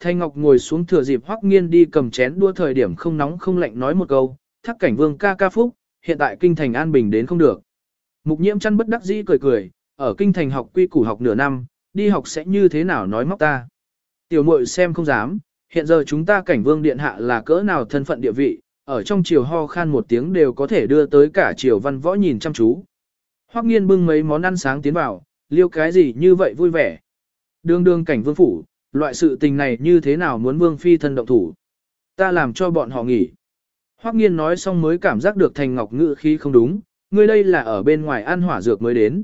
Thanh Ngọc ngồi xuống thừa dịp Hoắc Nghiên đi cầm chén đua thời điểm không nóng không lạnh nói một câu, "Thác cảnh vương ca ca phúc, hiện tại kinh thành an bình đến không được." Mục Nhiễm chăn bất đắc dĩ cười cười, ở kinh thành học quy củ học nửa năm, đi học sẽ như thế nào nói móc ta. Tiểu muội xem không dám, hiện giờ chúng ta cảnh vương điện hạ là cỡ nào thân phận địa vị, ở trong triều ho khan một tiếng đều có thể đưa tới cả triều văn võ nhìn chăm chú. Hoắc nghiên bưng mấy món ăn sáng tiến vào, liêu cái gì như vậy vui vẻ. Đường đường cảnh vương phủ, loại sự tình này như thế nào muốn vương phi thân động thủ. Ta làm cho bọn họ nghỉ. Hoắc nghiên nói xong mới cảm giác được thành ngọc ngữ khí không đúng, ngươi đây là ở bên ngoài ăn hỏa dược mới đến.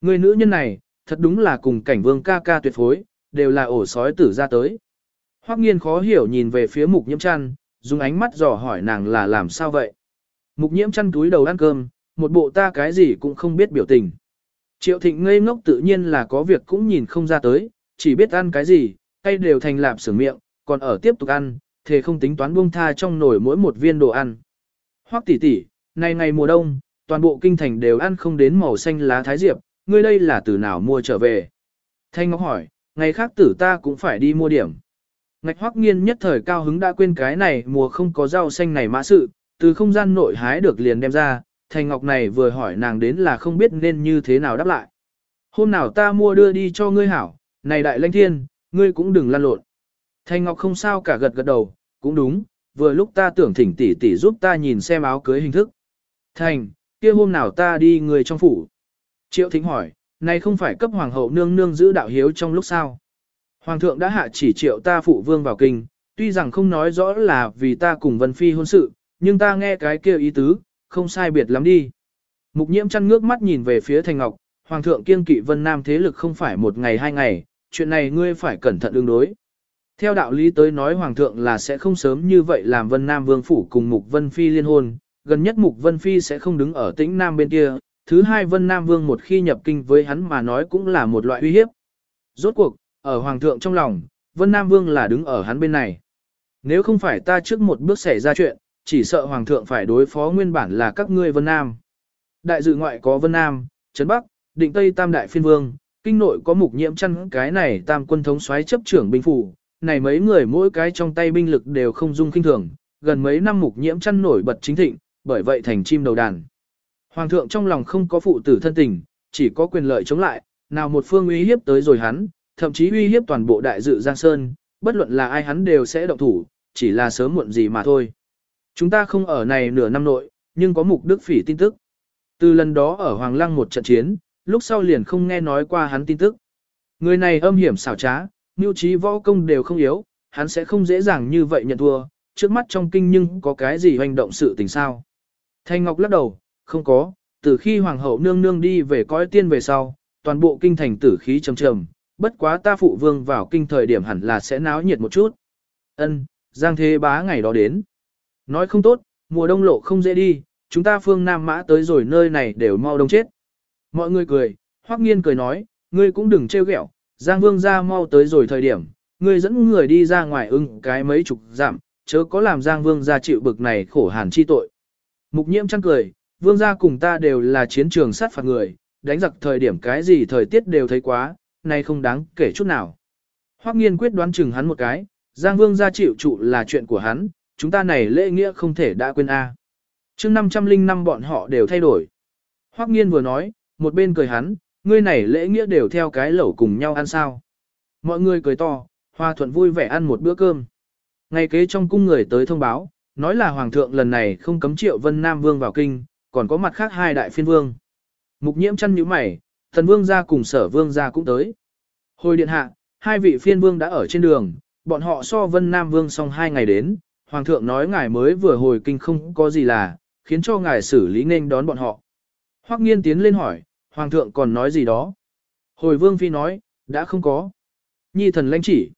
Ngươi nữ nhân này, thật đúng là cùng cảnh vương ca ca tuyệt phối, đều là ổ sói tử ra tới. Hoắc nghiên khó hiểu nhìn về phía mục nhiễm chăn, dùng ánh mắt dò hỏi nàng là làm sao vậy. Mục nhiễm chăn túi đầu ăn cơm, một bộ ta cái gì cũng không biết biểu tình. Triệu thịnh ngây ngốc tự nhiên là có việc cũng nhìn không ra tới, chỉ biết ăn cái gì, tay đều thành lạp sửa miệng, còn ở tiếp tục ăn, thề không tính toán buông tha trong nồi mỗi một viên đồ ăn. Hoắc tỷ tỷ, này ngày mùa đông, toàn bộ kinh thành đều ăn không đến màu xanh lá thái diệp, ngươi đây là từ nào mua trở về? Thanh Ngọc hỏi, ngày khác tử ta cũng phải đi mua điểm. Ngạch hoắc nghiên nhất thời cao hứng đã quên cái này mùa không có rau xanh này mã sự, từ không gian nội hái được liền đem ra, Thanh Ngọc này vừa hỏi nàng đến là không biết nên như thế nào đáp lại. Hôm nào ta mua đưa đi cho ngươi hảo, này đại lãnh thiên, ngươi cũng đừng lăn lộn. Thanh Ngọc không sao cả gật gật đầu, cũng đúng, vừa lúc ta tưởng thỉnh tỷ tỷ giúp ta nhìn xem áo cưới hình thức. Thành, kia hôm nào ta đi người trong phủ. Triệu Thính hỏi, này không phải cấp hoàng hậu nương nương giữ đạo hiếu trong lúc sao? Hoàng thượng đã hạ chỉ triệu ta phụ vương vào kinh, tuy rằng không nói rõ là vì ta cùng Vân Phi hôn sự, nhưng ta nghe cái kia ý tứ, không sai biệt lắm đi. Mục nhiễm chăn ngước mắt nhìn về phía Thành Ngọc, Hoàng thượng kiên kỵ Vân Nam thế lực không phải một ngày hai ngày, chuyện này ngươi phải cẩn thận ứng đối. Theo đạo lý tới nói Hoàng thượng là sẽ không sớm như vậy làm Vân Nam Vương Phủ cùng Mục Vân Phi liên hôn, gần nhất Mục Vân Phi sẽ không đứng ở tĩnh Nam bên kia, thứ hai Vân Nam Vương một khi nhập kinh với hắn mà nói cũng là một loại uy hiếp. Rốt cuộc, ở Hoàng thượng trong lòng, Vân Nam Vương là đứng ở hắn bên này. Nếu không phải ta trước một bước xảy ra chuyện, chỉ sợ Hoàng thượng phải đối phó nguyên bản là các ngươi Vân Nam. Đại dự ngoại có Vân Nam, Trấn Bắc, Định Tây Tam Đại Phiên Vương, kinh nội có mục nhiễm chăn cái này tam quân thống soái chấp trưởng binh phủ, này mấy người mỗi cái trong tay binh lực đều không dung kinh thường, gần mấy năm mục nhiễm chăn nổi bật chính thịnh, bởi vậy thành chim đầu đàn. Hoàng thượng trong lòng không có phụ tử thân tình, chỉ có quyền lợi chống lại, nào một phương uy hiếp tới rồi hắn, thậm chí uy hiếp toàn bộ đại dự Giang Sơn, bất luận là ai hắn đều sẽ động thủ, chỉ là sớm muộn gì mà thôi. Chúng ta không ở này nửa năm nội, nhưng có mục đức phỉ tin tức. Từ lần đó ở Hoàng Lăng một trận chiến, lúc sau liền không nghe nói qua hắn tin tức. Người này âm hiểm xảo trá, mưu trí võ công đều không yếu, hắn sẽ không dễ dàng như vậy nhận thua, trước mắt trong kinh nhưng có cái gì hành động sự tình sao. Thanh Ngọc lắc đầu, không có, từ khi Hoàng hậu nương nương đi về coi tiên về sau, toàn bộ kinh thành tử khí trầm trầm, bất quá ta phụ vương vào kinh thời điểm hẳn là sẽ náo nhiệt một chút. Ân, Giang Thế Bá ngày đó đến. Nói không tốt, mùa đông lộ không dễ đi, chúng ta phương Nam Mã tới rồi nơi này đều mau đông chết. Mọi người cười, Hoắc Nghiên cười nói, ngươi cũng đừng trêu ghẹo, Giang Vương gia mau tới rồi thời điểm, ngươi dẫn người đi ra ngoài ưng cái mấy chục giảm, chớ có làm Giang Vương gia chịu bực này khổ hàn chi tội. Mục Nhiễm chăng cười, Vương gia cùng ta đều là chiến trường sát phạt người, đánh giặc thời điểm cái gì thời tiết đều thấy quá, này không đáng kể chút nào. Hoắc Nghiên quyết đoán chừng hắn một cái, Giang Vương gia chịu trụ là chuyện của hắn, chúng ta này lễ nghĩa không thể đã quên a. Chương 505 bọn họ đều thay đổi. Hoắc Nghiên vừa nói, một bên cười hắn, ngươi này lễ nghĩa đều theo cái lẩu cùng nhau ăn sao. Mọi người cười to, hòa thuận vui vẻ ăn một bữa cơm. Ngày kế trong cung người tới thông báo, nói là hoàng thượng lần này không cấm triệu vân Nam Vương vào kinh, còn có mặt khác hai đại phiên vương. Mục nhiễm chăn nhíu mày, thần vương gia cùng sở vương gia cũng tới. Hồi điện hạ, hai vị phiên vương đã ở trên đường, bọn họ so vân Nam Vương xong hai ngày đến, hoàng thượng nói ngài mới vừa hồi kinh không có gì là, khiến cho ngài xử lý nên đón bọn họ. Hoắc nghiên tiến lên hỏi, hoàng thượng còn nói gì đó. Hồi vương phi nói, đã không có. Nhi thần lãnh chỉ.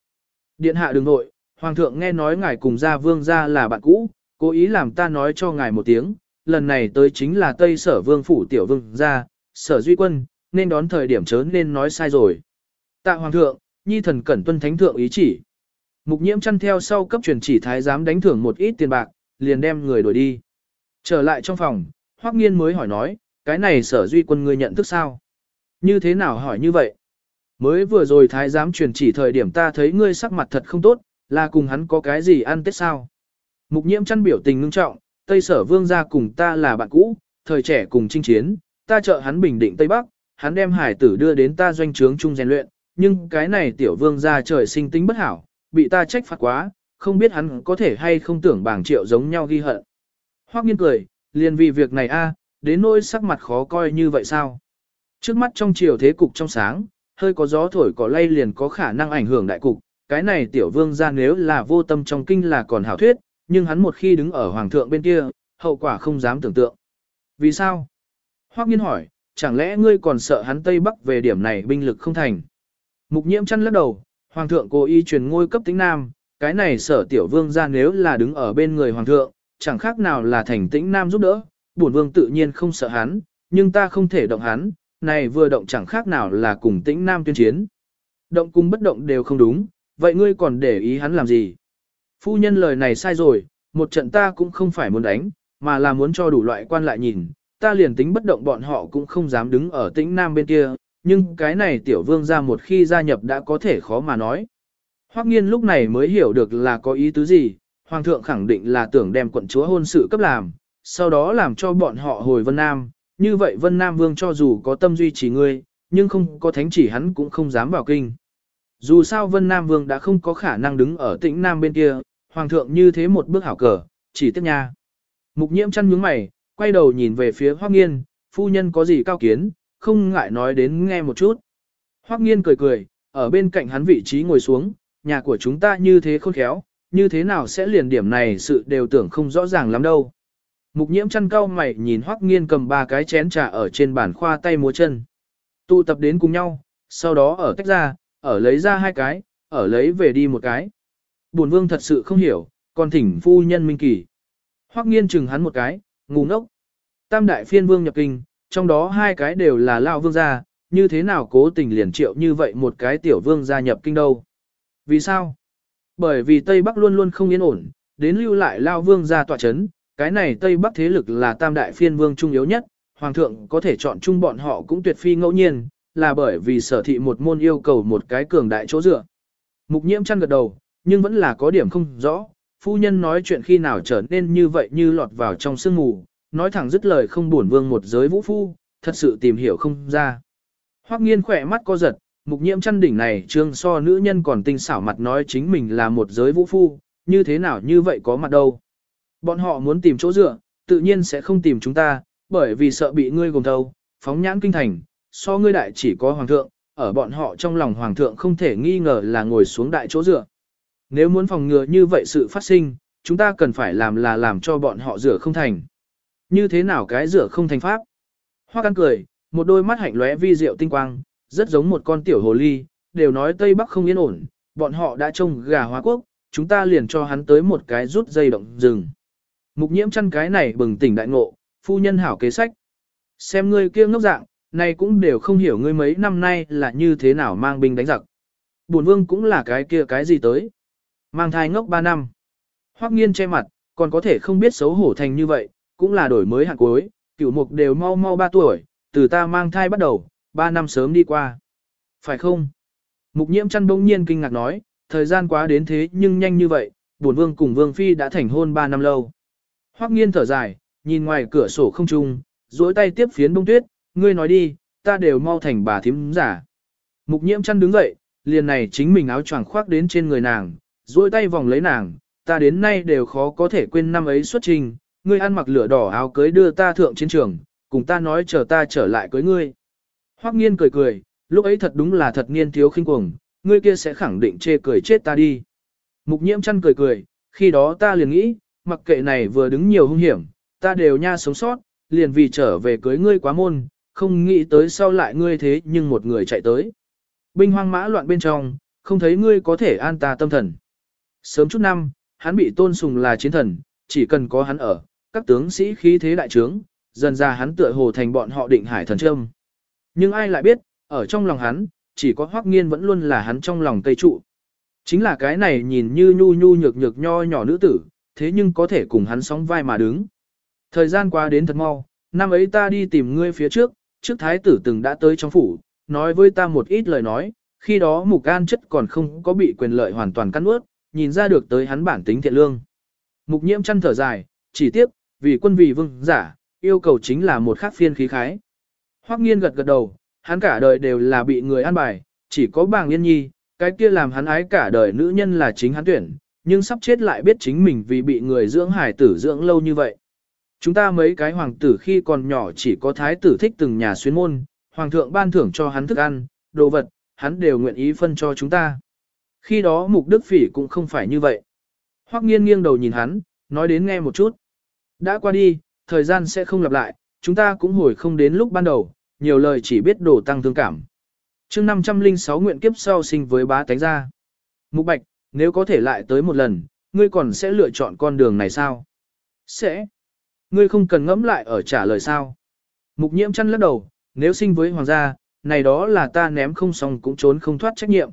Điện hạ đừng nội, hoàng thượng nghe nói ngài cùng gia vương gia là bạn cũ, cố ý làm ta nói cho ngài một tiếng, lần này tới chính là Tây Sở Vương phủ tiểu vương gia, Sở Duy Quân, nên đón thời điểm chớ nên nói sai rồi. Tạ hoàng thượng, nhi thần cẩn tuân thánh thượng ý chỉ. Mục nhiễm chăn theo sau cấp truyền chỉ thái giám đánh thưởng một ít tiền bạc, liền đem người đuổi đi. Trở lại trong phòng, Hoắc Nghiên mới hỏi nói, cái này sở duy quân ngươi nhận thức sao? Như thế nào hỏi như vậy? Mới vừa rồi thái giám truyền chỉ thời điểm ta thấy ngươi sắc mặt thật không tốt, là cùng hắn có cái gì ăn tết sao? Mục nhiễm chăn biểu tình ngưng trọng, Tây sở vương gia cùng ta là bạn cũ, thời trẻ cùng chinh chiến, ta trợ hắn bình định Tây Bắc, hắn đem hải tử đưa đến ta doanh trướng chung rèn luyện, nhưng cái này tiểu vương gia trời sinh tính bất hảo, bị ta trách phạt quá, không biết hắn có thể hay không tưởng bảng triệu giống nhau ghi hận. Hoắc nghiên cười, liền vì việc này a, đến nỗi sắc mặt khó coi như vậy sao? Trước mắt trong chiều thế cục trong sáng, hơi có gió thổi có lay liền có khả năng ảnh hưởng đại cục, cái này tiểu vương gia nếu là vô tâm trong kinh là còn hảo thuyết, nhưng hắn một khi đứng ở hoàng thượng bên kia, hậu quả không dám tưởng tượng. Vì sao? Hoắc nghiên hỏi, chẳng lẽ ngươi còn sợ hắn Tây Bắc về điểm này binh lực không thành? Mục nhiễm chăn lắc đầu, hoàng thượng cố ý truyền ngôi cấp tính nam, cái này sở tiểu vương gia nếu là đứng ở bên người hoàng thượng, chẳng khác nào là thành tĩnh nam giúp đỡ, bổn vương tự nhiên không sợ hắn, nhưng ta không thể động hắn, này vừa động chẳng khác nào là cùng tĩnh nam tuyên chiến. Động cùng bất động đều không đúng, vậy ngươi còn để ý hắn làm gì? Phu nhân lời này sai rồi, một trận ta cũng không phải muốn đánh, mà là muốn cho đủ loại quan lại nhìn, ta liền tính bất động bọn họ cũng không dám đứng ở tĩnh nam bên kia, nhưng cái này tiểu vương ra một khi gia nhập đã có thể khó mà nói. Hoắc nghiên lúc này mới hiểu được là có ý tứ gì, hoàng thượng khẳng định là tưởng đem quận chúa hôn sự cấp làm, sau đó làm cho bọn họ hồi Vân Nam, như vậy Vân Nam vương cho dù có tâm duy trì ngươi, nhưng không có thánh chỉ hắn cũng không dám vào kinh. Dù sao Vân Nam vương đã không có khả năng đứng ở tĩnh Nam bên kia, hoàng thượng như thế một bước hảo cờ, chỉ tiếc nha. Mục nhiễm chăn nhướng mày, quay đầu nhìn về phía Hoắc Nghiên, phu nhân có gì cao kiến, không ngại nói đến nghe một chút. Hoắc Nghiên cười cười, ở bên cạnh hắn vị trí ngồi xuống, nhà của chúng ta như thế khôn khéo, như thế nào sẽ liền điểm này sự đều tưởng không rõ ràng lắm đâu. Mục nhiễm chăn cao mày nhìn Hoắc Nghiên cầm ba cái chén trà ở trên bàn khoa tay múa chân. Tụ tập đến cùng nhau, sau đó ở tách ra, ở lấy ra hai cái, ở lấy về đi một cái. Bổn vương thật sự không hiểu, còn thỉnh phu nhân minh kỳ. Hoắc Nghiên chừng hắn một cái, ngu ngốc. Tam đại phiên vương nhập kinh, trong đó hai cái đều là lão vương gia, như thế nào cố tình liền triệu như vậy một cái tiểu vương gia nhập kinh đâu. Vì sao? Bởi vì Tây Bắc luôn luôn không yên ổn, đến lưu lại Lao Vương gia tọa chấn, cái này Tây Bắc thế lực là tam đại phiên vương trung yếu nhất, Hoàng thượng có thể chọn chung bọn họ cũng tuyệt phi ngẫu nhiên, là bởi vì sở thị một môn yêu cầu một cái cường đại chỗ dựa. Mục nhiễm chăn gật đầu, nhưng vẫn là có điểm không rõ, phu nhân nói chuyện khi nào trở nên như vậy như lọt vào trong sương mù, nói thẳng dứt lời không buồn vương một giới vũ phu, thật sự tìm hiểu không ra. Hoắc nghiên khỏe mắt co giật, mục nhiễm chăn đỉnh này trương so nữ nhân còn tinh xảo mặt nói chính mình là một giới vũ phu, như thế nào như vậy có mặt đâu. Bọn họ muốn tìm chỗ dựa, tự nhiên sẽ không tìm chúng ta, bởi vì sợ bị ngươi gồm thâu, phóng nhãn kinh thành, so ngươi đại chỉ có hoàng thượng, ở bọn họ trong lòng hoàng thượng không thể nghi ngờ là ngồi xuống đại chỗ dựa. Nếu muốn phòng ngừa như vậy sự phát sinh, chúng ta cần phải làm là làm cho bọn họ rửa không thành. Như thế nào cái rửa không thành pháp? Hoa căn cười, một đôi mắt hạnh lóe vi diệu tinh quang, rất giống một con tiểu hồ ly, đều nói Tây Bắc không yên ổn, bọn họ đã trông gà hóa quốc, chúng ta liền cho hắn tới một cái rút dây động rừng. Mục nhiễm chăn cái này bừng tỉnh đại ngộ, phu nhân hảo kế sách. Xem ngươi kia ngốc dạng, này cũng đều không hiểu ngươi mấy năm nay là như thế nào mang binh đánh giặc. Bổn vương cũng là cái kia cái gì tới. Mang thai ngốc 3 năm. Hoắc nghiên che mặt, còn có thể không biết xấu hổ thành như vậy, cũng là đổi mới hạng cuối, cửu mục đều mau mau 3 tuổi, từ ta mang thai bắt đầu, ba năm sớm đi qua. Phải không? Mục nhiễm chăn bỗng nhiên kinh ngạc nói, thời gian quá đến thế nhưng nhanh như vậy, bổn vương cùng vương phi đã thành hôn ba năm lâu. Hoắc nghiên thở dài, nhìn ngoài cửa sổ không trung, duỗi tay tiếp phiến bông tuyết, ngươi nói đi, ta đều mau thành bà thím giả. Mục nhiễm chăn đứng dậy, liền này chính mình áo choàng khoác đến trên người nàng, duỗi tay vòng lấy nàng, ta đến nay đều khó có thể quên năm ấy xuất trình, ngươi ăn mặc lửa đỏ áo cưới đưa ta thượng chiến trường, cùng ta nói chờ ta trở lại cưới ngươi. Hoắc nghiên cười cười, lúc ấy thật đúng là thật niên thiếu khinh cuồng, ngươi kia sẽ khẳng định chê cười chết ta đi. Mục nhiễm chăn cười cười, khi đó ta liền nghĩ, mặc kệ này vừa đứng nhiều hung hiểm, ta đều nha sống sót, liền vì trở về cưới ngươi quá môn, không nghĩ tới sau lại ngươi thế nhưng một người chạy tới. Binh hoang mã loạn bên trong, không thấy ngươi có thể an ta tâm thần. Sớm chút năm, hắn bị tôn sùng là chiến thần, chỉ cần có hắn ở, các tướng sĩ khí thế đại trướng, dần ra hắn tựa hồ thành bọn họ định hải thần trâm. Nhưng ai lại biết, ở trong lòng hắn, chỉ có Hoắc Nghiên vẫn luôn là hắn trong lòng cây trụ. Chính là cái này nhìn như nhu nhu nhược nhược nho nhỏ nữ tử, thế nhưng có thể cùng hắn sóng vai mà đứng. Thời gian qua đến thật mau, năm ấy ta đi tìm ngươi phía trước, trước thái tử từng đã tới trong phủ, nói với ta một ít lời nói, Khi đó Mục An chất còn không có bị quyền lợi hoàn toàn cắn ướt, nhìn ra được tới hắn bản tính thiện lương. Mục nhiễm chăn thở dài, chỉ tiếp, vì quân vì vương giả, yêu cầu chính là một khác phiên khí khái. Hoắc nghiên gật gật đầu, hắn cả đời đều là bị người an bài, chỉ có bàng yên nhi, cái kia làm hắn ái cả đời nữ nhân là chính hắn tuyển, nhưng sắp chết lại biết chính mình vì bị người dưỡng hải tử dưỡng lâu như vậy. Chúng ta mấy cái hoàng tử khi còn nhỏ chỉ có thái tử thích từng nhà xuyên môn, hoàng thượng ban thưởng cho hắn thức ăn, đồ vật, hắn đều nguyện ý phân cho chúng ta. Khi đó mục đức phỉ cũng không phải như vậy. Hoắc nghiên nghiêng đầu nhìn hắn, nói đến nghe một chút. Đã qua đi, thời gian sẽ không lặp lại, chúng ta cũng hồi không đến lúc ban đầu, nhiều lời chỉ biết đổ tăng thương cảm. chương 506 nguyện kiếp sau sinh với bá tánh gia. Mục Bạch, nếu có thể lại tới một lần, ngươi còn sẽ lựa chọn con đường này sao? Sẽ. Ngươi không cần ngẫm lại ở trả lời sao? Mục nhiễm chăn lắc đầu, nếu sinh với hoàng gia, này đó là ta ném không xong cũng trốn không thoát trách nhiệm.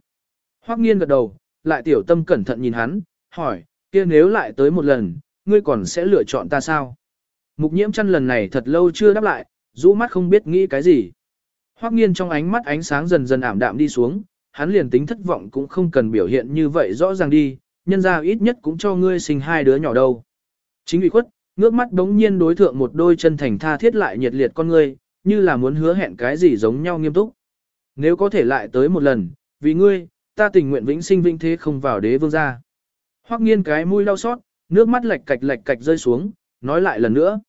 Hoắc nghiên gật đầu, lại tiểu tâm cẩn thận nhìn hắn, hỏi, kia nếu lại tới một lần, ngươi còn sẽ lựa chọn ta sao? Mục nhiễm chăn lần này thật lâu chưa đáp lại, rũ mắt không biết nghĩ cái gì. Hoắc nghiên trong ánh mắt ánh sáng dần dần ảm đạm đi xuống, hắn liền tính thất vọng cũng không cần biểu hiện như vậy rõ ràng đi, nhân ra ít nhất cũng cho ngươi sinh hai đứa nhỏ đâu. Chính ủy khuất, ngước mắt đống nhiên đối thượng một đôi chân thành tha thiết lại nhiệt liệt con ngươi, như là muốn hứa hẹn cái gì giống nhau nghiêm túc. Nếu có thể lại tới một lần, vì ngươi, ta tình nguyện vĩnh sinh vĩnh thế không vào đế vương gia. Hoắc nghiên cái mũi đau xót, nước mắt lệch cạch lệch cạch rơi xuống, nói lại lần nữa.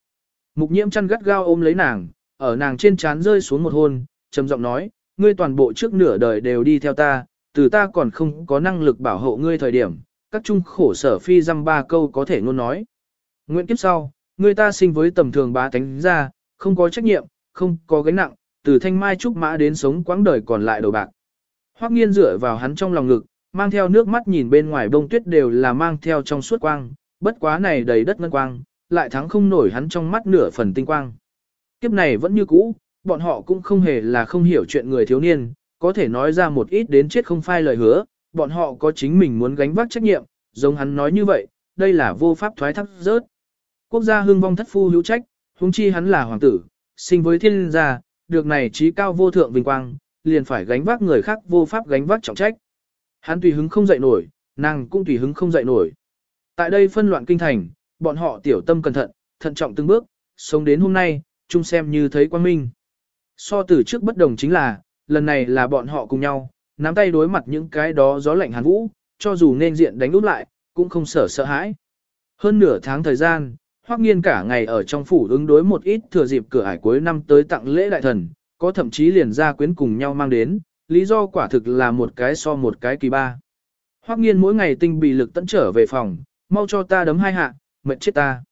Mục nhiễm chăn gắt gao ôm lấy nàng, ở nàng trên trán rơi xuống một hôn, trầm giọng nói, ngươi toàn bộ trước nửa đời đều đi theo ta, từ ta còn không có năng lực bảo hộ ngươi thời điểm, các trung khổ sở phi dăm ba câu có thể ngôn nói. Nguyện kiếp sau, ngươi ta sinh với tầm thường bá tánh ra, không có trách nhiệm, không có gánh nặng, từ thanh mai trúc mã đến sống quãng đời còn lại đầu bạc. Hoắc nghiên dựa vào hắn trong lòng ngực, mang theo nước mắt nhìn bên ngoài bông tuyết đều là mang theo trong suốt quang, bất quá này đầy đất ngân quang, lại thắng không nổi hắn trong mắt nửa phần tinh quang. Kiếp này vẫn như cũ, bọn họ cũng không hề là không hiểu chuyện người thiếu niên, có thể nói ra một ít đến chết không phai lời hứa, bọn họ có chính mình muốn gánh vác trách nhiệm, giống hắn nói như vậy, đây là vô pháp thoái thác rớt. Quốc gia hưng vong thất phu hữu trách, huống chi hắn là hoàng tử, sinh với thiên gia, được này trí cao vô thượng vinh quang, liền phải gánh vác người khác vô pháp gánh vác trọng trách. Hắn tùy hứng không dậy nổi, nàng cũng tùy hứng không dậy nổi. Tại đây phân loạn kinh thành, bọn họ tiểu tâm cẩn thận, thận trọng từng bước, sống đến hôm nay, chung xem như thấy quan minh. So từ trước bất đồng chính là, lần này là bọn họ cùng nhau, nắm tay đối mặt những cái đó gió lạnh hàn vũ, cho dù nên diện đánh úp lại, cũng không sợ sợ hãi. Hơn nửa tháng thời gian, Hoắc Nghiên cả ngày ở trong phủ ứng đối một ít thừa dịp cửa ải cuối năm tới tặng lễ đại thần, có thậm chí liền ra quyến cùng nhau mang đến, lý do quả thực là một cái so một cái kỳ ba. Hoắc Nghiên mỗi ngày tinh bị lực tận trở về phòng, mau cho ta đấm hai hạ, mệt chết ta.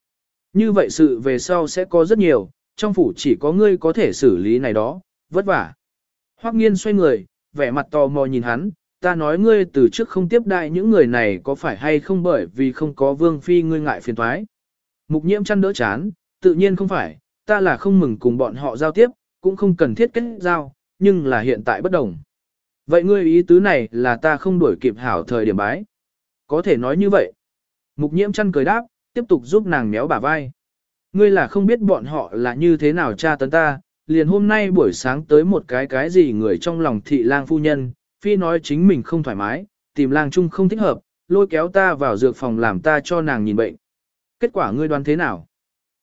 Như vậy sự về sau sẽ có rất nhiều, trong phủ chỉ có ngươi có thể xử lý này đó, vất vả. Hoắc nghiên xoay người, vẻ mặt tò mò nhìn hắn, ta nói ngươi từ trước không tiếp đại những người này có phải hay không bởi vì không có vương phi ngươi ngại phiền thoái. Mục nhiễm chăn đỡ chán, tự nhiên không phải, ta là không mừng cùng bọn họ giao tiếp, cũng không cần thiết kết giao, nhưng là hiện tại bất đồng. Vậy ngươi ý tứ này là ta không đuổi kịp hảo thời điểm bái. Có thể nói như vậy. Mục nhiễm chăn cười đáp, tiếp tục giúp nàng méo bả vai. Ngươi là không biết bọn họ là như thế nào tra tấn ta, liền hôm nay buổi sáng tới một cái cái gì người trong lòng thị lang phu nhân, phi nói chính mình không thoải mái, tìm lang chung không thích hợp, lôi kéo ta vào dược phòng làm ta cho nàng nhìn bệnh. Kết quả ngươi đoán thế nào?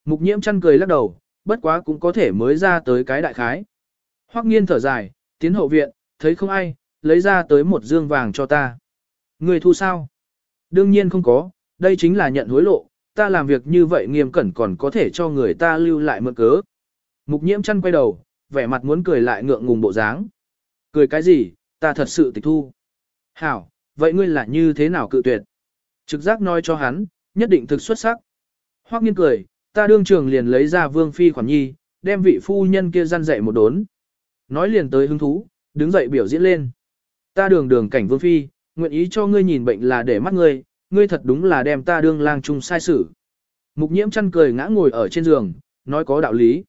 Mục nhiễm chăn cười lắc đầu, bất quá cũng có thể mới ra tới cái đại khái. Hoắc nghiên thở dài, tiến hậu viện, thấy không ai, lấy ra tới một dương vàng cho ta. Ngươi thu sao? Đương nhiên không có, đây chính là nhận hối lộ, ta làm việc như vậy nghiêm cẩn còn có thể cho người ta lưu lại mượn cớ. Mục nhiễm chăn quay đầu, vẻ mặt muốn cười lại ngượng ngùng bộ dáng. Cười cái gì, ta thật sự tịch thu. Hảo, vậy ngươi là như thế nào cự tuyệt? Trực giác nói cho hắn, nhất định thực xuất sắc. Hoắc nghiên cười, ta đương trường liền lấy ra vương phi khoản nhi, đem vị phu nhân kia gian dậy một đốn. Nói liền tới hứng thú, đứng dậy biểu diễn lên. Ta đường đường cảnh vương phi, nguyện ý cho ngươi nhìn bệnh là để mắt ngươi, ngươi thật đúng là đem ta đương lang trung sai sử. Mục nhiễm chăn cười ngã ngồi ở trên giường, nói có đạo lý.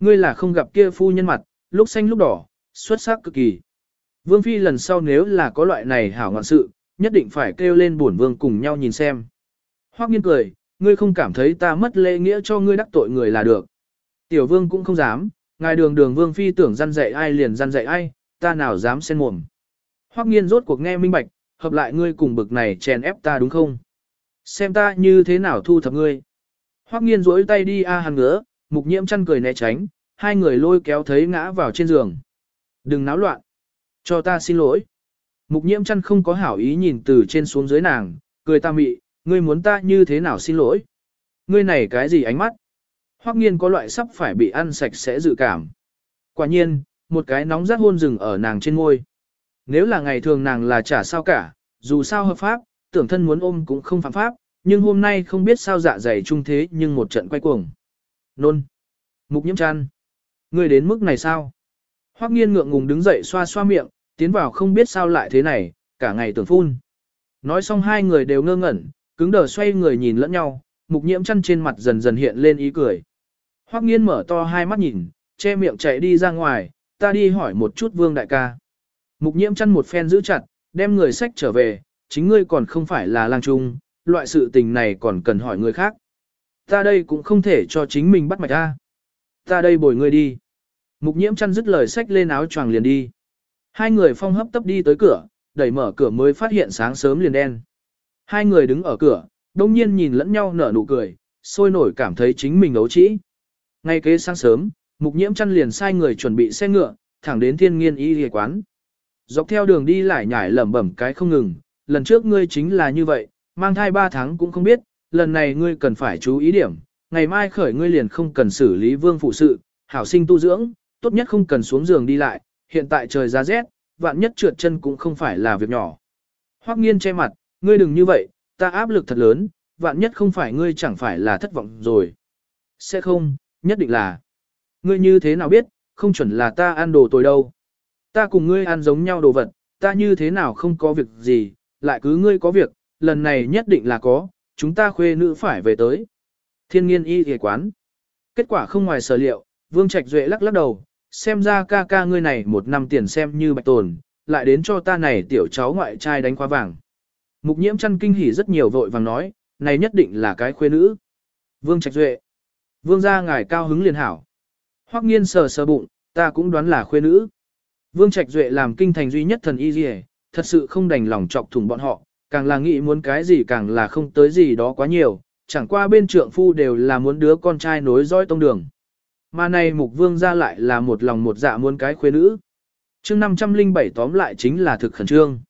Ngươi là không gặp kia phu nhân mặt, lúc xanh lúc đỏ, xuất sắc cực kỳ. Vương Phi lần sau nếu là có loại này hảo ngọn sự, nhất định phải kêu lên bổn vương cùng nhau nhìn xem. Hoắc nghiên cười, ngươi không cảm thấy ta mất lễ nghĩa cho ngươi đắc tội người là được. Tiểu vương cũng không dám, ngài đường đường vương phi tưởng răn dạy ai liền răn dạy ai, ta nào dám xen mồm. Hoắc nghiên rốt cuộc nghe minh bạch, hợp lại ngươi cùng bực này chèn ép ta đúng không? Xem ta như thế nào thu thập ngươi. Hoắc nghiên rỗi tay đi a à hàng ngứa, mục nhiễm chăn cười né tránh, hai người lôi kéo thấy ngã vào trên giường. Đừng náo loạn. Cho ta xin lỗi. Mục nhiễm chăn không có hảo ý nhìn từ trên xuống dưới nàng, cười ta mị, ngươi muốn ta như thế nào xin lỗi. Ngươi này cái gì ánh mắt? Hoắc nghiên có loại sắp phải bị ăn sạch sẽ dự cảm. Quả nhiên, một cái nóng rát hôn rừng ở nàng trên ngôi. Nếu là ngày thường nàng là chả sao cả, dù sao hợp pháp, tưởng thân muốn ôm cũng không phạm pháp, nhưng hôm nay không biết sao dạ dày trung thế nhưng một trận quay cuồng. Nôn. Mục nhiễm chăn. Ngươi đến mức này sao? Hoắc nghiên ngượng ngùng đứng dậy xoa xoa miệng, tiến vào không biết sao lại thế này, cả ngày tưởng phun. Nói xong hai người đều ngơ ngẩn, cứng đờ xoay người nhìn lẫn nhau, mục nhiễm chăn trên mặt dần dần hiện lên ý cười. Hoắc nghiên mở to hai mắt nhìn, che miệng chạy đi ra ngoài, ta đi hỏi một chút vương đại ca. Mục nhiễm chăn một phen giữ chặt, đem người sách trở về, chính ngươi còn không phải là lang trung, loại sự tình này còn cần hỏi người khác. Ta đây cũng không thể cho chính mình bắt mạch ta. Ta đây bồi ngươi đi. Mục nhiễm chăn dứt lời sách lên áo choàng liền đi. Hai người phong hấp tấp đi tới cửa, đẩy mở cửa mới phát hiện sáng sớm liền đen. Hai người đứng ở cửa, đông nhiên nhìn lẫn nhau nở nụ cười, sôi nổi cảm thấy chính mình ấu trĩ. Ngay kế sáng sớm, mục nhiễm chăn liền sai người chuẩn bị xe ngựa, thẳng đến thiên nghiên y y quán. Dọc theo đường đi lại nhải lẩm bẩm cái không ngừng, lần trước ngươi chính là như vậy, mang thai 3 tháng cũng không biết, lần này ngươi cần phải chú ý điểm, ngày mai khởi ngươi liền không cần xử lý vương phụ sự, hảo sinh tu dưỡng, tốt nhất không cần xuống giường đi lại, hiện tại trời ra rét, vạn nhất trượt chân cũng không phải là việc nhỏ. Hoắc nghiên che mặt, ngươi đừng như vậy, ta áp lực thật lớn, vạn nhất không phải ngươi chẳng phải là thất vọng rồi. Sẽ không, nhất định là. Ngươi như thế nào biết, không chuẩn là ta ăn đồ tồi đâu. Ta cùng ngươi ăn giống nhau đồ vật, ta như thế nào không có việc gì, lại cứ ngươi có việc, lần này nhất định là có, chúng ta khuê nữ phải về tới. Thiên nghiên y ghề quán. Kết quả không ngoài sở liệu, Vương Trạch Duệ lắc lắc đầu, xem ra ca ca ngươi này một năm tiền xem như bạch tồn, lại đến cho ta này tiểu cháu ngoại trai đánh khóa vàng. Mục nhiễm chăn kinh hỉ rất nhiều vội vàng nói, này nhất định là cái khuê nữ. Vương Trạch Duệ. Vương gia ngài cao hứng liền hảo. Hoắc nghiên sờ sờ bụng, ta cũng đoán là khuê nữ. Vương Trạch Duệ làm kinh thành duy nhất thần y dì thật sự không đành lòng chọc thủng bọn họ, càng là nghĩ muốn cái gì càng là không tới gì đó quá nhiều, chẳng qua bên trượng phu đều là muốn đứa con trai nối dõi tông đường. Mà này mục vương ra lại là một lòng một dạ muốn cái khuê nữ. chương 507 tóm lại chính là thực khẩn trương.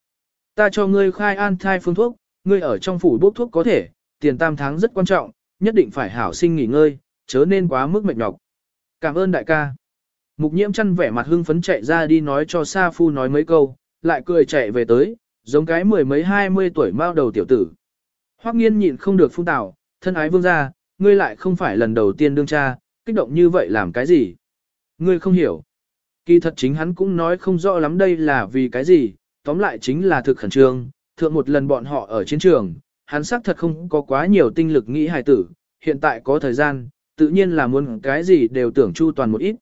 Ta cho ngươi khai an thai phương thuốc, ngươi ở trong phủ bốc thuốc có thể, tiền tam tháng rất quan trọng, nhất định phải hảo sinh nghỉ ngơi, chớ nên quá mức mệt nhọc. Cảm ơn đại ca. Mục nhiễm chăn vẻ mặt hưng phấn chạy ra đi nói cho Sa Phu nói mấy câu, lại cười chạy về tới, giống cái mười mấy hai mươi tuổi mao đầu tiểu tử. Hoắc nghiên nhịn không được phun tảo, thân ái vương gia, ngươi lại không phải lần đầu tiên đương cha, kích động như vậy làm cái gì? Ngươi không hiểu. Kỳ thật chính hắn cũng nói không rõ lắm đây là vì cái gì, tóm lại chính là thực khẩn trương, thượng một lần bọn họ ở chiến trường, hắn xác thật không có quá nhiều tinh lực nghĩ hài tử, hiện tại có thời gian, tự nhiên là muốn cái gì đều tưởng chu toàn một ít.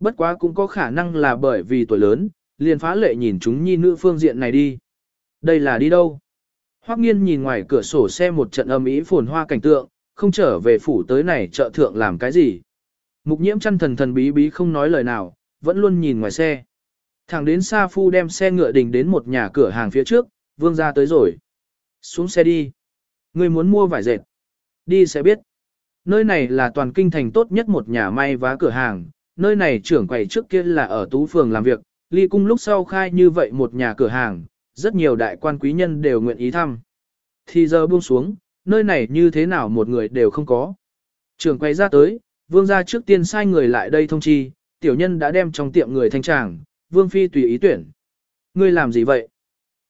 Bất quá cũng có khả năng là bởi vì tuổi lớn, liền phá lệ nhìn chúng nhi nữ phương diện này đi. Đây là đi đâu? Hoắc nghiên nhìn ngoài cửa sổ xe một trận âm ý phồn hoa cảnh tượng, không trở về phủ tới này chợ thượng làm cái gì. Mục nhiễm chăn thần thần bí bí không nói lời nào, vẫn luôn nhìn ngoài xe. Thẳng đến Sa Phu đem xe ngựa đình đến một nhà cửa hàng phía trước, vương gia tới rồi. Xuống xe đi. Người muốn mua vải dệt. Đi sẽ biết. Nơi này là toàn kinh thành tốt nhất một nhà may vá cửa hàng. Nơi này trưởng quầy trước kia là ở Tú Phường làm việc. Ly cung lúc sau khai như vậy một nhà cửa hàng, rất nhiều đại quan quý nhân đều nguyện ý thăm. Thì giờ buông xuống, nơi này như thế nào một người đều không có. Trưởng quay ra tới, vương gia trước tiên sai người lại đây thông chi, tiểu nhân đã đem trong tiệm người thanh tràng, vương phi tùy ý tuyển. Ngươi làm gì vậy?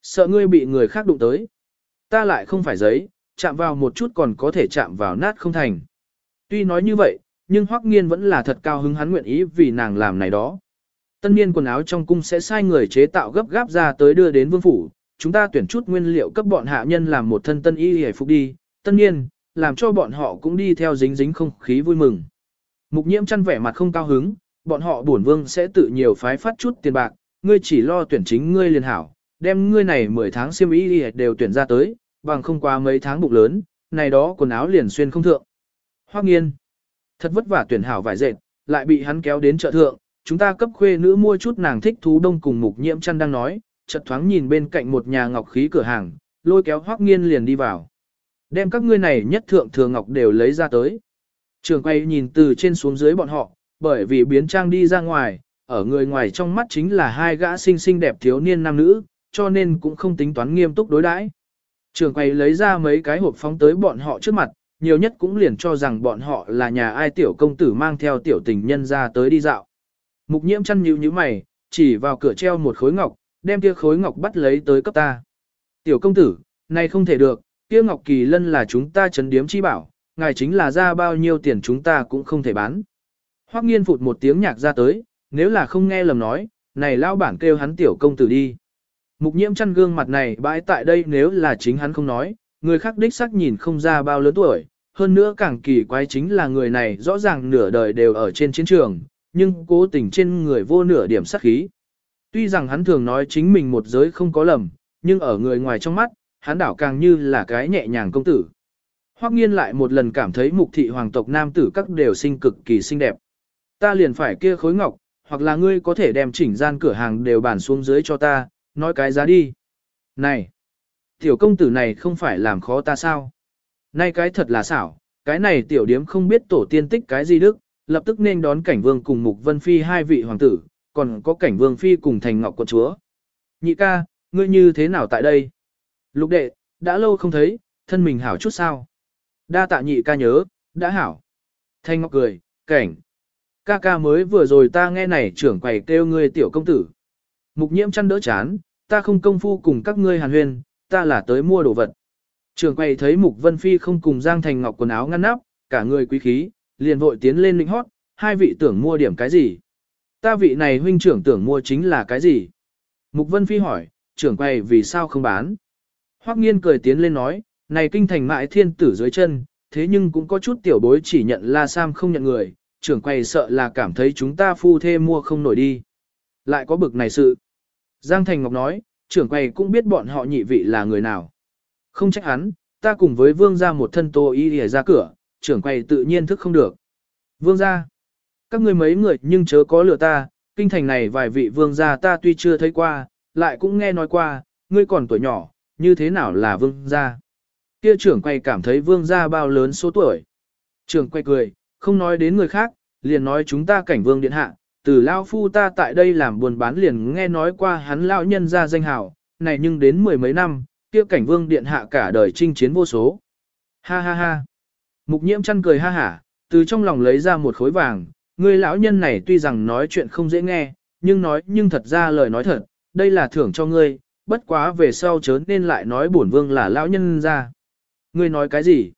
Sợ ngươi bị người khác đụng tới. Ta lại không phải giấy, chạm vào một chút còn có thể chạm vào nát không thành. Tuy nói như vậy, nhưng Hoắc Nghiên vẫn là thật cao hứng hắn nguyện ý vì nàng làm này đó. Tân niên quần áo trong cung sẽ sai người chế tạo gấp gáp ra tới đưa đến vương phủ, chúng ta tuyển chút nguyên liệu cấp bọn hạ nhân làm một thân tân y hề phục đi, tân niên, làm cho bọn họ cũng đi theo dính dính không khí vui mừng. Mục nhiễm chăn vẻ mặt không cao hứng, bọn họ bổn vương sẽ tự nhiều phái phát chút tiền bạc, ngươi chỉ lo tuyển chính ngươi liền hảo, đem ngươi này 10 tháng xiêm y đều tuyển ra tới, bằng không qua mấy tháng bụng lớn, này đó quần áo liền xuyên không thượng. Hoắc nghiên, thật vất vả tuyển hảo vải dệt, lại bị hắn kéo đến chợ thượng, chúng ta cấp khuê nữ mua chút nàng thích thú đông cùng mục nhiễm chăn đang nói, chợt thoáng nhìn bên cạnh một nhà ngọc khí cửa hàng, lôi kéo Hoắc Nghiên liền đi vào. Đem các ngươi này nhất thượng thừa ngọc đều lấy ra tới. Trường quay nhìn từ trên xuống dưới bọn họ, bởi vì biến trang đi ra ngoài, ở người ngoài trong mắt chính là hai gã xinh xinh đẹp thiếu niên nam nữ, cho nên cũng không tính toán nghiêm túc đối đãi. Trường quay lấy ra mấy cái hộp phóng tới bọn họ trước mặt, nhiều nhất cũng liền cho rằng bọn họ là nhà ai tiểu công tử mang theo tiểu tình nhân ra tới đi dạo. Mục nhiễm chăn nhíu như mày, chỉ vào cửa treo một khối ngọc, đem kia khối ngọc bắt lấy tới cấp ta. Tiểu công tử, này không thể được, kia ngọc kỳ lân là chúng ta chấn điếm chi bảo, ngài chính là ra bao nhiêu tiền chúng ta cũng không thể bán. Hoắc nghiên phụt một tiếng nhạc ra tới, nếu là không nghe lầm nói, này lao bản kêu hắn tiểu công tử đi. Mục nhiễm chăn gương mặt này bãi tại đây nếu là chính hắn không nói, người khác đích xác nhìn không ra bao lớn tuổi, hơn nữa càng kỳ quái chính là người này rõ ràng nửa đời đều ở trên chiến trường, nhưng cố tình trên người vô nửa điểm sát khí. Tuy rằng hắn thường nói chính mình một giới không có lầm, nhưng ở người ngoài trong mắt, hắn đảo càng như là cái nhẹ nhàng công tử. Hoắc nghiên lại một lần cảm thấy mục thị hoàng tộc nam tử các đều sinh cực kỳ xinh đẹp. Ta liền phải kia khối ngọc, hoặc là ngươi có thể đem chỉnh gian cửa hàng đều bản xuống dưới cho ta, nói cái giá đi. Này, tiểu công tử này không phải làm khó ta sao? Nay cái thật là xảo, cái này tiểu điếm không biết tổ tiên tích cái gì đức, lập tức nên đón cảnh vương cùng mục vân phi hai vị hoàng tử, còn có cảnh vương phi cùng thành ngọc quận chúa. Nhị ca, ngươi như thế nào tại đây? Lục đệ, đã lâu không thấy, thân mình hảo chút sao? Đa tạ nhị ca nhớ, đã hảo. Thanh ngọc cười, cảnh. Ca ca mới vừa rồi ta nghe này trưởng quầy kêu ngươi tiểu công tử. Mục nhiễm chăn đỡ chán, ta không công phu cùng các ngươi hàn huyên, ta là tới mua đồ vật. Trường quầy thấy Mục Vân Phi không cùng Giang Thành Ngọc quần áo ngăn nắp, cả người quý khí, liền vội tiến lên lĩnh hót, hai vị tưởng mua điểm cái gì? Ta vị này huynh trưởng tưởng mua chính là cái gì? Mục Vân Phi hỏi, trưởng quầy vì sao không bán? Hoắc nghiên cười tiến lên nói, này kinh thành mại thiên tử dưới chân, thế nhưng cũng có chút tiểu bối chỉ nhận La Sam không nhận người, trưởng quầy sợ là cảm thấy chúng ta phu thê mua không nổi đi. Lại có bực này sự. Giang Thành Ngọc nói, trưởng quầy cũng biết bọn họ nhị vị là người nào. Không trách hắn, ta cùng với vương gia một thân tô y để ra cửa, trưởng quầy tự nhiên thức không được. Vương gia, các ngươi mấy người nhưng chớ có lừa ta, kinh thành này vài vị vương gia ta tuy chưa thấy qua, lại cũng nghe nói qua, ngươi còn tuổi nhỏ, như thế nào là vương gia. Kia trưởng quay cảm thấy vương gia bao lớn số tuổi. Trưởng quay cười, không nói đến người khác, liền nói chúng ta cảnh vương điện hạ, từ lao phu ta tại đây làm buồn bán liền nghe nói qua hắn lão nhân ra danh hào, này nhưng đến mười mấy năm, kia cảnh vương điện hạ cả đời chinh chiến vô số. Ha ha ha. Mục nhiễm chăn cười ha hả, từ trong lòng lấy ra một khối vàng, người lão nhân này tuy rằng nói chuyện không dễ nghe, nhưng nói nhưng thật ra lời nói thật, đây là thưởng cho ngươi, bất quá về sau chớ nên lại nói bổn vương là lão nhân ra. Ngươi nói cái gì?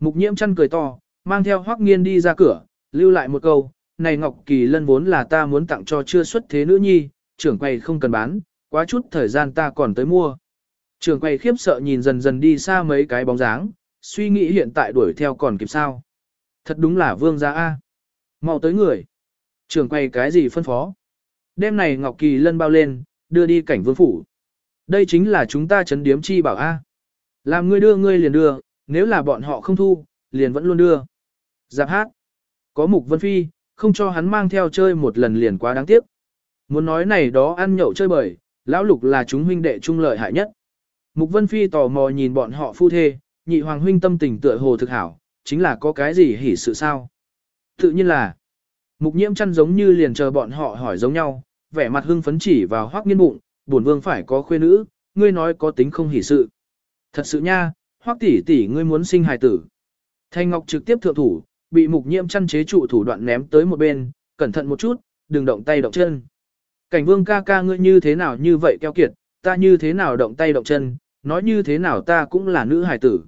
Mục nhiễm chăn cười to, mang theo hoắc nghiên đi ra cửa, lưu lại một câu, này Ngọc Kỳ Lân vốn là ta muốn tặng cho chưa xuất thế nữ nhi, trưởng quầy không cần bán, quá chút thời gian ta còn tới mua. Trưởng quầy khiếp sợ nhìn dần dần đi xa mấy cái bóng dáng, suy nghĩ hiện tại đuổi theo còn kịp sao. Thật đúng là vương gia A. mau tới người. Trưởng quầy cái gì phân phó. Đêm này Ngọc Kỳ Lân bao lên, đưa đi cảnh vương phủ. Đây chính là chúng ta chấn điếm chi bảo A. Làm ngươi đưa ngươi liền đưa, nếu là bọn họ không thu, liền vẫn luôn đưa. Giáp hát. Có mục vân phi, không cho hắn mang theo chơi một lần liền quá đáng tiếc. Muốn nói này đó ăn nhậu chơi bời, lão lục là chúng huynh đệ trung lợi hại nhất. Mục vân phi tò mò nhìn bọn họ phu thê, nhị hoàng huynh tâm tình tựa hồ thực hảo, chính là có cái gì hỉ sự sao? Tự nhiên là, mục nhiễm chăn giống như liền chờ bọn họ hỏi giống nhau, vẻ mặt hưng phấn chỉ vào hoác nghiên bụng, bổn vương phải có khuê nữ, ngươi nói có tính không hỉ sự. Thật sự nha, hoác tỷ tỷ ngươi muốn sinh hài tử. Thanh Ngọc trực tiếp thượng thủ, bị mục nhiễm chăn chế trụ thủ đoạn ném tới một bên, cẩn thận một chút, đừng động tay động chân. Cảnh vương ca ca ngươi như thế nào như vậy keo kiệt, ta như thế nào động tay động chân, nói như thế nào ta cũng là nữ hài tử.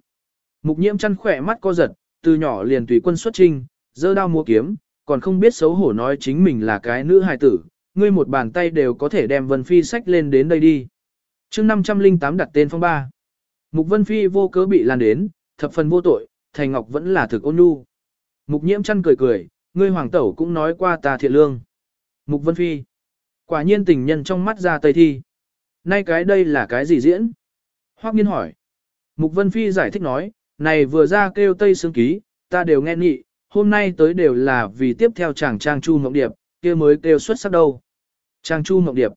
Mục nhiễm chăn khỏe mắt co giật, từ nhỏ liền tùy quân xuất trinh, dơ đao múa kiếm, còn không biết xấu hổ nói chính mình là cái nữ hài tử, ngươi một bàn tay đều có thể đem Vân Phi sách lên đến đây đi. chương 508 đặt tên phong ba. Mục Vân Phi vô cớ bị lan đến, thập phần vô tội, Thành Ngọc vẫn là thực ôn nhu. Mục nhiễm chăn cười cười, ngươi hoàng tẩu cũng nói qua ta thiện lương. Mục Vân Phi. Quả nhiên tình nhân trong mắt ra tây thi. Nay cái đây là cái gì diễn? Hoắc nghiên hỏi. Mục Vân Phi giải thích nói, này vừa ra kêu tây xương ký, ta đều nghe nghị, hôm nay tới đều là vì tiếp theo chàng trang chu mộng điệp, kia mới kêu xuất sắc đâu. Trang chu mộng điệp.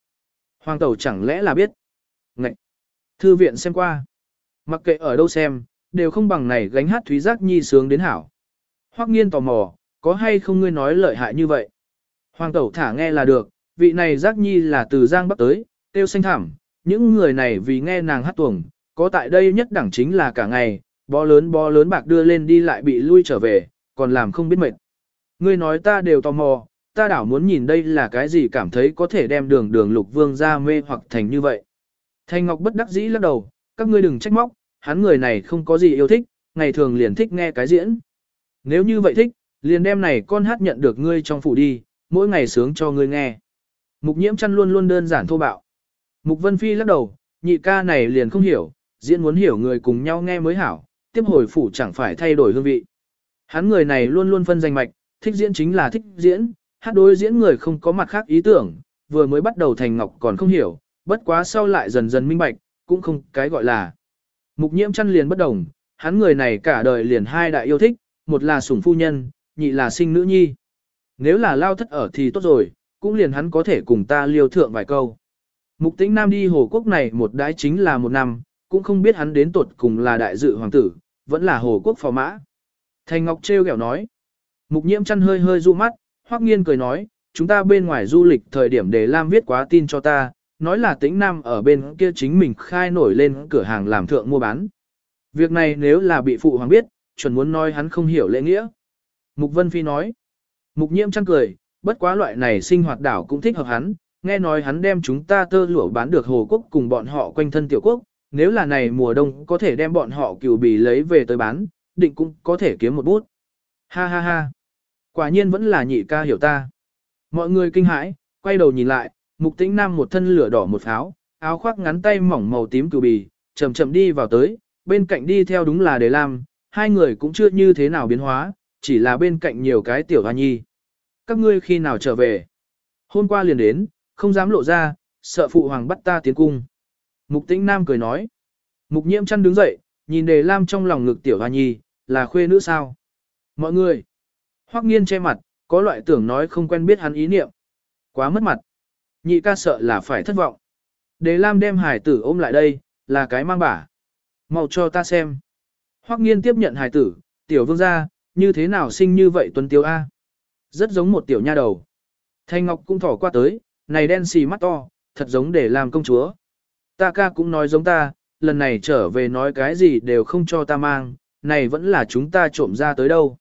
Hoàng tẩu chẳng lẽ là biết. Ngậy! Thư viện xem qua. Mặc kệ ở đâu xem, đều không bằng này gánh hát Thúy Giác Nhi sướng đến hảo. Hoắc nghiên tò mò, có hay không ngươi nói lợi hại như vậy? Hoàng tẩu thả nghe là được, vị này Giác Nhi là từ Giang Bắc tới, tiêu xanh thảm, những người này vì nghe nàng hát tuồng, có tại đây nhất đẳng chính là cả ngày, bó lớn bó lớn bạc đưa lên đi lại bị lui trở về, còn làm không biết mệt. Ngươi nói ta đều tò mò, ta đảo muốn nhìn đây là cái gì cảm thấy có thể đem đường đường lục vương ra mê hoặc thành như vậy. Thanh Ngọc bất đắc dĩ lắc đầu, các ngươi đừng trách móc, hắn người này không có gì yêu thích, ngày thường liền thích nghe cái diễn. Nếu như vậy thích, liền đem này con hát nhận được ngươi trong phủ đi, mỗi ngày sướng cho ngươi nghe. Mục nhiễm chăn luôn luôn đơn giản thô bạo. Mục Vân Phi lắc đầu, nhị ca này liền không hiểu, diễn muốn hiểu người cùng nhau nghe mới hảo, tiếp hồi phủ chẳng phải thay đổi hương vị. Hắn người này luôn luôn phân danh mạch, thích diễn chính là thích diễn, hát đối diễn người không có mặt khác ý tưởng, vừa mới bắt đầu thành ngọc còn không hiểu, bất quá sau lại dần dần minh bạch, cũng không cái gọi là. Mục nhiễm chăn liền bất đồng, hắn người này cả đời liền hai đại yêu thích, một là sủng phu nhân, nhị là sinh nữ nhi. Nếu là lao thất ở thì tốt rồi, cũng liền hắn có thể cùng ta liêu thượng vài câu. Mục tĩnh nam đi hồ quốc này một đái chính là một năm, cũng không biết hắn đến tuột cùng là đại dự hoàng tử, vẫn là hồ quốc phò mã. Thành Ngọc treo kẹo nói. Mục nhiễm chăn hơi hơi du mắt, hoắc nghiên cười nói, chúng ta bên ngoài du lịch thời điểm để Lam viết quá tin cho ta, nói là tĩnh nam ở bên kia chính mình khai nổi lên cửa hàng làm thượng mua bán. Việc này nếu là bị phụ hoàng biết, chuẩn muốn nói hắn không hiểu lễ nghĩa. Mục Vân Phi nói. Mục nhiễm chăn cười, bất quá loại này sinh hoạt đảo cũng thích hợp hắn, nghe nói hắn đem chúng ta tơ lụa bán được Hồ Quốc cùng bọn họ quanh thân tiểu quốc, nếu là này mùa đông có thể đem bọn họ cừu bì lấy về tới bán, định cũng có thể kiếm một bút. Ha ha ha. Quả nhiên vẫn là nhị ca hiểu ta. Mọi người kinh hãi, quay đầu nhìn lại, mục tĩnh nam một thân lửa đỏ một pháo, áo khoác ngắn tay mỏng màu tím cừu bì, chậm chậm đi vào tới, bên cạnh đi theo đúng là đề lam, hai người cũng chưa như thế nào biến hóa, chỉ là bên cạnh nhiều cái tiểu hoa nhi. Các ngươi khi nào trở về? Hôm qua liền đến, không dám lộ ra, sợ phụ hoàng bắt ta tiến cung. Mục tĩnh nam cười nói. Mục nhiễm chăn đứng dậy, nhìn đề lam trong lòng ngực tiểu hoa nhi, là khuê nữ sao? Mọi người. Hoắc nghiên che mặt, có loại tưởng nói không quen biết hắn ý niệm. Quá mất mặt. Nhị ca sợ là phải thất vọng. Đề lam đem hải tử ôm lại đây, là cái mang bả. Mau cho ta xem. Hoắc nghiên tiếp nhận hài tử, tiểu vương gia, như thế nào sinh như vậy tuấn tiêu A. Rất giống một tiểu nha đầu. Thanh Ngọc cũng thỏ qua tới, này đen xì mắt to, thật giống để làm công chúa. Ta ca cũng nói giống ta, lần này trở về nói cái gì đều không cho ta mang, này vẫn là chúng ta trộm ra tới đâu.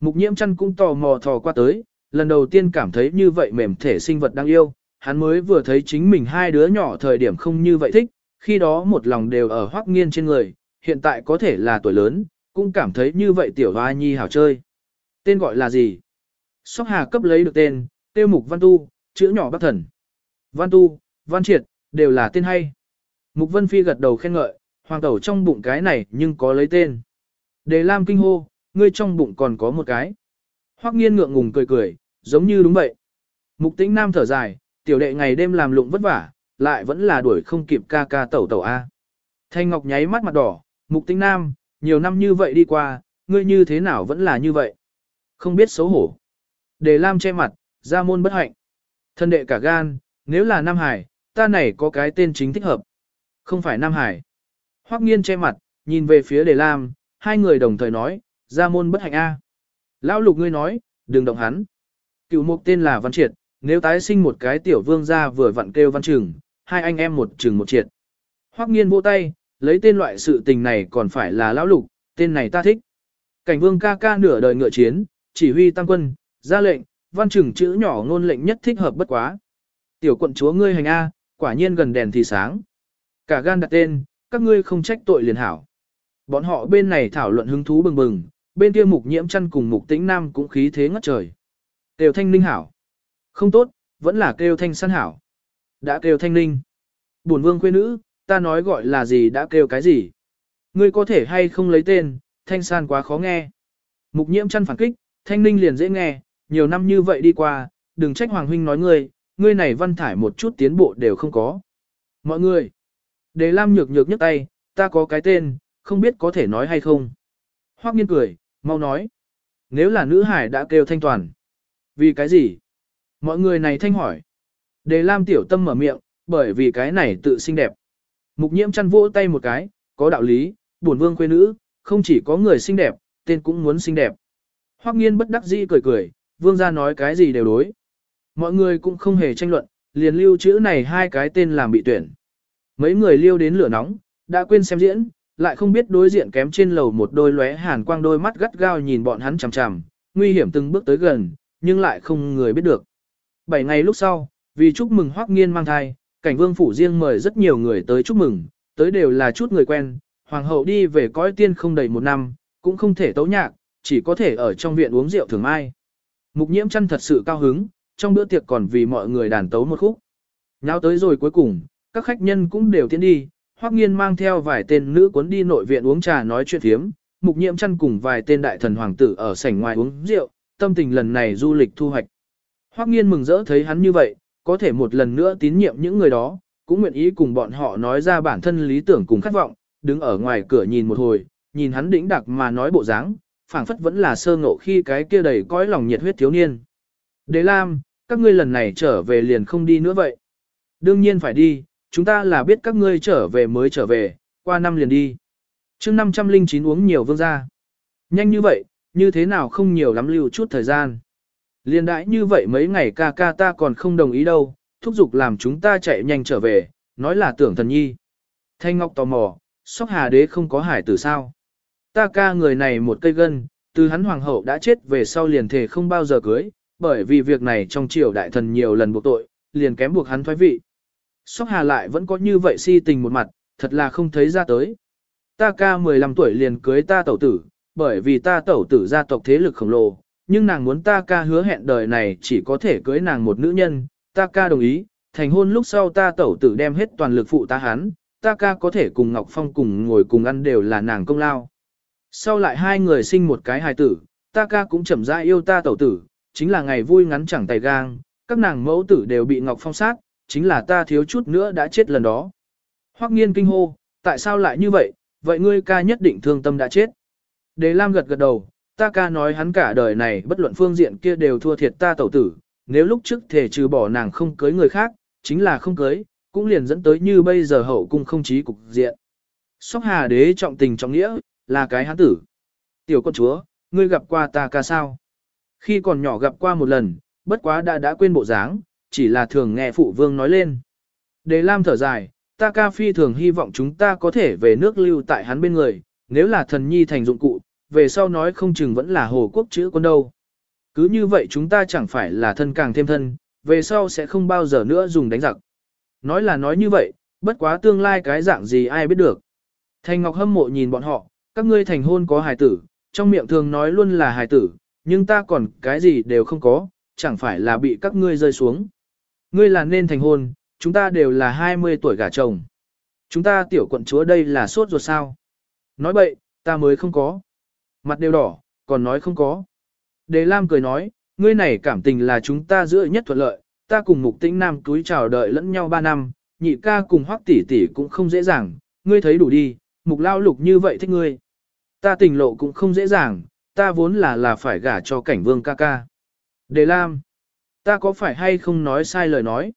Mục nhiễm chăn cũng tò mò thò qua tới, lần đầu tiên cảm thấy như vậy mềm thể sinh vật đang yêu, hắn mới vừa thấy chính mình hai đứa nhỏ thời điểm không như vậy thích, khi đó một lòng đều ở hoác nghiên trên người, hiện tại có thể là tuổi lớn, cũng cảm thấy như vậy tiểu hoa nhi hảo chơi. Tên gọi là gì? Sóc Hà cấp lấy được tên, tiêu mục văn tu, chữ nhỏ bác thần. Văn tu, văn triệt, đều là tên hay. Mục Vân Phi gật đầu khen ngợi, hoàng tẩu trong bụng cái này nhưng có lấy tên. Đề Lam kinh hô, ngươi trong bụng còn có một cái. Hoắc nghiên ngượng ngùng cười cười, giống như đúng vậy. Mục tĩnh nam thở dài, tiểu đệ ngày đêm làm lụng vất vả, lại vẫn là đuổi không kịp ca ca tẩu tẩu A. Thanh Ngọc nháy mắt mặt đỏ, mục tĩnh nam, nhiều năm như vậy đi qua, ngươi như thế nào vẫn là như vậy. Không biết xấu hổ. Đề Lam che mặt, ra môn bất hạnh. Thân đệ cả gan, nếu là Nam Hải, ta này có cái tên chính thích hợp. Không phải Nam Hải. Hoắc nghiên che mặt, nhìn về phía Đề Lam, hai người đồng thời nói, ra môn bất hạnh A. Lão lục ngươi nói, đừng động hắn. Cựu mục tên là Văn Triệt, nếu tái sinh một cái tiểu vương gia vừa vặn kêu Văn Trừng, hai anh em một trừng một triệt. Hoắc nghiên vỗ tay, lấy tên loại sự tình này còn phải là lão lục, tên này ta thích. Cảnh vương ca ca nửa đời ngựa chiến, chỉ huy tăng quân, ra lệnh, văn chừng chữ nhỏ ngôn lệnh nhất thích hợp bất quá. Tiểu quận chúa ngươi hành A, quả nhiên gần đèn thì sáng. Cả gan đặt tên, các ngươi không trách tội liền hảo. Bọn họ bên này thảo luận hứng thú bừng bừng, bên kia mục nhiễm chăn cùng mục tĩnh nam cũng khí thế ngất trời. Kêu thanh ninh hảo. Không tốt, vẫn là kêu thanh săn hảo. Đã kêu thanh ninh. buồn vương quê nữ, ta nói gọi là gì đã kêu cái gì. Ngươi có thể hay không lấy tên, thanh san quá khó nghe. Mục nhiễm chăn phản kích, thanh ninh liền dễ nghe, nhiều năm như vậy đi qua, đừng trách Hoàng Huynh nói ngươi, ngươi này văn thải một chút tiến bộ đều không có. Mọi người, đề lam nhược nhược nhấc tay, ta có cái tên, không biết có thể nói hay không. Hoắc nghiên cười, mau nói. Nếu là nữ hải đã kêu thanh toàn. Vì cái gì? Mọi người này thanh hỏi. Đề lam tiểu tâm mở miệng, bởi vì cái này tự xinh đẹp. Mục nhiễm chăn vỗ tay một cái, có đạo lý, buồn vương quê nữ, không chỉ có người xinh đẹp, tên cũng muốn xinh đẹp. Hoắc nghiên bất đắc dĩ cười cười, vương gia nói cái gì đều đối. Mọi người cũng không hề tranh luận, liền lưu chữ này hai cái tên làm bị tuyển. Mấy người liêu đến lửa nóng, đã quên xem diễn, lại không biết đối diện kém trên lầu một đôi lóe hàn quang đôi mắt gắt gao nhìn bọn hắn chằm chằm, nguy hiểm từng bước tới gần, nhưng lại không người biết được. Bảy ngày lúc sau, vì chúc mừng Hoắc Nghiên mang thai, cảnh vương phủ riêng mời rất nhiều người tới chúc mừng, tới đều là chút người quen, hoàng hậu đi về cõi tiên không đầy một năm, cũng không thể tấu nhạc, chỉ có thể ở trong viện uống rượu thường mai. Mục nhiễm chăn thật sự cao hứng, trong bữa tiệc còn vì mọi người đàn tấu một khúc. Nháo tới rồi cuối cùng, các khách nhân cũng đều tiến đi, Hoắc Nghiên mang theo vài tên nữ cuốn đi nội viện uống trà nói chuyện thiếm, Mục Nhiễm chăn cùng vài tên đại thần hoàng tử ở sảnh ngoài uống rượu, tâm tình lần này du lịch thu hoạch. Hoắc Nghiên mừng rỡ thấy hắn như vậy, có thể một lần nữa tín nhiệm những người đó, cũng nguyện ý cùng bọn họ nói ra bản thân lý tưởng cùng khát vọng, đứng ở ngoài cửa nhìn một hồi, nhìn hắn đĩnh đặc mà nói bộ dáng, phảng phất vẫn là sơ ngộ khi cái kia đầy cõi lòng nhiệt huyết thiếu niên. Đế Lam, các ngươi lần này trở về liền không đi nữa vậy. Đương nhiên phải đi, chúng ta là biết các ngươi trở về mới trở về, qua năm liền đi. chương 509 uống nhiều vương gia Nhanh như vậy, như thế nào không nhiều lắm lưu chút thời gian. Liên đãi như vậy mấy ngày ca ca ta còn không đồng ý đâu, thúc giục làm chúng ta chạy nhanh trở về, nói là tưởng thần nhi. Thanh Ngọc tò mò, sóc hà đế không có hải tử sao. Ta ca người này một cây gân, từ hắn hoàng hậu đã chết về sau liền thể không bao giờ cưới, bởi vì việc này trong triều đại thần nhiều lần buộc tội, liền kém buộc hắn thoái vị. Sóc hà lại vẫn có như vậy si tình một mặt, thật là không thấy ra tới. Ta ca 15 tuổi liền cưới ta tẩu tử, bởi vì ta tẩu tử gia tộc thế lực khổng lồ, nhưng nàng muốn ta ca hứa hẹn đời này chỉ có thể cưới nàng một nữ nhân, ta ca đồng ý, thành hôn lúc sau ta tẩu tử đem hết toàn lực phụ ta hắn, ta ca có thể cùng Ngọc Phong cùng ngồi cùng ăn đều là nàng công lao. Sau lại hai người sinh một cái hài tử, ta ca cũng chậm rãi yêu ta tẩu tử, chính là ngày vui ngắn chẳng tay gang, các nàng mẫu tử đều bị Ngọc Phong sát, chính là ta thiếu chút nữa đã chết lần đó. Hoắc nghiên kinh hô, tại sao lại như vậy, vậy ngươi ca nhất định thương tâm đã chết. Đề Lam gật gật đầu, ta ca nói hắn cả đời này bất luận phương diện kia đều thua thiệt ta tẩu tử, nếu lúc trước thể trừ bỏ nàng không cưới người khác, chính là không cưới, cũng liền dẫn tới như bây giờ hậu cung không chí cục diện. Sóc hà đế trọng tình trọng nghĩa, là cái hắn tử. Tiểu con chúa, ngươi gặp qua ta ca sao? Khi còn nhỏ gặp qua một lần, bất quá đã đã quên bộ dáng, chỉ là thường nghe phụ vương nói lên. Đế Lam thở dài, ta ca phi thường hy vọng chúng ta có thể về nước lưu tại hắn bên người, nếu là thần nhi thành dụng cụ, về sau nói không chừng vẫn là hồ quốc chữ quân đâu. Cứ như vậy chúng ta chẳng phải là thân càng thêm thân, về sau sẽ không bao giờ nữa dùng đánh giặc. Nói là nói như vậy, bất quá tương lai cái dạng gì ai biết được. Thành Ngọc hâm mộ nhìn bọn họ, các ngươi thành hôn có hài tử, trong miệng thường nói luôn là hài tử, nhưng ta còn cái gì đều không có, chẳng phải là bị các ngươi rơi xuống. Ngươi là nên thành hôn, chúng ta đều là 20 tuổi gả chồng. Chúng ta tiểu quận chúa đây là sốt ruột sao. Nói bậy, ta mới không có. Mặt đều đỏ, còn nói không có. Đề Lam cười nói, ngươi này cảm tình là chúng ta giữa nhất thuận lợi, ta cùng mục tĩnh nam túi chào đợi lẫn nhau 3 năm, nhị ca cùng hoắc tỷ tỷ cũng không dễ dàng, ngươi thấy đủ đi, mục lao lục như vậy thích ngươi. Ta tình lộ cũng không dễ dàng, ta vốn là là phải gả cho cảnh vương ca ca. Đề Lam, ta có phải hay không nói sai lời nói?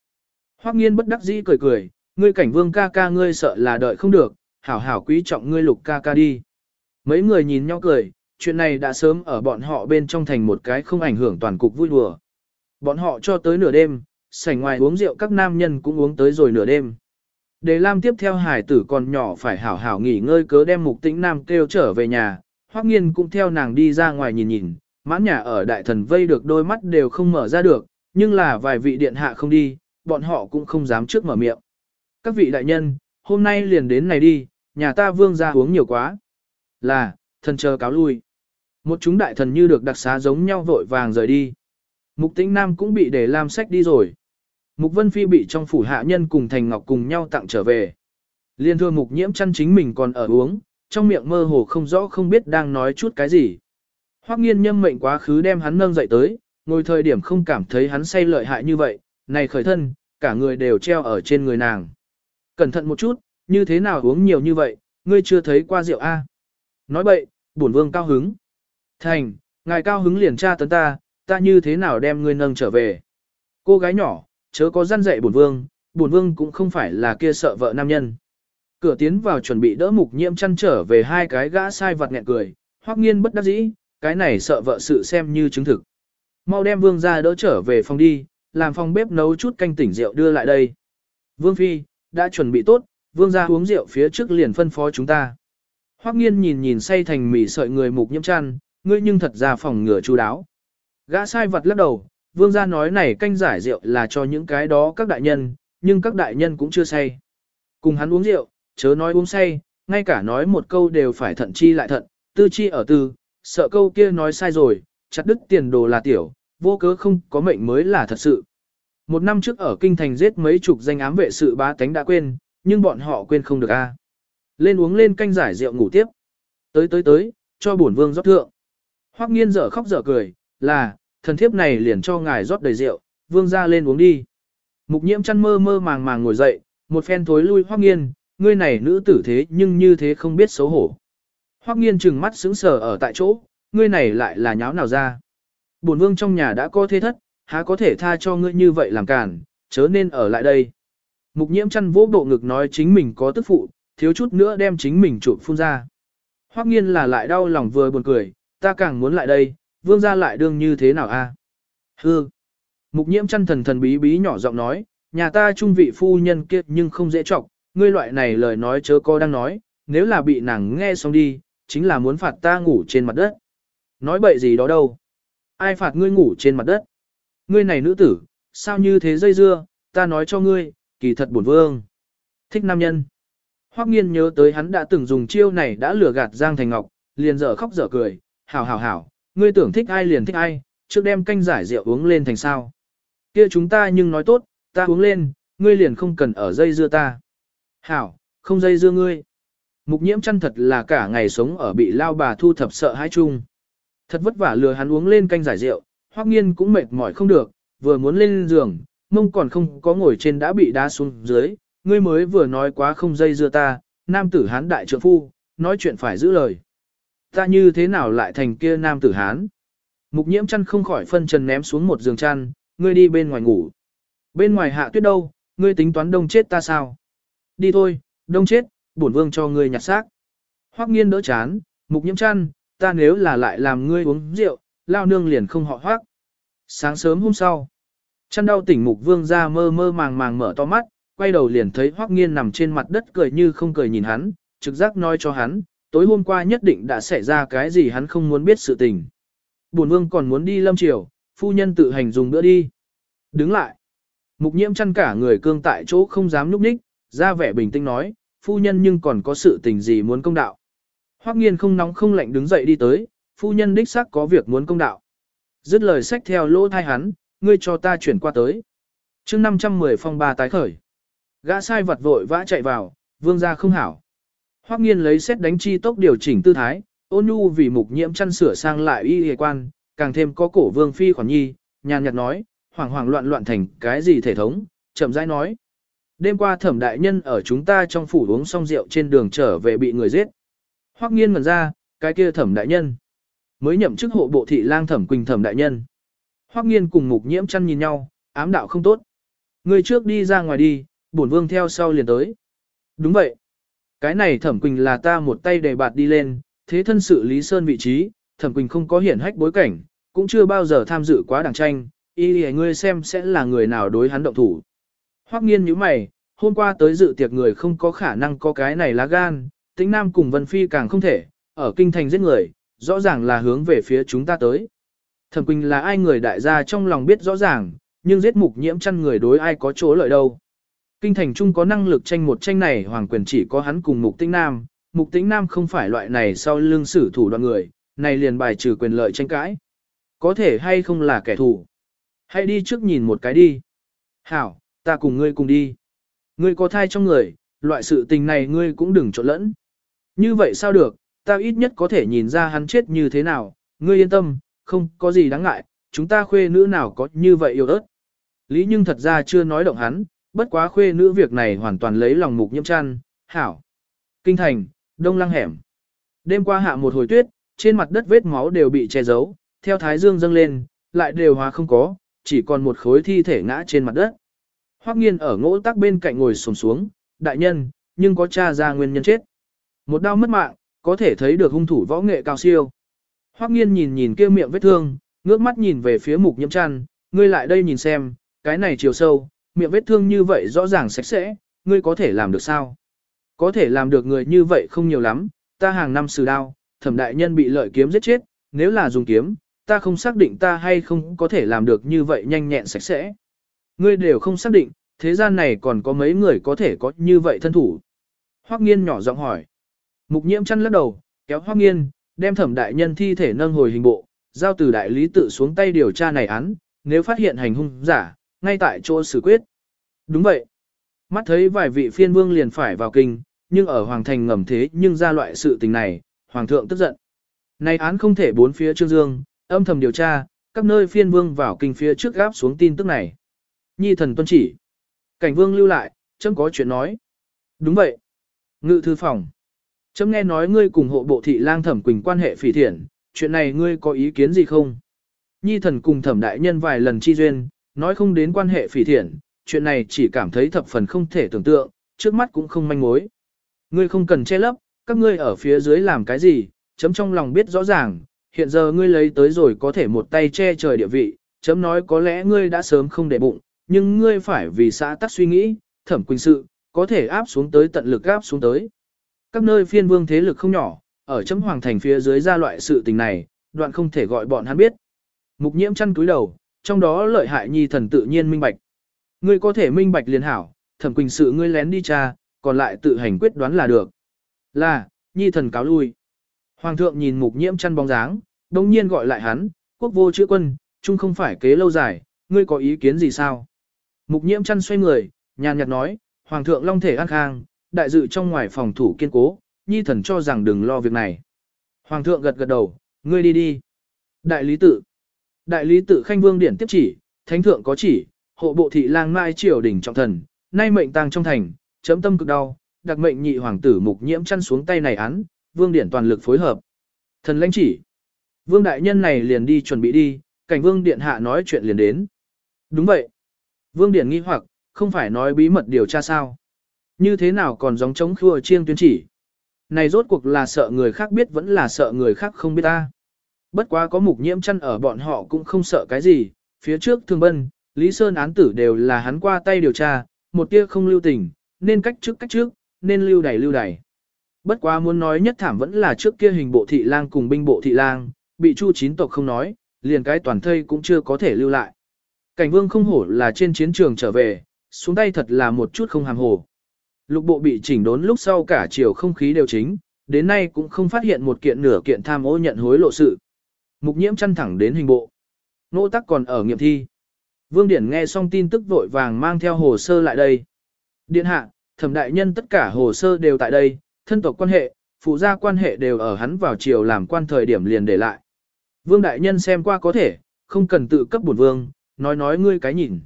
Hoắc nghiên bất đắc dĩ cười cười, ngươi cảnh vương ca ca ngươi sợ là đợi không được, hảo hảo quý trọng ngươi lục ca ca đi. Mấy người nhìn nhau cười, chuyện này đã sớm ở bọn họ bên trong thành một cái không ảnh hưởng toàn cục vui đùa. Bọn họ cho tới nửa đêm, sảnh ngoài uống rượu các nam nhân cũng uống tới rồi nửa đêm. Đề Lam tiếp theo hải tử còn nhỏ phải hảo hảo nghỉ ngơi cớ đem mục tĩnh nam kêu trở về nhà, hoắc nghiên cũng theo nàng đi ra ngoài nhìn nhìn, mãn nhà ở đại thần vây được đôi mắt đều không mở ra được, nhưng là vài vị điện hạ không đi, bọn họ cũng không dám trước mở miệng. Các vị đại nhân, hôm nay liền đến này đi, nhà ta vương ra uống nhiều quá. Là, thần chờ cáo lui. Một chúng đại thần như được đặc xá giống nhau vội vàng rời đi. Mục tĩnh nam cũng bị để làm sách đi rồi. Mục vân phi bị trong phủ hạ nhân cùng thành ngọc cùng nhau tặng trở về. Liên thưa mục nhiễm chăn chính mình còn ở uống, trong miệng mơ hồ không rõ không biết đang nói chút cái gì. Hoắc nghiên nhâm mệnh quá khứ đem hắn nâng dậy tới, ngồi thời điểm không cảm thấy hắn say lợi hại như vậy, này khởi thân, cả người đều treo ở trên người nàng. Cẩn thận một chút, như thế nào uống nhiều như vậy, ngươi chưa thấy qua rượu A. Nói bậy, bổn vương cao hứng. Thành, ngài cao hứng liền tra tấn ta, ta như thế nào đem ngươi nâng trở về. Cô gái nhỏ, chớ có gian dạy bổn vương, bổn vương cũng không phải là kia sợ vợ nam nhân. Cửa tiến vào chuẩn bị đỡ mục nhiễm chăn trở về hai cái gã sai vật nghẹn cười, hoắc nghiên bất đắc dĩ, cái này sợ vợ sự xem như chứng thực. Mau đem vương ra đỡ trở về phòng đi, làm phòng bếp nấu chút canh tỉnh rượu đưa lại đây. Vương Phi, đã chuẩn bị tốt, vương ra uống rượu phía trước liền phân phó chúng ta. Hoắc nghiên nhìn nhìn say thành mỉ sợi người mục nhiễm chăn, ngươi nhưng thật ra phòng ngừa chú đáo. Gã sai vật lắc đầu, vương gia nói này canh giải rượu là cho những cái đó các đại nhân, nhưng các đại nhân cũng chưa say. Cùng hắn uống rượu, chớ nói uống say, ngay cả nói một câu đều phải thận chi lại thận, tư chi ở tư, sợ câu kia nói sai rồi, chặt đứt tiền đồ là tiểu, vô cớ không có mệnh mới là thật sự. Một năm trước ở kinh thành giết mấy chục danh ám vệ sự bá tánh đã quên, nhưng bọn họ quên không được a. Lên uống lên canh giải rượu ngủ tiếp. Tới tới tới, cho bổn vương rót thượng. Hoắc nghiên dở khóc dở cười, là, thần thiếp này liền cho ngài rót đầy rượu, vương ra lên uống đi. Mục nhiễm chăn mơ mơ màng màng ngồi dậy, một phen thối lui Hoắc nghiên, ngươi này nữ tử thế nhưng như thế không biết xấu hổ. Hoắc nghiên trừng mắt sững sờ ở tại chỗ, ngươi này lại là nháo nào ra. Bổn vương trong nhà đã có thế thất, há có thể tha cho ngươi như vậy làm cản, chớ nên ở lại đây. Mục nhiễm chăn vỗ bộ ngực nói chính mình có tức phụ, thiếu chút nữa đem chính mình trụ phun ra. Hoắc nghiên là lại đau lòng vừa buồn cười, ta càng muốn lại đây, vương gia lại đương như thế nào a? Hừ. Mục nhiễm chăn thần thần bí bí nhỏ giọng nói, nhà ta trung vị phu nhân kia nhưng không dễ trọng, ngươi loại này lời nói chớ có đang nói, nếu là bị nàng nghe xong đi, chính là muốn phạt ta ngủ trên mặt đất. Nói bậy gì đó đâu. Ai phạt ngươi ngủ trên mặt đất? Ngươi này nữ tử, sao như thế dây dưa, ta nói cho ngươi, kỳ thật buồn vương. Thích nam nhân. Hoắc nghiên nhớ tới hắn đã từng dùng chiêu này đã lừa gạt Giang Thành Ngọc, liền dở khóc dở cười, hảo hảo hảo, ngươi tưởng thích ai liền thích ai, trước đem canh giải rượu uống lên thành sao. Kia chúng ta nhưng nói tốt, ta uống lên, ngươi liền không cần ở dây dưa ta. Hảo, không dây dưa ngươi. Mục nhiễm chăn thật là cả ngày sống ở bị lao bà thu thập sợ hãi chung. Thật vất vả lừa hắn uống lên canh giải rượu, hoắc nghiên cũng mệt mỏi không được, vừa muốn lên giường, mông còn không có ngồi trên đã bị đá xuống dưới, ngươi mới vừa nói quá không dây dưa ta, nam tử hán đại trượng phu, nói chuyện phải giữ lời. Ta như thế nào lại thành kia nam tử hán? Mục nhiễm chăn không khỏi phân trần ném xuống một giường chăn, ngươi đi bên ngoài ngủ. Bên ngoài hạ tuyết đâu, ngươi tính toán đông chết ta sao? Đi thôi, đông chết, bổn vương cho ngươi nhặt xác. Hoắc nghiên đỡ chán, mục nhiễm chăn, ta nếu là lại làm ngươi uống rượu, lao nương liền không họ hoác. Sáng sớm hôm sau, chăn đau tỉnh mục vương ra mơ mơ màng màng mở to mắt, quay đầu liền thấy Hoắc nghiên nằm trên mặt đất cười như không cười nhìn hắn, trực giác nói cho hắn, tối hôm qua nhất định đã xảy ra cái gì hắn không muốn biết sự tình. Bổn vương còn muốn đi lâm triều, phu nhân tự hành dùng bữa đi. Đứng lại. Mục nhiễm chăn cả người cương tại chỗ không dám núp ních, ra vẻ bình tĩnh nói, phu nhân nhưng còn có sự tình gì muốn công đạo. Hoắc nghiên không nóng không lạnh đứng dậy đi tới, phu nhân đích xác có việc muốn công đạo. Dứt lời sách theo lỗ thai hắn, ngươi cho ta chuyển qua tới. chương 510 phong ba tái khởi. Gã sai vật vội vã chạy vào, vương gia không hảo. Hoắc nghiên lấy xét đánh chi tốc điều chỉnh tư thái, ôn nhu vì mục nhiễm chăn sửa sang lại y y quan, càng thêm có cổ vương phi khoản nhi, nhàn nhạt nói, hoảng hoảng loạn loạn thành cái gì thể thống, chậm rãi nói. Đêm qua thẩm đại nhân ở chúng ta trong phủ uống xong rượu trên đường trở về bị người giết. Hoắc nghiên ngẩn ra, cái kia thẩm đại nhân. Mới nhậm chức hộ bộ thị lang thẩm quỳnh thẩm đại nhân. Hoắc nghiên cùng mục nhiễm chăn nhìn nhau, ám đạo không tốt. Người trước đi ra ngoài đi, bổn vương theo sau liền tới. Đúng vậy. Cái này thẩm quỳnh là ta một tay đề bạt đi lên, thế thân sự Lý Sơn vị trí, thẩm quỳnh không có hiển hách bối cảnh, cũng chưa bao giờ tham dự quá đảng tranh, y lì ngươi xem sẽ là người nào đối hắn động thủ. Hoắc nghiên như mày, hôm qua tới dự tiệc người không có khả năng có cái này lá gan, tính nam cùng Vân Phi càng không thể, ở kinh thành giết người, rõ ràng là hướng về phía chúng ta tới. Thẩm Quỳnh là ai người đại gia trong lòng biết rõ ràng, nhưng giết mục nhiễm chăn người đối ai có chỗ lợi đâu. Kinh thành trung có năng lực tranh một tranh này hoàng quyền chỉ có hắn cùng mục tĩnh nam, mục tĩnh nam không phải loại này sau lương sử thủ đoạn người, này liền bài trừ quyền lợi tranh cãi. Có thể hay không là kẻ thù. Hãy đi trước nhìn một cái đi. Hảo, ta cùng ngươi cùng đi. Ngươi có thai trong người, loại sự tình này ngươi cũng đừng trộn lẫn. Như vậy sao được, ta ít nhất có thể nhìn ra hắn chết như thế nào, ngươi yên tâm, không có gì đáng ngại, chúng ta khuê nữ nào có như vậy yêu ớt. Lý nhưng thật ra chưa nói động hắn, bất quá khuê nữ việc này hoàn toàn lấy lòng mục nhiễm chăn, hảo. Kinh thành, đông lăng hẻm. Đêm qua hạ một hồi tuyết, trên mặt đất vết máu đều bị che giấu, theo thái dương dâng lên, lại đều hóa không có, chỉ còn một khối thi thể ngã trên mặt đất. Hoắc nghiên ở ngỗ tắc bên cạnh ngồi sồm xuống, đại nhân, nhưng có tra ra nguyên nhân chết. Một đau mất mạng, có thể thấy được hung thủ võ nghệ cao siêu. Hoắc nghiên nhìn nhìn kia miệng vết thương, ngước mắt nhìn về phía mục nhiễm chăn, ngươi lại đây nhìn xem, cái này chiều sâu, miệng vết thương như vậy rõ ràng sạch sẽ, ngươi có thể làm được sao? Có thể làm được người như vậy không nhiều lắm, ta hàng năm sử đao, thẩm đại nhân bị lợi kiếm giết chết, nếu là dùng kiếm, ta không xác định ta hay không có thể làm được như vậy nhanh nhẹn sạch sẽ. Ngươi đều không xác định, thế gian này còn có mấy người có thể có như vậy thân thủ. Hoắc nghiên nhỏ giọng hỏi. Mục nhiễm chăn lắc đầu, kéo Hoắc nghiên, đem thẩm đại nhân thi thể nâng hồi hình bộ, giao từ đại lý tự xuống tay điều tra này án, nếu phát hiện hành hung giả, ngay tại chỗ xử quyết. Đúng vậy. Mắt thấy vài vị phiên vương liền phải vào kinh, nhưng ở hoàng thành ngầm thế nhưng ra loại sự tình này, hoàng thượng tức giận. Này án không thể bốn phía trương dương, âm thầm điều tra, các nơi phiên vương vào kinh phía trước gáp xuống tin tức này. Nhi thần tuân chỉ. Cảnh vương lưu lại, chấm có chuyện nói. Đúng vậy. Ngự thư phòng. Chấm nghe nói ngươi cùng hộ bộ thị lang thẩm quỳnh quan hệ phỉ thiện, chuyện này ngươi có ý kiến gì không? Nhi thần cùng thẩm đại nhân vài lần chi duyên, nói không đến quan hệ phỉ thiện, chuyện này chỉ cảm thấy thập phần không thể tưởng tượng, trước mắt cũng không manh mối. Ngươi không cần che lấp, các ngươi ở phía dưới làm cái gì, chấm trong lòng biết rõ ràng, hiện giờ ngươi lấy tới rồi có thể một tay che trời địa vị, chấm nói có lẽ ngươi đã sớm không để bụng, nhưng ngươi phải vì xã tắc suy nghĩ, thẩm quỳnh sự, có thể áp xuống tới tận lực áp xuống tới. Các nơi phiên vương thế lực không nhỏ, ở chấm hoàng thành phía dưới ra loại sự tình này, đoạn không thể gọi bọn hắn biết. Mục nhiễm chăn cúi đầu, trong đó lợi hại nhi thần tự nhiên minh bạch. Ngươi có thể minh bạch liền hảo, thẩm quỳnh sự ngươi lén đi tra, còn lại tự hành quyết đoán là được. Là, nhi thần cáo lui. Hoàng thượng nhìn mục nhiễm chăn bóng dáng, đồng nhiên gọi lại hắn, quốc vô chữa quân, chung không phải kế lâu dài, ngươi có ý kiến gì sao? Mục nhiễm chăn xoay người, nhàn nhạt nói, Hoàng thượng long thể an khang, đại dự trong ngoài phòng thủ kiên cố, nhi thần cho rằng đừng lo việc này. Hoàng thượng gật gật đầu, ngươi đi đi. Đại lý tự. Đại lý tự khanh vương điển tiếp chỉ, thánh thượng có chỉ, hộ bộ thị lang mai triều đỉnh trọng thần, nay mệnh tang trong thành, chấm tâm cực đau, đặc mệnh nhị hoàng tử mục nhiễm chăn xuống tay này án, vương điển toàn lực phối hợp. Thần lãnh chỉ. Vương đại nhân này liền đi chuẩn bị đi, cảnh vương điện hạ nói chuyện liền đến. Đúng vậy. Vương điển nghi hoặc, không phải nói bí mật điều tra sao. Như thế nào còn giống chống khua chiêng tuyên chỉ. Này rốt cuộc là sợ người khác biết vẫn là sợ người khác không biết ta. Bất quá có mục nhiễm chăn ở bọn họ cũng không sợ cái gì, phía trước thường bân, Lý Sơn án tử đều là hắn qua tay điều tra, một tia không lưu tình, nên cách trước cách trước, nên lưu đẩy lưu đẩy. Bất quá muốn nói nhất thảm vẫn là trước kia hình bộ thị lang cùng binh bộ thị lang, bị chu chín tộc không nói, liền cái toàn thây cũng chưa có thể lưu lại. Cảnh vương không hổ là trên chiến trường trở về, xuống tay thật là một chút không hàm hồ. Lục bộ bị chỉnh đốn lúc sau cả chiều không khí đều chính, đến nay cũng không phát hiện một kiện nửa kiện tham ô nhận hối lộ sự. Mục nhiễm chăn thẳng đến hình bộ. Nỗ tắc còn ở nghiệm thi. Vương Điển nghe xong tin tức vội vàng mang theo hồ sơ lại đây. Điện hạ, thẩm đại nhân tất cả hồ sơ đều tại đây, thân tộc quan hệ, phụ gia quan hệ đều ở hắn vào chiều làm quan thời điểm liền để lại. Vương đại nhân xem qua có thể, không cần tự cấp bổn vương, nói nói ngươi cái nhìn.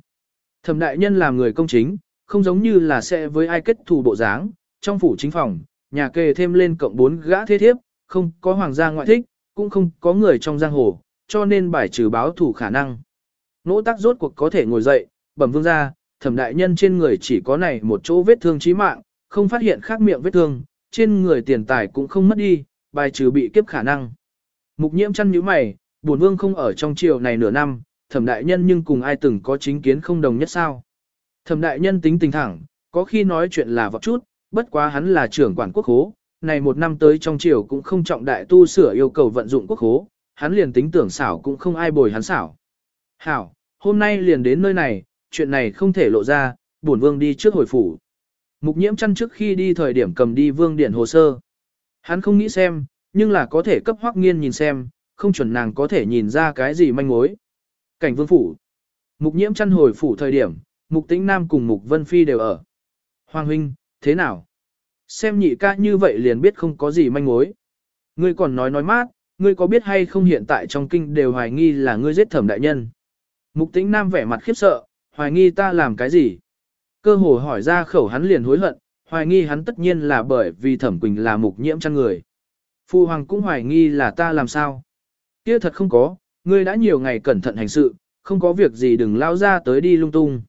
Thẩm đại nhân làm người công chính, không giống như là sẽ với ai kết thù bộ dáng, trong phủ chính phòng, nhà kề thêm lên cộng bốn gã thế thiếp, không có hoàng gia ngoại thích, cũng không có người trong giang hồ, cho nên bài trừ báo thủ khả năng. Nỗ tác rốt cuộc có thể ngồi dậy, bẩm vương ra, thẩm đại nhân trên người chỉ có này một chỗ vết thương chí mạng, không phát hiện khác miệng vết thương, trên người tiền tài cũng không mất đi, bài trừ bị kiếp khả năng. Mục nhiễm chăn như mày, buồn vương không ở trong triều này nửa năm, thẩm đại nhân nhưng cùng ai từng có chính kiến không đồng nhất sao. Thẩm đại nhân tính tình thẳng, có khi nói chuyện là vọt chút, bất quá hắn là trưởng quản quốc hố, này một năm tới trong triều cũng không trọng đại tu sửa yêu cầu vận dụng quốc hố, hắn liền tính tưởng xảo cũng không ai bồi hắn xảo. Hảo, hôm nay liền đến nơi này, chuyện này không thể lộ ra, bổn vương đi trước hồi phủ. Mục nhiễm chăn trước khi đi thời điểm cầm đi vương điện hồ sơ. Hắn không nghĩ xem, nhưng là có thể cấp hoắc nghiên nhìn xem, không chuẩn nàng có thể nhìn ra cái gì manh mối. Cảnh vương phủ. Mục nhiễm chăn hồi phủ thời điểm, mục tĩnh nam cùng mục vân phi đều ở. Hoàng huynh, thế nào? Xem nhị ca như vậy liền biết không có gì manh mối. Ngươi còn nói nói mát, ngươi có biết hay không hiện tại trong kinh đều hoài nghi là ngươi giết thẩm đại nhân. Mục tĩnh nam vẻ mặt khiếp sợ, hoài nghi ta làm cái gì? Cơ hồ hỏi ra khẩu hắn liền hối hận, hoài nghi hắn tất nhiên là bởi vì thẩm quỳnh là mục nhiễm chăn người. Phu hoàng cũng hoài nghi là ta làm sao? Kia thật không có, ngươi đã nhiều ngày cẩn thận hành sự, không có việc gì đừng lao ra tới đi lung tung.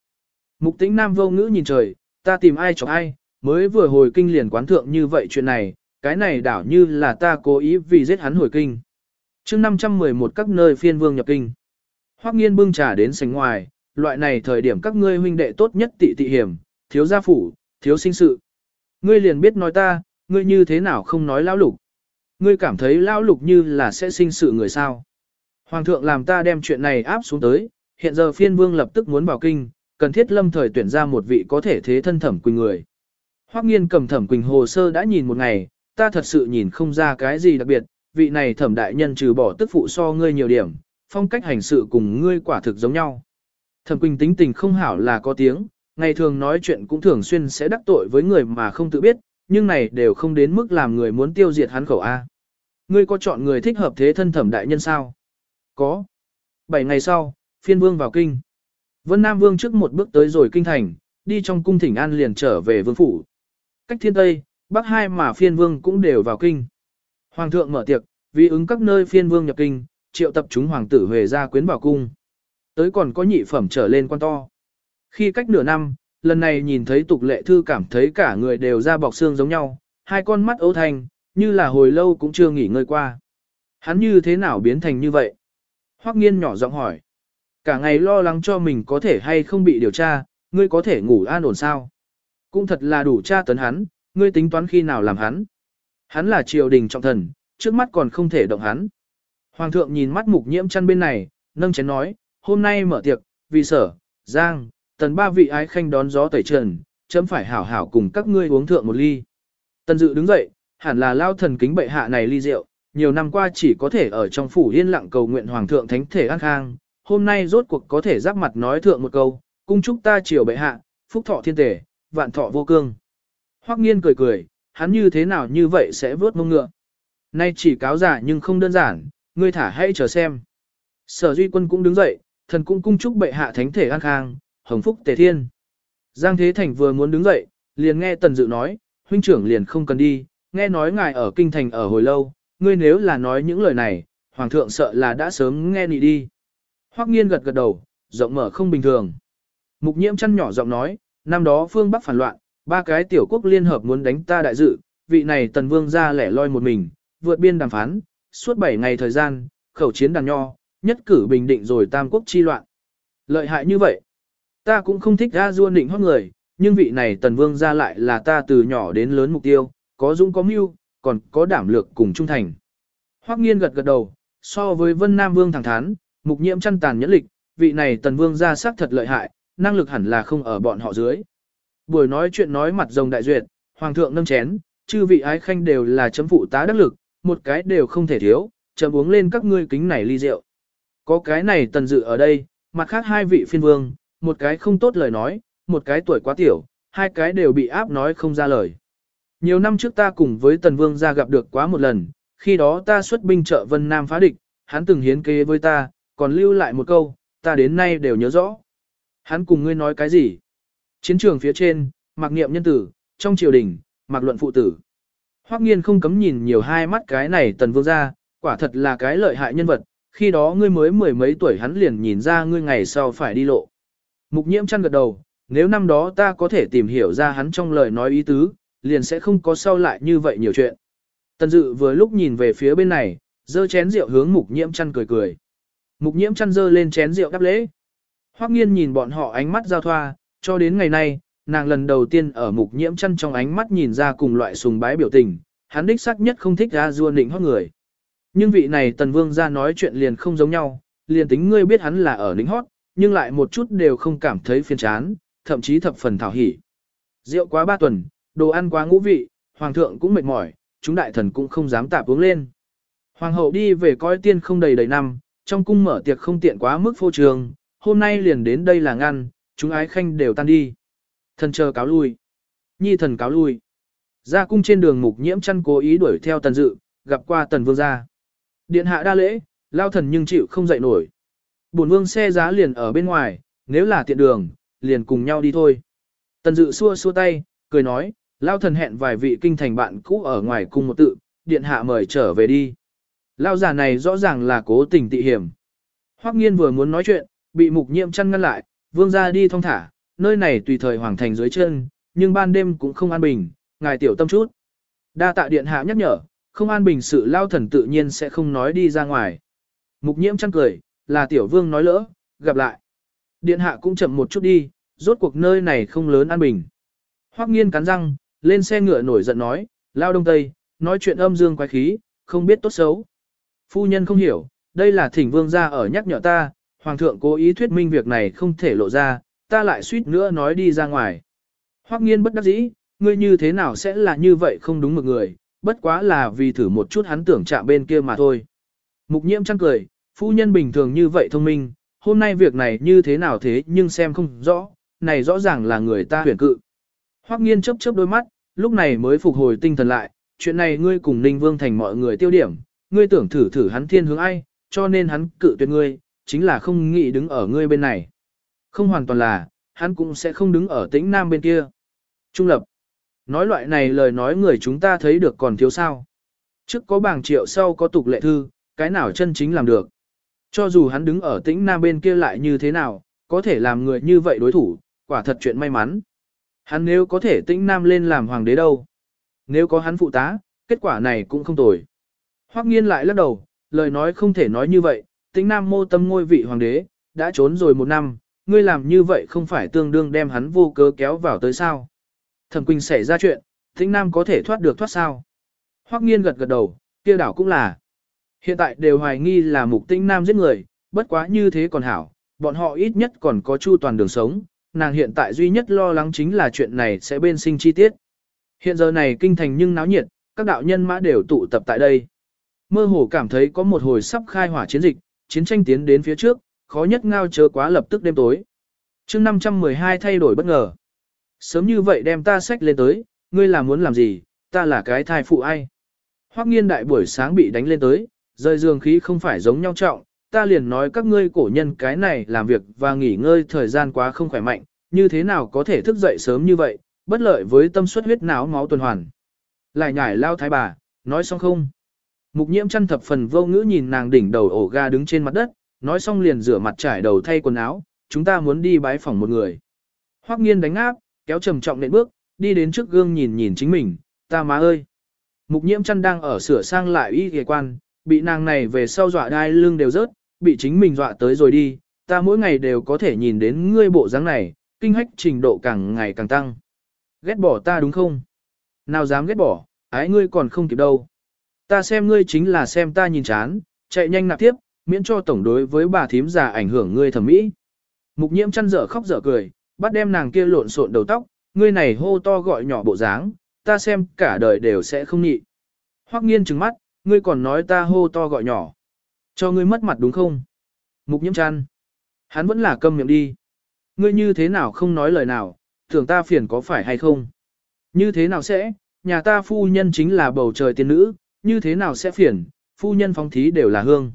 Mục tĩnh nam vô ngữ nhìn trời, ta tìm ai cho ai, mới vừa hồi kinh liền quán thượng như vậy chuyện này, cái này đảo như là ta cố ý vì giết hắn hồi kinh. chương 511 các nơi phiên vương nhập kinh. Hoắc nghiên bưng trà đến sánh ngoài, loại này thời điểm các ngươi huynh đệ tốt nhất tị tị hiểm, thiếu gia phủ, thiếu sinh sự. Ngươi liền biết nói ta, ngươi như thế nào không nói lão lục. Ngươi cảm thấy lão lục như là sẽ sinh sự người sao. Hoàng thượng làm ta đem chuyện này áp xuống tới, hiện giờ phiên vương lập tức muốn vào kinh, cần thiết lâm thời tuyển ra một vị có thể thế thân thẩm quỳnh người. Hoắc nghiên cầm thẩm quỳnh hồ sơ đã nhìn một ngày, ta thật sự nhìn không ra cái gì đặc biệt, vị này thẩm đại nhân trừ bỏ tức phụ so ngươi nhiều điểm, phong cách hành sự cùng ngươi quả thực giống nhau. Thẩm quỳnh tính tình không hảo là có tiếng, ngày thường nói chuyện cũng thường xuyên sẽ đắc tội với người mà không tự biết, nhưng này đều không đến mức làm người muốn tiêu diệt hắn khẩu A. Ngươi có chọn người thích hợp thế thân thẩm đại nhân sao? Có. Bảy ngày sau, phiên vương vào kinh. Vân Nam Vương trước một bước tới rồi kinh thành, đi trong cung thỉnh an liền trở về vương phủ. Cách thiên tây, bắc hai mà phiên vương cũng đều vào kinh. Hoàng thượng mở tiệc, vì ứng các nơi phiên vương nhập kinh, triệu tập chúng hoàng tử về ra quyến vào cung. Tới còn có nhị phẩm trở lên quan to. Khi cách nửa năm, lần này nhìn thấy tục lệ thư cảm thấy cả người đều ra bọc xương giống nhau, hai con mắt ấu thành, như là hồi lâu cũng chưa nghỉ ngơi qua. Hắn như thế nào biến thành như vậy? Hoắc nghiên nhỏ giọng hỏi. Cả ngày lo lắng cho mình có thể hay không bị điều tra, ngươi có thể ngủ an ổn sao? Cũng thật là đủ tra tấn hắn, ngươi tính toán khi nào làm hắn. Hắn là triều đình trọng thần, trước mắt còn không thể động hắn. Hoàng thượng nhìn mắt mục nhiễm chăn bên này, nâng chén nói, hôm nay mở tiệc, vì sở, giang, tần ba vị ái khanh đón gió tẩy trần, chấm phải hảo hảo cùng các ngươi uống thượng một ly. Tần dự đứng dậy, hẳn là lao thần kính bệ hạ này ly rượu, nhiều năm qua chỉ có thể ở trong phủ yên lặng cầu nguyện hoàng thượng thánh thể an khang, hôm nay rốt cuộc có thể giáp mặt nói thượng một câu, cung chúc ta triều bệ hạ, phúc thọ thiên tể, vạn thọ vô cương. Hoắc nghiên cười cười, hắn như thế nào như vậy sẽ vớt mông ngựa. Nay chỉ cáo giả nhưng không đơn giản, ngươi thả hãy chờ xem. Sở duy quân cũng đứng dậy, thần cũng cung chúc bệ hạ thánh thể an khang, hồng phúc tề thiên. Giang Thế Thành vừa muốn đứng dậy, liền nghe Tần Dự nói, huynh trưởng liền không cần đi, nghe nói ngài ở kinh thành ở hồi lâu, ngươi nếu là nói những lời này, hoàng thượng sợ là đã sớm nghe nị đi. Hoắc nghiên gật gật đầu, rộng mở không bình thường. Mục nhiễm chăn nhỏ giọng nói, năm đó phương Bắc phản loạn, ba cái tiểu quốc liên hợp muốn đánh ta đại dự, vị này tần vương ra lẻ loi một mình, vượt biên đàm phán, suốt 7 ngày thời gian, khẩu chiến đàn nho, nhất cử bình định rồi tam quốc chi loạn. Lợi hại như vậy, ta cũng không thích ra dua định hót người, nhưng vị này tần vương ra lại là ta từ nhỏ đến lớn mục tiêu, có dũng có mưu, còn có đảm lược cùng trung thành. Hoắc nghiên gật gật đầu, so với vân nam vương thẳng thắn, mục nhiễm chăn tàn nhẫn lịch, vị này tần vương ra xác thật lợi hại, năng lực hẳn là không ở bọn họ dưới. Buổi nói chuyện nói mặt rồng đại duyệt, hoàng thượng nâng chén, chư vị ái khanh đều là chấm phụ tá đắc lực, một cái đều không thể thiếu, chấm uống lên các ngươi kính này ly rượu. Có cái này tần dự ở đây, mặt khác hai vị phiên vương, một cái không tốt lời nói, một cái tuổi quá tiểu, hai cái đều bị áp nói không ra lời. Nhiều năm trước ta cùng với tần vương ra gặp được quá một lần, khi đó ta xuất binh trợ Vân Nam phá địch, hắn từng hiến kế với ta, còn lưu lại một câu, ta đến nay đều nhớ rõ. Hắn cùng ngươi nói cái gì? Chiến trường phía trên, mặc niệm nhân tử, trong triều đình, mặc luận phụ tử. Hoắc nghiên không cấm nhìn nhiều hai mắt cái này tần vương ra, quả thật là cái lợi hại nhân vật, khi đó ngươi mới mười mấy tuổi hắn liền nhìn ra ngươi ngày sau phải đi lộ. Mục nhiễm chăn gật đầu, nếu năm đó ta có thể tìm hiểu ra hắn trong lời nói ý tứ, liền sẽ không có sau lại như vậy nhiều chuyện. Tần dự vừa lúc nhìn về phía bên này, dơ chén rượu hướng mục nhiễm chăn cười cười. Mục nhiễm chăn dơ lên chén rượu đáp lễ. Hoắc nghiên nhìn bọn họ ánh mắt giao thoa, cho đến ngày nay, nàng lần đầu tiên ở mục nhiễm chăn trong ánh mắt nhìn ra cùng loại sùng bái biểu tình, hắn đích xác nhất không thích ra rua nịnh hót người. Nhưng vị này tần vương ra nói chuyện liền không giống nhau, liền tính ngươi biết hắn là ở nịnh hót, nhưng lại một chút đều không cảm thấy phiền chán, thậm chí thập phần thảo hỉ. Rượu quá ba tuần, đồ ăn quá ngũ vị, hoàng thượng cũng mệt mỏi, chúng đại thần cũng không dám tạp uống lên. Hoàng hậu đi về coi tiên không đầy đầy năm, trong cung mở tiệc không tiện quá mức phô trường, hôm nay liền đến đây là ngăn, chúng ái khanh đều tan đi. Thần chờ cáo lui. Nhi thần cáo lui. Ra cung trên đường mục nhiễm chăn cố ý đuổi theo tần dự, gặp qua tần vương gia. Điện hạ đa lễ, lao thần nhưng chịu không dậy nổi. Bổn vương xe giá liền ở bên ngoài, nếu là tiện đường, liền cùng nhau đi thôi. Tần dự xua xua tay, cười nói, lao thần hẹn vài vị kinh thành bạn cũ ở ngoài cung một tự, điện hạ mời trở về đi. Lao già này rõ ràng là cố tình tị hiểm. Hoắc nghiên vừa muốn nói chuyện, bị mục nhiễm chăn ngăn lại, vương ra đi thong thả, nơi này tùy thời hoàng thành dưới chân, nhưng ban đêm cũng không an bình, ngài tiểu tâm chút. Đa tạ điện hạ nhắc nhở, không an bình sự lao thần tự nhiên sẽ không nói đi ra ngoài. Mục nhiễm chăn cười, là tiểu vương nói lỡ, gặp lại. Điện hạ cũng chậm một chút đi, rốt cuộc nơi này không lớn an bình. Hoắc nghiên cắn răng, lên xe ngựa nổi giận nói, lao đông tây, nói chuyện âm dương quái khí, không biết tốt xấu. Phu nhân không hiểu, đây là thỉnh vương gia ở nhắc nhở ta, hoàng thượng cố ý thuyết minh việc này không thể lộ ra, ta lại suýt nữa nói đi ra ngoài. Hoắc nghiên bất đắc dĩ, ngươi như thế nào sẽ là như vậy không đúng một người, bất quá là vì thử một chút hắn tưởng chạm bên kia mà thôi. Mục nhiễm chăng cười, phu nhân bình thường như vậy thông minh, hôm nay việc này như thế nào thế nhưng xem không rõ, này rõ ràng là người ta huyền cự. Hoắc nghiên chớp chớp đôi mắt, lúc này mới phục hồi tinh thần lại, chuyện này ngươi cùng Ninh Vương thành mọi người tiêu điểm, ngươi tưởng thử thử hắn thiên hướng ai, cho nên hắn cự tuyệt ngươi, chính là không nghĩ đứng ở ngươi bên này. Không hoàn toàn là, hắn cũng sẽ không đứng ở tĩnh nam bên kia. Trung lập. Nói loại này lời nói người chúng ta thấy được còn thiếu sao. Trước có bảng triệu sau có tục lệ thư, cái nào chân chính làm được. Cho dù hắn đứng ở tĩnh nam bên kia lại như thế nào, có thể làm người như vậy đối thủ, quả thật chuyện may mắn. Hắn nếu có thể tĩnh nam lên làm hoàng đế đâu. Nếu có hắn phụ tá, kết quả này cũng không tồi. Hoắc nghiên lại lắc đầu, lời nói không thể nói như vậy, tính nam mô tâm ngôi vị hoàng đế, đã trốn rồi một năm, ngươi làm như vậy không phải tương đương đem hắn vô cớ kéo vào tới sao. Thẩm Quỳnh xảy ra chuyện, tính nam có thể thoát được thoát sao. Hoắc nghiên gật gật đầu, kia đảo cũng là. Hiện tại đều hoài nghi là mục tĩnh nam giết người, bất quá như thế còn hảo, bọn họ ít nhất còn có chu toàn đường sống, nàng hiện tại duy nhất lo lắng chính là chuyện này sẽ bên sinh chi tiết. Hiện giờ này kinh thành nhưng náo nhiệt, các đạo nhân mã đều tụ tập tại đây. Mơ hồ cảm thấy có một hồi sắp khai hỏa chiến dịch, chiến tranh tiến đến phía trước, khó nhất ngao chớ quá lập tức đêm tối. chương 512 thay đổi bất ngờ. Sớm như vậy đem ta sách lên tới, ngươi là muốn làm gì, ta là cái thai phụ ai. Hoắc nghiên đại buổi sáng bị đánh lên tới, rơi dương khí không phải giống nhau trọng, ta liền nói các ngươi cổ nhân cái này làm việc và nghỉ ngơi thời gian quá không khỏe mạnh, như thế nào có thể thức dậy sớm như vậy, bất lợi với tâm suất huyết não máu tuần hoàn. Lại nhải lao thái bà, nói xong không? Mục nhiễm chăn thập phần vô ngữ nhìn nàng đỉnh đầu ổ ga đứng trên mặt đất, nói xong liền rửa mặt trải đầu thay quần áo, chúng ta muốn đi bái phòng một người. Hoắc nghiên đánh áp, kéo trầm trọng nện bước, đi đến trước gương nhìn nhìn chính mình, ta má ơi. Mục nhiễm chăn đang ở sửa sang lại y ghề quan, bị nàng này về sau dọa đai lưng đều rớt, bị chính mình dọa tới rồi đi, ta mỗi ngày đều có thể nhìn đến ngươi bộ dáng này, kinh hách trình độ càng ngày càng tăng. Ghét bỏ ta đúng không? Nào dám ghét bỏ, ái ngươi còn không kịp đâu. Ta xem ngươi chính là xem ta nhìn chán, chạy nhanh nạp tiếp, miễn cho tổng đối với bà thím già ảnh hưởng ngươi thẩm mỹ. Mục nhiễm chăn dở khóc dở cười, bắt đem nàng kia lộn xộn đầu tóc, ngươi này hô to gọi nhỏ bộ dáng, ta xem cả đời đều sẽ không nhị. Hoắc nghiên trừng mắt, ngươi còn nói ta hô to gọi nhỏ. Cho ngươi mất mặt đúng không? Mục nhiễm chăn. Hắn vẫn là câm miệng đi. Ngươi như thế nào không nói lời nào, tưởng ta phiền có phải hay không? Như thế nào sẽ, nhà ta phu nhân chính là bầu trời tiên nữ, như thế nào sẽ phiền, phu nhân phóng thí đều là hương.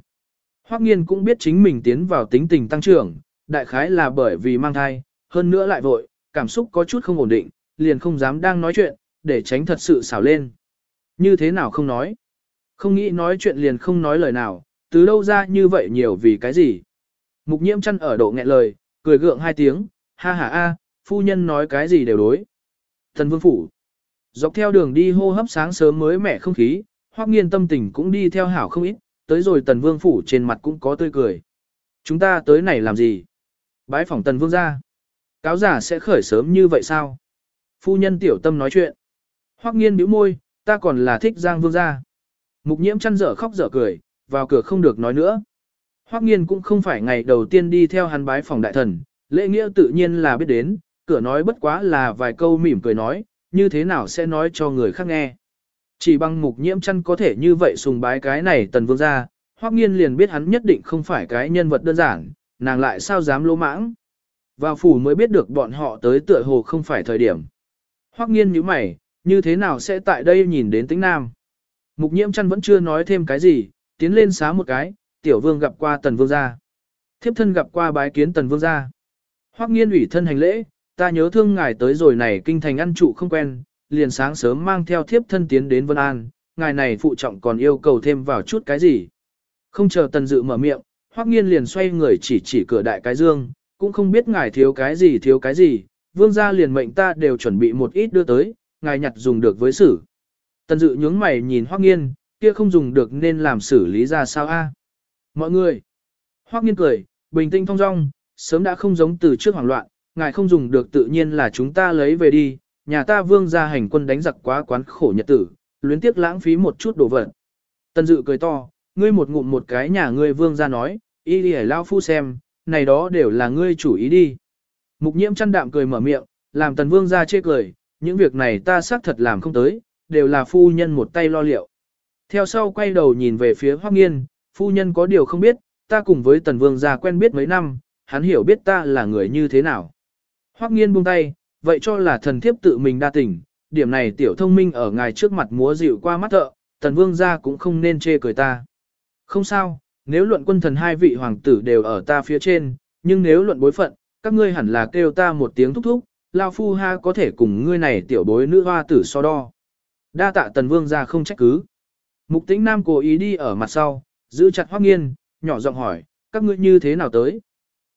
Hoắc nghiên cũng biết chính mình tiến vào tính tình tăng trưởng, đại khái là bởi vì mang thai, hơn nữa lại vội, cảm xúc có chút không ổn định, liền không dám đang nói chuyện, để tránh thật sự xảo lên. Như thế nào không nói? Không nghĩ nói chuyện liền không nói lời nào, từ đâu ra như vậy nhiều vì cái gì? Mục nhiễm chăn ở độ nghẹn lời, cười gượng hai tiếng, ha ha a, phu nhân nói cái gì đều đối. Thần vương phủ. Dọc theo đường đi hô hấp sáng sớm mới mẻ không khí, hoắc nghiên tâm tình cũng đi theo hảo không ít, tới rồi tần vương phủ trên mặt cũng có tươi cười. Chúng ta tới này làm gì? Bái phỏng tần vương ra. Cáo giả sẽ khởi sớm như vậy sao? Phu nhân tiểu tâm nói chuyện. Hoắc nghiên bĩu môi, ta còn là thích giang vương gia. Mục nhiễm chăn dở khóc dở cười, vào cửa không được nói nữa. Hoắc nghiên cũng không phải ngày đầu tiên đi theo hắn bái phòng đại thần, lễ nghĩa tự nhiên là biết đến, cửa nói bất quá là vài câu mỉm cười nói, như thế nào sẽ nói cho người khác nghe. Chỉ bằng mục nhiễm chăn có thể như vậy sùng bái cái này tần vương gia, Hoắc nghiên liền biết hắn nhất định không phải cái nhân vật đơn giản, nàng lại sao dám lỗ mãng. Vào phủ mới biết được bọn họ tới tựa hồ không phải thời điểm. Hoắc nghiên nhíu mày, như thế nào sẽ tại đây nhìn đến tính nam. Mục nhiễm chăn vẫn chưa nói thêm cái gì, tiến lên xá một cái, tiểu vương gặp qua tần vương gia. Thiếp thân gặp qua bái kiến tần vương gia. Hoắc nghiên ủy thân hành lễ, ta nhớ thương ngài tới rồi này kinh thành ăn trụ không quen, liền sáng sớm mang theo thiếp thân tiến đến Vân An, ngài này phụ trọng còn yêu cầu thêm vào chút cái gì. Không chờ tần dự mở miệng, Hoắc nghiên liền xoay người chỉ chỉ cửa đại cái dương, cũng không biết ngài thiếu cái gì thiếu cái gì, vương gia liền mệnh ta đều chuẩn bị một ít đưa tới, ngài nhặt dùng được với xử. Tần dự nhướng mày nhìn Hoắc Nghiên, kia không dùng được nên làm xử lý ra sao a? Mọi người. Hoắc Nghiên cười, bình tĩnh thong dong, sớm đã không giống từ trước hoảng loạn, ngài không dùng được tự nhiên là chúng ta lấy về đi, nhà ta vương gia hành quân đánh giặc quá quán khổ nhật tử, luyến tiếc lãng phí một chút đồ vật. Tần dự cười to, ngươi một ngụm một cái nhà ngươi vương gia nói, y đi lao phu xem, này đó đều là ngươi chủ ý đi. Mục nhiễm chăn đạm cười mở miệng, làm tần vương gia chê cười, những việc này ta xác thật làm không tới, đều là phu nhân một tay lo liệu. Theo sau quay đầu nhìn về phía Hoắc Nghiên, phu nhân có điều không biết, ta cùng với tần vương gia quen biết mấy năm, hắn hiểu biết ta là người như thế nào. Hoắc Nghiên buông tay, vậy cho là thần thiếp tự mình đa tình, điểm này tiểu thông minh ở ngài trước mặt múa dịu qua mắt thợ, tần vương gia cũng không nên chê cười ta. Không sao, nếu luận quân thần hai vị hoàng tử đều ở ta phía trên, nhưng nếu luận bối phận, các ngươi hẳn là kêu ta một tiếng thúc thúc, lao phu ha có thể cùng ngươi này tiểu bối nữ hoa tử so đo. Đa tạ tần vương gia không trách cứ. Mục tĩnh nam cố ý đi ở mặt sau, giữ chặt hoắc nghiên, nhỏ giọng hỏi, các ngươi như thế nào tới?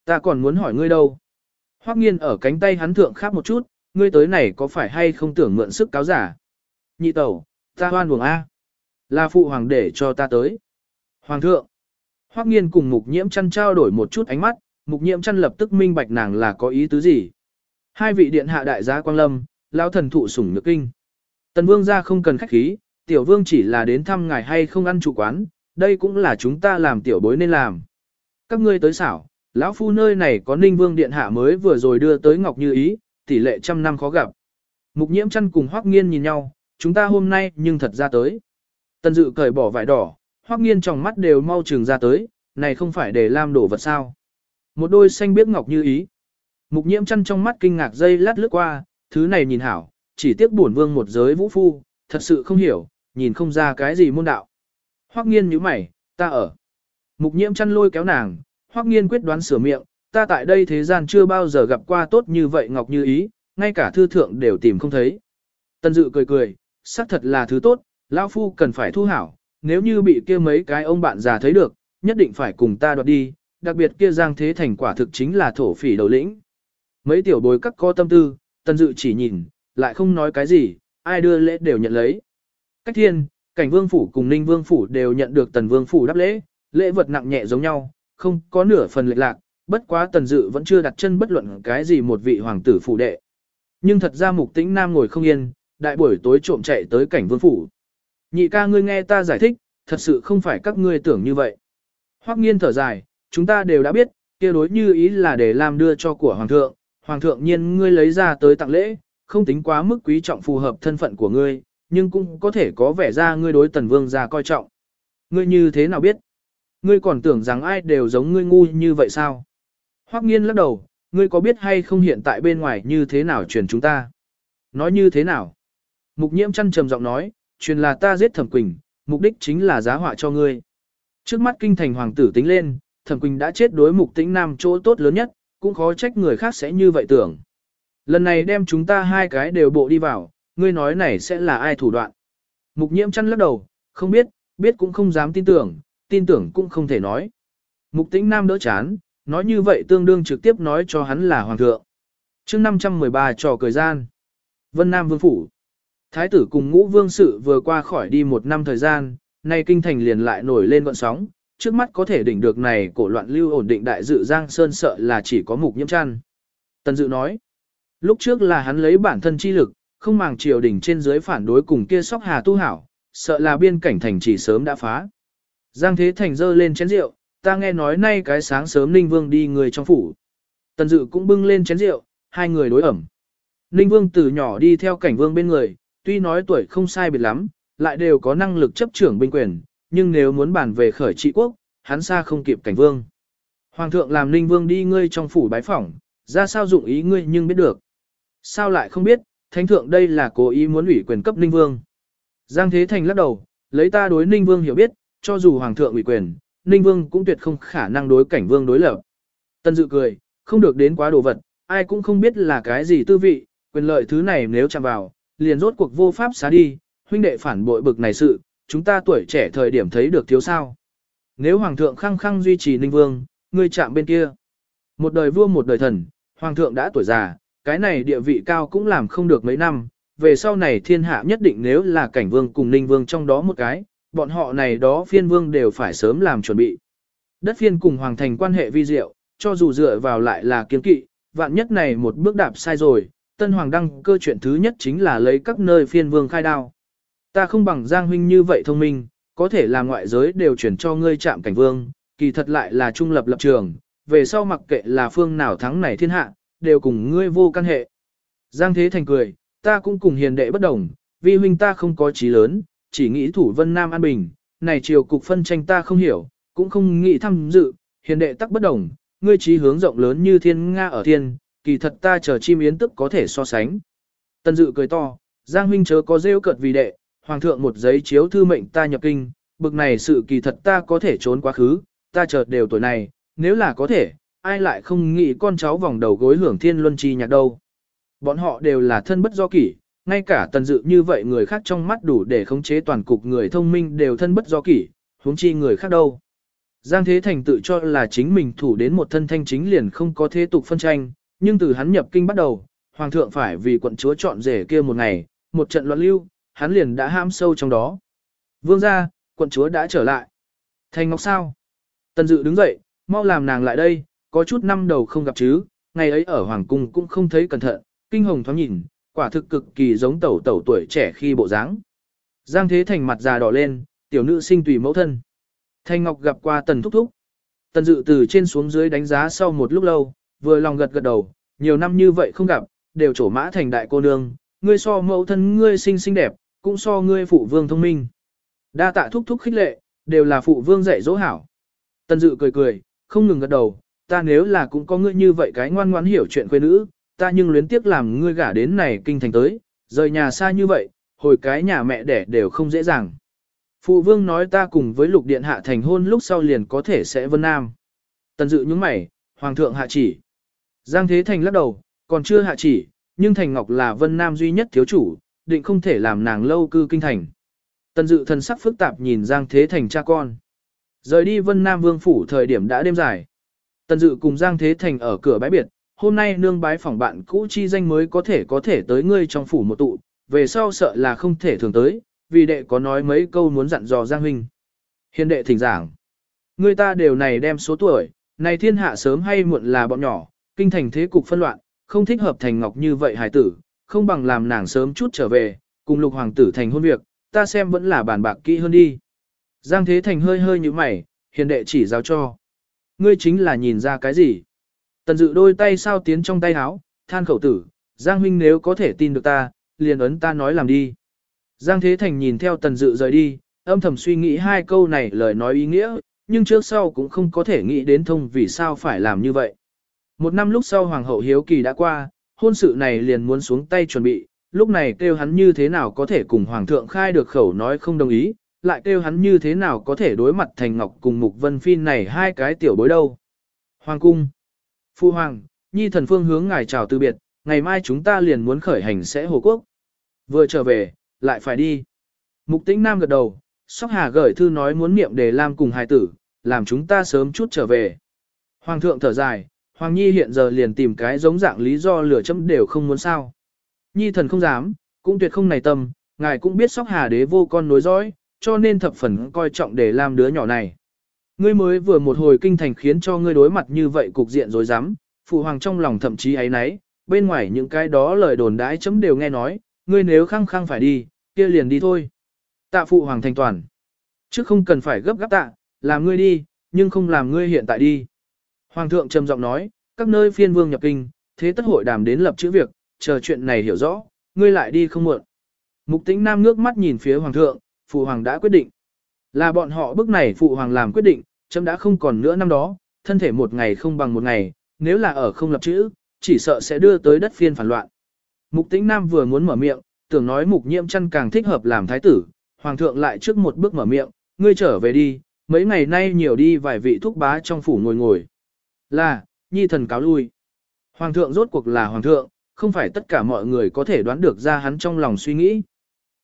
Ta còn muốn hỏi ngươi đâu? Hoắc nghiên ở cánh tay hắn thượng khác một chút, ngươi tới này có phải hay không tưởng mượn sức cáo giả? Nhị tẩu, ta hoan buồng A. Là phụ hoàng để cho ta tới. Hoàng thượng. Hoắc nghiên cùng mục nhiễm chăn trao đổi một chút ánh mắt, mục nhiễm chăn lập tức minh bạch nàng là có ý tứ gì. Hai vị điện hạ đại gia quang lâm, lão thần thụ sủng nhược kinh. Tần vương gia không cần khách khí, tiểu vương chỉ là đến thăm ngài hay không ăn chủ quán, đây cũng là chúng ta làm tiểu bối nên làm. Các ngươi tới xảo, lão phu nơi này có ninh vương điện hạ mới vừa rồi đưa tới ngọc như ý, tỷ lệ trăm năm khó gặp. Mục nhiễm chăn cùng hoắc nghiên nhìn nhau, chúng ta hôm nay nhưng thật ra tới. Tần dự cởi bỏ vải đỏ, hoắc nghiên trong mắt đều mau trường ra tới, này không phải để làm đổ vật sao. Một đôi xanh biếc ngọc như ý. Mục nhiễm chăn trong mắt kinh ngạc dây lát lướt qua, thứ này nhìn hảo, chỉ tiếc bổn vương một giới vũ phu, thật sự không hiểu, nhìn không ra cái gì môn đạo. Hoắc nghiên nhíu mày, ta ở. Mục nhiễm chăn lôi kéo nàng, Hoắc nghiên quyết đoán sửa miệng, ta tại đây thế gian chưa bao giờ gặp qua tốt như vậy ngọc như ý, ngay cả thư thượng đều tìm không thấy. Tân dự cười cười, xác thật là thứ tốt, lão phu cần phải thu hảo, nếu như bị kia mấy cái ông bạn già thấy được, nhất định phải cùng ta đoạt đi, đặc biệt kia giang thế thành quả thực chính là thổ phỉ đầu lĩnh. Mấy tiểu bối các có tâm tư, tân dự chỉ nhìn, lại không nói cái gì, ai đưa lễ đều nhận lấy. Cách thiên, cảnh vương phủ cùng ninh vương phủ đều nhận được tần vương phủ đáp lễ, lễ vật nặng nhẹ giống nhau, không có nửa phần lệch lạc, bất quá tần dự vẫn chưa đặt chân bất luận cái gì một vị hoàng tử phủ đệ. Nhưng thật ra mục tĩnh nam ngồi không yên, đại buổi tối trộm chạy tới cảnh vương phủ. Nhị ca ngươi nghe ta giải thích, thật sự không phải các ngươi tưởng như vậy. Hoắc nghiên thở dài, chúng ta đều đã biết, kia đối như ý là để làm đưa cho của hoàng thượng, hoàng thượng nhiên ngươi lấy ra tới tặng lễ, không tính quá mức quý trọng phù hợp thân phận của ngươi, nhưng cũng có thể có vẻ ra ngươi đối tần vương gia coi trọng. Ngươi như thế nào biết? Ngươi còn tưởng rằng ai đều giống ngươi ngu như vậy sao? Hoắc nghiên lắc đầu, ngươi có biết hay không hiện tại bên ngoài như thế nào truyền chúng ta? Nói như thế nào? Mục nhiễm chăn trầm giọng nói, truyền là ta giết thẩm quỳnh, mục đích chính là giá họa cho ngươi. Trước mắt kinh thành hoàng tử tính lên, thẩm quỳnh đã chết đối mục tĩnh nam chỗ tốt lớn nhất, cũng khó trách người khác sẽ như vậy tưởng. Lần này đem chúng ta hai cái đều bộ đi vào, ngươi nói này sẽ là ai thủ đoạn. Mục nhiễm chăn lắc đầu, không biết, biết cũng không dám tin tưởng, tin tưởng cũng không thể nói. Mục tĩnh nam đỡ chán, nói như vậy tương đương trực tiếp nói cho hắn là hoàng thượng. chương 513 trò cười gian. Vân Nam Vương Phủ. Thái tử cùng ngũ vương sự vừa qua khỏi đi một năm thời gian, nay kinh thành liền lại nổi lên gọn sóng, trước mắt có thể đỉnh được này cổ loạn lưu ổn định đại dự Giang Sơn sợ là chỉ có mục nhiễm chăn. Tần dự nói, lúc trước là hắn lấy bản thân chi lực, không màng triều đỉnh trên dưới phản đối cùng kia sóc hà tu hảo, sợ là biên cảnh thành chỉ sớm đã phá. Giang Thế Thành dơ lên chén rượu, ta nghe nói nay cái sáng sớm Ninh Vương đi người trong phủ. Tần Dự cũng bưng lên chén rượu, hai người đối ẩm. Ninh Vương từ nhỏ đi theo cảnh vương bên người, tuy nói tuổi không sai biệt lắm, lại đều có năng lực chấp trưởng binh quyền, nhưng nếu muốn bàn về khởi trị quốc, hắn xa không kịp cảnh vương. Hoàng thượng làm Ninh Vương đi ngươi trong phủ bái phỏng, ra sao dụng ý ngươi nhưng biết được. Sao lại không biết, thánh thượng đây là cố ý muốn ủy quyền cấp Ninh Vương. Giang Thế Thành lắc đầu, lấy ta đối Ninh Vương hiểu biết, cho dù Hoàng thượng ủy quyền, Ninh Vương cũng tuyệt không khả năng đối cảnh Vương đối lập. Tân dự cười, không được đến quá đồ vật, ai cũng không biết là cái gì tư vị, quyền lợi thứ này nếu chạm vào, liền rốt cuộc vô pháp xá đi, huynh đệ phản bội bực này sự, chúng ta tuổi trẻ thời điểm thấy được thiếu sao. Nếu Hoàng thượng khăng khăng duy trì Ninh Vương, ngươi chạm bên kia. Một đời vua một đời thần, Hoàng thượng đã tuổi già, cái này địa vị cao cũng làm không được mấy năm, về sau này thiên hạ nhất định nếu là cảnh vương cùng ninh vương trong đó một cái, bọn họ này đó phiên vương đều phải sớm làm chuẩn bị. Đất phiên cùng hoàng thành quan hệ vi diệu, cho dù dựa vào lại là kiên kỵ, vạn nhất này một bước đạp sai rồi, tân hoàng đăng cơ chuyện thứ nhất chính là lấy các nơi phiên vương khai đao. Ta không bằng Giang huynh như vậy thông minh, có thể là ngoại giới đều chuyển cho ngươi chạm cảnh vương, kỳ thật lại là trung lập lập trường, về sau mặc kệ là phương nào thắng này thiên hạ, đều cùng ngươi vô căn hệ. Giang Thế Thành cười, ta cũng cùng hiền đệ bất đồng, vì huynh ta không có trí lớn, chỉ nghĩ thủ vân Nam an bình, này triều cục phân tranh ta không hiểu, cũng không nghĩ tham dự, hiền đệ tắc bất đồng, ngươi trí hướng rộng lớn như thiên Nga ở thiên, kỳ thật ta chờ chim yến tức có thể so sánh. Tân dự cười to, Giang huynh chớ có rêu cợt vì đệ, hoàng thượng một giấy chiếu thư mệnh ta nhập kinh, bực này sự kỳ thật ta có thể trốn quá khứ, ta chợt đều tuổi này, nếu là có thể, ai lại không nghĩ con cháu vòng đầu gối hưởng thiên luân chi nhạc đâu. Bọn họ đều là thân bất do kỷ, ngay cả tần dự như vậy người khác trong mắt đủ để khống chế toàn cục người thông minh đều thân bất do kỷ, huống chi người khác đâu. Giang Thế Thành tự cho là chính mình thủ đến một thân thanh chính liền không có thế tục phân tranh, nhưng từ hắn nhập kinh bắt đầu, Hoàng thượng phải vì quận chúa chọn rể kia một ngày, một trận loạn lưu, hắn liền đã ham sâu trong đó. Vương ra, quận chúa đã trở lại. Thành Ngọc sao? Tần dự đứng dậy, mau làm nàng lại đây, có chút năm đầu không gặp chứ, ngày ấy ở Hoàng Cung cũng không thấy cẩn thận, kinh hồng thoáng nhìn, quả thực cực kỳ giống tẩu tẩu tuổi trẻ khi bộ dáng. Giang Thế Thành mặt già đỏ lên, tiểu nữ sinh tùy mẫu thân. Thanh Ngọc gặp qua Tần Thúc Thúc. Tần Dự từ trên xuống dưới đánh giá sau một lúc lâu, vừa lòng gật gật đầu, nhiều năm như vậy không gặp, đều trổ mã thành đại cô nương, ngươi so mẫu thân ngươi xinh xinh đẹp, cũng so ngươi phụ vương thông minh. Đa tạ thúc thúc khích lệ, đều là phụ vương dạy dỗ hảo. Tần Dự cười cười, không ngừng gật đầu, ta nếu là cũng có ngươi như vậy cái ngoan ngoãn hiểu chuyện quê nữ, ta nhưng luyến tiếc làm ngươi gả đến này kinh thành tới, rời nhà xa như vậy, hồi cái nhà mẹ đẻ đều không dễ dàng. Phụ vương nói ta cùng với lục điện hạ thành hôn lúc sau liền có thể sẽ vân nam. Tần dự những mày, hoàng thượng hạ chỉ. Giang Thế Thành lắc đầu, còn chưa hạ chỉ, nhưng Thành Ngọc là vân nam duy nhất thiếu chủ, định không thể làm nàng lâu cư kinh thành. Tần dự thần sắc phức tạp nhìn Giang Thế Thành cha con. Rời đi vân nam vương phủ thời điểm đã đêm dài. Tần dự cùng Giang Thế Thành ở cửa bãi biệt, hôm nay nương bái phỏng bạn cũ chi danh mới có thể có thể tới ngươi trong phủ một tụ, về sau sợ là không thể thường tới, vì đệ có nói mấy câu muốn dặn dò Giang Huynh. Hiền đệ thỉnh giảng. Người ta đều này đem số tuổi, này thiên hạ sớm hay muộn là bọn nhỏ, kinh thành thế cục phân loạn, không thích hợp thành ngọc như vậy hài tử, không bằng làm nàng sớm chút trở về, cùng lục hoàng tử thành hôn việc, ta xem vẫn là bàn bạc kỹ hơn đi. Giang Thế Thành hơi hơi như mày, hiền đệ chỉ giáo cho. Ngươi chính là nhìn ra cái gì? Tần dự đôi tay sao tiến trong tay áo, than khẩu tử, Giang huynh nếu có thể tin được ta, liền ấn ta nói làm đi. Giang Thế Thành nhìn theo tần dự rời đi, âm thầm suy nghĩ hai câu này lời nói ý nghĩa, nhưng trước sau cũng không có thể nghĩ đến thông vì sao phải làm như vậy. Một năm lúc sau Hoàng hậu Hiếu Kỳ đã qua, hôn sự này liền muốn xuống tay chuẩn bị, lúc này kêu hắn như thế nào có thể cùng Hoàng thượng khai được khẩu nói không đồng ý, lại kêu hắn như thế nào có thể đối mặt Thành Ngọc cùng Mục Vân Phi này hai cái tiểu bối đâu. Hoàng cung Phu Hoàng, Nhi thần phương hướng ngài chào từ biệt, ngày mai chúng ta liền muốn khởi hành sẽ Hồ Quốc. Vừa trở về, lại phải đi. Mục tĩnh Nam gật đầu, Sóc Hà gửi thư nói muốn niệm để làm cùng hài tử, làm chúng ta sớm chút trở về. Hoàng thượng thở dài, Hoàng Nhi hiện giờ liền tìm cái giống dạng lý do lửa chấm đều không muốn sao. Nhi thần không dám, cũng tuyệt không này tâm, ngài cũng biết Sóc Hà đế vô con nối dõi, cho nên thập phần coi trọng để làm đứa nhỏ này. Ngươi mới vừa một hồi kinh thành khiến cho ngươi đối mặt như vậy cục diện rồi dám, phụ hoàng trong lòng thậm chí ấy nấy, bên ngoài những cái đó lời đồn đãi chấm đều nghe nói, ngươi nếu khăng khăng phải đi, kia liền đi thôi. Tạ phụ hoàng thành toàn. Chứ không cần phải gấp gáp tạ, làm ngươi đi, nhưng không làm ngươi hiện tại đi. Hoàng thượng trầm giọng nói, các nơi phiên vương nhập kinh, thế tất hội đàm đến lập chữ việc, chờ chuyện này hiểu rõ, ngươi lại đi không muộn. Mục tĩnh nam ngước mắt nhìn phía hoàng thượng, phụ hoàng đã quyết định. Là bọn họ bức này phụ hoàng làm quyết định, chấm đã không còn nữa năm đó, thân thể một ngày không bằng một ngày, nếu là ở không lập chữ, chỉ sợ sẽ đưa tới đất phiên phản loạn. Mục tĩnh nam vừa muốn mở miệng, tưởng nói mục nhiễm chăn càng thích hợp làm thái tử, hoàng thượng lại trước một bước mở miệng, ngươi trở về đi, mấy ngày nay nhiều đi vài vị thúc bá trong phủ ngồi ngồi. Là, nhi thần cáo lui. Hoàng thượng rốt cuộc là hoàng thượng, không phải tất cả mọi người có thể đoán được ra hắn trong lòng suy nghĩ.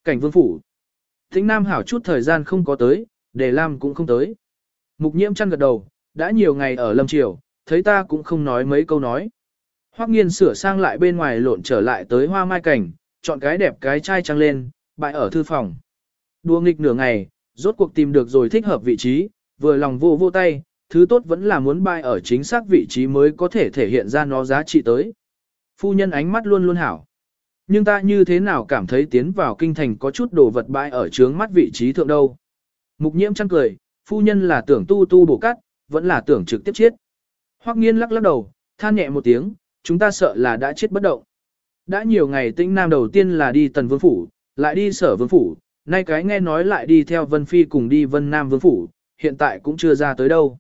Cảnh vương phủ. Thính Nam hảo chút thời gian không có tới, Đề Lam cũng không tới. Mục nhiễm chăn gật đầu, đã nhiều ngày ở Lâm Triều, thấy ta cũng không nói mấy câu nói. Hoắc nghiên sửa sang lại bên ngoài lộn trở lại tới hoa mai cảnh, chọn cái đẹp cái chai trăng lên, bại ở thư phòng. Đua nghịch nửa ngày, rốt cuộc tìm được rồi thích hợp vị trí, vừa lòng vô vô tay, thứ tốt vẫn là muốn bại ở chính xác vị trí mới có thể thể hiện ra nó giá trị tới. Phu nhân ánh mắt luôn luôn hảo. Nhưng ta như thế nào cảm thấy tiến vào kinh thành có chút đồ vật bại ở trướng mắt vị trí thượng đâu. Mục nhiễm chăn cười, phu nhân là tưởng tu tu bổ cắt, vẫn là tưởng trực tiếp chết. Hoắc nghiên lắc lắc đầu, than nhẹ một tiếng, chúng ta sợ là đã chết bất động. Đã nhiều ngày tĩnh nam đầu tiên là đi tần vương phủ, lại đi sở vương phủ, nay cái nghe nói lại đi theo vân phi cùng đi vân nam vương phủ, hiện tại cũng chưa ra tới đâu.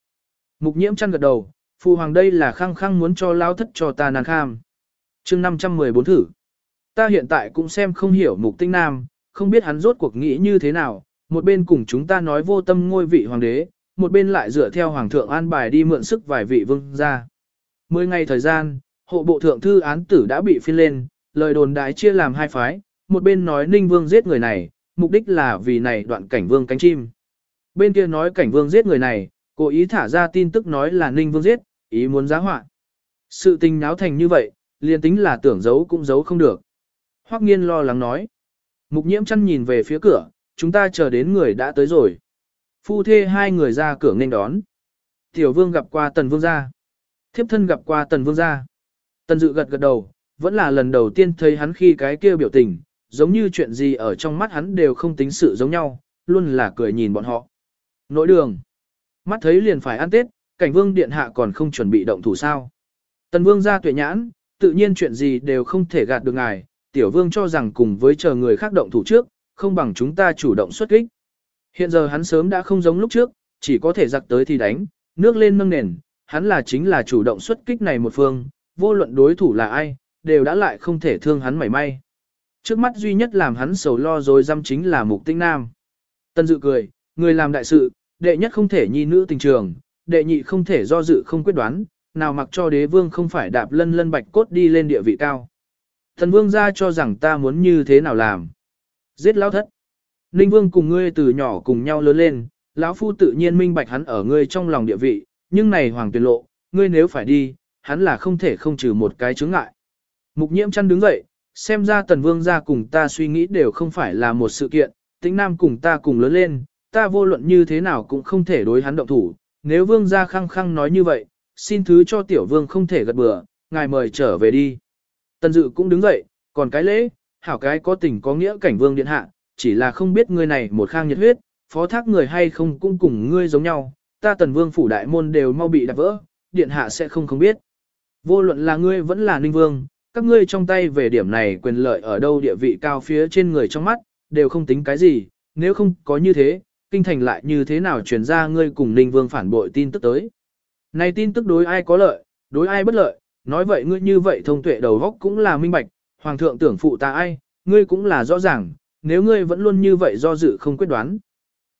Mục nhiễm chăn gật đầu, phu hoàng đây là khăng khăng muốn cho lao thất cho ta nàng kham. chương 514 thử. Ta hiện tại cũng xem không hiểu mục tinh nam, không biết hắn rốt cuộc nghĩ như thế nào, một bên cùng chúng ta nói vô tâm ngôi vị hoàng đế, một bên lại dựa theo hoàng thượng an bài đi mượn sức vài vị vương ra. Mười ngày thời gian, hộ bộ thượng thư án tử đã bị phiên lên, lời đồn đại chia làm hai phái, một bên nói ninh vương giết người này, mục đích là vì này đoạn cảnh vương cánh chim. Bên kia nói cảnh vương giết người này, cố ý thả ra tin tức nói là ninh vương giết, ý muốn giá họa. Sự tình náo thành như vậy, liền tính là tưởng giấu cũng giấu không được. Hoắc nghiên lo lắng nói. Mục nhiễm chăn nhìn về phía cửa, chúng ta chờ đến người đã tới rồi. Phu thê hai người ra cửa nên đón. Tiểu vương gặp qua tần vương gia. Thiếp thân gặp qua tần vương gia. Tần dự gật gật đầu, vẫn là lần đầu tiên thấy hắn khi cái kia biểu tình, giống như chuyện gì ở trong mắt hắn đều không tính sự giống nhau, luôn là cười nhìn bọn họ. Nội đường. Mắt thấy liền phải ăn Tết, cảnh vương điện hạ còn không chuẩn bị động thủ sao. Tần vương ra tuệ nhãn, tự nhiên chuyện gì đều không thể gạt được ngài, tiểu vương cho rằng cùng với chờ người khác động thủ trước, không bằng chúng ta chủ động xuất kích. Hiện giờ hắn sớm đã không giống lúc trước, chỉ có thể giặc tới thì đánh, nước lên nâng nền, hắn là chính là chủ động xuất kích này một phương, vô luận đối thủ là ai, đều đã lại không thể thương hắn mảy may. Trước mắt duy nhất làm hắn sầu lo rồi dăm chính là mục tinh nam. Tân dự cười, người làm đại sự, đệ nhất không thể nhi nữ tình trường, đệ nhị không thể do dự không quyết đoán, nào mặc cho đế vương không phải đạp lân lân bạch cốt đi lên địa vị cao. Thần vương ra cho rằng ta muốn như thế nào làm. Giết lão thất. Ninh vương cùng ngươi từ nhỏ cùng nhau lớn lên, lão phu tự nhiên minh bạch hắn ở ngươi trong lòng địa vị, nhưng này hoàng tuyệt lộ, ngươi nếu phải đi, hắn là không thể không trừ một cái chướng ngại. Mục nhiễm chăn đứng dậy, xem ra tần vương ra cùng ta suy nghĩ đều không phải là một sự kiện, tĩnh nam cùng ta cùng lớn lên, ta vô luận như thế nào cũng không thể đối hắn động thủ, nếu vương ra khăng khăng nói như vậy, xin thứ cho tiểu vương không thể gật bừa, ngài mời trở về đi. Tần dự cũng đứng dậy, còn cái lễ, hảo cái có tình có nghĩa cảnh vương điện hạ, chỉ là không biết ngươi này một khang nhiệt huyết, phó thác người hay không cũng cùng ngươi giống nhau, ta tần vương phủ đại môn đều mau bị đạp vỡ, điện hạ sẽ không không biết. Vô luận là ngươi vẫn là ninh vương, các ngươi trong tay về điểm này quyền lợi ở đâu địa vị cao phía trên người trong mắt, đều không tính cái gì, nếu không có như thế, kinh thành lại như thế nào truyền ra ngươi cùng ninh vương phản bội tin tức tới. Này tin tức đối ai có lợi, đối ai bất lợi, nói vậy ngươi như vậy thông tuệ đầu góc cũng là minh bạch, hoàng thượng tưởng phụ ta ai, ngươi cũng là rõ ràng, nếu ngươi vẫn luôn như vậy do dự không quyết đoán.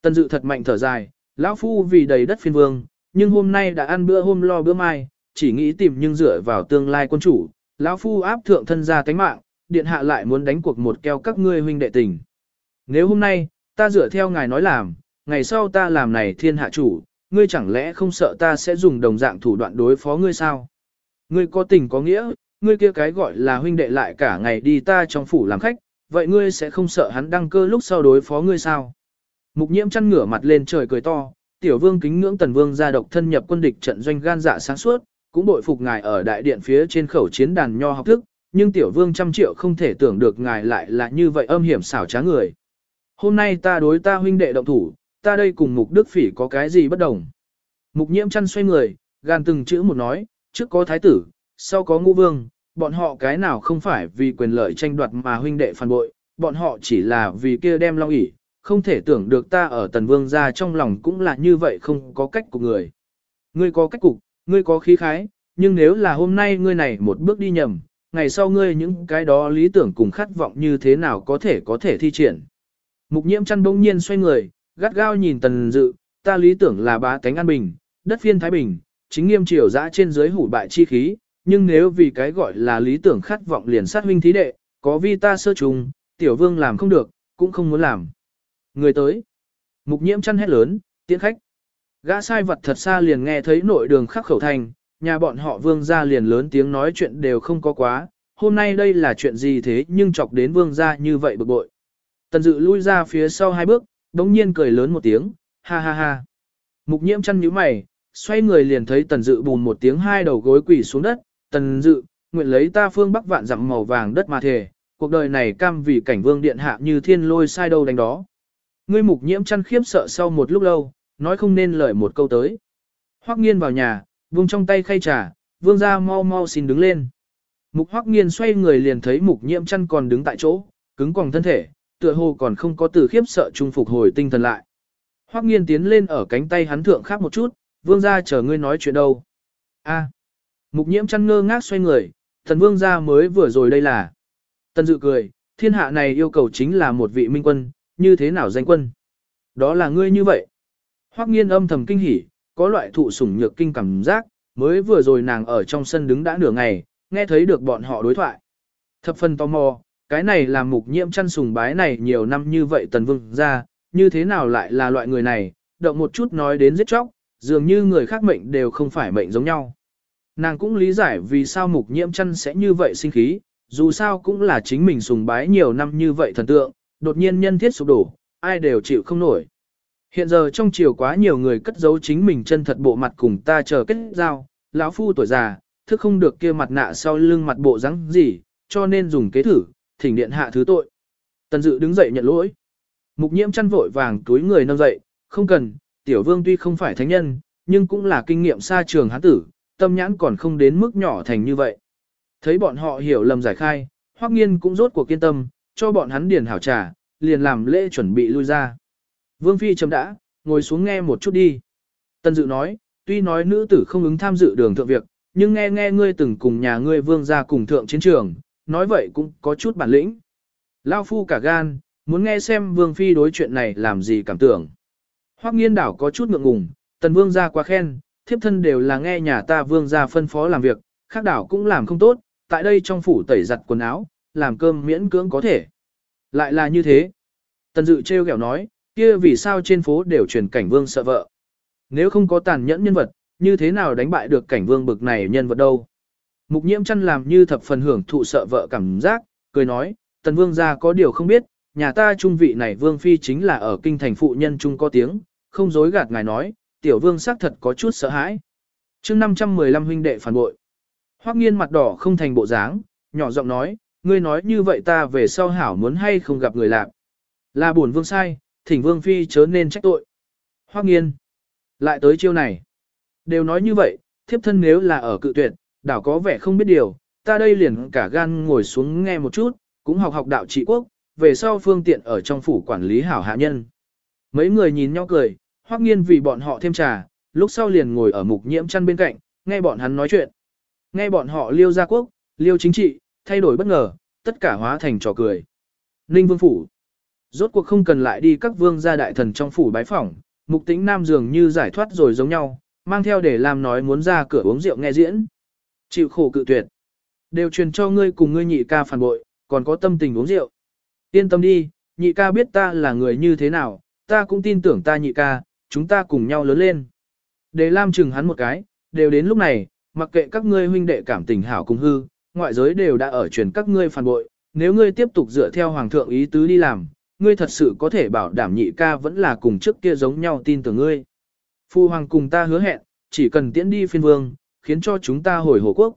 Tần dự thật mạnh thở dài, lão phu vì đầy đất phiên vương, nhưng hôm nay đã ăn bữa hôm lo bữa mai, chỉ nghĩ tìm nhưng dựa vào tương lai quân chủ, lão phu áp thượng thân ra tánh mạng, điện hạ lại muốn đánh cuộc một keo các ngươi huynh đệ tình. Nếu hôm nay, ta dựa theo ngài nói làm, ngày sau ta làm này thiên hạ chủ, ngươi chẳng lẽ không sợ ta sẽ dùng đồng dạng thủ đoạn đối phó ngươi sao? Ngươi có tình có nghĩa, ngươi kia cái gọi là huynh đệ lại cả ngày đi ta trong phủ làm khách, vậy ngươi sẽ không sợ hắn đăng cơ lúc sau đối phó ngươi sao? Mục nhiễm chăn ngửa mặt lên trời cười to, tiểu vương kính ngưỡng tần vương gia độc thân nhập quân địch trận doanh gan dạ sáng suốt, cũng bội phục ngài ở đại điện phía trên khẩu chiến đàn nho học thức, nhưng tiểu vương trăm triệu không thể tưởng được ngài lại là như vậy âm hiểm xảo trá người. Hôm nay ta đối ta huynh đệ động thủ, ta đây cùng mục đức phỉ có cái gì bất đồng. Mục nhiễm chăn xoay người, gan từng chữ một nói, trước có thái tử, sau có ngũ vương, bọn họ cái nào không phải vì quyền lợi tranh đoạt mà huynh đệ phản bội, bọn họ chỉ là vì kia đem long ỷ không thể tưởng được ta ở tần vương ra trong lòng cũng là như vậy không có cách của người. Ngươi có cách cục, ngươi có khí khái, nhưng nếu là hôm nay ngươi này một bước đi nhầm, ngày sau ngươi những cái đó lý tưởng cùng khát vọng như thế nào có thể có thể thi triển. Mục nhiễm chăn bỗng nhiên xoay người, gắt gao nhìn tần dự, ta lý tưởng là bá tánh an bình, đất phiên thái bình, chính nghiêm triều dã trên dưới hủ bại chi khí, nhưng nếu vì cái gọi là lý tưởng khát vọng liền sát huynh thí đệ, có vi ta sơ trùng, tiểu vương làm không được, cũng không muốn làm. Người tới. Mục nhiễm chăn hét lớn, tiễn khách. Gã sai vật thật xa liền nghe thấy nội đường khắc khẩu thành, nhà bọn họ vương gia liền lớn tiếng nói chuyện đều không có quá, hôm nay đây là chuyện gì thế nhưng chọc đến vương gia như vậy bực bội. Tần dự lui ra phía sau hai bước, đống nhiên cười lớn một tiếng, ha ha ha. Mục nhiễm chăn nhíu mày, xoay người liền thấy tần dự bùn một tiếng hai đầu gối quỳ xuống đất, tần dự, nguyện lấy ta phương bắc vạn dặm màu vàng đất mà thề, cuộc đời này cam vì cảnh vương điện hạ như thiên lôi sai đâu đánh đó. Ngươi mục nhiễm chăn khiếp sợ sau một lúc lâu, nói không nên lời một câu tới. Hoắc nghiên vào nhà, vung trong tay khay trà, vương gia mau mau xin đứng lên. Mục Hoắc nghiên xoay người liền thấy mục nhiễm chăn còn đứng tại chỗ, cứng còng thân thể, tựa hồ còn không có từ khiếp sợ trung phục hồi tinh thần lại. Hoắc nghiên tiến lên ở cánh tay hắn thượng khác một chút, vương gia chờ ngươi nói chuyện đâu. A. Mục nhiễm chăn ngơ ngác xoay người, thần vương gia mới vừa rồi đây là. Tần dự cười, thiên hạ này yêu cầu chính là một vị minh quân, như thế nào danh quân. Đó là ngươi như vậy. Hoắc nghiên âm thầm kinh hỉ, có loại thụ sủng nhược kinh cảm giác, mới vừa rồi nàng ở trong sân đứng đã nửa ngày, nghe thấy được bọn họ đối thoại. Thập phần tò mò, cái này làm mục nhiễm chăn sùng bái này nhiều năm như vậy tần vương gia, như thế nào lại là loại người này, động một chút nói đến giết chóc, dường như người khác mệnh đều không phải mệnh giống nhau. Nàng cũng lý giải vì sao mục nhiễm chăn sẽ như vậy sinh khí, dù sao cũng là chính mình sùng bái nhiều năm như vậy thần tượng, đột nhiên nhân thiết sụp đổ, ai đều chịu không nổi. Hiện giờ trong chiều quá nhiều người cất giấu chính mình chân thật bộ mặt cùng ta chờ kết giao, lão phu tuổi già, thức không được kia mặt nạ sau lưng mặt bộ rắn gì, cho nên dùng kế thử, thỉnh điện hạ thứ tội. Tần dự đứng dậy nhận lỗi. Mục nhiễm chăn vội vàng túi người nâng dậy, không cần, tiểu vương tuy không phải thánh nhân, nhưng cũng là kinh nghiệm xa trường hán tử, tâm nhãn còn không đến mức nhỏ thành như vậy. Thấy bọn họ hiểu lầm giải khai, hoắc nghiên cũng rốt cuộc kiên tâm, cho bọn hắn điền hảo trà, liền làm lễ chuẩn bị lui ra. Vương Phi chấm đã, ngồi xuống nghe một chút đi. Tân dự nói, tuy nói nữ tử không ứng tham dự đường thượng việc, nhưng nghe nghe ngươi từng cùng nhà ngươi vương gia cùng thượng chiến trường, nói vậy cũng có chút bản lĩnh. Lao phu cả gan, muốn nghe xem vương phi đối chuyện này làm gì cảm tưởng. Hoắc nghiên đảo có chút ngượng ngùng, tần vương gia quá khen, thiếp thân đều là nghe nhà ta vương gia phân phó làm việc, khác đảo cũng làm không tốt, tại đây trong phủ tẩy giặt quần áo, làm cơm miễn cưỡng có thể. Lại là như thế. Tần dự treo kẹo nói, kia vì sao trên phố đều truyền cảnh vương sợ vợ. Nếu không có tàn nhẫn nhân vật, như thế nào đánh bại được cảnh vương bực này nhân vật đâu. Mục nhiễm chăn làm như thập phần hưởng thụ sợ vợ cảm giác, cười nói, tần vương gia có điều không biết, nhà ta trung vị này vương phi chính là ở kinh thành phụ nhân trung có tiếng, không dối gạt ngài nói, tiểu vương xác thật có chút sợ hãi. chương 515 huynh đệ phản bội. Hoắc nghiên mặt đỏ không thành bộ dáng, nhỏ giọng nói, ngươi nói như vậy ta về sau hảo muốn hay không gặp người lạc. Là buồn vương sai, thỉnh vương phi chớ nên trách tội. Hoắc nghiên. Lại tới chiêu này. Đều nói như vậy, thiếp thân nếu là ở cự tuyệt, đảo có vẻ không biết điều, ta đây liền cả gan ngồi xuống nghe một chút, cũng học học đạo trị quốc, về sau phương tiện ở trong phủ quản lý hảo hạ nhân. Mấy người nhìn nhau cười, hoắc nghiên vì bọn họ thêm trà, lúc sau liền ngồi ở mục nhiễm chăn bên cạnh, nghe bọn hắn nói chuyện. Nghe bọn họ liêu gia quốc, liêu chính trị, thay đổi bất ngờ, tất cả hóa thành trò cười. Ninh vương phủ. Rốt cuộc không cần lại đi các vương gia đại thần trong phủ bái phỏng, mục tĩnh nam dường như giải thoát rồi giống nhau, mang theo để làm nói muốn ra cửa uống rượu nghe diễn. Chịu khổ cự tuyệt. Đều truyền cho ngươi cùng ngươi nhị ca phản bội, còn có tâm tình uống rượu. Yên tâm đi, nhị ca biết ta là người như thế nào, ta cũng tin tưởng ta nhị ca, chúng ta cùng nhau lớn lên. Đề Lam chừng hắn một cái, đều đến lúc này, mặc kệ các ngươi huynh đệ cảm tình hảo cùng hư, ngoại giới đều đã ở truyền các ngươi phản bội, nếu ngươi tiếp tục dựa theo hoàng thượng ý tứ đi làm, ngươi thật sự có thể bảo đảm nhị ca vẫn là cùng trước kia giống nhau tin tưởng ngươi. Phu hoàng cùng ta hứa hẹn, chỉ cần tiễn đi phiên vương, khiến cho chúng ta hồi hồ quốc.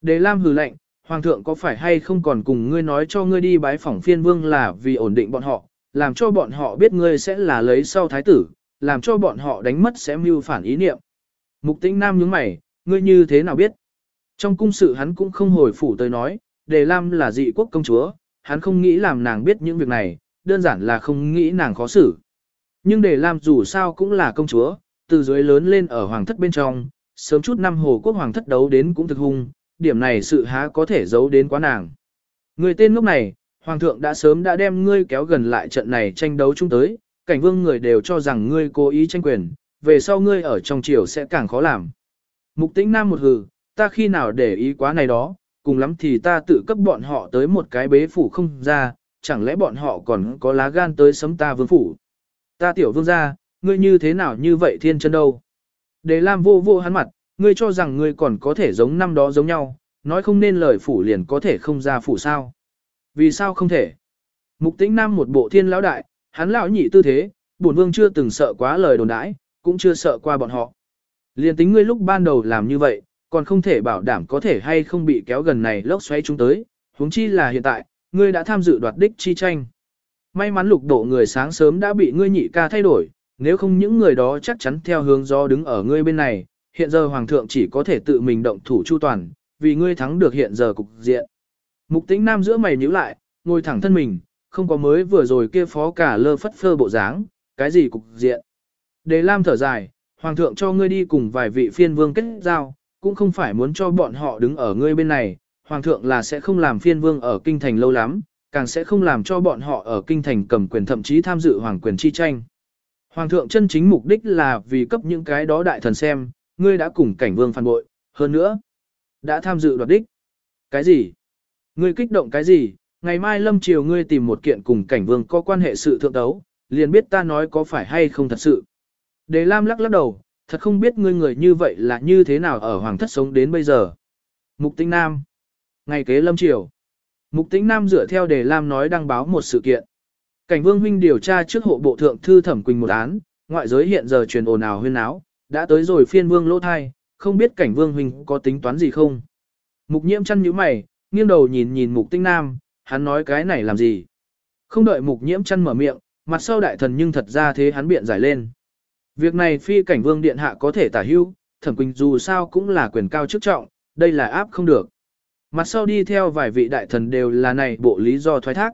Đề Lam hừ lạnh, hoàng thượng có phải hay không còn cùng ngươi nói cho ngươi đi bái phỏng phiên vương là vì ổn định bọn họ, làm cho bọn họ biết ngươi sẽ là lấy sau thái tử, làm cho bọn họ đánh mất sẽ mưu phản ý niệm. Mục tĩnh nam nhướng mày, ngươi như thế nào biết? Trong cung sự hắn cũng không hồi phủ tới nói, đề Lam là dị quốc công chúa, hắn không nghĩ làm nàng biết những việc này, đơn giản là không nghĩ nàng khó xử. Nhưng đề Lam dù sao cũng là công chúa, từ dưới lớn lên ở hoàng thất bên trong, sớm chút năm hồ quốc hoàng thất đấu đến cũng thực hung, điểm này sự há có thể giấu đến quá nàng. Người tên lúc này, hoàng thượng đã sớm đã đem ngươi kéo gần lại trận này tranh đấu chung tới, cảnh vương người đều cho rằng ngươi cố ý tranh quyền, về sau ngươi ở trong triều sẽ càng khó làm. Mục tĩnh nam một hừ, ta khi nào để ý quá này đó, cùng lắm thì ta tự cấp bọn họ tới một cái bế phủ không ra, chẳng lẽ bọn họ còn có lá gan tới sấm ta vương phủ. Ta tiểu vương gia, ngươi như thế nào như vậy thiên chân đâu. Để làm vô vô hắn mặt, ngươi cho rằng ngươi còn có thể giống năm đó giống nhau, nói không nên lời phủ liền có thể không ra phủ sao. Vì sao không thể? Mục tĩnh nam một bộ thiên lão đại, hắn lão nhị tư thế, bổn vương chưa từng sợ quá lời đồn đãi, cũng chưa sợ qua bọn họ. Liên tính ngươi lúc ban đầu làm như vậy, còn không thể bảo đảm có thể hay không bị kéo gần này lốc xoáy chúng tới, huống chi là hiện tại, ngươi đã tham dự đoạt đích chi tranh. May mắn lục độ người sáng sớm đã bị ngươi nhị ca thay đổi, nếu không những người đó chắc chắn theo hướng gió đứng ở ngươi bên này, hiện giờ hoàng thượng chỉ có thể tự mình động thủ chu toàn, vì ngươi thắng được hiện giờ cục diện. Mục tĩnh nam giữa mày nhíu lại, ngồi thẳng thân mình, không có mới vừa rồi kia phó cả lơ phất phơ bộ dáng, cái gì cục diện. Đề Lam thở dài, hoàng thượng cho ngươi đi cùng vài vị phiên vương kết giao, cũng không phải muốn cho bọn họ đứng ở ngươi bên này, hoàng thượng là sẽ không làm phiên vương ở kinh thành lâu lắm, càng sẽ không làm cho bọn họ ở kinh thành cầm quyền thậm chí tham dự hoàng quyền chi tranh. Hoàng thượng chân chính mục đích là vì cấp những cái đó đại thần xem, ngươi đã cùng cảnh vương phản bội, hơn nữa, đã tham dự đoạt đích. Cái gì? Ngươi kích động cái gì? Ngày mai lâm Triều ngươi tìm một kiện cùng cảnh vương có quan hệ sự thượng đấu, liền biết ta nói có phải hay không thật sự. Đề Lam lắc lắc đầu, thật không biết ngươi người như vậy là như thế nào ở hoàng thất sống đến bây giờ. Mục Tĩnh Nam Ngày kế lâm triều Mục Tĩnh Nam dựa theo Đề Lam nói đăng báo một sự kiện. Cảnh Vương huynh điều tra trước hộ bộ thượng thư thẩm quỳnh một án, ngoại giới hiện giờ truyền ồn ào huyên áo, đã tới rồi phiên vương lỗ thai, không biết cảnh Vương huynh có tính toán gì không. Mục Nhiễm chăn nhíu mày, nghiêng đầu nhìn nhìn Mục Tĩnh Nam, hắn nói cái này làm gì? Không đợi Mục Nhiễm chăn mở miệng, mặt sau đại thần nhưng thật ra thế hắn biện giải lên. Việc này phi cảnh vương điện hạ có thể tả hưu, thẩm quỳnh dù sao cũng là quyền cao chức trọng, đây là áp không được. Mặt sau đi theo vài vị đại thần đều là này bộ lý do thoái thác.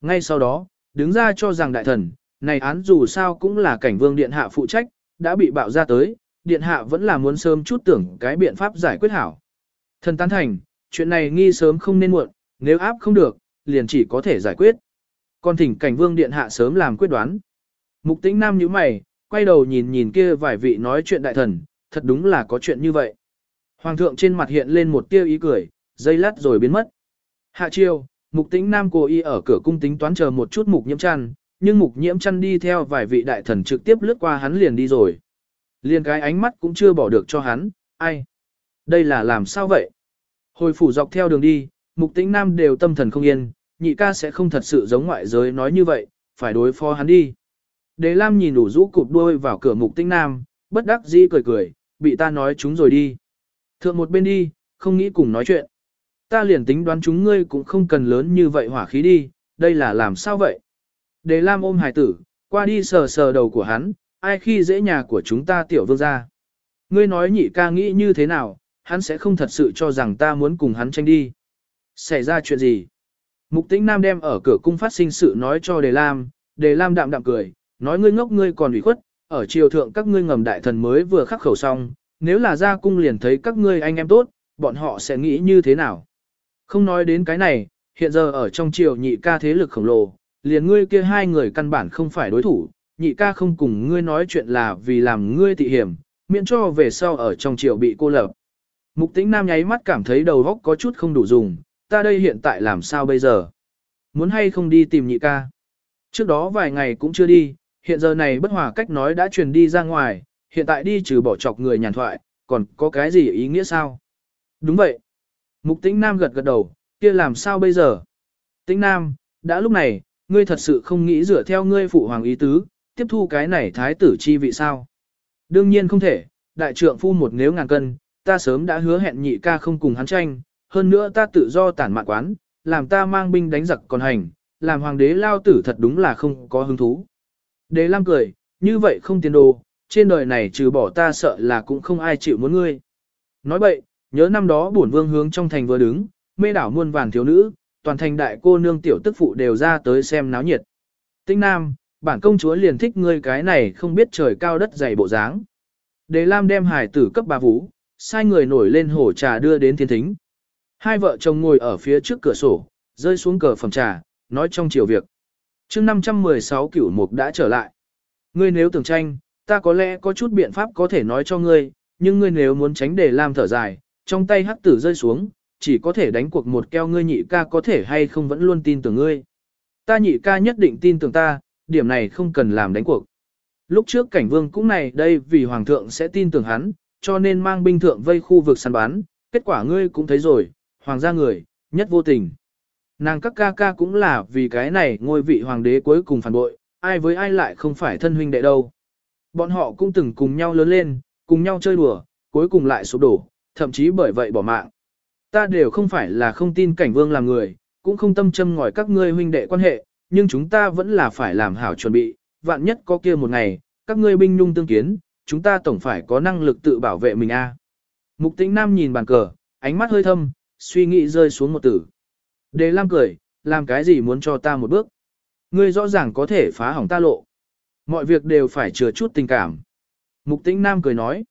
Ngay sau đó, đứng ra cho rằng đại thần, này án dù sao cũng là cảnh vương điện hạ phụ trách, đã bị bạo ra tới, điện hạ vẫn là muốn sớm chút tưởng cái biện pháp giải quyết hảo. Thần tán thành, chuyện này nghi sớm không nên muộn, nếu áp không được, liền chỉ có thể giải quyết. Còn thỉnh cảnh vương điện hạ sớm làm quyết đoán. Mục tĩnh nam như mày, quay đầu nhìn nhìn kia vài vị nói chuyện đại thần, thật đúng là có chuyện như vậy. Hoàng thượng trên mặt hiện lên một tia ý cười, dây lát rồi biến mất. Hạ chiêu, mục tĩnh nam cô y ở cửa cung tính toán chờ một chút mục nhiễm chăn, nhưng mục nhiễm chăn đi theo vài vị đại thần trực tiếp lướt qua hắn liền đi rồi. Liền cái ánh mắt cũng chưa bỏ được cho hắn, ai? Đây là làm sao vậy? Hồi phủ dọc theo đường đi, mục tĩnh nam đều tâm thần không yên, nhị ca sẽ không thật sự giống ngoại giới nói như vậy, phải đối phó hắn đi. Đế Lam nhìn đủ rũ cụp đuôi vào cửa mục Tĩnh nam, bất đắc dĩ cười cười, bị ta nói chúng rồi đi. Thượng một bên đi, không nghĩ cùng nói chuyện. Ta liền tính đoán chúng ngươi cũng không cần lớn như vậy hỏa khí đi, đây là làm sao vậy? Đế Lam ôm hải tử, qua đi sờ sờ đầu của hắn, ai khi dễ nhà của chúng ta tiểu vương ra. Ngươi nói nhị ca nghĩ như thế nào, hắn sẽ không thật sự cho rằng ta muốn cùng hắn tranh đi. Xảy ra chuyện gì? Mục tĩnh nam đem ở cửa cung phát sinh sự nói cho Đề Lam, Đề Lam đạm đạm cười, nói ngươi ngốc ngươi còn ủy khuất, ở triều thượng các ngươi ngầm đại thần mới vừa khắc khẩu xong, nếu là ra cung liền thấy các ngươi anh em tốt, bọn họ sẽ nghĩ như thế nào. Không nói đến cái này, hiện giờ ở trong triều nhị ca thế lực khổng lồ, liền ngươi kia hai người căn bản không phải đối thủ, nhị ca không cùng ngươi nói chuyện là vì làm ngươi tị hiểm, miễn cho về sau ở trong triều bị cô lập. Mục tĩnh nam nháy mắt cảm thấy đầu góc có chút không đủ dùng, ta đây hiện tại làm sao bây giờ? Muốn hay không đi tìm nhị ca? Trước đó vài ngày cũng chưa đi, hiện giờ này bất hòa cách nói đã truyền đi ra ngoài, hiện tại đi trừ bỏ chọc người nhàn thoại, còn có cái gì ý nghĩa sao? Đúng vậy. Mục tĩnh Nam gật gật đầu, kia làm sao bây giờ? Tĩnh Nam, đã lúc này, ngươi thật sự không nghĩ dựa theo ngươi phụ hoàng ý tứ, tiếp thu cái này thái tử chi vị sao? Đương nhiên không thể, đại trượng phu một nếu ngàn cân, ta sớm đã hứa hẹn nhị ca không cùng hắn tranh, hơn nữa ta tự do tản mạn quán, làm ta mang binh đánh giặc còn hành, làm hoàng đế lao tử thật đúng là không có hứng thú. Đế Lam cười, như vậy không tiền đồ, trên đời này trừ bỏ ta sợ là cũng không ai chịu muốn ngươi. Nói vậy, nhớ năm đó bổn vương hướng trong thành vừa đứng, mê đảo muôn vàn thiếu nữ, toàn thành đại cô nương tiểu tức phụ đều ra tới xem náo nhiệt. Tinh Nam, bản công chúa liền thích ngươi cái này không biết trời cao đất dày bộ dáng. Đế Lam đem hải tử cấp bà vũ, sai người nổi lên hổ trà đưa đến thiên thính. Hai vợ chồng ngồi ở phía trước cửa sổ, rơi xuống cờ phẩm trà, nói trong chiều việc chương 516 cửu mục đã trở lại. Ngươi nếu tưởng tranh, ta có lẽ có chút biện pháp có thể nói cho ngươi, nhưng ngươi nếu muốn tránh để làm thở dài, trong tay hắc tử rơi xuống, chỉ có thể đánh cuộc một keo ngươi nhị ca có thể hay không vẫn luôn tin tưởng ngươi. Ta nhị ca nhất định tin tưởng ta, điểm này không cần làm đánh cuộc. Lúc trước cảnh vương cũng này đây vì hoàng thượng sẽ tin tưởng hắn, cho nên mang binh thượng vây khu vực săn bán, kết quả ngươi cũng thấy rồi, hoàng gia người, nhất vô tình. Nàng các ca ca cũng là vì cái này ngôi vị hoàng đế cuối cùng phản bội, ai với ai lại không phải thân huynh đệ đâu. Bọn họ cũng từng cùng nhau lớn lên, cùng nhau chơi đùa, cuối cùng lại sụp đổ, thậm chí bởi vậy bỏ mạng. Ta đều không phải là không tin cảnh vương là người, cũng không tâm châm ngòi các ngươi huynh đệ quan hệ, nhưng chúng ta vẫn là phải làm hảo chuẩn bị, vạn nhất có kia một ngày, các ngươi binh nhung tương kiến, chúng ta tổng phải có năng lực tự bảo vệ mình a. Mục tĩnh nam nhìn bàn cờ, ánh mắt hơi thâm, suy nghĩ rơi xuống một tử. Đề Lam cười, làm cái gì muốn cho ta một bước? Ngươi rõ ràng có thể phá hỏng ta lộ. Mọi việc đều phải chừa chút tình cảm. Mục tĩnh nam cười nói.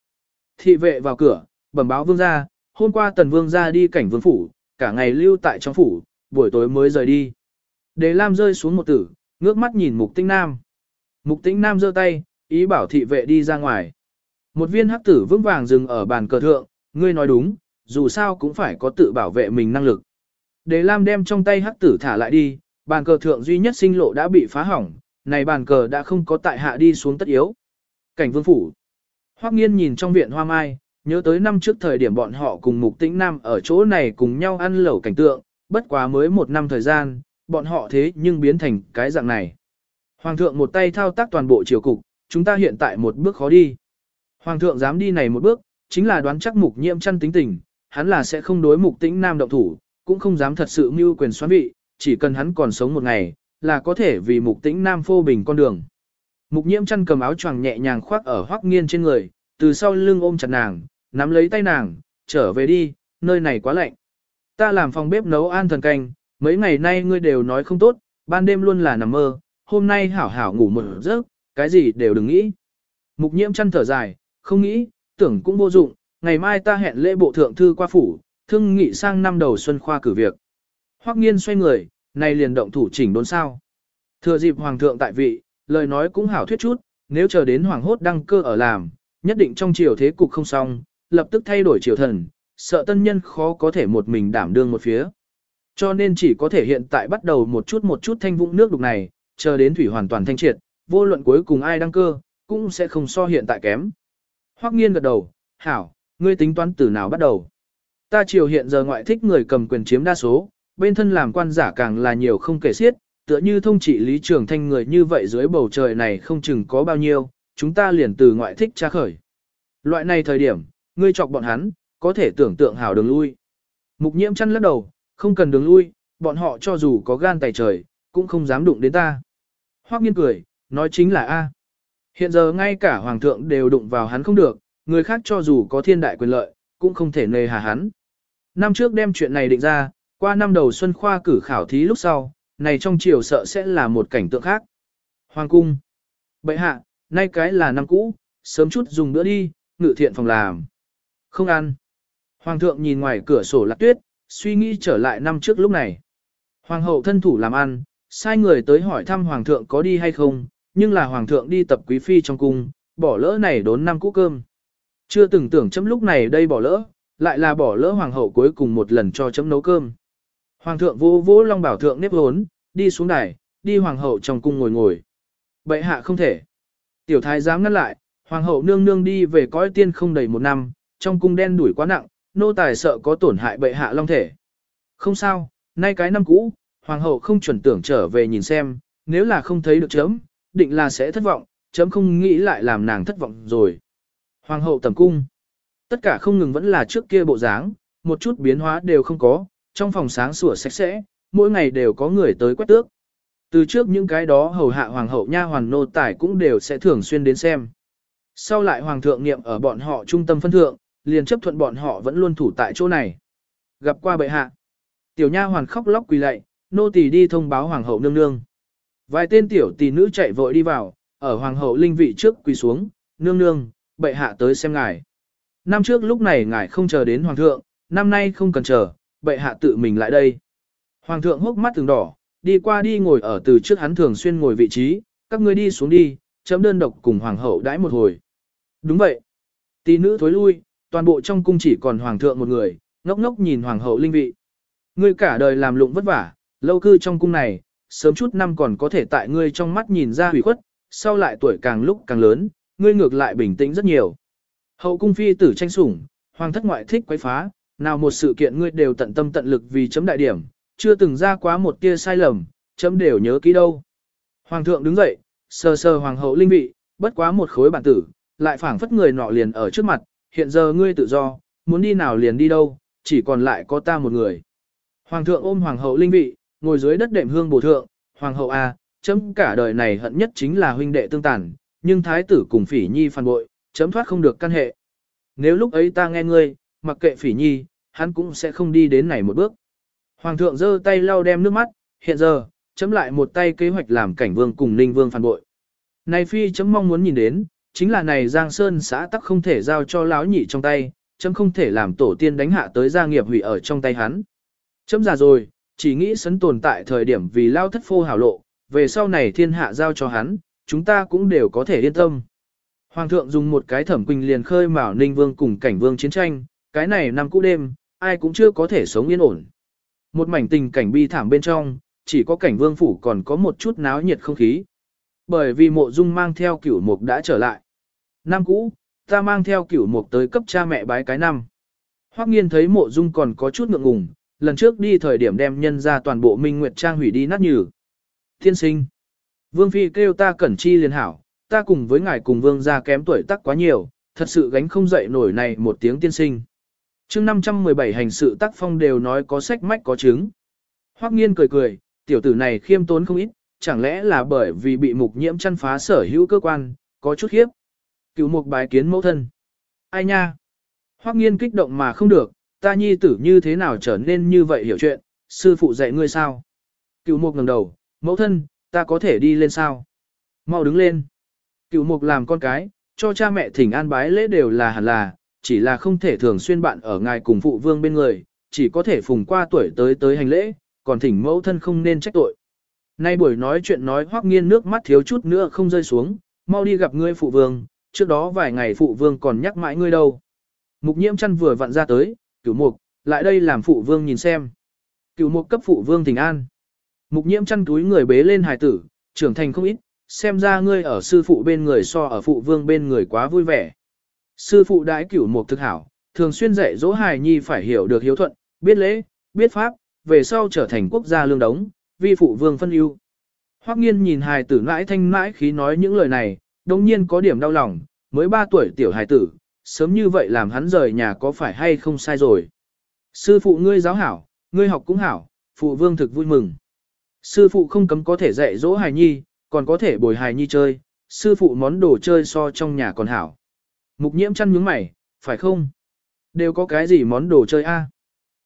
Thị vệ vào cửa, bẩm báo vương gia, hôm qua tần vương gia đi cảnh vương phủ, cả ngày lưu tại trong phủ, buổi tối mới rời đi. Đề Lam rơi xuống một tử, ngước mắt nhìn mục tĩnh nam. Mục tĩnh nam giơ tay, ý bảo thị vệ đi ra ngoài. Một viên hắc tử vững vàng dừng ở bàn cờ thượng, ngươi nói đúng, dù sao cũng phải có tự bảo vệ mình năng lực. Đề Lam đem trong tay hắc tử thả lại đi, bàn cờ thượng duy nhất sinh lộ đã bị phá hỏng, này bàn cờ đã không có tại hạ đi xuống tất yếu. Cảnh vương phủ. Hoắc nghiên nhìn trong viện hoa mai, nhớ tới năm trước thời điểm bọn họ cùng mục tĩnh nam ở chỗ này cùng nhau ăn lẩu cảnh tượng, bất quá mới một năm thời gian, bọn họ thế nhưng biến thành cái dạng này. Hoàng thượng một tay thao tác toàn bộ triều cục, chúng ta hiện tại một bước khó đi. Hoàng thượng dám đi này một bước, chính là đoán chắc mục nhiễm chăn tính tình, hắn là sẽ không đối mục tĩnh nam động thủ, cũng không dám thật sự mưu quyền xoán vị, chỉ cần hắn còn sống một ngày, là có thể vì mục tĩnh nam phô bình con đường. Mục nhiễm chăn cầm áo choàng nhẹ nhàng khoác ở hoắc nghiên trên người, từ sau lưng ôm chặt nàng, nắm lấy tay nàng, trở về đi, nơi này quá lạnh. Ta làm phòng bếp nấu an thần canh, mấy ngày nay ngươi đều nói không tốt, ban đêm luôn là nằm mơ, hôm nay hảo hảo ngủ một giấc, cái gì đều đừng nghĩ. Mục nhiễm chăn thở dài, không nghĩ, tưởng cũng vô dụng, ngày mai ta hẹn lễ bộ thượng thư qua phủ, thương nghị sang năm đầu xuân khoa cử việc. Hoắc nghiên xoay người, này liền động thủ chỉnh đốn sao. Thừa dịp hoàng thượng tại vị, lời nói cũng hảo thuyết chút, nếu chờ đến hoàng hốt đăng cơ ở làm, nhất định trong triều thế cục không xong, lập tức thay đổi triều thần, sợ tân nhân khó có thể một mình đảm đương một phía. Cho nên chỉ có thể hiện tại bắt đầu một chút một chút thanh vũng nước đục này, chờ đến thủy hoàn toàn thanh triệt, vô luận cuối cùng ai đăng cơ, cũng sẽ không so hiện tại kém. Hoắc nghiên gật đầu, hảo, ngươi tính toán từ nào bắt đầu. Ta triều hiện giờ ngoại thích người cầm quyền chiếm đa số, bên thân làm quan giả càng là nhiều không kể xiết, tựa như thông trị lý trường thanh người như vậy dưới bầu trời này không chừng có bao nhiêu, chúng ta liền từ ngoại thích tra khởi. Loại này thời điểm, ngươi chọc bọn hắn, có thể tưởng tượng hảo đường lui. Mục nhiễm chăn lắc đầu, không cần đường lui, bọn họ cho dù có gan tài trời, cũng không dám đụng đến ta. Hoắc nghiên cười, nói chính là A. Hiện giờ ngay cả hoàng thượng đều đụng vào hắn không được, người khác cho dù có thiên đại quyền lợi, cũng không thể nề hà hắn. Năm trước đem chuyện này định ra, qua năm đầu xuân khoa cử khảo thí lúc sau, này trong triều sợ sẽ là một cảnh tượng khác. Hoàng cung. Bệ hạ, nay cái là năm cũ, sớm chút dùng bữa đi, ngự thiện phòng làm. Không ăn. Hoàng thượng nhìn ngoài cửa sổ lạc tuyết, suy nghĩ trở lại năm trước lúc này. Hoàng hậu thân thủ làm ăn, sai người tới hỏi thăm hoàng thượng có đi hay không, nhưng là hoàng thượng đi tập quý phi trong cung, bỏ lỡ này đốn năm cũ cơm. Chưa từng tưởng chấm lúc này đây bỏ lỡ, lại là bỏ lỡ hoàng hậu cuối cùng một lần cho chấm nấu cơm. Hoàng thượng vô vô long bảo thượng nếp hốn, đi xuống đài, đi hoàng hậu trong cung ngồi ngồi. Bệ hạ không thể. Tiểu thái dám ngăn lại, hoàng hậu nương nương đi về cõi tiên không đầy một năm, trong cung đen đuổi quá nặng, nô tài sợ có tổn hại bệ hạ long thể. Không sao, nay cái năm cũ, hoàng hậu không chuẩn tưởng trở về nhìn xem, nếu là không thấy được chấm, định là sẽ thất vọng, chấm không nghĩ lại làm nàng thất vọng rồi. Hoàng hậu tầm cung. Tất cả không ngừng vẫn là trước kia bộ dáng, một chút biến hóa đều không có, trong phòng sáng sủa sạch sẽ, mỗi ngày đều có người tới quét tước. Từ trước những cái đó hầu hạ hoàng hậu nha hoàng nô tài cũng đều sẽ thường xuyên đến xem. Sau lại hoàng thượng niệm ở bọn họ trung tâm phân thượng, liền chấp thuận bọn họ vẫn luôn thủ tại chỗ này. Gặp qua bệ hạ. Tiểu nha hoàn khóc lóc quỳ lạy, nô tỳ đi thông báo hoàng hậu nương nương. Vài tên tiểu tỷ nữ chạy vội đi vào, ở hoàng hậu linh vị trước quỳ xuống, nương nương, bệ hạ tới xem ngài. Năm trước lúc này ngài không chờ đến hoàng thượng, năm nay không cần chờ, bệ hạ tự mình lại đây. Hoàng thượng hốc mắt từng đỏ, đi qua đi ngồi ở từ trước hắn thường xuyên ngồi vị trí, các ngươi đi xuống đi, chấm đơn độc cùng hoàng hậu đãi một hồi. Đúng vậy. Tỷ nữ thối lui, toàn bộ trong cung chỉ còn hoàng thượng một người, ngốc ngốc nhìn hoàng hậu linh vị. Ngươi cả đời làm lụng vất vả, lâu cư trong cung này, sớm chút năm còn có thể tại ngươi trong mắt nhìn ra hủy khuất, sau lại tuổi càng lúc càng lớn, ngươi ngược lại bình tĩnh rất nhiều. Hậu cung phi tử tranh sủng, hoàng thất ngoại thích quấy phá, nào một sự kiện ngươi đều tận tâm tận lực vì chấm đại điểm, chưa từng ra quá một tia sai lầm, chấm đều nhớ kỹ đâu. Hoàng thượng đứng dậy, sờ sờ hoàng hậu linh vị, bất quá một khối bản tử, lại phảng phất người nọ liền ở trước mặt, hiện giờ ngươi tự do, muốn đi nào liền đi đâu, chỉ còn lại có ta một người. Hoàng thượng ôm hoàng hậu linh vị, ngồi dưới đất đệm hương bổ thượng, hoàng hậu a, à, chấm cả đời này hận nhất chính là huynh đệ tương tàn, nhưng thái tử cùng phỉ nhi phản bội, chấm thoát không được căn hệ. Nếu lúc ấy ta nghe ngươi, mặc kệ phỉ nhi, hắn cũng sẽ không đi đến này một bước. Hoàng thượng giơ tay lau đem nước mắt, hiện giờ, chấm lại một tay kế hoạch làm cảnh vương cùng ninh vương phản bội. Này phi chấm mong muốn nhìn đến, chính là này Giang Sơn xã tắc không thể giao cho lão nhị trong tay, chấm không thể làm tổ tiên đánh hạ tới gia nghiệp hủy ở trong tay hắn. Chấm già rồi, chỉ nghĩ sấn tồn tại thời điểm vì lao thất phô hảo lộ, về sau này thiên hạ giao cho hắn, chúng ta cũng đều có thể yên tâm. Hoàng thượng dùng một cái thẩm quỳnh liền khơi mào ninh vương cùng cảnh vương chiến tranh, cái này năm cũ đêm, ai cũng chưa có thể sống yên ổn. Một mảnh tình cảnh bi thảm bên trong, chỉ có cảnh vương phủ còn có một chút náo nhiệt không khí. Bởi vì mộ dung mang theo cửu mục đã trở lại. Năm cũ, ta mang theo cửu mục tới cấp cha mẹ bái cái năm. Hoắc nghiên thấy mộ dung còn có chút ngượng ngùng, lần trước đi thời điểm đem nhân ra toàn bộ minh nguyệt trang hủy đi nát nhừ. Thiên sinh. Vương Phi kêu ta cẩn chi liền hảo, ta cùng với ngài cùng vương gia kém tuổi tác quá nhiều, thật sự gánh không dậy nổi này một tiếng tiên sinh. chương 517 hành sự tác phong đều nói có sách mách có chứng. Hoắc nghiên cười cười, tiểu tử này khiêm tốn không ít, chẳng lẽ là bởi vì bị mục nhiễm chăn phá sở hữu cơ quan, có chút khiếp. Cựu mục bái kiến mẫu thân. Ai nha? Hoắc nghiên kích động mà không được, ta nhi tử như thế nào trở nên như vậy hiểu chuyện, sư phụ dạy ngươi sao? Cựu mục ngẩng đầu, mẫu thân, ta có thể đi lên sao? Mau đứng lên. Cựu mục làm con cái, cho cha mẹ thỉnh an bái lễ đều là hẳn là, chỉ là không thể thường xuyên bạn ở ngài cùng phụ vương bên người, chỉ có thể phùng qua tuổi tới tới hành lễ, còn thỉnh mẫu thân không nên trách tội. Nay buổi nói chuyện nói hoắc nghiên nước mắt thiếu chút nữa không rơi xuống, mau đi gặp ngươi phụ vương, trước đó vài ngày phụ vương còn nhắc mãi ngươi đâu. Mục nhiễm chăn vừa vặn ra tới, cửu mục, lại đây làm phụ vương nhìn xem. Cửu mục cấp phụ vương thỉnh an. Mục nhiễm chăn túi người bế lên hài tử, trưởng thành không ít, xem ra ngươi ở sư phụ bên người so ở phụ vương bên người quá vui vẻ. Sư phụ đãi cửu mục thực hảo, thường xuyên dạy dỗ hài nhi phải hiểu được hiếu thuận, biết lễ, biết pháp, về sau trở thành quốc gia lương đống, vi phụ vương phân ưu. Hoắc nghiên nhìn hài tử mãi thanh mãi khí nói những lời này, đồng nhiên có điểm đau lòng, mới 3 tuổi tiểu hài tử, sớm như vậy làm hắn rời nhà có phải hay không sai rồi. Sư phụ ngươi giáo hảo, ngươi học cũng hảo, phụ vương thực vui mừng. Sư phụ không cấm có thể dạy dỗ hài nhi, còn có thể bồi hài nhi chơi, sư phụ món đồ chơi so trong nhà còn hảo. Mục nhiễm chăn nhướng mày, phải không? Đều có cái gì món đồ chơi a?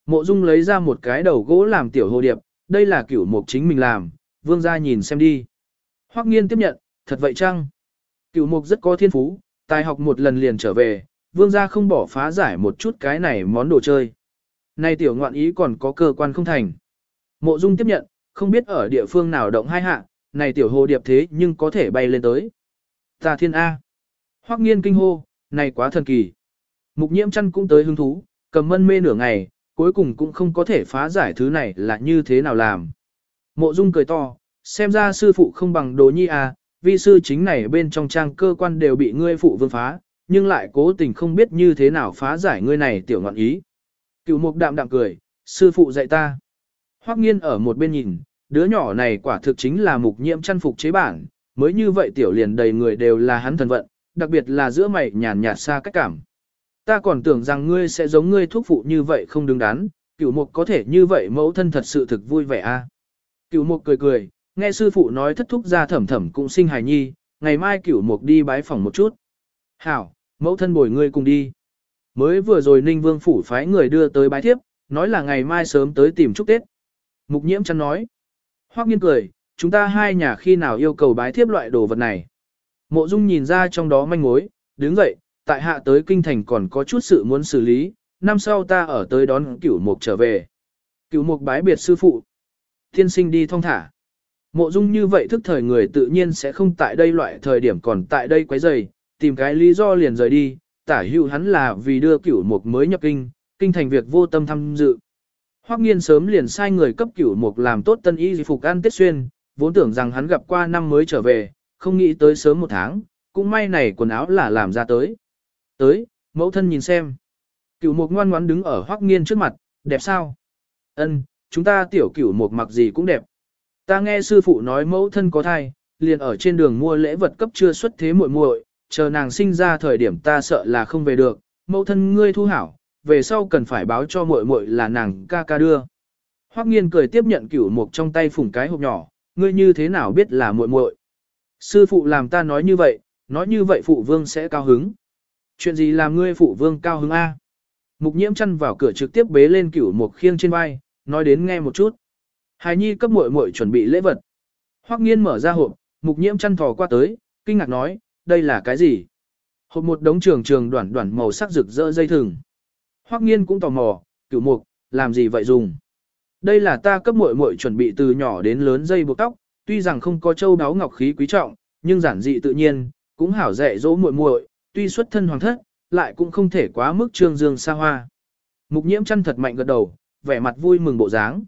Mộ Dung lấy ra một cái đầu gỗ làm tiểu hồ điệp, đây là cửu mục chính mình làm, vương gia nhìn xem đi. Hoắc nghiên tiếp nhận, thật vậy chăng? Cửu mục rất có thiên phú, tài học một lần liền trở về, vương gia không bỏ phá giải một chút cái này món đồ chơi. Nay tiểu ngoạn ý còn có cơ quan không thành. Mộ Dung tiếp nhận, không biết ở địa phương nào động hai hạ, này tiểu hồ điệp thế nhưng có thể bay lên tới. Tà thiên A. Hoắc nghiên kinh hô, này quá thần kỳ. Mục nhiễm chăn cũng tới hứng thú, cầm mân mê nửa ngày, cuối cùng cũng không có thể phá giải thứ này là như thế nào làm. Mộ Dung cười to, xem ra sư phụ không bằng đồ nhi à, vi sư chính này bên trong trang cơ quan đều bị ngươi phụ vương phá, nhưng lại cố tình không biết như thế nào phá giải ngươi này tiểu ngọn ý. Cựu mục đạm đạm cười, sư phụ dạy ta. Hoắc nghiên ở một bên nhìn, đứa nhỏ này quả thực chính là mục nhiễm chăn phục chế bản, mới như vậy tiểu liền đầy người đều là hắn thần vận, đặc biệt là giữa mày nhàn nhạt xa cách cảm. Ta còn tưởng rằng ngươi sẽ giống ngươi thuốc phụ như vậy không đứng đắn, cửu mục có thể như vậy mẫu thân thật sự thực vui vẻ a. À? Cửu mục cười cười, nghe sư phụ nói thất thúc ra thẩm thẩm cũng sinh hài nhi, ngày mai cửu mục đi bái phòng một chút. Hảo, mẫu thân bồi ngươi cùng đi. Mới vừa rồi Ninh Vương phủ phái người đưa tới bái thiếp, nói là ngày mai sớm tới tìm chúc Tết. Mục nhiễm chăn nói. Hoắc nghiên cười, chúng ta hai nhà khi nào yêu cầu bái thiếp loại đồ vật này. Mộ Dung nhìn ra trong đó manh mối, đứng dậy, tại hạ tới kinh thành còn có chút sự muốn xử lý, năm sau ta ở tới đón cửu mục trở về. Cửu mục bái biệt sư phụ. Thiên sinh đi thong thả. Mộ dung như vậy thức thời người tự nhiên sẽ không tại đây loại thời điểm còn tại đây quấy rầy, tìm cái lý do liền rời đi, tả hữu hắn là vì đưa cửu mục mới nhập kinh, kinh thành việc vô tâm tham dự. Hoắc nghiên sớm liền sai người cấp cửu mục làm tốt tân y phục ăn tết xuyên, vốn tưởng rằng hắn gặp qua năm mới trở về, không nghĩ tới sớm một tháng, cũng may này quần áo là làm ra tới. Tới, mẫu thân nhìn xem. Cửu mục ngoan ngoãn đứng ở hoắc nghiên trước mặt, đẹp sao? Ân, chúng ta tiểu cửu mục mặc gì cũng đẹp. Ta nghe sư phụ nói mẫu thân có thai, liền ở trên đường mua lễ vật cấp chưa xuất thế muội muội, chờ nàng sinh ra thời điểm ta sợ là không về được, mẫu thân ngươi thu hảo, về sau cần phải báo cho muội muội là nàng ca ca đưa. Hoắc Nghiên cười tiếp nhận cửu mục trong tay phủng cái hộp nhỏ, ngươi như thế nào biết là muội muội? Sư phụ làm ta nói như vậy, nói như vậy phụ vương sẽ cao hứng. Chuyện gì làm ngươi phụ vương cao hứng a? Mục Nhiễm chăn vào cửa trực tiếp bế lên cửu mục khiêng trên vai, nói đến nghe một chút. Hải Nhi cấp muội muội chuẩn bị lễ vật. Hoắc Nghiên mở ra hộp, Mục Nhiễm chăn thò qua tới, kinh ngạc nói, đây là cái gì? Hộp một đống trường trường đoạn đoạn màu sắc rực rỡ dây thừng. Hoắc Nghiên cũng tò mò, cửu mục, làm gì vậy dùng? Đây là ta cấp muội muội chuẩn bị từ nhỏ đến lớn dây buộc tóc, tuy rằng không có châu đáo ngọc khí quý trọng, nhưng giản dị tự nhiên, cũng hảo dạy dỗ muội muội, tuy xuất thân hoàng thất, lại cũng không thể quá mức trương dương xa hoa. Mục nhiễm chăn thật mạnh gật đầu, vẻ mặt vui mừng bộ dáng.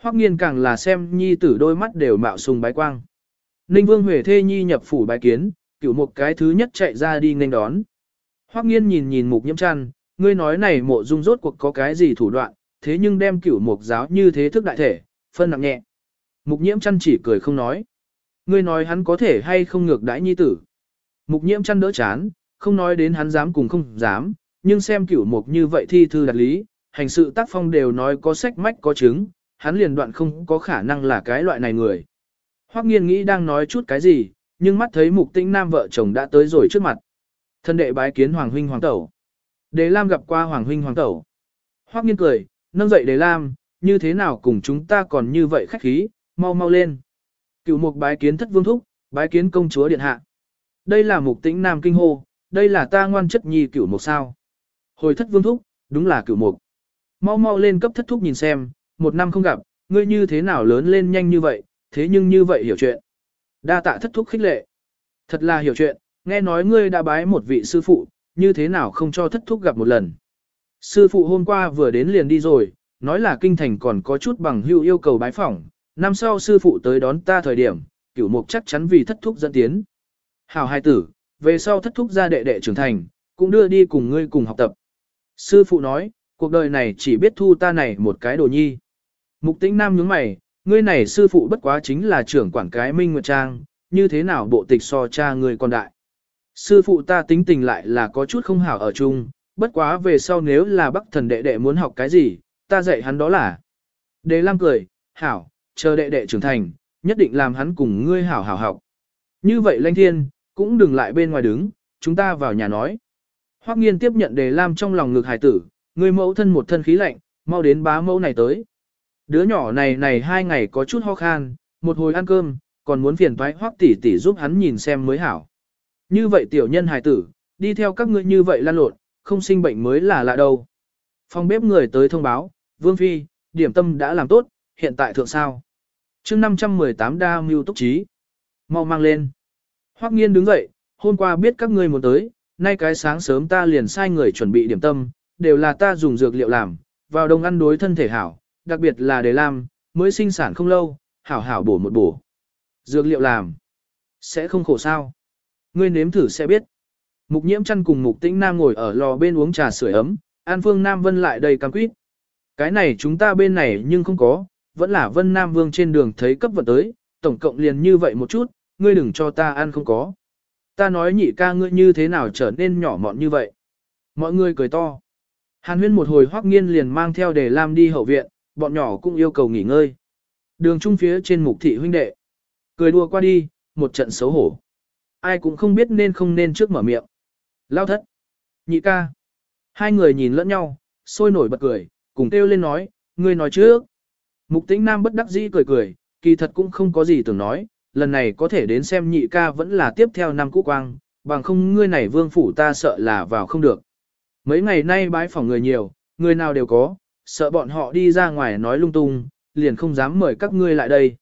Hoắc nghiên càng là xem nhi tử đôi mắt đều mạo sùng bái quang. Ninh vương huệ thê nhi nhập phủ bái kiến, cửu một cái thứ nhất chạy ra đi nghênh đón. Hoắc nghiên nhìn nhìn mục nhiễm chăn, ngươi nói này mộ dung rốt cuộc có cái gì thủ đoạn, thế nhưng đem cửu mục giáo như thế thức đại thể, phân nặng nhẹ. Mục nhiễm chăn chỉ cười không nói. Ngươi nói hắn có thể hay không ngược đãi nhi tử. Mục nhiễm chăn đỡ chán, không nói đến hắn dám cùng không dám, nhưng xem cửu mục như vậy thi thư đặt lý, hành sự tác phong đều nói có sách mách có chứng, hắn liền đoạn không có khả năng là cái loại này người. Hoắc nghiên nghĩ đang nói chút cái gì, nhưng mắt thấy mục tĩnh nam vợ chồng đã tới rồi trước mặt. Thân đệ bái kiến Hoàng huynh Hoàng tẩu. Đề Lam gặp qua Hoàng huynh Hoàng tẩu. Hoắc nghiên cười, nâng dậy Đề Lam, như thế nào cùng chúng ta còn như vậy khách khí, mau mau lên. Cựu mục bái kiến thất vương thúc, bái kiến công chúa điện hạ. Đây là mục tĩnh nam kinh hô, đây là ta ngoan chất nhi cựu mục sao. Hồi thất vương thúc, đúng là cựu mục. Mau mau lên cấp thất thúc nhìn xem, một năm không gặp, ngươi như thế nào lớn lên nhanh như vậy, thế nhưng như vậy hiểu chuyện. Đa tạ thất thúc khích lệ. Thật là hiểu chuyện, nghe nói ngươi đã bái một vị sư phụ, như thế nào không cho thất thúc gặp một lần. Sư phụ hôm qua vừa đến liền đi rồi, nói là kinh thành còn có chút bằng hữu yêu cầu bái phỏng, năm sau sư phụ tới đón ta thời điểm, cửu mục chắc chắn vì thất thúc dẫn tiến. Hảo hai tử, về sau thất thúc ra đệ đệ trưởng thành, cũng đưa đi cùng ngươi cùng học tập. Sư phụ nói, cuộc đời này chỉ biết thu ta này một cái đồ nhi. Mục tĩnh nam nhướng mày, ngươi này sư phụ bất quá chính là trưởng quản cái Minh Nguyệt Trang, như thế nào bộ tịch so cha ngươi còn đại. Sư phụ ta tính tình lại là có chút không hảo ở chung, bất quá về sau nếu là bắc thần đệ đệ muốn học cái gì, ta dạy hắn đó là. Đề Lam cười, hảo, chờ đệ đệ trưởng thành, nhất định làm hắn cùng ngươi hảo hảo học. Như vậy lãnh thiên, cũng đừng lại bên ngoài đứng, chúng ta vào nhà nói. Hoắc nghiên tiếp nhận Đề Lam trong lòng ngực hài tử, người mẫu thân một thân khí lạnh, mau đến bá mẫu này tới. Đứa nhỏ này này hai ngày có chút ho khan, một hồi ăn cơm, còn muốn phiền toái Hoắc tỷ tỷ giúp hắn nhìn xem mới hảo. Như vậy tiểu nhân hài tử, đi theo các ngươi như vậy lan lộn, không sinh bệnh mới là lạ đâu. Phòng bếp người tới thông báo, Vương Phi, điểm tâm đã làm tốt, hiện tại thượng sao. chương 518 đa mưu túc trí. Mau mang lên. Hoắc nghiên đứng dậy, hôm qua biết các ngươi muốn tới, nay cái sáng sớm ta liền sai người chuẩn bị điểm tâm, đều là ta dùng dược liệu làm, vào đông ăn đối thân thể hảo, đặc biệt là để làm, mới sinh sản không lâu, hảo hảo bổ một bổ. Dược liệu làm, sẽ không khổ sao. Ngươi nếm thử sẽ biết. Mục nhiễm chăn cùng mục tĩnh nam ngồi ở lò bên uống trà sưởi ấm, An Phương Nam Vân lại đầy cam quýt. Cái này chúng ta bên này nhưng không có, vẫn là Vân Nam Vương trên đường thấy cấp vật tới, tổng cộng liền như vậy một chút, ngươi đừng cho ta ăn không có. Ta nói nhị ca ngươi như thế nào trở nên nhỏ mọn như vậy. Mọi người cười to. Hàn huyên một hồi hoắc nghiên liền mang theo để Lam đi hậu viện, bọn nhỏ cũng yêu cầu nghỉ ngơi. Đường trung phía trên mục thị huynh đệ. Cười đùa qua đi, một trận xấu hổ. Ai cũng không biết nên không nên trước mở miệng. Lao thất. Nhị ca. Hai người nhìn lẫn nhau, sôi nổi bật cười, cùng kêu lên nói, ngươi nói trước. Mục tĩnh nam bất đắc dĩ cười cười, kỳ thật cũng không có gì tưởng nói, lần này có thể đến xem nhị ca vẫn là tiếp theo năm cũ quang, bằng không ngươi này vương phủ ta sợ là vào không được. Mấy ngày nay bái phỏng người nhiều, người nào đều có, sợ bọn họ đi ra ngoài nói lung tung, liền không dám mời các ngươi lại đây.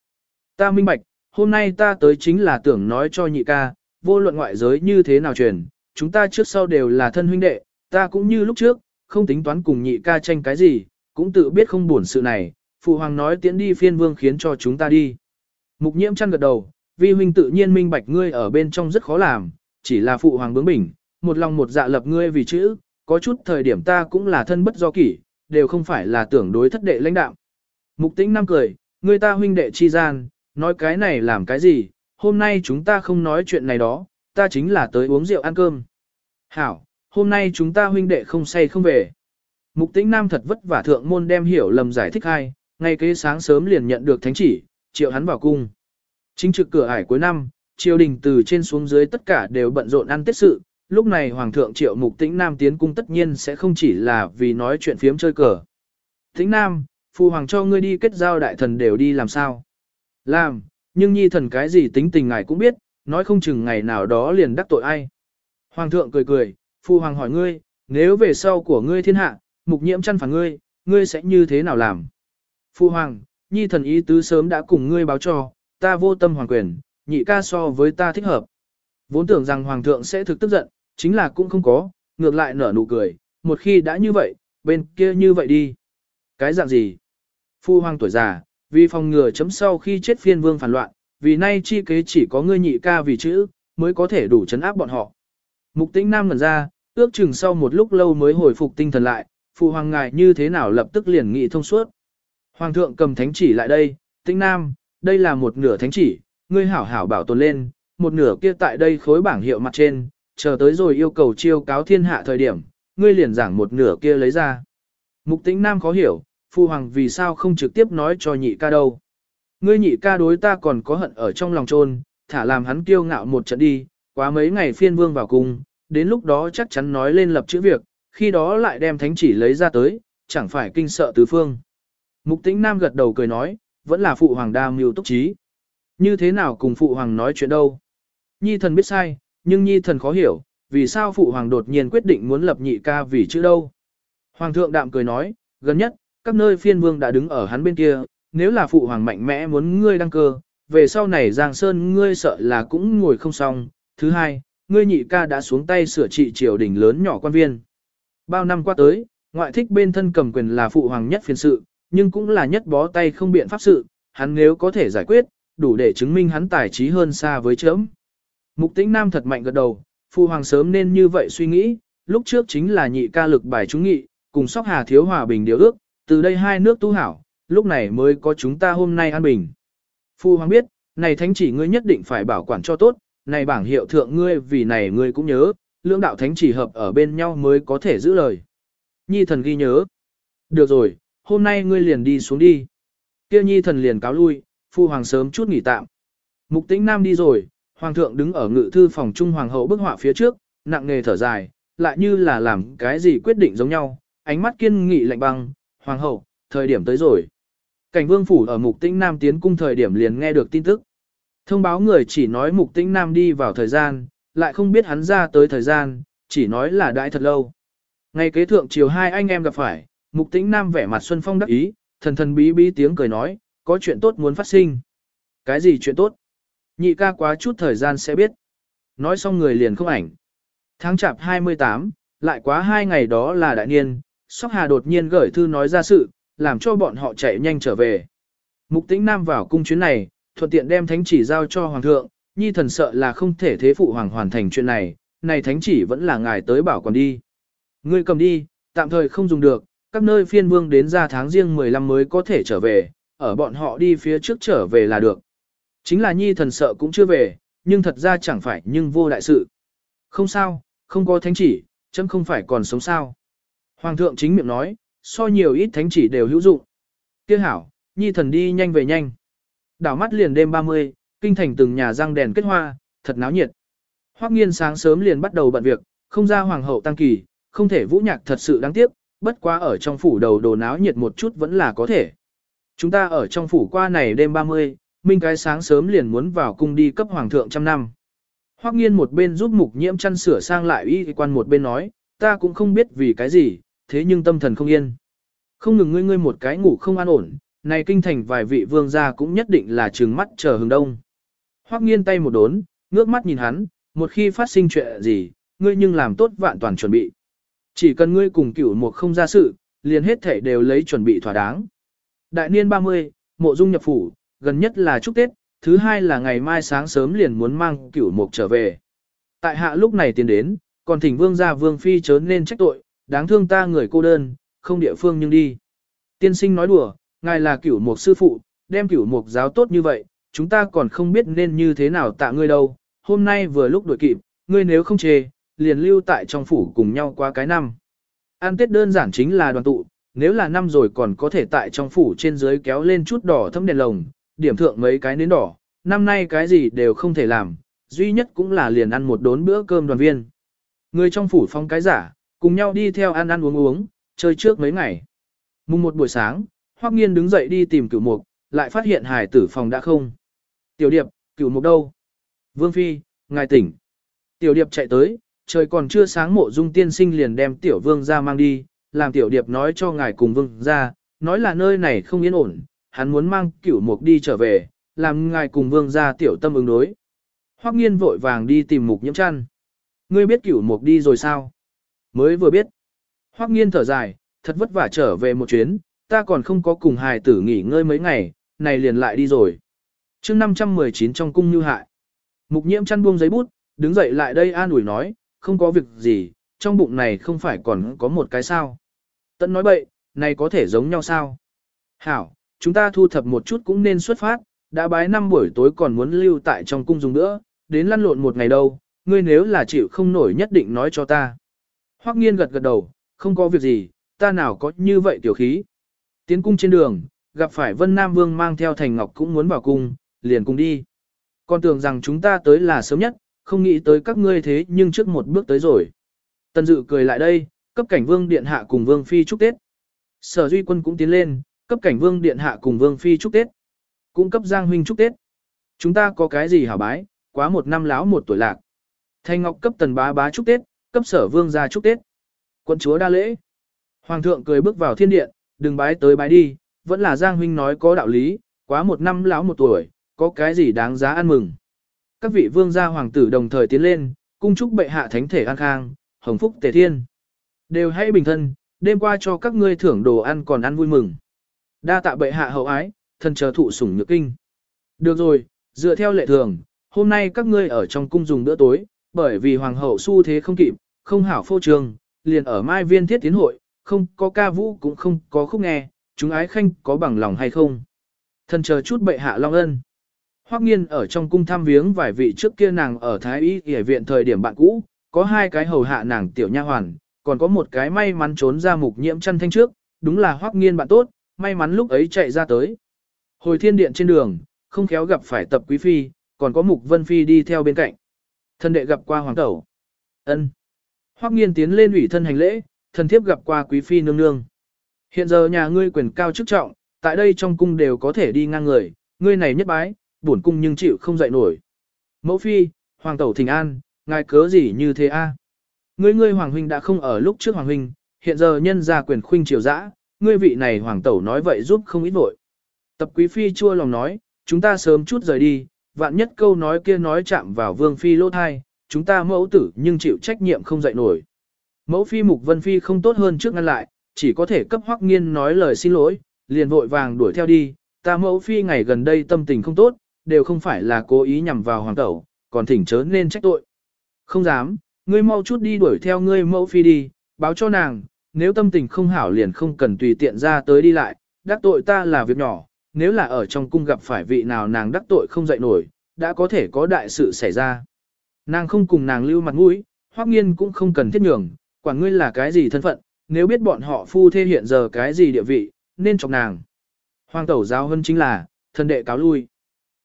Ta minh bạch, hôm nay ta tới chính là tưởng nói cho nhị ca, vô luận ngoại giới như thế nào truyền, chúng ta trước sau đều là thân huynh đệ, ta cũng như lúc trước, không tính toán cùng nhị ca tranh cái gì, cũng tự biết không buồn sự này, phụ hoàng nói tiễn đi phiên vương khiến cho chúng ta đi. Mục nhiễm chăn gật đầu, vi huynh tự nhiên minh bạch ngươi ở bên trong rất khó làm, chỉ là phụ hoàng bướng bỉnh, một lòng một dạ lập ngươi vì chữ, có chút thời điểm ta cũng là thân bất do kỷ, đều không phải là tưởng đối thất đệ lãnh đạo. Mục tĩnh năm cười, người ta huynh đệ chi gian, nói cái này làm cái gì, hôm nay chúng ta không nói chuyện này đó, ta chính là tới uống rượu ăn cơm. Hảo, hôm nay chúng ta huynh đệ không say không về. Mục tĩnh nam thật vất vả thượng môn đem hiểu lầm giải thích hai, ngay kế sáng sớm liền nhận được thánh chỉ, triệu hắn vào cung. Chính trực cửa ải cuối năm, triều đình từ trên xuống dưới tất cả đều bận rộn ăn tết sự, lúc này Hoàng thượng triệu mục tĩnh Nam tiến cung tất nhiên sẽ không chỉ là vì nói chuyện phiếm chơi cờ. Tĩnh Nam, phù Hoàng cho ngươi đi kết giao đại thần đều đi làm sao? Làm, nhưng nhi thần cái gì tính tình ngài cũng biết, nói không chừng ngày nào đó liền đắc tội ai. Hoàng thượng cười cười, Phu Hoàng hỏi ngươi, nếu về sau của ngươi thiên hạ, mục nhiễm chăn phản ngươi, ngươi sẽ như thế nào làm? Phu Hoàng, nhi thần ý tứ sớm đã cùng ngươi báo cho, ta vô tâm hoàng quyền, nhị ca so với ta thích hợp. Vốn tưởng rằng hoàng thượng sẽ thực tức giận, chính là cũng không có, ngược lại nở nụ cười, một khi đã như vậy, bên kia như vậy đi. Cái dạng gì? Phu hoàng tuổi già, vì phòng ngừa chấm sau khi chết phiên vương phản loạn, vì nay chi kế chỉ có ngươi nhị ca vì chữ, mới có thể đủ chấn áp bọn họ. Mục tĩnh nam ngần ra, ước chừng sau một lúc lâu mới hồi phục tinh thần lại, phụ hoàng ngài như thế nào lập tức liền nghị thông suốt. Hoàng thượng cầm thánh chỉ lại đây, tĩnh nam, đây là một nửa thánh chỉ, ngươi hảo hảo bảo tồn lên, một nửa kia tại đây khối bảng hiệu mặt trên, chờ tới rồi yêu cầu chiêu cáo thiên hạ thời điểm, ngươi liền giảng một nửa kia lấy ra. Mục tĩnh nam khó hiểu, phu hoàng vì sao không trực tiếp nói cho nhị ca đâu. Ngươi nhị ca đối ta còn có hận ở trong lòng trôn, thả làm hắn kiêu ngạo một trận đi, quá mấy ngày phiên vương vào cung, đến lúc đó chắc chắn nói lên lập chữ việc, khi đó lại đem thánh chỉ lấy ra tới, chẳng phải kinh sợ tứ phương. Mục tĩnh nam gật đầu cười nói, vẫn là phụ hoàng đa mưu túc trí. Như thế nào cùng phụ hoàng nói chuyện đâu? Nhi thần biết sai, nhưng nhi thần khó hiểu, vì sao phụ hoàng đột nhiên quyết định muốn lập nhị ca vì chữ đâu? Hoàng thượng đạm cười nói, gần nhất, các nơi phiên vương đã đứng ở hắn bên kia, nếu là phụ hoàng mạnh mẽ muốn ngươi đăng cơ, về sau này Giang Sơn ngươi sợ là cũng ngồi không xong. Thứ hai, ngươi nhị ca đã xuống tay sửa trị triều đình lớn nhỏ quan viên. Bao năm qua tới, ngoại thích bên thân cầm quyền là phụ hoàng nhất phiền sự, nhưng cũng là nhất bó tay không biện pháp sự, hắn nếu có thể giải quyết, đủ để chứng minh hắn tài trí hơn xa với chớm. Mục tĩnh nam thật mạnh gật đầu, phụ hoàng sớm nên như vậy suy nghĩ, lúc trước chính là nhị ca lực bài chúng nghị, cùng sóc hà thiếu hòa bình điều ước, từ đây hai nước tu hảo, lúc này mới có chúng ta hôm nay an bình. phu hoàng biết, này thánh chỉ ngươi nhất định phải bảo quản cho tốt, này bảng hiệu thượng ngươi vì này ngươi cũng nhớ, lưỡng đạo thánh chỉ hợp ở bên nhau mới có thể giữ lời. Nhi thần ghi nhớ. Được rồi, hôm nay ngươi liền đi xuống đi. Kia nhi thần liền cáo lui, phu hoàng sớm chút nghỉ tạm. Mục tĩnh nam đi rồi, hoàng thượng đứng ở ngự thư phòng trung hoàng hậu bức họa phía trước, nặng nề thở dài, lại như là làm cái gì quyết định giống nhau, ánh mắt kiên nghị lạnh băng, hoàng hậu, thời điểm tới rồi. Cảnh vương phủ ở mục tĩnh nam tiến cung thời điểm liền nghe được tin tức. Thông báo người chỉ nói mục tĩnh nam đi vào thời gian, lại không biết hắn ra tới thời gian, chỉ nói là đãi thật lâu. Ngày kế thượng chiều hai anh em gặp phải, mục tĩnh nam vẻ mặt xuân phong đắc ý, thần thần bí bí tiếng cười nói, có chuyện tốt muốn phát sinh. Cái gì chuyện tốt? Nhị ca quá chút thời gian sẽ biết. Nói xong người liền không ảnh. Tháng chạp 28, lại quá hai ngày đó là đại niên, Sóc Hà đột nhiên gửi thư nói ra sự, làm cho bọn họ chạy nhanh trở về. Mục tĩnh nam vào cung chuyến này, thuận tiện đem thánh chỉ giao cho hoàng thượng, nhi thần sợ là không thể thế phụ hoàng hoàn thành chuyện này, này thánh chỉ vẫn là ngài tới bảo còn đi. Ngươi cầm đi, tạm thời không dùng được, các nơi phiên vương đến ra tháng riêng 15 mới có thể trở về, ở bọn họ đi phía trước trở về là được. Chính là nhi thần sợ cũng chưa về, nhưng thật ra chẳng phải nhưng vô đại sự. Không sao, không có thánh chỉ, chấm không phải còn sống sao. Hoàng thượng chính miệng nói, so nhiều ít thánh chỉ đều hữu dụng. Tiếc hảo, nhi thần đi nhanh về nhanh. Đảo mắt liền đêm 30, kinh thành từng nhà răng đèn kết hoa, thật náo nhiệt. Hoắc nghiên sáng sớm liền bắt đầu bận việc, không ra hoàng hậu tăng kỳ, không thể vũ nhạc thật sự đáng tiếc, bất quá ở trong phủ đầu đồ náo nhiệt một chút vẫn là có thể. Chúng ta ở trong phủ qua này đêm 30, minh cái sáng sớm liền muốn vào cung đi cấp hoàng thượng trăm năm. Hoắc nghiên một bên giúp mục nhiễm chăn sửa sang lại y quan một bên nói, ta cũng không biết vì cái gì, thế nhưng tâm thần không yên. Không ngừng ngươi ngươi một cái ngủ không an ổn, này kinh thành vài vị vương gia cũng nhất định là trừng mắt chờ hừng đông. Hoắc nghiên tay một đốn, ngước mắt nhìn hắn, một khi phát sinh chuyện gì, ngươi nhưng làm tốt vạn toàn chuẩn bị. Chỉ cần ngươi cùng cửu một không ra sự, liền hết thể đều lấy chuẩn bị thỏa đáng. Đại niên 30, mộ dung nhập phủ, gần nhất là chúc Tết, thứ hai là ngày mai sáng sớm liền muốn mang cửu mục trở về. Tại hạ lúc này tiến đến, còn thỉnh vương gia vương phi chớ nên trách tội, đáng thương ta người cô đơn, không địa phương nhưng đi. Tiên sinh nói đùa, ngài là cửu mục sư phụ, đem cửu mục giáo tốt như vậy, chúng ta còn không biết nên như thế nào tạ ngươi đâu, hôm nay vừa lúc đuổi kịp, ngươi nếu không chê, liền lưu tại trong phủ cùng nhau qua cái năm. An tết đơn giản chính là đoàn tụ, nếu là năm rồi còn có thể tại trong phủ trên dưới kéo lên chút đỏ thâm đèn lồng, điểm thượng mấy cái nến đỏ, năm nay cái gì đều không thể làm, duy nhất cũng là liền ăn một đốn bữa cơm đoàn viên. Người trong phủ phong cái giả, cùng nhau đi theo ăn ăn uống uống, chơi trước mấy ngày. Mùng một buổi sáng, Hoắc Nghiên đứng dậy đi tìm cửu mục, lại phát hiện hải tử phòng đã không. Tiểu điệp, cửu mục đâu? Vương Phi, ngài tỉnh. Tiểu điệp chạy tới, trời còn chưa sáng mộ dung tiên sinh liền đem tiểu vương gia mang đi, làm tiểu điệp nói cho ngài cùng vương gia, nói là nơi này không yên ổn, hắn muốn mang cửu mục đi trở về, làm ngài cùng vương gia tiểu tâm ứng đối. Hoắc nghiên vội vàng đi tìm mục nhiễm Chân. Ngươi biết cửu mục đi rồi sao? Mới vừa biết. Hoắc nghiên thở dài, thật vất vả trở về một chuyến, ta còn không có cùng hài tử nghỉ ngơi mấy ngày, này liền lại đi rồi. chương 519 trong cung như hại. Mục nhiễm chăn buông giấy bút, đứng dậy lại đây an ủi nói, không có việc gì, trong bụng này không phải còn có một cái sao. Tận nói bậy, này có thể giống nhau sao? Hảo, chúng ta thu thập một chút cũng nên xuất phát, đã bái năm buổi tối còn muốn lưu tại trong cung dùng nữa, đến lăn lộn một ngày đâu, ngươi nếu là chịu không nổi nhất định nói cho ta. Hoắc nghiên gật gật đầu, không có việc gì, ta nào có như vậy tiểu khí. Tiến cung trên đường, gặp phải Vân Nam Vương mang theo Thành Ngọc cũng muốn vào cung, liền cùng đi. Con tưởng rằng chúng ta tới là sớm nhất, không nghĩ tới các ngươi thế nhưng trước một bước tới rồi. Tần dự cười lại đây, cấp cảnh vương điện hạ cùng vương phi chúc Tết. Sở duy quân cũng tiến lên, cấp cảnh vương điện hạ cùng vương phi chúc Tết. Cũng cấp giang huynh chúc Tết. Chúng ta có cái gì hảo bái, quá một năm láo một tuổi lạc. Thanh ngọc cấp tần bá bá chúc Tết, cấp sở vương ra chúc Tết. Quân chúa đa lễ. Hoàng thượng cười bước vào thiên điện, đừng bái tới bái đi, vẫn là giang huynh nói có đạo lý, quá một năm lão một tuổi, có cái gì đáng giá ăn mừng. Các vị vương gia hoàng tử đồng thời tiến lên, cung chúc bệ hạ thánh thể an khang, hồng phúc tề thiên. Đều hãy bình thân, đêm qua cho các ngươi thưởng đồ ăn còn ăn vui mừng. Đa tạ bệ hạ hậu ái, thân chờ thụ sủng nhược kinh. Được rồi, dựa theo lệ thường, hôm nay các ngươi ở trong cung dùng bữa tối, bởi vì hoàng hậu xu thế không kịp, không hảo phô trường, liền ở mai viên thiết tiến hội, không có ca vũ cũng không có khúc nghe, chúng ái khanh có bằng lòng hay không. Thân chờ chút bệ hạ long ân. Hoắc nghiên ở trong cung thăm viếng vài vị trước kia nàng ở Thái Y Y viện thời điểm bạn cũ, có hai cái hầu hạ nàng tiểu nha hoàn, còn có một cái may mắn trốn ra mục nhiễm chăn thanh trước, đúng là Hoắc nghiên bạn tốt, may mắn lúc ấy chạy ra tới. Hồi thiên điện trên đường, không khéo gặp phải tập quý phi, còn có mục vân phi đi theo bên cạnh. Thân đệ gặp qua hoàng tẩu. ân Hoắc nghiên tiến lên ủy thân hành lễ, thần thiếp gặp qua quý phi nương nương. Hiện giờ nhà ngươi quyền cao chức trọng, tại đây trong cung đều có thể đi ngang người, ngươi này nhất bái, bổn cung nhưng chịu không dậy nổi. Mẫu phi, hoàng tẩu thình an, ngài cớ gì như thế a? Ngươi ngươi hoàng huynh đã không ở lúc trước hoàng huynh, hiện giờ nhân gia quyền khuynh triều dã, ngươi vị này hoàng tẩu nói vậy giúp không ít vội. Tập quý phi chua lòng nói, chúng ta sớm chút rời đi, vạn nhất câu nói kia nói chạm vào vương phi lỗ thai, chúng ta mẫu tử nhưng chịu trách nhiệm không dạy nổi. Mẫu phi mục vân phi không tốt hơn trước ngăn lại, chỉ có thể cấp hoắc nghiên nói lời xin lỗi, liền vội vàng đuổi theo đi, ta mẫu phi ngày gần đây tâm tình không tốt, đều không phải là cố ý nhằm vào hoàng tẩu, còn thỉnh chớ nên trách tội. Không dám, ngươi mau chút đi đuổi theo ngươi mẫu phi đi, báo cho nàng, nếu tâm tình không hảo liền không cần tùy tiện ra tới đi lại, đắc tội ta là việc nhỏ, nếu là ở trong cung gặp phải vị nào nàng đắc tội không dậy nổi, đã có thể có đại sự xảy ra. Nàng không cùng nàng lưu mặt mũi, hoắc nghiên cũng không cần thiết nhường, Quả ngươi là cái gì thân phận, nếu biết bọn họ phu thê hiện giờ cái gì địa vị, nên chọc nàng. Hoàng tẩu giáo hơn chính là, thân đệ cáo lui.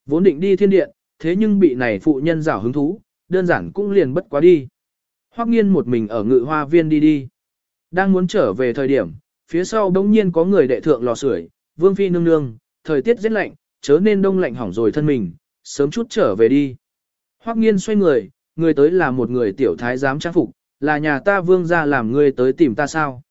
Vốn định đi thiên điện, thế nhưng bị này phụ nhân rảo hứng thú, đơn giản cũng liền bất quá đi. Hoắc nghiên một mình ở ngự hoa viên đi đi. Đang muốn trở về thời điểm, phía sau bỗng nhiên có người đệ thượng lò sưởi, vương phi nương nương, thời tiết rất lạnh, chớ nên đông lạnh hỏng rồi thân mình, sớm chút trở về đi. Hoắc nghiên xoay người, người tới là một người tiểu thái giám trang phục, là nhà ta vương ra làm người tới tìm ta sao.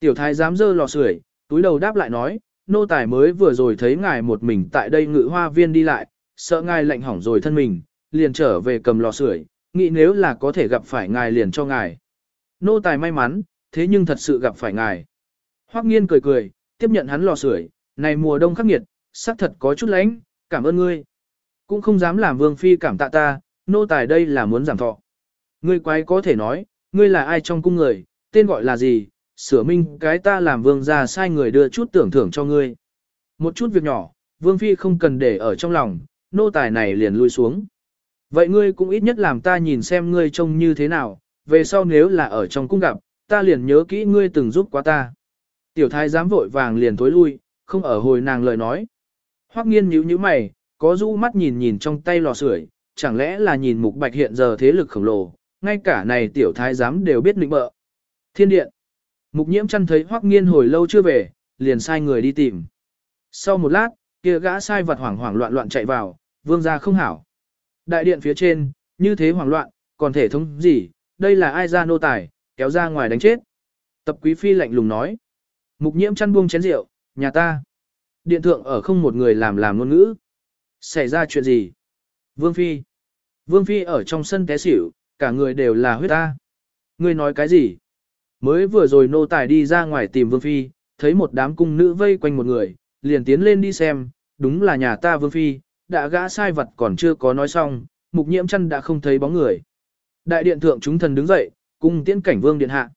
Tiểu thái giám dơ lò sưởi, túi đầu đáp lại nói, nô tài mới vừa rồi thấy ngài một mình tại đây ngự hoa viên đi lại, sợ ngài lạnh hỏng rồi thân mình, liền trở về cầm lò sưởi, nghĩ nếu là có thể gặp phải ngài liền cho ngài. Nô tài may mắn, thế nhưng thật sự gặp phải ngài. Hoắc nghiên cười cười, tiếp nhận hắn lò sưởi, này mùa đông khắc nghiệt, xác thật có chút lạnh, cảm ơn ngươi. Cũng không dám làm vương phi cảm tạ ta, nô tài đây là muốn giảm thọ. Ngươi quái có thể nói, ngươi là ai trong cung người, tên gọi là gì, sửa minh cái ta làm vương gia sai người đưa chút tưởng thưởng cho ngươi. Một chút việc nhỏ, vương phi không cần để ở trong lòng, nô tài này liền lui xuống. Vậy ngươi cũng ít nhất làm ta nhìn xem ngươi trông như thế nào, về sau nếu là ở trong cung gặp, ta liền nhớ kỹ ngươi từng giúp quá ta. Tiểu thái dám vội vàng liền tối lui, không ở hồi nàng lời nói. Hoắc nghiên nhíu nhíu mày, có rũ mắt nhìn nhìn trong tay lò sưởi, chẳng lẽ là nhìn mục bạch hiện giờ thế lực khổng lồ, ngay cả này tiểu thái giám đều biết nịnh bợ. Thiên điện. Mục nhiễm chăn thấy Hoắc nghiên hồi lâu chưa về, liền sai người đi tìm. Sau một lát, kia gã sai vật hoảng hoảng loạn loạn chạy vào, vương gia không hảo. Đại điện phía trên, như thế hoảng loạn, còn thể thống gì, đây là ai ra nô tài, kéo ra ngoài đánh chết. Tập quý phi lạnh lùng nói. Mục nhiễm chăn buông chén rượu, nhà ta. Điện thượng ở không một người làm làm ngôn ngữ. Xảy ra chuyện gì? Vương phi. Vương phi ở trong sân té xỉu, cả người đều là huyết ta. Ngươi nói cái gì? Mới vừa rồi nô tài đi ra ngoài tìm vương phi, thấy một đám cung nữ vây quanh một người, liền tiến lên đi xem, đúng là nhà ta vương phi, đã gã sai vật còn chưa có nói xong, mục nhiễm chăn đã không thấy bóng người. Đại điện thượng chúng thần đứng dậy, cung tiễn cảnh vương điện hạ.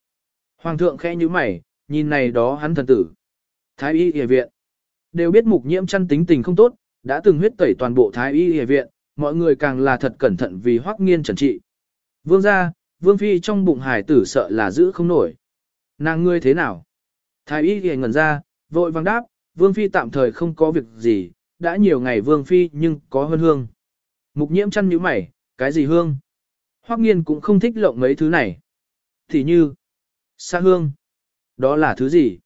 Hoàng thượng khẽ như mày, nhìn này đó hắn thần tử. Thái y y viện. Đều biết mục nhiễm chăn tính tình không tốt, đã từng huyết tẩy toàn bộ thái y y viện, mọi người càng là thật cẩn thận vì hoắc nghiên trần trị. Vương gia, vương phi trong bụng hải tử sợ là giữ không nổi. Nàng ngươi thế nào? Thái y y ngẩn ra, vội vàng đáp, vương phi tạm thời không có việc gì, đã nhiều ngày vương phi nhưng có hơn hương. Mục nhiễm chăn nhíu mày, cái gì hương? Hoắc nghiên cũng không thích lộng mấy thứ này. Thì như, xa hương. Đó là thứ gì?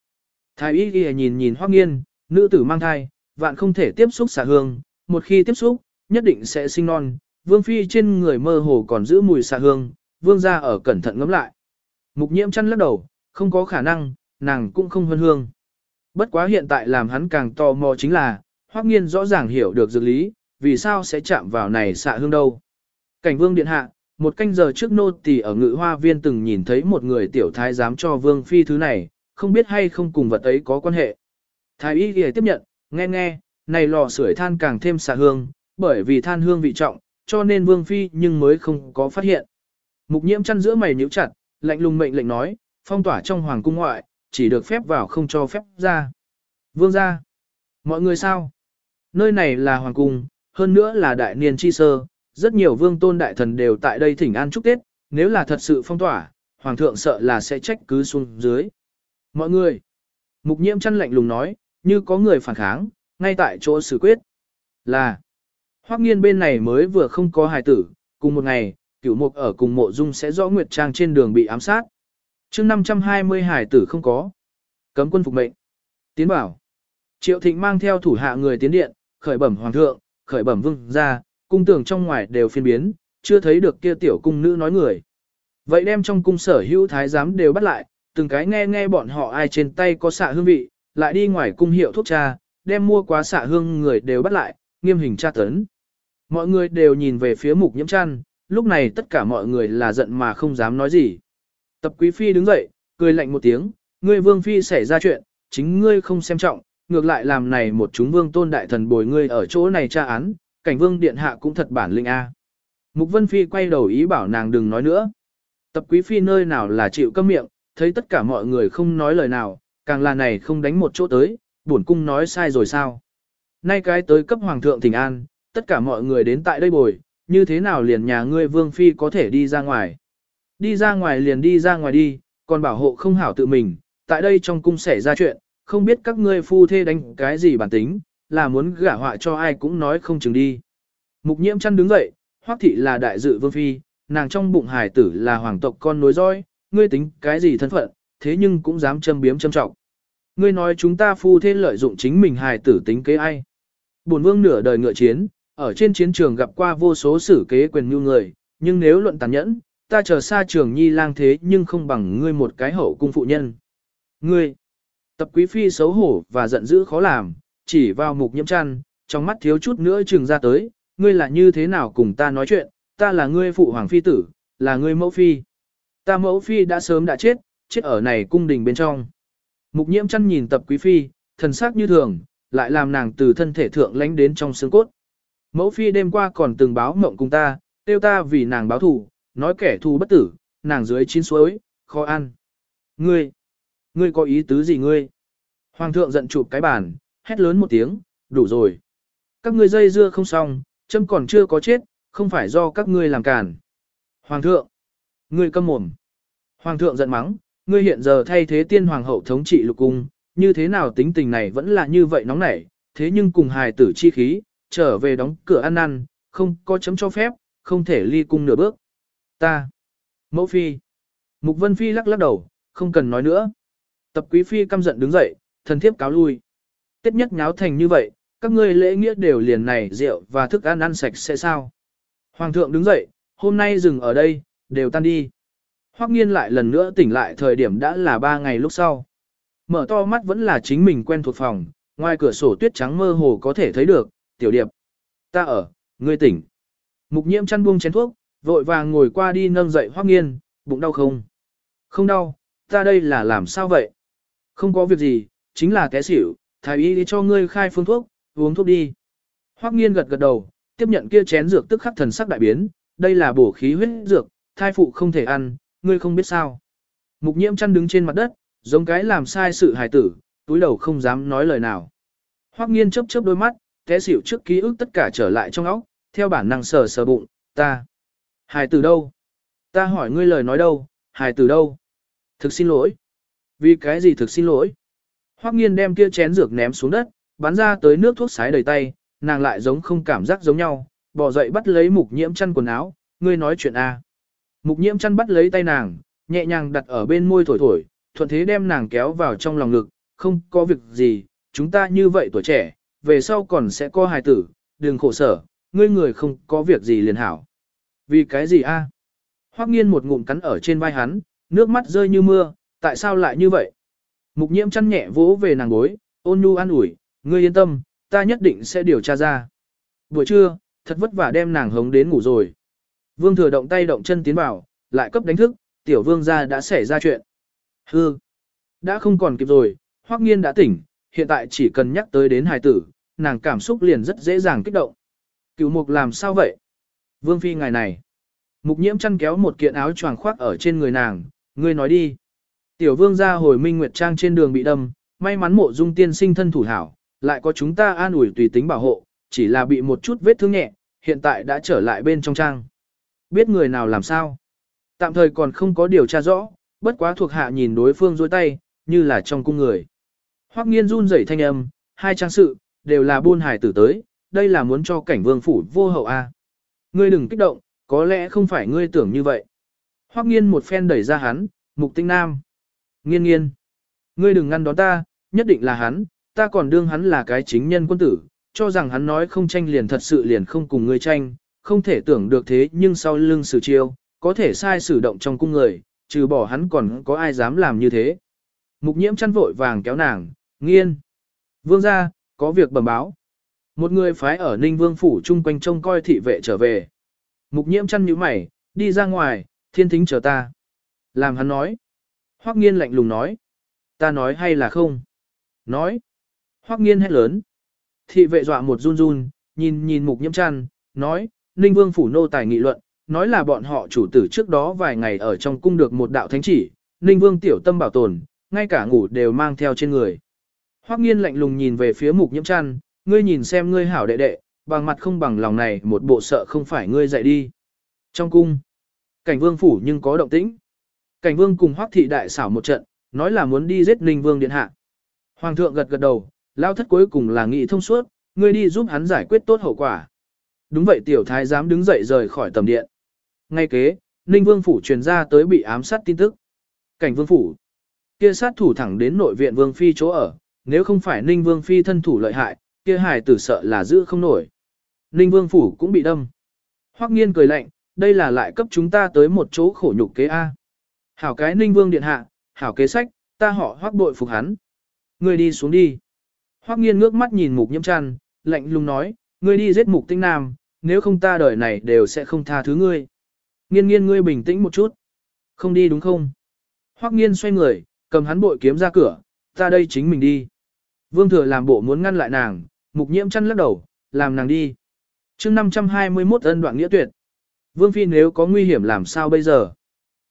Thái y ghi nhìn nhìn Hoắc nghiên, nữ tử mang thai, vạn không thể tiếp xúc xạ hương, một khi tiếp xúc, nhất định sẽ sinh non. Vương phi trên người mơ hồ còn giữ mùi xạ hương, vương gia ở cẩn thận ngắm lại. Mục nhiễm chăn lắc đầu, không có khả năng, nàng cũng không hơn hương. Bất quá hiện tại làm hắn càng tò mò chính là, Hoắc nghiên rõ ràng hiểu được dược lý, vì sao sẽ chạm vào này xạ hương đâu. Cảnh vương điện hạ, một canh giờ trước nô tỳ ở ngự hoa viên từng nhìn thấy một người tiểu thái dám cho vương phi thứ này, không biết hay không cùng vật ấy có quan hệ. Thái y ghi tiếp nhận, nghe nghe, này lò sưởi than càng thêm xạ hương, bởi vì than hương vị trọng, cho nên vương phi nhưng mới không có phát hiện. Mục nhiễm chăn giữa mày nhíu chặt, lạnh lùng mệnh lệnh nói, phong tỏa trong hoàng cung ngoại, chỉ được phép vào không cho phép ra. Vương ra. Mọi người sao? Nơi này là hoàng cung, hơn nữa là đại niên chi sơ, rất nhiều vương tôn đại thần đều tại đây thỉnh an chúc Tết, nếu là thật sự phong tỏa, hoàng thượng sợ là sẽ trách cứ xuống dưới. Mọi người, mục nhiễm chăn lạnh lùng nói, như có người phản kháng, ngay tại chỗ xử quyết. Là, hoắc nghiên bên này mới vừa không có hài tử, cùng một ngày, cửu mục ở cùng mộ dung sẽ rõ nguyệt trang trên đường bị ám sát. chương 520 hài tử không có. Cấm quân phục mệnh. Tiến bảo. Triệu thịnh mang theo thủ hạ người tiến điện, khởi bẩm hoàng thượng, khởi bẩm vương ra, cung tưởng trong ngoài đều phiên biến, chưa thấy được kia tiểu cung nữ nói người. Vậy đem trong cung sở hữu thái giám đều bắt lại, từng cái nghe nghe bọn họ ai trên tay có xạ hương vị, lại đi ngoài cung hiệu thuốc trà, đem mua quá xạ hương người đều bắt lại, nghiêm hình tra tấn. Mọi người đều nhìn về phía mục nhiễm chăn, lúc này tất cả mọi người là giận mà không dám nói gì. Tập quý phi đứng dậy, cười lạnh một tiếng, ngươi vương phi xảy ra chuyện, chính ngươi không xem trọng, ngược lại làm này một chúng vương tôn đại thần bồi ngươi ở chỗ này tra án, cảnh vương điện hạ cũng thật bản linh A. Mục Vân Phi quay đầu ý bảo nàng đừng nói nữa. Tập quý phi nơi nào là chịu câm miệng, thấy tất cả mọi người không nói lời nào, càng là này không đánh một chỗ tới, bổn cung nói sai rồi sao. Nay cái tới cấp hoàng thượng thỉnh an, tất cả mọi người đến tại đây bồi, như thế nào liền nhà ngươi vương phi có thể đi ra ngoài. Đi ra ngoài liền đi ra ngoài đi, còn bảo hộ không hảo tự mình, tại đây trong cung xảy ra chuyện, không biết các ngươi phu thê đánh cái gì bản tính, là muốn gả họa cho ai cũng nói không chừng đi. Mục nhiễm chăn đứng dậy, hoắc thị là đại dự vương phi, nàng trong bụng hải tử là hoàng tộc con nối dõi, ngươi tính cái gì thân phận, thế nhưng cũng dám châm biếm châm trọng. Ngươi nói chúng ta phu thế lợi dụng chính mình hài tử tính kế ai. Bổn vương nửa đời ngựa chiến, ở trên chiến trường gặp qua vô số sử kế quyền như người, nhưng nếu luận tàn nhẫn, ta chờ xa trường nhi lang thế nhưng không bằng ngươi một cái hậu cung phụ nhân. Ngươi, tập quý phi xấu hổ và giận dữ khó làm, chỉ vào mục nhiễm chăn, trong mắt thiếu chút nữa trừng ra tới, ngươi là như thế nào cùng ta nói chuyện, ta là ngươi phụ hoàng phi tử, là ngươi mẫu phi. Ta mẫu phi đã sớm đã chết, chết ở này cung đình bên trong. Mục nhiễm chăn nhìn tập quý phi, thần sắc như thường, lại làm nàng từ thân thể thượng lánh đến trong xương cốt. Mẫu phi đêm qua còn từng báo mộng cùng ta, tiêu ta vì nàng báo thù, nói kẻ thù bất tử, nàng dưới chín suối, khó ăn. Ngươi, ngươi có ý tứ gì ngươi? Hoàng thượng giận chụp cái bàn, hét lớn một tiếng, đủ rồi. Các ngươi dây dưa không xong, châm còn chưa có chết, không phải do các ngươi làm cản. Hoàng thượng, ngươi câm mồm. Hoàng thượng giận mắng, ngươi hiện giờ thay thế tiên hoàng hậu thống trị lục cung, như thế nào tính tình này vẫn là như vậy nóng nảy, thế nhưng cùng hài tử chi khí, trở về đóng cửa ăn năn, không có chấm cho phép, không thể ly cung nửa bước. Ta, mẫu phi, mục vân phi lắc lắc đầu, không cần nói nữa. Tập quý phi căm giận đứng dậy, thần thiếp cáo lui. Tết nhất nháo thành như vậy, các ngươi lễ nghĩa đều liền này rượu và thức ăn ăn sạch sẽ sao. Hoàng thượng đứng dậy, hôm nay dừng ở đây, đều tan đi. Hoắc nghiên lại lần nữa tỉnh lại thời điểm đã là ba ngày lúc sau. Mở to mắt vẫn là chính mình quen thuộc phòng, ngoài cửa sổ tuyết trắng mơ hồ có thể thấy được, tiểu điệp. Ta ở, ngươi tỉnh. Mục nhiễm chăn buông chén thuốc, vội vàng ngồi qua đi nâng dậy Hoắc nghiên, bụng đau không? Không đau, ta đây là làm sao vậy? Không có việc gì, chính là té xỉu, thái y đi cho ngươi khai phương thuốc, uống thuốc đi. Hoắc nghiên gật gật đầu, tiếp nhận kia chén dược tức khắc thần sắc đại biến, đây là bổ khí huyết dược, thai phụ không thể ăn, ngươi không biết sao. Mục nhiễm chăn đứng trên mặt đất, giống cái làm sai sự hài tử, túi đầu không dám nói lời nào. Hoắc nghiên chớp chớp đôi mắt, té xỉu trước ký ức tất cả trở lại trong óc, theo bản năng sờ sờ bụng, ta. Hài từ đâu? Ta hỏi ngươi lời nói đâu, hài từ đâu? Thực xin lỗi. Vì cái gì thực xin lỗi? Hoắc nghiên đem kia chén dược ném xuống đất, bắn ra tới nước thuốc sái đầy tay, nàng lại giống không cảm giác giống nhau, bỏ dậy bắt lấy mục nhiễm chăn quần áo, ngươi nói chuyện a. Mục nhiễm chăn bắt lấy tay nàng, nhẹ nhàng đặt ở bên môi thổi thổi, thuận thế đem nàng kéo vào trong lòng ngực, không có việc gì, chúng ta như vậy tuổi trẻ, về sau còn sẽ có hài tử, đừng khổ sở, ngươi người không có việc gì liền hảo. Vì cái gì a? Hoắc nghiên một ngụm cắn ở trên vai hắn, nước mắt rơi như mưa, tại sao lại như vậy? Mục nhiễm chăn nhẹ vỗ về nàng gối, ôn nhu an ủi, ngươi yên tâm, ta nhất định sẽ điều tra ra. Buổi trưa, thật vất vả đem nàng hống đến ngủ rồi. Vương thừa động tay động chân tiến vào, lại cấp đánh thức, tiểu vương gia đã xảy ra chuyện. Hư, đã không còn kịp rồi, hoắc nghiên đã tỉnh, hiện tại chỉ cần nhắc tới đến hài tử, nàng cảm xúc liền rất dễ dàng kích động. Cựu mục làm sao vậy? Vương phi ngài này. Mục nhiễm chăn kéo một kiện áo choàng khoác ở trên người nàng, ngươi nói đi. Tiểu vương gia hồi minh nguyệt trang trên đường bị đâm, may mắn mộ dung tiên sinh thân thủ hảo, lại có chúng ta an ủi tùy tính bảo hộ, chỉ là bị một chút vết thương nhẹ, hiện tại đã trở lại bên trong trang. Biết người nào làm sao? Tạm thời còn không có điều tra rõ, bất quá thuộc hạ nhìn đối phương dôi tay, như là trong cung người. Hoắc nghiên run rẩy thanh âm, hai trang sự, đều là buôn hải tử tới, đây là muốn cho cảnh vương phủ vô hậu a. Ngươi đừng kích động, có lẽ không phải ngươi tưởng như vậy. Hoắc nghiên một phen đẩy ra hắn, mục tinh nam. Nghiên nghiên. Ngươi đừng ngăn đón ta, nhất định là hắn, ta còn đương hắn là cái chính nhân quân tử, cho rằng hắn nói không tranh liền thật sự liền không cùng ngươi tranh, không thể tưởng được thế nhưng sau lưng sử chiêu, có thể sai sử động trong cung người, trừ bỏ hắn còn có ai dám làm như thế. Mục nhiễm chăn vội vàng kéo nàng, nghiên. Vương gia, có việc bẩm báo. Một người phái ở Ninh Vương Phủ chung quanh trông coi thị vệ trở về. Mục nhiễm chăn nhíu mày, đi ra ngoài, thiên thính chờ ta. Làm hắn nói. Hoắc nghiên lạnh lùng nói. Ta nói hay là không? Nói. Hoắc nghiên hét lớn. Thị vệ dọa một run run, nhìn nhìn mục nhiễm chăn, nói, Ninh Vương phủ nô tài nghị luận, nói là bọn họ chủ tử trước đó vài ngày ở trong cung được một đạo thánh chỉ, Ninh Vương tiểu tâm bảo tồn, ngay cả ngủ đều mang theo trên người. Hoắc nghiên lạnh lùng nhìn về phía mục nhiễm chăn, ngươi nhìn xem ngươi hảo đệ đệ, bằng mặt không bằng lòng này một bộ sợ không phải ngươi dạy đi. Trong cung, cảnh vương phủ nhưng có động tĩnh. Cảnh vương cùng Hoắc thị đại xảo một trận, nói là muốn đi giết Ninh Vương điện hạ. Hoàng thượng gật gật đầu, lao thất cuối cùng là nghị thông suốt, ngươi đi giúp hắn giải quyết tốt hậu quả. Đúng vậy tiểu thái dám đứng dậy rời khỏi tầm điện. Ngay kế, Ninh Vương phủ truyền ra tới bị ám sát tin tức. Cảnh Vương phủ. Kia sát thủ thẳng đến nội viện Vương phi chỗ ở, nếu không phải Ninh Vương phi thân thủ lợi hại, kia hài tử sợ là giữ không nổi. Ninh Vương phủ cũng bị đâm. Hoắc Nghiên cười lạnh, đây là lại cấp chúng ta tới một chỗ khổ nhục kế a. Hảo cái Ninh Vương điện hạ, hảo kế sách, ta họ Hoắc bội phục hắn. Ngươi đi xuống đi. Hoắc Nghiên ngước mắt nhìn Mục Nhiễm Trăn, lạnh lùng nói, ngươi đi giết Mục Tinh Nam, nếu không ta đời này đều sẽ không tha thứ ngươi. Nghiên nghiên ngươi bình tĩnh một chút. Không đi đúng không? Hoắc nghiên xoay người, cầm hắn bội kiếm ra cửa, ta đây chính mình đi. Vương thừa làm bộ muốn ngăn lại nàng, mục nhiễm chăn lắc đầu, làm nàng đi. chương 521 ân đoạn nghĩa tuyệt. Vương phi nếu có nguy hiểm làm sao bây giờ?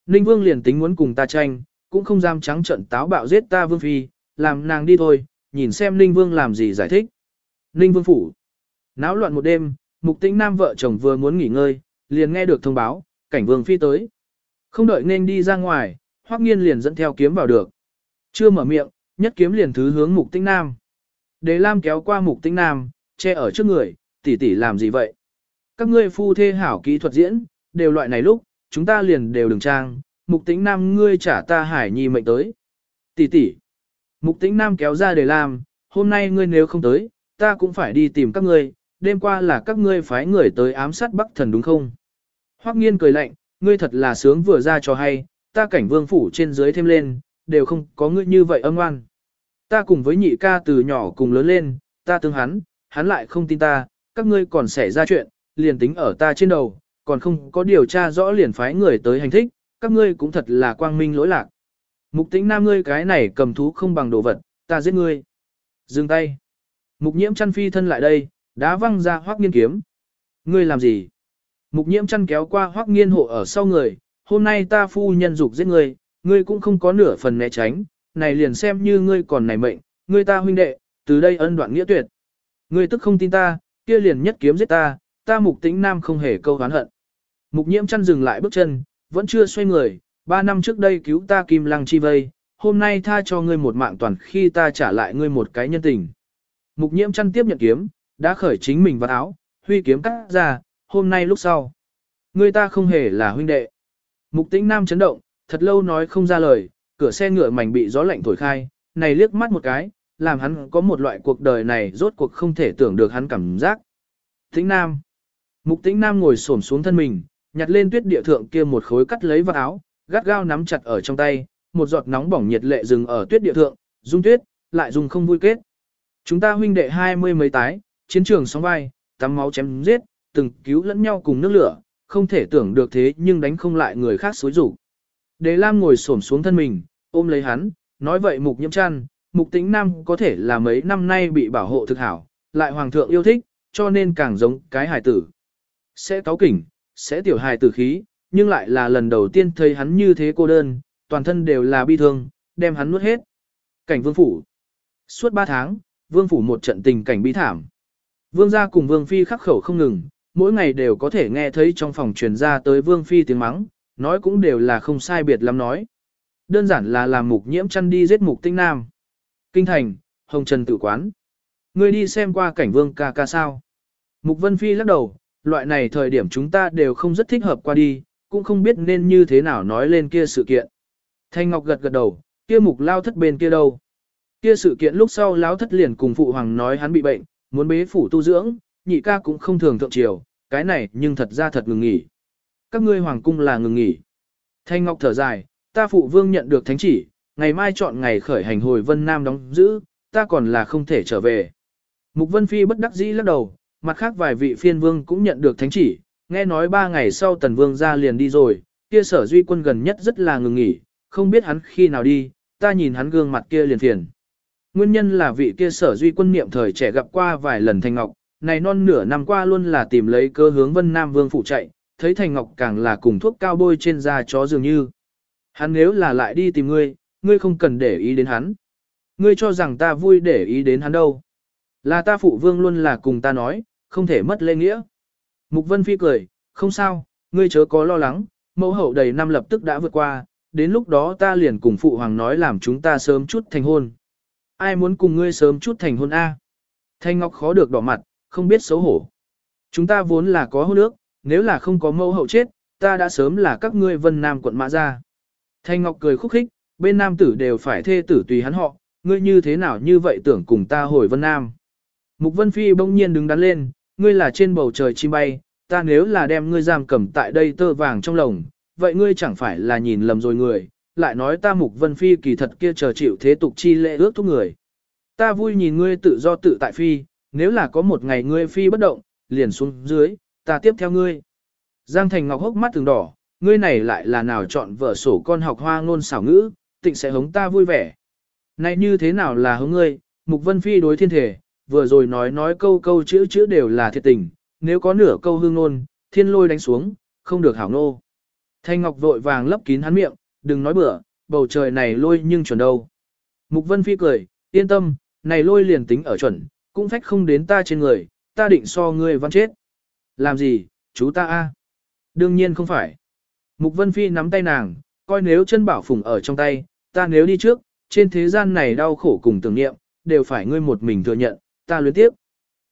Ninh vương liền tính muốn cùng ta tranh, cũng không dám trắng trận táo bạo giết ta vương phi, làm nàng đi thôi, nhìn xem Ninh Vương làm gì giải thích. Ninh Vương phủ. Náo loạn một đêm, Mục Tĩnh Nam vợ chồng vừa muốn nghỉ ngơi, liền nghe được thông báo, cảnh vương phi tới. Không đợi nên đi ra ngoài, Hoắc Nghiên liền dẫn theo kiếm vào được. Chưa mở miệng, nhất kiếm liền thứ hướng Mục Tĩnh Nam. Đế Lam kéo qua Mục Tĩnh Nam, che ở trước người, tỷ tỷ làm gì vậy? Các ngươi phu thê hảo kỹ thuật diễn, đều loại này lúc, chúng ta liền đều đừng trang, Mục Tĩnh Nam ngươi trả ta Hải Nhi mệnh tới. Tỷ tỷ. Mục Tĩnh Nam kéo ra để làm, hôm nay ngươi nếu không tới, ta cũng phải đi tìm các ngươi, đêm qua là các ngươi phái người tới ám sát Bắc Thần đúng không? Hoắc Nghiên cười lạnh, ngươi thật là sướng vừa ra cho hay, ta cảnh vương phủ trên dưới thêm lên, đều không có ngươi như vậy âm oan. Ta cùng với nhị ca từ nhỏ cùng lớn lên, ta tương hắn, hắn lại không tin ta, các ngươi còn xảy ra chuyện, liền tính ở ta trên đầu, còn không có điều tra rõ liền phái người tới hành thích, các ngươi cũng thật là quang minh lỗi lạc. Mục tĩnh nam ngươi cái này cầm thú không bằng đồ vật, ta giết ngươi. Dừng tay. Mục nhiễm chăn phi thân lại đây, đá văng ra hoác nghiên kiếm. Ngươi làm gì? Mục nhiễm chăn kéo qua hoác nghiên hộ ở sau người, hôm nay ta phu nhân dục giết ngươi, ngươi cũng không có nửa phần né tránh, này liền xem như ngươi còn này mệnh, ngươi ta huynh đệ, từ đây ân đoạn nghĩa tuyệt. Ngươi tức không tin ta, kia liền nhất kiếm giết ta, ta mục tĩnh nam không hề câu hán hận. Mục nhiễm chăn dừng lại bước chân, vẫn chưa xoay người, ba năm trước đây cứu ta kim lăng chi vây, hôm nay tha cho ngươi một mạng toàn khi ta trả lại ngươi một cái nhân tình. Mục nhiễm chăn tiếp nhận kiếm, đã khởi chính mình vào áo, huy kiếm cắt ra, hôm nay lúc sau. Ngươi ta không hề là huynh đệ. Mục tĩnh nam chấn động, thật lâu nói không ra lời, cửa xe ngựa mảnh bị gió lạnh thổi khai, này liếc mắt một cái, làm hắn có một loại cuộc đời này rốt cuộc không thể tưởng được hắn cảm giác. Tĩnh nam. Mục tĩnh nam ngồi xổm xuống thân mình, nhặt lên tuyết địa thượng kia một khối cắt lấy vào áo, gắt gao nắm chặt ở trong tay, một giọt nóng bỏng nhiệt lệ dừng ở tuyết địa thượng, dung tuyết, lại dùng không vui kết. Chúng ta huynh đệ hai mươi mấy tái, chiến trường sóng vai, tắm máu chém giết, từng cứu lẫn nhau cùng nước lửa, không thể tưởng được thế nhưng đánh không lại người khác xối rủ. Đề Lam ngồi xổm xuống thân mình, ôm lấy hắn, nói vậy mục nhiễm chăn, mục tĩnh nam có thể là mấy năm nay bị bảo hộ thực hảo, lại hoàng thượng yêu thích, cho nên càng giống cái hài tử. Sẽ cáo kỉnh, sẽ tiểu hài tử khí, nhưng lại là lần đầu tiên thấy hắn như thế cô đơn, toàn thân đều là bi thương, đem hắn nuốt hết. Cảnh vương phủ. Suốt ba tháng, vương phủ một trận tình cảnh bi thảm. Vương gia cùng vương phi khắc khẩu không ngừng, mỗi ngày đều có thể nghe thấy trong phòng truyền ra tới vương phi tiếng mắng, nói cũng đều là không sai biệt lắm nói. Đơn giản là làm mục nhiễm chăn đi giết mục tinh nam. Kinh thành, hồng trần tự quán. Ngươi đi xem qua cảnh vương ca ca sao. Mục vân phi lắc đầu, loại này thời điểm chúng ta đều không rất thích hợp qua đi, cũng không biết nên như thế nào nói lên kia sự kiện. Thanh Ngọc gật gật đầu, kia mục lao thất bên kia đâu. Kia sự kiện lúc sau lao thất liền cùng phụ hoàng nói hắn bị bệnh, muốn bế phủ tu dưỡng, nhị ca cũng không thường thượng triều, cái này nhưng thật ra thật ngừng nghỉ. Các ngươi hoàng cung là ngừng nghỉ. Thanh Ngọc thở dài, ta phụ vương nhận được thánh chỉ, ngày mai chọn ngày khởi hành hồi Vân Nam đóng giữ, ta còn là không thể trở về. Mục Vân Phi bất đắc dĩ lắc đầu, mặt khác vài vị phiên vương cũng nhận được thánh chỉ, nghe nói ba ngày sau tần vương ra liền đi rồi, kia sở duy quân gần nhất rất là ngừng nghỉ, không biết hắn khi nào đi, ta nhìn hắn gương mặt kia liền phiền. Nguyên nhân là vị kia sở duy quân niệm thời trẻ gặp qua vài lần thanh Ngọc, này non nửa năm qua luôn là tìm lấy cơ hướng Vân Nam Vương phụ chạy, thấy Thành Ngọc càng là cùng thuốc cao bôi trên da chó dường như. Hắn nếu là lại đi tìm ngươi, ngươi không cần để ý đến hắn. Ngươi cho rằng ta vui để ý đến hắn đâu. Là ta phụ vương luôn là cùng ta nói, không thể mất lễ nghĩa. Mục Vân Phi cười, không sao, ngươi chớ có lo lắng, mẫu hậu đầy năm lập tức đã vượt qua, đến lúc đó ta liền cùng phụ hoàng nói làm chúng ta sớm chút thành hôn. Ai muốn cùng ngươi sớm chút thành hôn A? Thanh Ngọc khó được đỏ mặt, không biết xấu hổ. Chúng ta vốn là có hôn ước, nếu là không có mẫu hậu chết, ta đã sớm là các ngươi vân nam quận mã ra. Thanh Ngọc cười khúc khích, bên nam tử đều phải thê tử tùy hắn họ, ngươi như thế nào như vậy tưởng cùng ta hồi vân nam. Mục Vân Phi bỗng nhiên đứng đắn lên, ngươi là trên bầu trời chim bay, ta nếu là đem ngươi giam cầm tại đây tơ vàng trong lồng, vậy ngươi chẳng phải là nhìn lầm rồi người, lại nói ta Mục Vân Phi kỳ thật kia chờ chịu thế tục chi lệ ước thúc người. Ta vui nhìn ngươi tự do tự tại Phi, nếu là có một ngày ngươi Phi bất động, liền xuống dưới, ta tiếp theo ngươi. Giang Thành Ngọc hốc mắt từng đỏ, ngươi này lại là nào chọn vợ sổ con học hoa ngôn xảo ngữ, tịnh sẽ hống ta vui vẻ. Này như thế nào là hống ngươi, Mục Vân Phi đối thiên thể, vừa rồi nói nói câu câu chữ chữ đều là thiệt tình, nếu có nửa câu hương ngôn, thiên lôi đánh xuống, không được hảo nô. Thanh Ngọc vội vàng lấp kín hắn miệng, đừng nói bừa, bầu trời này lôi nhưng chuẩn đâu. Mục Vân Phi cười, yên tâm, này lôi liền tính ở chuẩn, cũng phách không đến ta trên người, ta định so ngươi văn chết. Làm gì, chú ta a? Đương nhiên không phải. Mục Vân Phi nắm tay nàng, coi nếu chân bảo phùng ở trong tay, ta nếu đi trước, trên thế gian này đau khổ cùng tưởng niệm, đều phải ngươi một mình thừa nhận, ta luyến tiếp.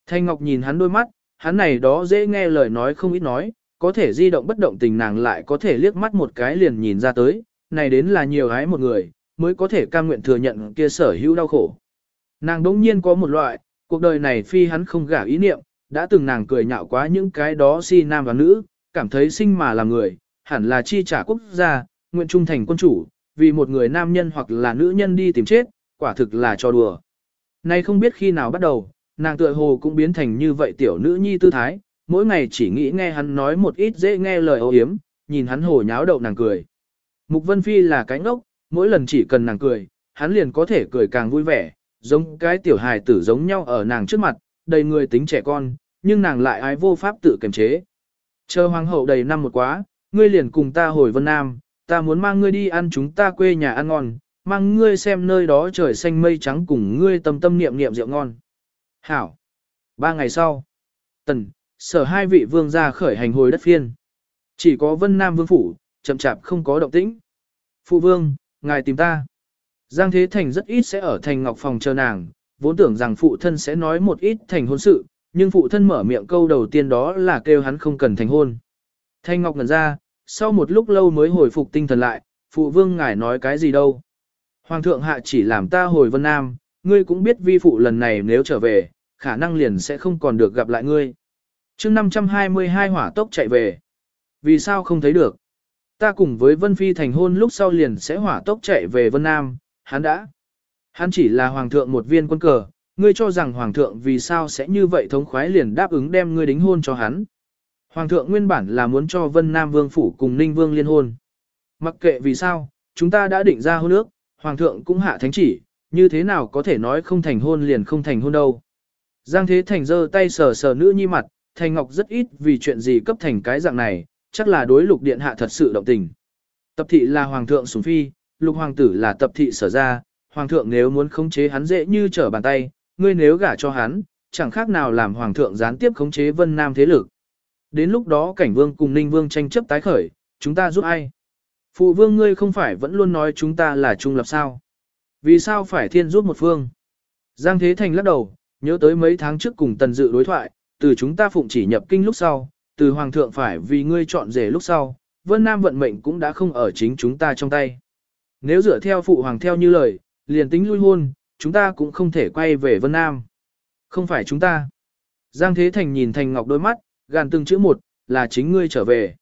Thanh Ngọc nhìn hắn đôi mắt, hắn này đó dễ nghe lời nói không ít nói, có thể di động bất động tình nàng lại có thể liếc mắt một cái liền nhìn ra tới, này đến là nhiều gái một người, mới có thể cam nguyện thừa nhận kia sở hữu đau khổ. Nàng đống nhiên có một loại, cuộc đời này phi hắn không gả ý niệm, đã từng nàng cười nhạo quá những cái đó si nam và nữ, cảm thấy sinh mà là người, hẳn là chi trả quốc gia, nguyện trung thành quân chủ, vì một người nam nhân hoặc là nữ nhân đi tìm chết, quả thực là cho đùa. Nay không biết khi nào bắt đầu, nàng tựa hồ cũng biến thành như vậy tiểu nữ nhi tư thái, mỗi ngày chỉ nghĩ nghe hắn nói một ít dễ nghe lời ô hiếm, nhìn hắn hồ nháo đậu nàng cười. Mục Vân Phi là cái ngốc, mỗi lần chỉ cần nàng cười, hắn liền có thể cười càng vui vẻ, giống cái tiểu hài tử giống nhau ở nàng trước mặt, đầy người tính trẻ con, nhưng nàng lại ái vô pháp tự kiềm chế. Chờ hoàng hậu đầy năm một quá, ngươi liền cùng ta hồi Vân Nam, ta muốn mang ngươi đi ăn chúng ta quê nhà ăn ngon, mang ngươi xem nơi đó trời xanh mây trắng cùng ngươi tâm tâm niệm niệm rượu ngon. Hảo. Ba ngày sau, tần, sở hai vị vương ra khởi hành hồi đất phiên. Chỉ có Vân Nam vương phủ, chậm chạp không có động tĩnh. Phụ vương, ngài tìm ta. Giang Thế Thành rất ít sẽ ở thành ngọc phòng chờ nàng, vốn tưởng rằng phụ thân sẽ nói một ít thành hôn sự, nhưng phụ thân mở miệng câu đầu tiên đó là kêu hắn không cần thành hôn. Thanh Ngọc ngẩn ra, sau một lúc lâu mới hồi phục tinh thần lại, phụ vương ngài nói cái gì đâu. Hoàng thượng hạ chỉ làm ta hồi Vân Nam, ngươi cũng biết vi phụ lần này nếu trở về, khả năng liền sẽ không còn được gặp lại ngươi. chương 522 hỏa tốc chạy về. Vì sao không thấy được? Ta cùng với Vân Phi thành hôn lúc sau liền sẽ hỏa tốc chạy về Vân Nam, hắn đã. Hắn chỉ là hoàng thượng một viên quân cờ, ngươi cho rằng hoàng thượng vì sao sẽ như vậy thống khoái liền đáp ứng đem ngươi đính hôn cho hắn. Hoàng thượng nguyên bản là muốn cho Vân Nam Vương Phủ cùng Ninh Vương liên hôn. Mặc kệ vì sao, chúng ta đã định ra hôn ước, Hoàng thượng cũng hạ thánh chỉ, như thế nào có thể nói không thành hôn liền không thành hôn đâu. Giang Thế Thành giơ tay sờ sờ nữ nhi mặt, Thành Ngọc rất ít vì chuyện gì cấp thành cái dạng này, chắc là đối lục điện hạ thật sự động tình. Tập thị là Hoàng thượng sủng phi, lục hoàng tử là tập thị sở ra, Hoàng thượng nếu muốn khống chế hắn dễ như trở bàn tay, ngươi nếu gả cho hắn, chẳng khác nào làm Hoàng thượng gián tiếp khống chế Vân Nam thế lực. Đến lúc đó cảnh vương cùng ninh vương tranh chấp tái khởi, chúng ta giúp ai? Phụ vương ngươi không phải vẫn luôn nói chúng ta là trung lập sao? Vì sao phải thiên giúp một phương? Giang Thế Thành lắc đầu, nhớ tới mấy tháng trước cùng tần dự đối thoại, từ chúng ta phụng chỉ nhập kinh lúc sau, từ hoàng thượng phải vì ngươi chọn rể lúc sau, vân nam vận mệnh cũng đã không ở chính chúng ta trong tay. Nếu dựa theo phụ hoàng theo như lời, liền tính lui hôn, chúng ta cũng không thể quay về vân nam. Không phải chúng ta. Giang Thế Thành nhìn Thành Ngọc đôi mắt, gàn từng chữ một, là chính ngươi trở về.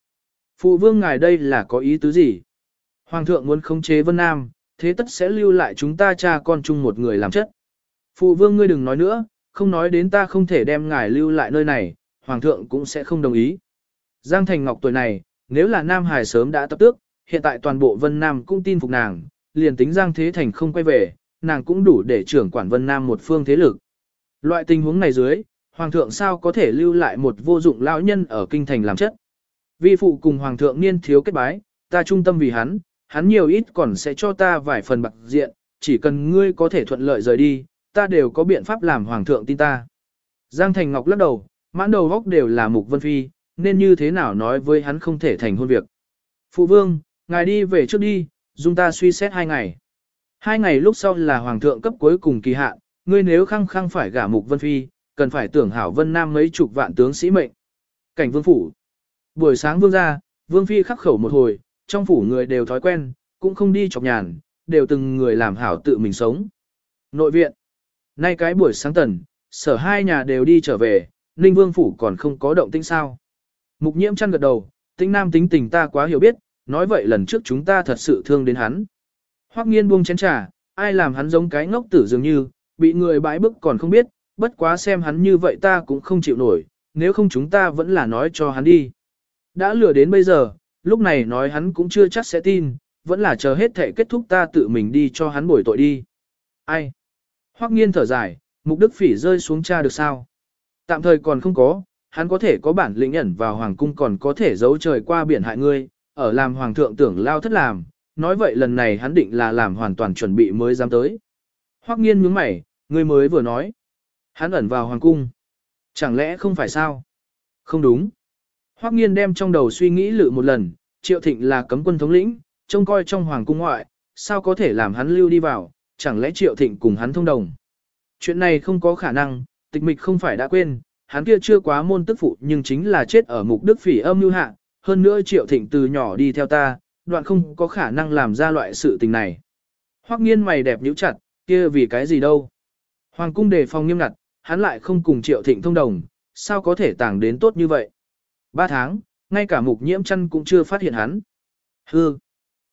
Phụ vương ngài đây là có ý tứ gì? Hoàng thượng muốn khống chế Vân Nam, thế tất sẽ lưu lại chúng ta cha con chung một người làm chất. Phụ vương ngươi đừng nói nữa, không nói đến ta không thể đem ngài lưu lại nơi này, Hoàng thượng cũng sẽ không đồng ý. Giang Thành Ngọc tuổi này, nếu là Nam Hải sớm đã tập tước, hiện tại toàn bộ Vân Nam cũng tin phục nàng, liền tính Giang Thế Thành không quay về, nàng cũng đủ để trưởng quản Vân Nam một phương thế lực. Loại tình huống này dưới, Hoàng thượng sao có thể lưu lại một vô dụng lão nhân ở kinh thành làm chất. Vi phụ cùng Hoàng thượng niên thiếu kết bái, ta trung tâm vì hắn, hắn nhiều ít còn sẽ cho ta vài phần bạc diện, chỉ cần ngươi có thể thuận lợi rời đi, ta đều có biện pháp làm Hoàng thượng tin ta. Giang Thành Ngọc lắc đầu, mãn đầu góc đều là Mục Vân Phi, nên như thế nào nói với hắn không thể thành hôn việc. Phụ vương, ngài đi về trước đi, dung ta suy xét hai ngày. Hai ngày lúc sau là Hoàng thượng cấp cuối cùng kỳ hạn, ngươi nếu khăng khăng phải gả Mục Vân Phi, cần phải tưởng hảo vân nam mấy chục vạn tướng sĩ mệnh. Cảnh vương phủ. Buổi sáng vương ra, vương phi khắc khẩu một hồi, trong phủ người đều thói quen, cũng không đi chọc nhàn, đều từng người làm hảo tự mình sống. Nội viện. Nay cái buổi sáng tần, sở hai nhà đều đi trở về, ninh vương phủ còn không có động tĩnh sao. Mục nhiễm chăn gật đầu, tính nam tính tình ta quá hiểu biết, nói vậy lần trước chúng ta thật sự thương đến hắn. Hoắc nghiên buông chén trà, ai làm hắn giống cái ngốc tử dường như, bị người bãi bức còn không biết, bất quá xem hắn như vậy ta cũng không chịu nổi, nếu không chúng ta vẫn là nói cho hắn đi. Đã lừa đến bây giờ, lúc này nói hắn cũng chưa chắc sẽ tin, vẫn là chờ hết thể kết thúc ta tự mình đi cho hắn bồi tội đi. Ai? Hoắc nghiên thở dài, mục đức phỉ rơi xuống cha được sao? Tạm thời còn không có, hắn có thể có bản lĩnh ẩn vào hoàng cung còn có thể giấu trời qua biển hại ngươi, ở làm hoàng thượng tưởng lao thất làm, nói vậy lần này hắn định là làm hoàn toàn chuẩn bị mới dám tới. Hoắc nghiên nhướng mày, người mới vừa nói. Hắn ẩn vào hoàng cung. Chẳng lẽ không phải sao? Không đúng. Hoắc nghiên đem trong đầu suy nghĩ lự một lần, triệu thịnh là cấm quân thống lĩnh, trông coi trong hoàng cung ngoại, sao có thể làm hắn lưu đi vào, chẳng lẽ triệu thịnh cùng hắn thông đồng. Chuyện này không có khả năng, tịch mịch không phải đã quên, hắn kia chưa quá môn tức phụ nhưng chính là chết ở mục đức phỉ âm lưu hạ, hơn nữa triệu thịnh từ nhỏ đi theo ta, đoạn không có khả năng làm ra loại sự tình này. Hoắc nghiên mày đẹp nhíu chặt, kia vì cái gì đâu. Hoàng cung đề phòng nghiêm ngặt, hắn lại không cùng triệu thịnh thông đồng, sao có thể tàng đến tốt như vậy. Ba tháng, ngay cả mục nhiễm chăn cũng chưa phát hiện hắn. Hư.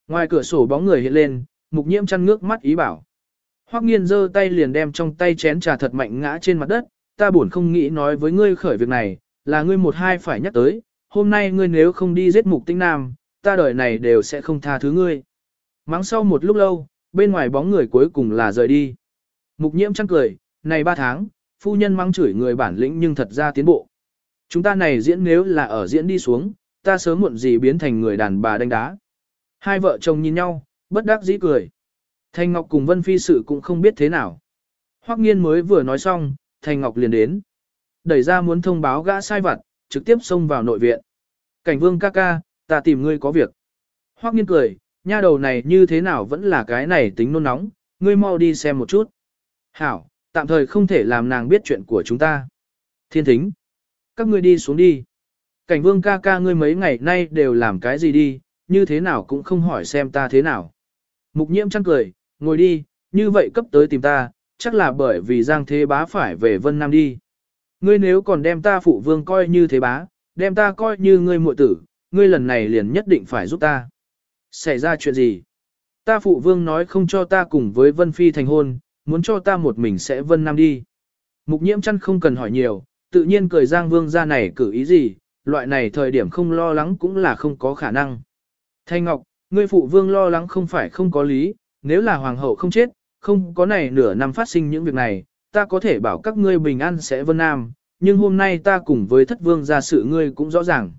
Ngoài cửa sổ bóng người hiện lên, mục nhiễm chăn ngước mắt ý bảo. Hoắc nghiên giơ tay liền đem trong tay chén trà thật mạnh ngã trên mặt đất, ta buồn không nghĩ nói với ngươi khởi việc này, là ngươi một hai phải nhắc tới, hôm nay ngươi nếu không đi giết mục tinh nam, ta đời này đều sẽ không tha thứ ngươi. Mắng sau một lúc lâu, bên ngoài bóng người cuối cùng là rời đi. Mục nhiễm chăng cười, này ba tháng, phu nhân mắng chửi người bản lĩnh nhưng thật ra tiến bộ. Chúng ta này diễn nếu là ở diễn đi xuống, ta sớm muộn gì biến thành người đàn bà đánh đá. Hai vợ chồng nhìn nhau, bất đắc dĩ cười. Thanh Ngọc cùng Vân Phi sự cũng không biết thế nào. Hoắc nghiên mới vừa nói xong, Thanh Ngọc liền đến. Đẩy ra muốn thông báo gã sai vặt, trực tiếp xông vào nội viện. Cảnh vương ca ca, ta tìm ngươi có việc. Hoắc nghiên cười, nha đầu này như thế nào vẫn là cái này tính nôn nóng, ngươi mau đi xem một chút. Hảo, tạm thời không thể làm nàng biết chuyện của chúng ta. Thiên thính, các ngươi đi xuống đi. Cảnh vương ca ca ngươi mấy ngày nay đều làm cái gì đi, như thế nào cũng không hỏi xem ta thế nào. Mục nhiễm chăn cười, ngồi đi, như vậy cấp tới tìm ta, chắc là bởi vì Giang Thế Bá phải về Vân Nam đi. Ngươi nếu còn đem ta phụ vương coi như thế bá, đem ta coi như ngươi muội tử, ngươi lần này liền nhất định phải giúp ta. Xảy ra chuyện gì? Ta phụ vương nói không cho ta cùng với Vân Phi thành hôn, muốn cho ta một mình sẽ Vân Nam đi. Mục nhiễm chăn không cần hỏi nhiều, tự nhiên cười Giang Vương ra này cử ý gì, loại này thời điểm không lo lắng cũng là không có khả năng. Thanh Ngọc, ngươi phụ vương lo lắng không phải không có lý, nếu là hoàng hậu không chết, không có này nửa năm phát sinh những việc này, ta có thể bảo các ngươi bình an sẽ Vân Nam, nhưng hôm nay ta cùng với thất vương ra sự ngươi cũng rõ ràng.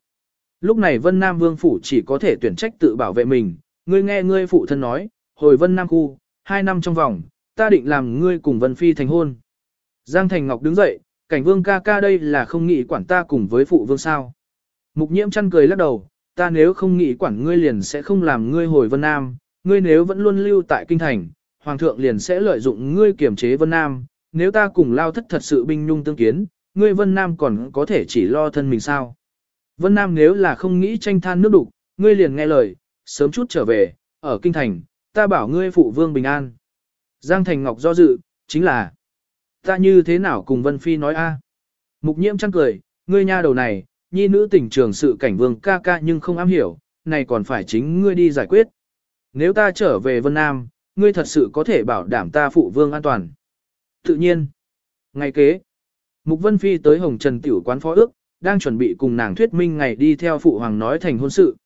Lúc này Vân Nam Vương Phủ chỉ có thể tuyển trách tự bảo vệ mình, ngươi nghe ngươi phụ thân nói, hồi Vân Nam Khu, hai năm trong vòng, ta định làm ngươi cùng Vân Phi thành hôn. Giang Thành Ngọc đứng dậy, cảnh vương ca ca đây là không nghĩ quản ta cùng với phụ vương sao. Mục nhiễm chăn cười lắc đầu, ta nếu không nghĩ quản ngươi liền sẽ không làm ngươi hồi Vân Nam, ngươi nếu vẫn luôn lưu tại kinh thành, Hoàng thượng liền sẽ lợi dụng ngươi kiểm chế Vân Nam, nếu ta cùng lao thất thật sự binh nhung tương kiến, ngươi Vân Nam còn có thể chỉ lo thân mình sao. Vân Nam nếu là không nghĩ tranh than nước đục, ngươi liền nghe lời, sớm chút trở về, ở kinh thành, ta bảo ngươi phụ vương bình an. Giang Thành Ngọc do dự, chính là, ta như thế nào cùng Vân Phi nói a? Mục nhiễm chăng cười, ngươi nha đầu này, nhi nữ tỉnh trường sự cảnh vương ca ca nhưng không am hiểu, này còn phải chính ngươi đi giải quyết. Nếu ta trở về Vân Nam, ngươi thật sự có thể bảo đảm ta phụ vương an toàn. Tự nhiên. Ngày kế, Mục Vân Phi tới Hồng Trần Tiểu quán phó ước, đang chuẩn bị cùng nàng thuyết minh ngày đi theo phụ hoàng nói thành hôn sự.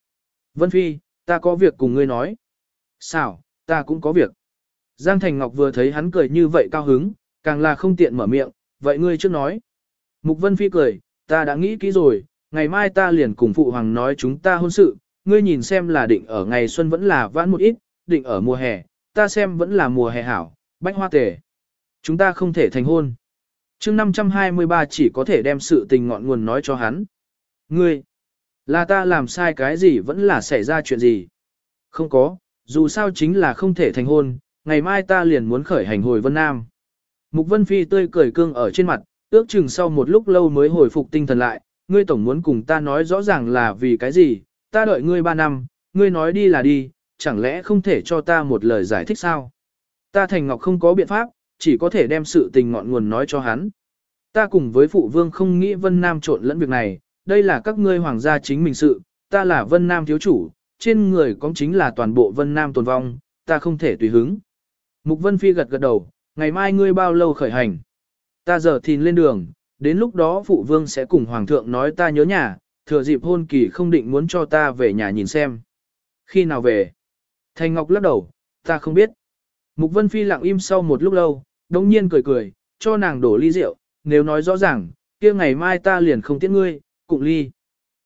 Vân Phi, ta có việc cùng ngươi nói. Sao, ta cũng có việc. Giang Thành Ngọc vừa thấy hắn cười như vậy cao hứng, càng là không tiện mở miệng, vậy ngươi trước nói. Mục Vân Phi cười, ta đã nghĩ kỹ rồi, ngày mai ta liền cùng phụ hoàng nói chúng ta hôn sự, ngươi nhìn xem là định ở ngày xuân vẫn là vãn một ít, định ở mùa hè, ta xem vẫn là mùa hè hảo, bách hoa tề. Chúng ta không thể thành hôn chương 523 chỉ có thể đem sự tình ngọn nguồn nói cho hắn. Ngươi, là ta làm sai cái gì vẫn là xảy ra chuyện gì? Không có, dù sao chính là không thể thành hôn, ngày mai ta liền muốn khởi hành hồi Vân Nam. Mục Vân Phi tươi cười cương ở trên mặt, ước chừng sau một lúc lâu mới hồi phục tinh thần lại, ngươi tổng muốn cùng ta nói rõ ràng là vì cái gì, ta đợi ngươi ba năm, ngươi nói đi là đi, chẳng lẽ không thể cho ta một lời giải thích sao? Ta Thành Ngọc không có biện pháp, chỉ có thể đem sự tình ngọn nguồn nói cho hắn. Ta cùng với phụ vương không nghĩ Vân Nam trộn lẫn việc này, đây là các ngươi hoàng gia chính mình sự, ta là Vân Nam thiếu chủ, trên người có chính là toàn bộ Vân Nam tồn vong, ta không thể tùy hứng. Mục Vân Phi gật gật đầu, ngày mai ngươi bao lâu khởi hành? Ta giờ thìn lên đường, đến lúc đó phụ vương sẽ cùng hoàng thượng nói ta nhớ nhà, thừa dịp hôn kỳ không định muốn cho ta về nhà nhìn xem. Khi nào về? Thành Ngọc lắc đầu, ta không biết. Mục Vân Phi lặng im sau một lúc lâu, đồng nhiên cười cười, cho nàng đổ ly rượu, nếu nói rõ ràng, kia ngày mai ta liền không tiễn ngươi, cụng ly.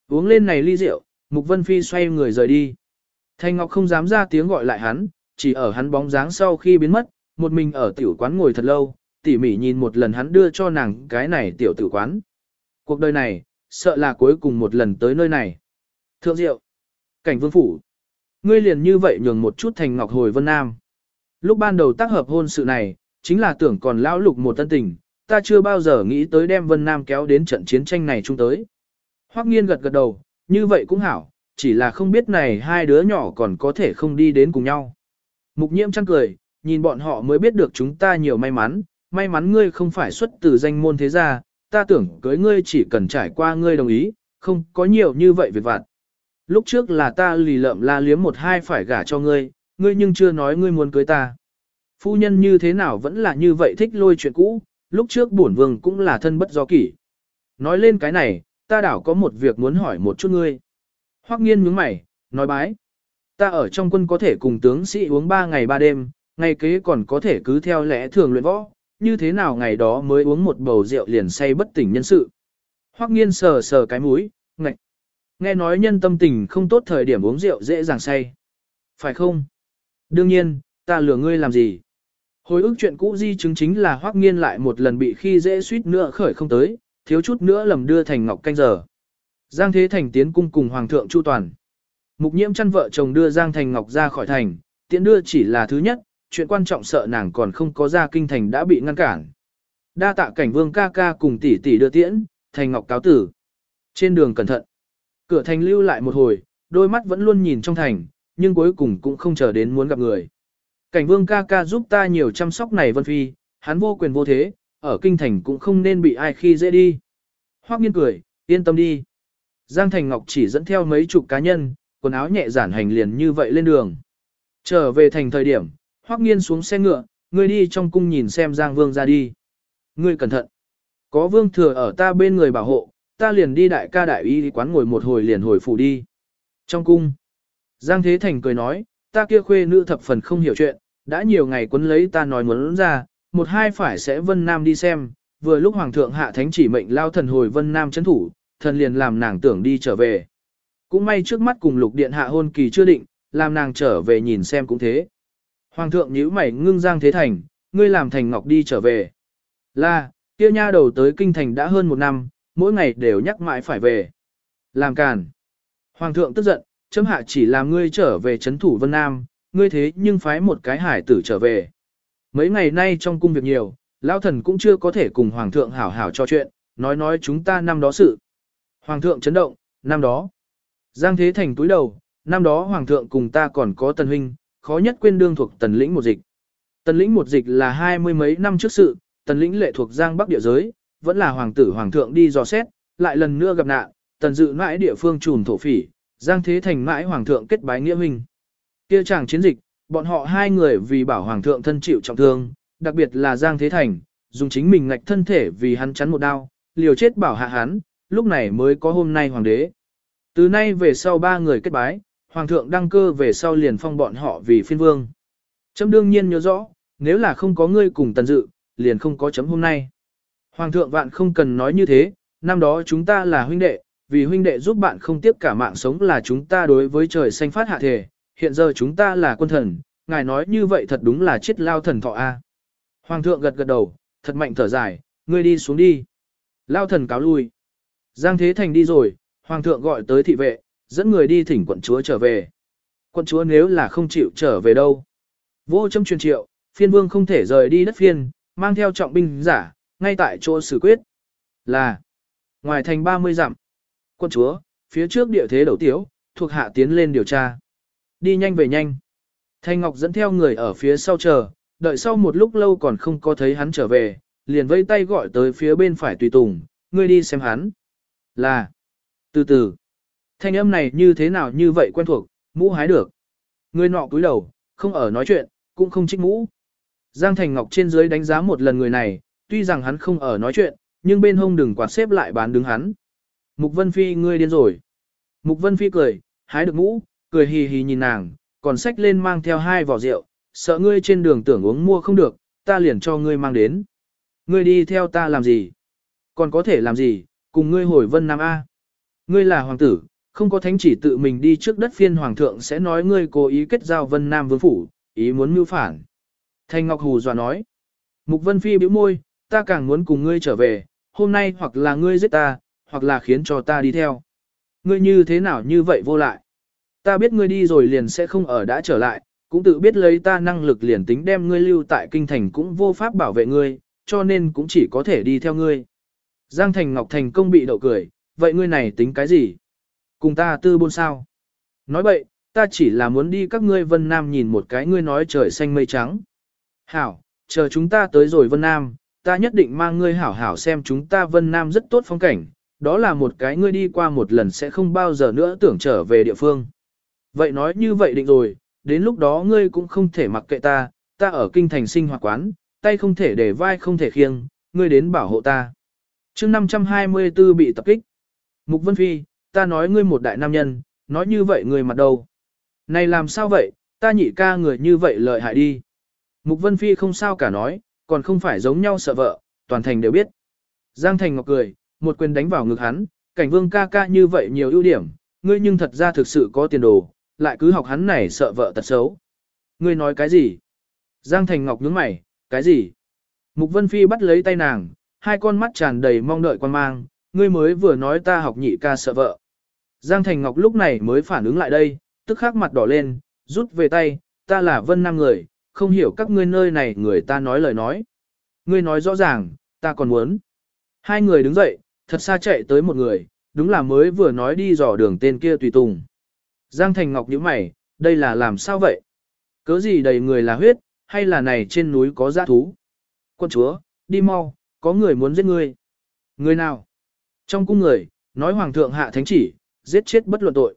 Uống lên này ly rượu, Mục Vân Phi xoay người rời đi. Thanh Ngọc không dám ra tiếng gọi lại hắn, chỉ ở hắn bóng dáng sau khi biến mất, một mình ở tiểu quán ngồi thật lâu, tỉ mỉ nhìn một lần hắn đưa cho nàng cái này tiểu tử quán. Cuộc đời này, sợ là cuối cùng một lần tới nơi này. Thượng Diệu, cảnh vương phủ, ngươi liền như vậy nhường một chút Thành Ngọc hồi Vân Nam. Lúc ban đầu tác hợp hôn sự này, chính là tưởng còn lão lục một tân tình, ta chưa bao giờ nghĩ tới đem Vân Nam kéo đến trận chiến tranh này chung tới. Hoắc nghiên gật gật đầu, như vậy cũng hảo, chỉ là không biết này hai đứa nhỏ còn có thể không đi đến cùng nhau. Mục nhiễm chăng cười, nhìn bọn họ mới biết được chúng ta nhiều may mắn, may mắn ngươi không phải xuất từ danh môn thế gia, ta tưởng cưới ngươi chỉ cần trải qua ngươi đồng ý, không có nhiều như vậy việc vặt. Lúc trước là ta lì lợm la liếm một hai phải gả cho ngươi, ngươi nhưng chưa nói ngươi muốn cưới ta. Phu nhân như thế nào vẫn là như vậy thích lôi chuyện cũ, lúc trước bổn vương cũng là thân bất do kỷ. Nói lên cái này, ta đảo có một việc muốn hỏi một chút ngươi. Hoắc nghiên nhướng mày, nói bái. Ta ở trong quân có thể cùng tướng sĩ uống ba ngày ba đêm, ngày kế còn có thể cứ theo lẽ thường luyện võ, như thế nào ngày đó mới uống một bầu rượu liền say bất tỉnh nhân sự. Hoắc nghiên sờ sờ cái mũi, ngạch. Nghe nói nhân tâm tình không tốt thời điểm uống rượu dễ dàng say. Phải không? Đương nhiên, ta lừa ngươi làm gì? Hồi ức chuyện cũ di chứng chính là Hoắc nghiên lại một lần bị khi dễ suýt nữa khởi không tới, thiếu chút nữa lầm đưa thành ngọc canh giờ. Giang Thế Thành tiến cung cùng Hoàng thượng Chu Toàn. Mục nhiễm chăn vợ chồng đưa Giang Thành Ngọc ra khỏi thành, tiện đưa chỉ là thứ nhất, chuyện quan trọng sợ nàng còn không có ra kinh thành đã bị ngăn cản. Đa tạ cảnh vương ca ca cùng tỷ tỷ đưa tiễn, Thành Ngọc cáo tử. Trên đường cẩn thận. Cửa thành lưu lại một hồi, đôi mắt vẫn luôn nhìn trong thành, nhưng cuối cùng cũng không chờ đến muốn gặp người. Cảnh vương ca ca giúp ta nhiều chăm sóc này Vân Phi, hắn vô quyền vô thế, ở kinh thành cũng không nên bị ai khi dễ đi. Hoắc nghiên cười, yên tâm đi. Giang Thành Ngọc chỉ dẫn theo mấy chục cá nhân, quần áo nhẹ giản hành liền như vậy lên đường. Trở về thành thời điểm, Hoắc Nghiên xuống xe ngựa, ngươi đi trong cung nhìn xem Giang Vương ra đi. Ngươi cẩn thận. Có Vương thừa ở ta bên người bảo hộ, ta liền đi đại ca đại y quán ngồi một hồi liền hồi phủ đi. Trong cung, Giang Thế Thành cười nói, ta kia khuê nữ thập phần không hiểu chuyện, đã nhiều ngày quấn lấy ta nói muốn ra, một hai phải sẽ Vân Nam đi xem, vừa lúc Hoàng thượng hạ thánh chỉ mệnh lao thần hồi Vân Nam chấn thủ, thần liền làm nàng tưởng đi trở về. Cũng may trước mắt cùng lục điện hạ hôn kỳ chưa định, làm nàng trở về nhìn xem cũng thế. Hoàng thượng nhíu mày ngưng giang thế thành, ngươi làm thành ngọc đi trở về. Là, kia nha đầu tới kinh thành đã hơn một năm, mỗi ngày đều nhắc mãi phải về. Làm càn. Hoàng thượng tức giận, chấm hạ chỉ làm ngươi trở về chấn thủ Vân Nam, ngươi thế nhưng phái một cái hải tử trở về. Mấy ngày nay trong cung việc nhiều, lão thần cũng chưa có thể cùng hoàng thượng hảo hảo cho chuyện, nói nói chúng ta năm đó sự. Hoàng thượng chấn động, năm đó. Giang Thế Thành túi đầu, năm đó Hoàng thượng cùng ta còn có tần huynh, khó nhất quên đương thuộc tần lĩnh một dịch. Tần lĩnh một dịch là hai mươi mấy năm trước sự, tần lĩnh lệ thuộc Giang Bắc địa giới, vẫn là hoàng tử hoàng thượng đi dò xét, lại lần nữa gặp nạn, tần dự mãi địa phương trùn thổ phỉ, Giang Thế Thành mãi hoàng thượng kết bái nghĩa huynh. Kia chàng chiến dịch, bọn họ hai người vì bảo hoàng thượng thân chịu trọng thương, đặc biệt là Giang Thế Thành, dùng chính mình ngạch thân thể vì hắn chắn một đao, liều chết bảo hạ hắn, lúc này mới có hôm nay hoàng đế. Từ nay về sau ba người kết bái, hoàng thượng đăng cơ về sau liền phong bọn họ vì phiên vương. Chấm đương nhiên nhớ rõ, nếu là không có ngươi cùng tần dự, liền không có chấm hôm nay. Hoàng thượng vạn không cần nói như thế, năm đó chúng ta là huynh đệ, vì huynh đệ giúp bạn không tiếp cả mạng sống là chúng ta đối với trời xanh phát hạ thể, hiện giờ chúng ta là quân thần, ngài nói như vậy thật đúng là chết lao thần thọ a. Hoàng thượng gật gật đầu, thật mạnh thở dài, ngươi đi xuống đi. Lao thần cáo lui. Giang Thế Thành đi rồi, Hoàng thượng gọi tới thị vệ, dẫn người đi thỉnh quận chúa trở về. Quận chúa nếu là không chịu trở về đâu. Vô châm truyền triệu, phiên vương không thể rời đi đất phiên, mang theo trọng binh giả, ngay tại chỗ xử quyết. Là, ngoài thành 30 dặm. Quận chúa, phía trước địa thế đầu tiếu, thuộc hạ tiến lên điều tra. Đi nhanh về nhanh. Thanh Ngọc dẫn theo người ở phía sau chờ, đợi sau một lúc lâu còn không có thấy hắn trở về, liền vây tay gọi tới phía bên phải tùy tùng, ngươi đi xem hắn. Là, từ từ, thanh âm này như thế nào như vậy quen thuộc, mũ hái được. Người nọ cúi đầu, không ở nói chuyện, cũng không trích mũ. Giang Thành Ngọc trên dưới đánh giá một lần người này, tuy rằng hắn không ở nói chuyện, nhưng bên hông đừng quạt xếp lại bán đứng hắn. Mục Vân Phi ngươi điên rồi. Mục Vân Phi cười, hái được mũ, cười hì hì nhìn nàng, còn xách lên mang theo hai vỏ rượu, sợ ngươi trên đường tưởng uống mua không được, ta liền cho ngươi mang đến. Ngươi đi theo ta làm gì? Còn có thể làm gì, cùng ngươi hồi Vân Nam A. Ngươi là hoàng tử, không có thánh chỉ tự mình đi trước đất phiên hoàng thượng sẽ nói ngươi cố ý kết giao Vân Nam vương phủ, ý muốn mưu phản. Thanh Ngọc hù dọa nói. Mục Vân Phi bĩu môi, ta càng muốn cùng ngươi trở về, hôm nay hoặc là ngươi giết ta, hoặc là khiến cho ta đi theo. Ngươi như thế nào như vậy vô lại? Ta biết ngươi đi rồi liền sẽ không ở đã trở lại, cũng tự biết lấy ta năng lực liền tính đem ngươi lưu tại kinh thành cũng vô pháp bảo vệ ngươi, cho nên cũng chỉ có thể đi theo ngươi. Giang Thành Ngọc Thành công bị đậu cười, vậy ngươi này tính cái gì? Cùng ta tư bôn sao? Nói vậy, ta chỉ là muốn đi các ngươi Vân Nam nhìn một cái ngươi nói trời xanh mây trắng. Hảo, chờ chúng ta tới rồi Vân Nam, ta nhất định mang ngươi hảo hảo xem chúng ta Vân Nam rất tốt phong cảnh, đó là một cái ngươi đi qua một lần sẽ không bao giờ nữa tưởng trở về địa phương. Vậy nói như vậy định rồi, đến lúc đó ngươi cũng không thể mặc kệ ta, ta ở kinh thành sinh hoạt quán, tay không thể để vai không thể khiêng, ngươi đến bảo hộ ta. chương 524 bị tập kích. Mục Vân Phi, ta nói ngươi một đại nam nhân, nói như vậy người mặt đầu Này làm sao vậy, ta nhị ca người như vậy lợi hại đi. Mục Vân Phi không sao cả nói, còn không phải giống nhau sợ vợ, toàn thành đều biết. Giang Thành Ngọc cười, một quyền đánh vào ngực hắn, cảnh vương ca ca như vậy nhiều ưu điểm, ngươi nhưng thật ra thực sự có tiền đồ, lại cứ học hắn này sợ vợ tật xấu. Ngươi nói cái gì? Giang Thành Ngọc nhướng mày, cái gì? Mục Vân Phi bắt lấy tay nàng, hai con mắt tràn đầy mong đợi quan mang, ngươi mới vừa nói ta học nhị ca sợ vợ. Giang Thành Ngọc lúc này mới phản ứng lại đây, tức khắc mặt đỏ lên, rút về tay, ta là Vân Nam người, không hiểu các ngươi nơi này người ta nói lời nói. Ngươi nói rõ ràng, ta còn muốn. Hai người đứng dậy, thật xa chạy tới một người, đúng là mới vừa nói đi dò đường tên kia tùy tùng. Giang Thành Ngọc nhíu mày, đây là làm sao vậy? Cớ gì đầy người là huyết, hay là này trên núi có dã thú? Quân chúa, đi mau, có người muốn giết ngươi. Người nào? Trong cung người, nói hoàng thượng hạ thánh chỉ, giết chết bất luận tội.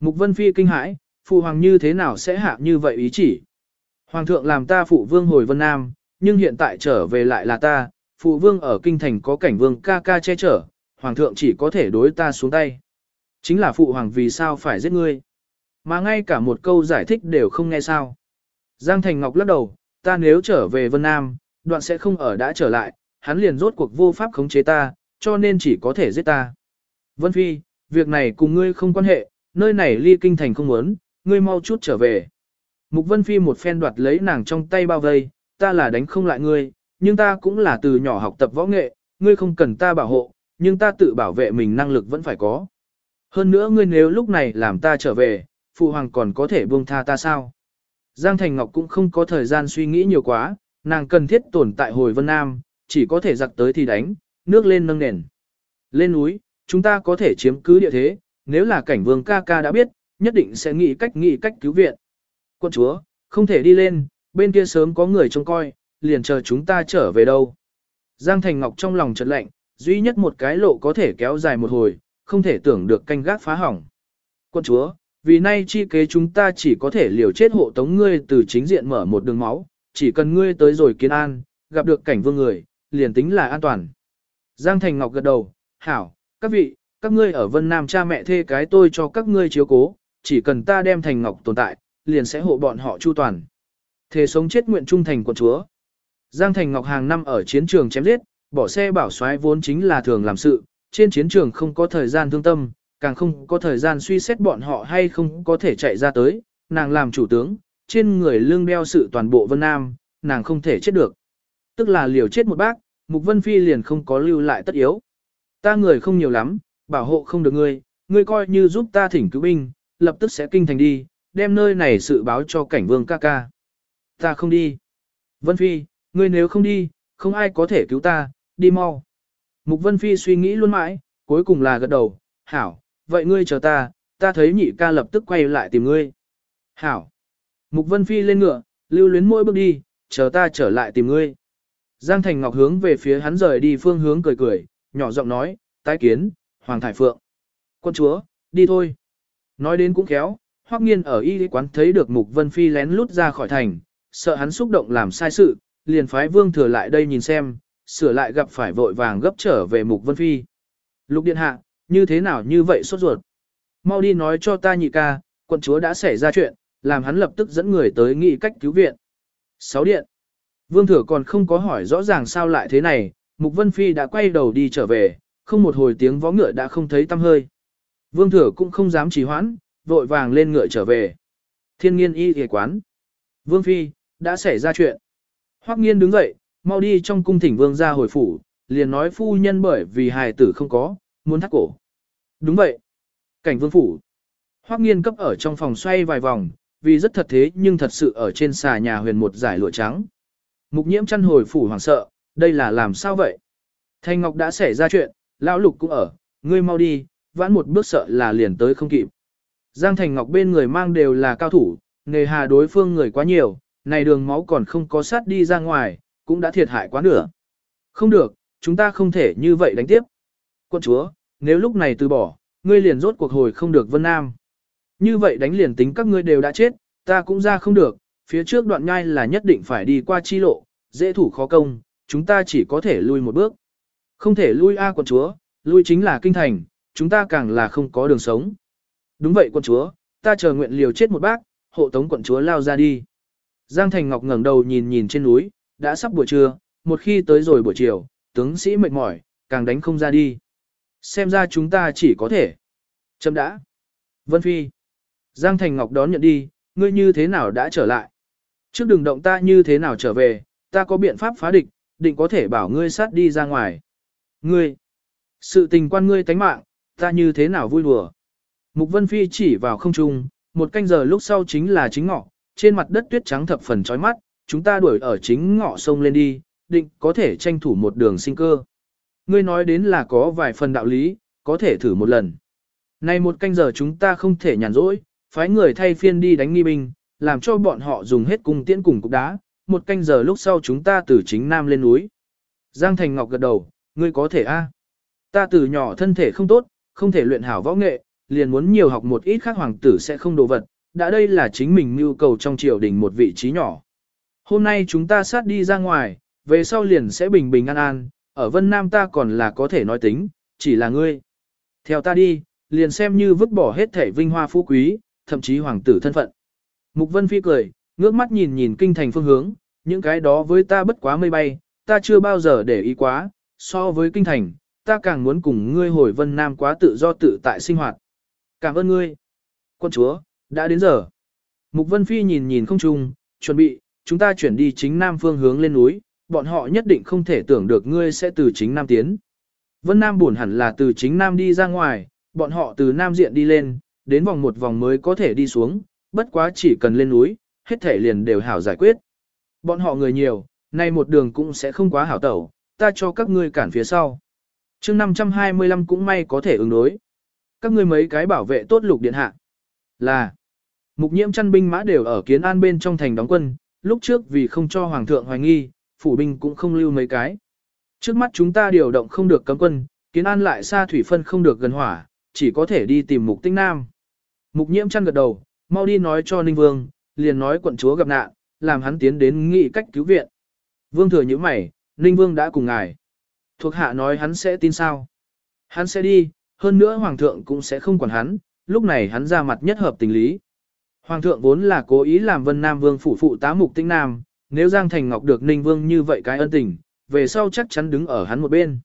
Mục Vân Phi kinh hãi, phụ hoàng như thế nào sẽ hạ như vậy ý chỉ? Hoàng thượng làm ta phụ vương hồi Vân Nam, nhưng hiện tại trở về lại là ta, phụ vương ở kinh thành có cảnh vương ca ca che chở, hoàng thượng chỉ có thể đối ta xuống tay. Chính là phụ hoàng vì sao phải giết ngươi. Mà ngay cả một câu giải thích đều không nghe sao. Giang Thành Ngọc lắc đầu, ta nếu trở về Vân Nam, đoạn sẽ không ở đã trở lại, hắn liền rốt cuộc vô pháp khống chế ta, cho nên chỉ có thể giết ta. Vân Phi, việc này cùng ngươi không quan hệ, nơi này ly kinh thành không muốn, ngươi mau chút trở về. Mục Vân Phi một phen đoạt lấy nàng trong tay bao vây, ta là đánh không lại ngươi, nhưng ta cũng là từ nhỏ học tập võ nghệ, ngươi không cần ta bảo hộ, nhưng ta tự bảo vệ mình năng lực vẫn phải có. Hơn nữa ngươi nếu lúc này làm ta trở về, phụ hoàng còn có thể buông tha ta sao? Giang Thành Ngọc cũng không có thời gian suy nghĩ nhiều quá, nàng cần thiết tồn tại hồi Vân Nam, chỉ có thể giặc tới thì đánh, nước lên nâng nền. Lên núi, chúng ta có thể chiếm cứ địa thế, nếu là cảnh vương ca ca đã biết, nhất định sẽ nghĩ cách nghĩ cách cứu viện. Quân chúa, không thể đi lên, bên kia sớm có người trông coi, liền chờ chúng ta trở về đâu. Giang Thành Ngọc trong lòng chợt lạnh, duy nhất một cái lộ có thể kéo dài một hồi, không thể tưởng được canh gác phá hỏng. Quân chúa, vì nay chi kế chúng ta chỉ có thể liều chết hộ tống ngươi từ chính diện mở một đường máu, chỉ cần ngươi tới rồi kiến an, gặp được cảnh vương người, liền tính là an toàn. Giang Thành Ngọc gật đầu, hảo, các vị, các ngươi ở Vân Nam cha mẹ thê cái tôi cho các ngươi chiếu cố, chỉ cần ta đem Thành Ngọc tồn tại, liền sẽ hộ bọn họ chu toàn. Thề sống chết nguyện trung thành của chúa. Giang Thành Ngọc hàng năm ở chiến trường chém giết, bỏ xe bảo soái vốn chính là thường làm sự, trên chiến trường không có thời gian thương tâm, càng không có thời gian suy xét bọn họ hay không có thể chạy ra tới, nàng làm chủ tướng, trên người lương đeo sự toàn bộ Vân Nam, nàng không thể chết được. Tức là liều chết một bác, Mục Vân Phi liền không có lưu lại tất yếu. Ta người không nhiều lắm, bảo hộ không được ngươi, ngươi coi như giúp ta thỉnh cứu binh, lập tức sẽ kinh thành đi, đem nơi này sự báo cho cảnh vương ca ca. Ta không đi. Vân Phi, ngươi nếu không đi, không ai có thể cứu ta, đi mau. Mục Vân Phi suy nghĩ luôn mãi, cuối cùng là gật đầu, hảo, vậy ngươi chờ ta, ta thấy nhị ca lập tức quay lại tìm ngươi. Hảo. Mục Vân Phi lên ngựa, lưu luyến mỗi bước đi, chờ ta trở lại tìm ngươi. Giang Thành Ngọc hướng về phía hắn rời đi phương hướng cười cười, nhỏ giọng nói, tái kiến, Hoàng Thải Phượng. Quân chúa, đi thôi. Nói đến cũng khéo, Hoắc Nghiên ở y quán thấy được Mục Vân Phi lén lút ra khỏi thành, sợ hắn xúc động làm sai sự, liền phái Vương Thừa lại đây nhìn xem, sửa lại gặp phải vội vàng gấp trở về Mục Vân Phi. Lục Điện Hạ, như thế nào như vậy sốt ruột? Mau đi nói cho ta nhị ca, quận chúa đã xảy ra chuyện, làm hắn lập tức dẫn người tới nghị cách cứu viện. Sáu điện. Vương Thừa còn không có hỏi rõ ràng sao lại thế này, Mục Vân Phi đã quay đầu đi trở về, không một hồi tiếng vó ngựa đã không thấy tăm hơi. Vương thừa cũng không dám trì hoãn, vội vàng lên ngựa trở về. Thiên nghiên y y quán. Vương phi, đã xảy ra chuyện. Hoắc nghiên đứng dậy, mau đi trong cung thỉnh vương ra hồi phủ, liền nói phu nhân bởi vì hài tử không có, muốn thắt cổ. Đúng vậy. Cảnh vương phủ. Hoắc nghiên cấp ở trong phòng xoay vài vòng, vì rất thật thế nhưng thật sự ở trên xà nhà huyền một giải lụa trắng. Mục nhiễm chăn hồi phủ hoàng sợ, đây là làm sao vậy? Thanh Ngọc đã xảy ra chuyện, lão lục cũng ở, ngươi mau đi, vãn một bước sợ là liền tới không kịp. Giang Thành Ngọc bên người mang đều là cao thủ, nghề hà đối phương người quá nhiều, này đường máu còn không có sát đi ra ngoài, cũng đã thiệt hại quá nửa. Không được, chúng ta không thể như vậy đánh tiếp. Quân chúa, nếu lúc này từ bỏ, ngươi liền rốt cuộc hồi không được Vân Nam. Như vậy đánh liền tính các ngươi đều đã chết, ta cũng ra không được, phía trước đoạn nhai là nhất định phải đi qua chi lộ, dễ thủ khó công, chúng ta chỉ có thể lui một bước. Không thể lui A quân chúa, lui chính là kinh thành, chúng ta càng là không có đường sống. Đúng vậy quân chúa, ta chờ nguyện liều chết một bác, hộ tống quận chúa lao ra đi. Giang Thành Ngọc ngẩng đầu nhìn nhìn trên núi, đã sắp buổi trưa, một khi tới rồi buổi chiều, tướng sĩ mệt mỏi, càng đánh không ra đi. Xem ra chúng ta chỉ có thể. Chấm đã. Vân Phi. Giang Thành Ngọc đón nhận đi, ngươi như thế nào đã trở lại. Trước đừng động ta như thế nào trở về, ta có biện pháp phá địch, định có thể bảo ngươi sát đi ra ngoài. Ngươi. Sự tình quan ngươi tánh mạng, ta như thế nào vui đùa. Mục Vân Phi chỉ vào không trung, một canh giờ lúc sau chính là chính ngọ, trên mặt đất tuyết trắng thập phần chói mắt, chúng ta đuổi ở chính ngọ sông lên đi, định có thể tranh thủ một đường sinh cơ. Ngươi nói đến là có vài phần đạo lý, có thể thử một lần. Nay một canh giờ chúng ta không thể nhàn rỗi, phái người thay phiên đi đánh nghi binh, làm cho bọn họ dùng hết cung tiễn cùng cục đá, một canh giờ lúc sau chúng ta từ chính nam lên núi. Giang Thành Ngọc gật đầu, ngươi có thể a? Ta từ nhỏ thân thể không tốt, không thể luyện hảo võ nghệ, liền muốn nhiều học một ít khác hoàng tử sẽ không đồ vật, đã đây là chính mình mưu cầu trong triều đình một vị trí nhỏ. Hôm nay chúng ta sát đi ra ngoài, về sau liền sẽ bình bình an an, ở Vân Nam ta còn là có thể nói tính, chỉ là ngươi. Theo ta đi, liền xem như vứt bỏ hết thể vinh hoa phú quý, thậm chí hoàng tử thân phận. Mục Vân Phi cười, ngước mắt nhìn nhìn kinh thành phương hướng, những cái đó với ta bất quá mây bay, ta chưa bao giờ để ý quá, so với kinh thành, ta càng muốn cùng ngươi hồi Vân Nam quá tự do tự tại sinh hoạt. Cảm ơn ngươi. Quân chúa, đã đến giờ. Mục Vân Phi nhìn nhìn không trung, chuẩn bị, chúng ta chuyển đi chính nam phương hướng lên núi, bọn họ nhất định không thể tưởng được ngươi sẽ từ chính nam tiến. Vân Nam buồn hẳn là từ chính nam đi ra ngoài, bọn họ từ nam diện đi lên, đến vòng một vòng mới có thể đi xuống, bất quá chỉ cần lên núi, hết thể liền đều hảo giải quyết. Bọn họ người nhiều, nay một đường cũng sẽ không quá hảo tẩu, ta cho các ngươi cản phía sau. chương 525 cũng may có thể ứng đối. Các ngươi mấy cái bảo vệ tốt lục điện hạ. Là, mục nhiễm chăn binh mã đều ở kiến an bên trong thành đóng quân, lúc trước vì không cho hoàng thượng hoài nghi, phủ binh cũng không lưu mấy cái. Trước mắt chúng ta điều động không được cấm quân, kiến an lại xa thủy phân không được gần hỏa, chỉ có thể đi tìm mục tinh nam. Mục nhiễm chăn gật đầu, mau đi nói cho Ninh Vương, liền nói quận chúa gặp nạn, làm hắn tiến đến nghị cách cứu viện. Vương thừa như mày, Ninh Vương đã cùng ngài. Thuộc hạ nói hắn sẽ tin sao. Hắn sẽ đi, hơn nữa Hoàng thượng cũng sẽ không quản hắn, lúc này hắn ra mặt nhất hợp tình lý. Hoàng thượng vốn là cố ý làm Vân Nam Vương phủ phụ tá mục tinh nam, nếu Giang Thành Ngọc được Ninh Vương như vậy cái ân tình, về sau chắc chắn đứng ở hắn một bên.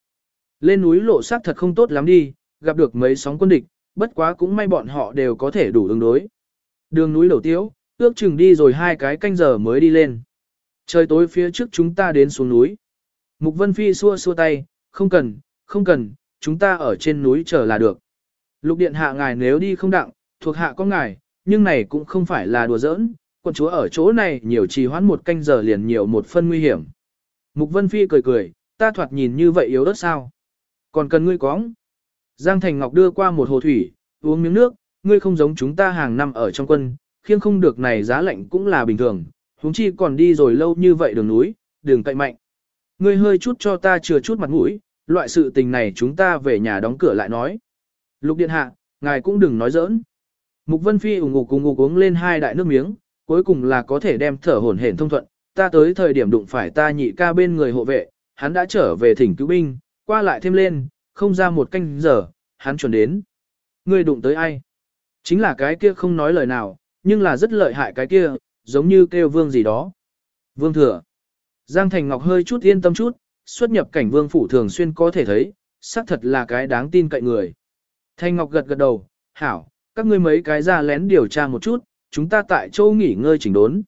Lên núi lộ sát thật không tốt lắm đi, gặp được mấy sóng quân địch, bất quá cũng may bọn họ đều có thể đủ ứng đối. Đường núi đầu tiếu, ước chừng đi rồi hai cái canh giờ mới đi lên. Trời tối phía trước chúng ta đến xuống núi. Mục Vân Phi xua xua tay, không cần, không cần, chúng ta ở trên núi chờ là được. Lục điện hạ ngài nếu đi không đặng, thuộc hạ có ngài, nhưng này cũng không phải là đùa giỡn, quận chúa ở chỗ này nhiều trì hoãn một canh giờ liền nhiều một phân nguy hiểm. Mục Vân Phi cười cười, ta thoạt nhìn như vậy yếu đất sao. Còn cần ngươi cóng. Giang Thành Ngọc đưa qua một hồ thủy, uống miếng nước, ngươi không giống chúng ta hàng năm ở trong quân, khiêng không được này giá lạnh cũng là bình thường, huống chi còn đi rồi lâu như vậy đường núi, đường cậy mạnh. Ngươi hơi chút cho ta chừa chút mặt mũi, loại sự tình này chúng ta về nhà đóng cửa lại nói. Lục điện hạ, ngài cũng đừng nói giỡn. Mục Vân Phi ủng ngục cùng ngục uống lên hai đại nước miếng, cuối cùng là có thể đem thở hổn hển thông thuận. Ta tới thời điểm đụng phải ta nhị ca bên người hộ vệ, hắn đã trở về thỉnh cứu binh, qua lại thêm lên, không ra một canh giờ, hắn chuẩn đến. Ngươi đụng tới ai? Chính là cái kia không nói lời nào, nhưng là rất lợi hại cái kia, giống như kêu vương gì đó. Vương thừa. Giang Thành Ngọc hơi chút yên tâm chút, xuất nhập cảnh vương phủ thường xuyên có thể thấy, xác thật là cái đáng tin cậy người. Thanh Ngọc gật gật đầu, hảo, các ngươi mấy cái ra lén điều tra một chút, chúng ta tại châu nghỉ ngơi chỉnh đốn.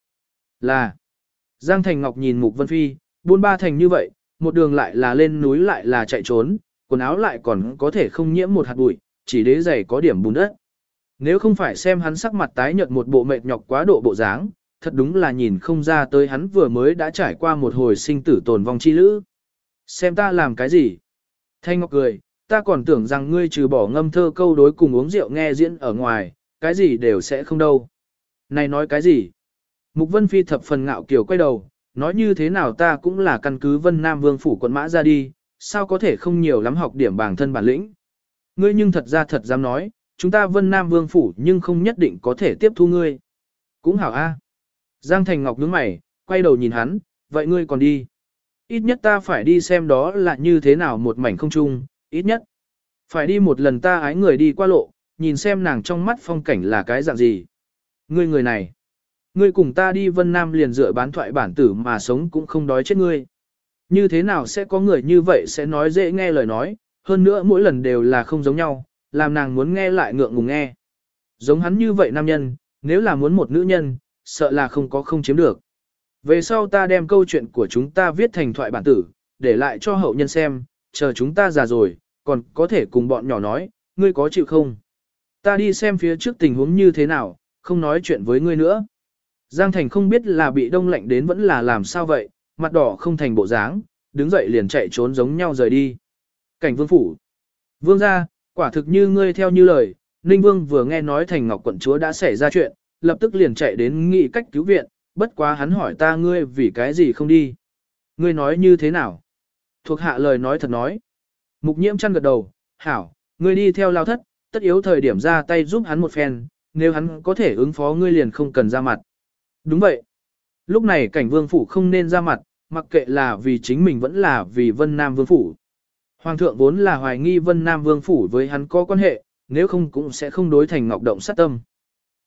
Là, Giang Thành Ngọc nhìn Mục Vân Phi, buôn ba thành như vậy, một đường lại là lên núi lại là chạy trốn, quần áo lại còn có thể không nhiễm một hạt bụi, chỉ đế giày có điểm bùn đất. Nếu không phải xem hắn sắc mặt tái nhợt một bộ mệt nhọc quá độ bộ dáng, thật đúng là nhìn không ra tới hắn vừa mới đã trải qua một hồi sinh tử tồn vong chi lữ. Xem ta làm cái gì? Thanh Ngọc cười, ta còn tưởng rằng ngươi trừ bỏ ngâm thơ câu đối cùng uống rượu nghe diễn ở ngoài, cái gì đều sẽ không đâu. Này nói cái gì? Mục Vân Phi thập phần ngạo kiều quay đầu, nói như thế nào ta cũng là căn cứ Vân Nam Vương phủ quận mã ra đi, sao có thể không nhiều lắm học điểm bản thân bản lĩnh. Ngươi nhưng thật ra thật dám nói, chúng ta Vân Nam Vương phủ nhưng không nhất định có thể tiếp thu ngươi. Cũng hảo a. Giang Thành Ngọc nhướng mày, quay đầu nhìn hắn, vậy ngươi còn đi. Ít nhất ta phải đi xem đó là như thế nào một mảnh không chung, ít nhất. Phải đi một lần ta ái người đi qua lộ, nhìn xem nàng trong mắt phong cảnh là cái dạng gì. Ngươi người này, ngươi cùng ta đi Vân Nam liền dựa bán thoại bản tử mà sống cũng không đói chết ngươi. Như thế nào sẽ có người như vậy sẽ nói dễ nghe lời nói, hơn nữa mỗi lần đều là không giống nhau, làm nàng muốn nghe lại ngượng ngùng nghe. Giống hắn như vậy nam nhân, nếu là muốn một nữ nhân, sợ là không có không chiếm được. Về sau ta đem câu chuyện của chúng ta viết thành thoại bản tử, để lại cho hậu nhân xem, chờ chúng ta già rồi, còn có thể cùng bọn nhỏ nói, ngươi có chịu không? Ta đi xem phía trước tình huống như thế nào, không nói chuyện với ngươi nữa. Giang Thành không biết là bị đông lạnh đến vẫn là làm sao vậy, mặt đỏ không thành bộ dáng, đứng dậy liền chạy trốn giống nhau rời đi. Cảnh vương phủ. Vương ra, quả thực như ngươi theo như lời, Ninh Vương vừa nghe nói Thành Ngọc quận chúa đã xảy ra chuyện, lập tức liền chạy đến nghị cách cứu viện, bất quá hắn hỏi ta ngươi vì cái gì không đi. Ngươi nói như thế nào? Thuộc hạ lời nói thật nói. Mục nhiễm chăn gật đầu, hảo, ngươi đi theo lao thất, tất yếu thời điểm ra tay giúp hắn một phen, nếu hắn có thể ứng phó ngươi liền không cần ra mặt. Đúng vậy. Lúc này cảnh vương phủ không nên ra mặt, mặc kệ là vì chính mình vẫn là vì vân nam vương phủ. Hoàng thượng vốn là hoài nghi vân nam vương phủ với hắn có quan hệ, nếu không cũng sẽ không đối thành ngọc động sát tâm.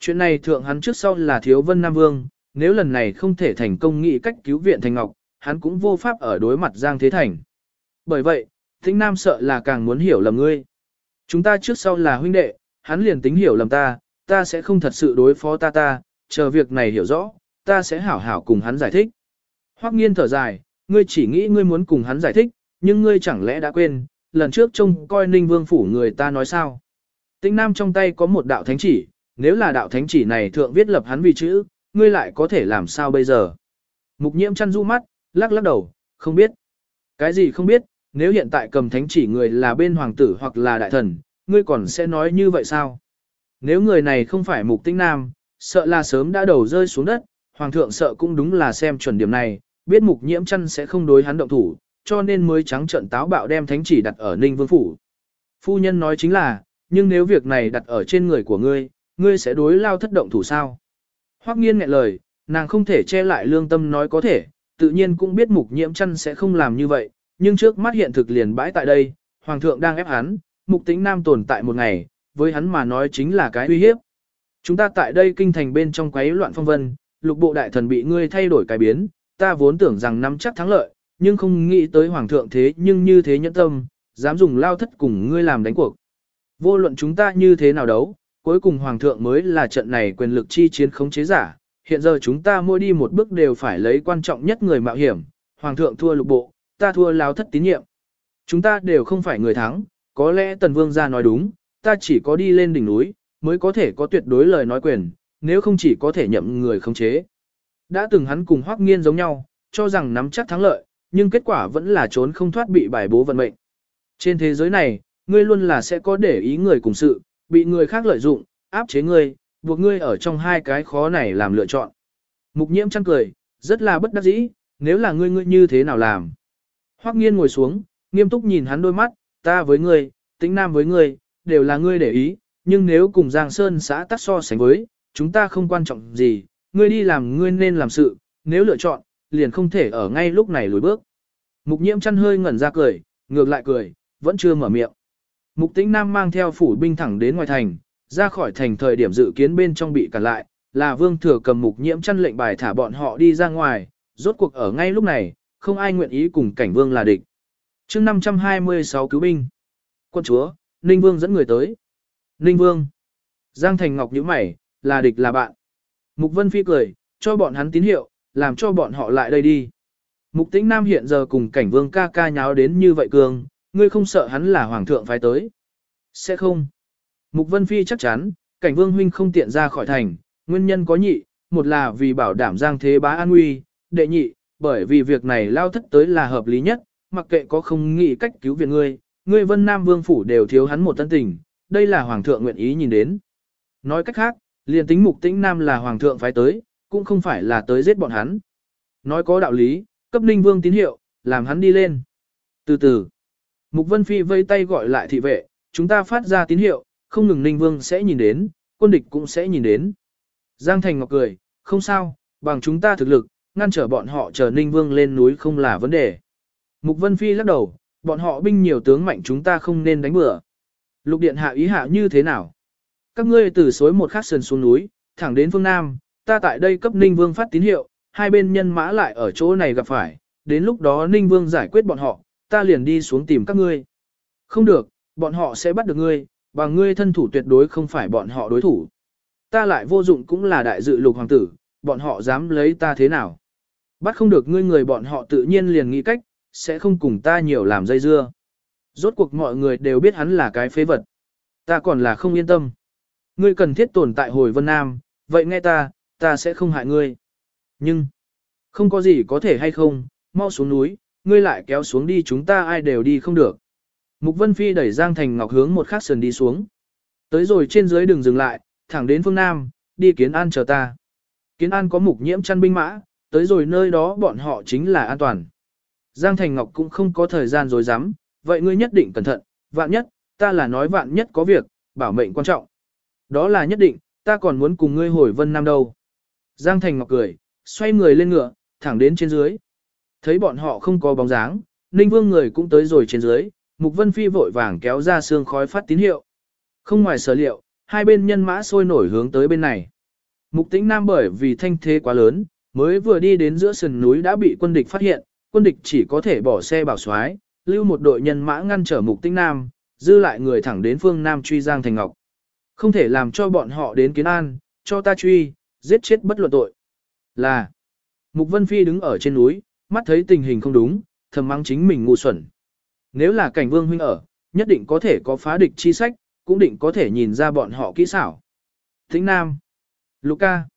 Chuyện này thượng hắn trước sau là thiếu vân nam vương, nếu lần này không thể thành công nghị cách cứu viện thành ngọc, hắn cũng vô pháp ở đối mặt Giang Thế Thành. Bởi vậy, Thính Nam sợ là càng muốn hiểu lầm ngươi. Chúng ta trước sau là huynh đệ, hắn liền tính hiểu lầm ta, ta sẽ không thật sự đối phó ta ta, chờ việc này hiểu rõ, ta sẽ hảo hảo cùng hắn giải thích. Hoắc nghiên thở dài, ngươi chỉ nghĩ ngươi muốn cùng hắn giải thích, nhưng ngươi chẳng lẽ đã quên, lần trước trông coi ninh vương phủ người ta nói sao. Tĩnh Nam trong tay có một đạo thánh chỉ, nếu là đạo thánh chỉ này thượng viết lập hắn vì chữ, ngươi lại có thể làm sao bây giờ. Mục nhiễm chăn du mắt, lắc lắc đầu, không biết. Cái gì không biết, nếu hiện tại cầm thánh chỉ người là bên hoàng tử hoặc là đại thần, ngươi còn sẽ nói như vậy sao? Nếu người này không phải mục tinh nam, sợ là sớm đã đầu rơi xuống đất, hoàng thượng sợ cũng đúng là xem chuẩn điểm này, biết mục nhiễm chăn sẽ không đối hắn động thủ, cho nên mới trắng trận táo bạo đem thánh chỉ đặt ở Ninh Vương Phủ. Phu nhân nói chính là, nhưng nếu việc này đặt ở trên người của ngươi, ngươi sẽ đối lao thất động thủ sao? Hoắc nghiên ngẹn lời, nàng không thể che lại lương tâm nói có thể, tự nhiên cũng biết mục nhiễm chăn sẽ không làm như vậy, nhưng trước mắt hiện thực liền bãi tại đây, hoàng thượng đang ép hắn, mục tính nam tồn tại một ngày, với hắn mà nói chính là cái uy hiếp. Chúng ta tại đây kinh thành bên trong quấy loạn phong vân, lục bộ đại thần bị ngươi thay đổi cái biến, ta vốn tưởng rằng nắm chắc thắng lợi, nhưng không nghĩ tới hoàng thượng thế nhưng như thế nhẫn tâm, dám dùng lao thất cùng ngươi làm đánh cuộc. Vô luận chúng ta như thế nào đấu, cuối cùng hoàng thượng mới là trận này quyền lực chi chiến khống chế giả, hiện giờ chúng ta mỗi đi một bước đều phải lấy quan trọng nhất người mạo hiểm, hoàng thượng thua lục bộ, ta thua lao thất tín nhiệm. Chúng ta đều không phải người thắng, có lẽ tần vương gia nói đúng, ta chỉ có đi lên đỉnh núi, mới có thể có tuyệt đối lời nói quyền, nếu không chỉ có thể nhậm người khống chế. Đã từng hắn cùng hoác nghiên giống nhau, cho rằng nắm chắc thắng lợi, nhưng kết quả vẫn là trốn không thoát bị bài bố vận mệnh. Trên thế giới này, ngươi luôn là sẽ có để ý người cùng sự, bị người khác lợi dụng, áp chế ngươi, buộc ngươi ở trong hai cái khó này làm lựa chọn. Mục nhiễm chăn cười, rất là bất đắc dĩ, nếu là ngươi ngươi như thế nào làm. Hoắc nghiên ngồi xuống, nghiêm túc nhìn hắn đôi mắt, ta với ngươi, tính nam với ngươi, đều là ngươi để ý, nhưng nếu cùng Giang Sơn xã tắc so sánh với, chúng ta không quan trọng gì, ngươi đi làm ngươi nên làm sự, nếu lựa chọn, liền không thể ở ngay lúc này lùi bước. Mục nhiễm chăn hơi ngẩn ra cười, ngược lại cười, vẫn chưa mở miệng. Mục tĩnh nam mang theo phủ binh thẳng đến ngoài thành, ra khỏi thành thời điểm dự kiến bên trong bị cản lại, là vương thừa cầm mục nhiễm chăn lệnh bài thả bọn họ đi ra ngoài, rốt cuộc ở ngay lúc này, không ai nguyện ý cùng cảnh vương là địch. Trước 526 cứu binh. Quân chúa, Ninh Vương dẫn người tới. Ninh Vương. Giang Thành Ngọc nhíu mày, là địch là bạn. Mục Vân Phi cười, cho bọn hắn tín hiệu, làm cho bọn họ lại đây đi. Mục Tĩnh Nam hiện giờ cùng cảnh vương ca ca nháo đến như vậy cường, ngươi không sợ hắn là hoàng thượng phái tới. Sẽ không. Mục Vân Phi chắc chắn, cảnh vương huynh không tiện ra khỏi thành, nguyên nhân có nhị, một là vì bảo đảm giang thế bá an nguy, đệ nhị, bởi vì việc này lao thất tới là hợp lý nhất, mặc kệ có không nghĩ cách cứu viện ngươi, ngươi vân nam vương phủ đều thiếu hắn một tân tình, đây là hoàng thượng nguyện ý nhìn đến. Nói cách khác, liền tính mục tĩnh nam là hoàng thượng phái tới, cũng không phải là tới giết bọn hắn. Nói có đạo lý, cấp ninh vương tín hiệu, làm hắn đi lên. Từ từ, mục vân phi vây tay gọi lại thị vệ, chúng ta phát ra tín hiệu, không ngừng ninh vương sẽ nhìn đến, quân địch cũng sẽ nhìn đến. Giang Thành Ngọc cười, không sao, bằng chúng ta thực lực, ngăn trở bọn họ chờ ninh vương lên núi không là vấn đề. Mục vân phi lắc đầu, bọn họ binh nhiều tướng mạnh chúng ta không nên đánh bừa. Lục điện hạ ý hạ như thế nào? Các ngươi từ suối một khắc sườn xuống núi, thẳng đến phương Nam, ta tại đây cấp Ninh Vương phát tín hiệu, hai bên nhân mã lại ở chỗ này gặp phải, đến lúc đó Ninh Vương giải quyết bọn họ, ta liền đi xuống tìm các ngươi. Không được, bọn họ sẽ bắt được ngươi, và ngươi thân thủ tuyệt đối không phải bọn họ đối thủ. Ta lại vô dụng cũng là đại dự lục hoàng tử, bọn họ dám lấy ta thế nào. Bắt không được ngươi người bọn họ tự nhiên liền nghĩ cách, sẽ không cùng ta nhiều làm dây dưa. Rốt cuộc mọi người đều biết hắn là cái phế vật. Ta còn là không yên tâm. Ngươi cần thiết tồn tại hồi Vân Nam, vậy nghe ta, ta sẽ không hại ngươi. Nhưng, không có gì có thể hay không, mau xuống núi, ngươi lại kéo xuống đi chúng ta ai đều đi không được. Mục Vân Phi đẩy Giang Thành Ngọc hướng một khắc sườn đi xuống. Tới rồi trên dưới đường dừng lại, thẳng đến phương Nam, đi kiến an chờ ta. Kiến an có mục nhiễm chăn binh mã, tới rồi nơi đó bọn họ chính là an toàn. Giang Thành Ngọc cũng không có thời gian rồi dám, vậy ngươi nhất định cẩn thận, vạn nhất, ta là nói vạn nhất có việc, bảo mệnh quan trọng. Đó là nhất định, ta còn muốn cùng ngươi hồi Vân Nam đâu. Giang Thành Ngọc cười, xoay người lên ngựa, thẳng đến trên dưới. Thấy bọn họ không có bóng dáng, Ninh Vương người cũng tới rồi trên dưới, Mục Vân Phi vội vàng kéo ra xương khói phát tín hiệu. Không ngoài sở liệu, hai bên nhân mã sôi nổi hướng tới bên này. Mục Tĩnh Nam bởi vì thanh thế quá lớn, mới vừa đi đến giữa sườn núi đã bị quân địch phát hiện, quân địch chỉ có thể bỏ xe bảo soái, lưu một đội nhân mã ngăn trở Mục Tĩnh Nam, dư lại người thẳng đến phương Nam truy Giang Thành Ngọc. Không thể làm cho bọn họ đến kiến an, cho ta truy, giết chết bất luận tội. Là, Mục Vân Phi đứng ở trên núi, mắt thấy tình hình không đúng, thầm mắng chính mình ngu xuẩn. Nếu là cảnh vương huynh ở, nhất định có thể có phá địch chi sách, cũng định có thể nhìn ra bọn họ kỹ xảo. Thính Nam, Luca,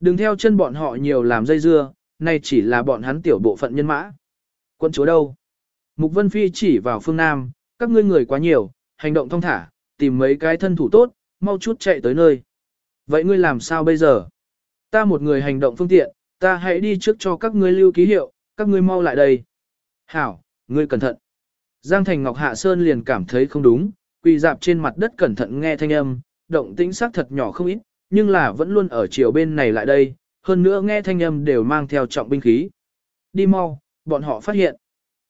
đừng theo chân bọn họ nhiều làm dây dưa, nay chỉ là bọn hắn tiểu bộ phận nhân mã. Quân chúa đâu? Mục Vân Phi chỉ vào phương Nam, các ngươi người quá nhiều, hành động thông thả, tìm mấy cái thân thủ tốt, mau chút chạy tới nơi. Vậy ngươi làm sao bây giờ? Ta một người hành động phương tiện, ta hãy đi trước cho các ngươi lưu ký hiệu, các ngươi mau lại đây. Hảo, ngươi cẩn thận. Giang Thành Ngọc Hạ Sơn liền cảm thấy không đúng, quỳ dạp trên mặt đất cẩn thận nghe thanh âm, động tĩnh xác thật nhỏ không ít, nhưng là vẫn luôn ở chiều bên này lại đây, hơn nữa nghe thanh âm đều mang theo trọng binh khí. Đi mau, bọn họ phát hiện.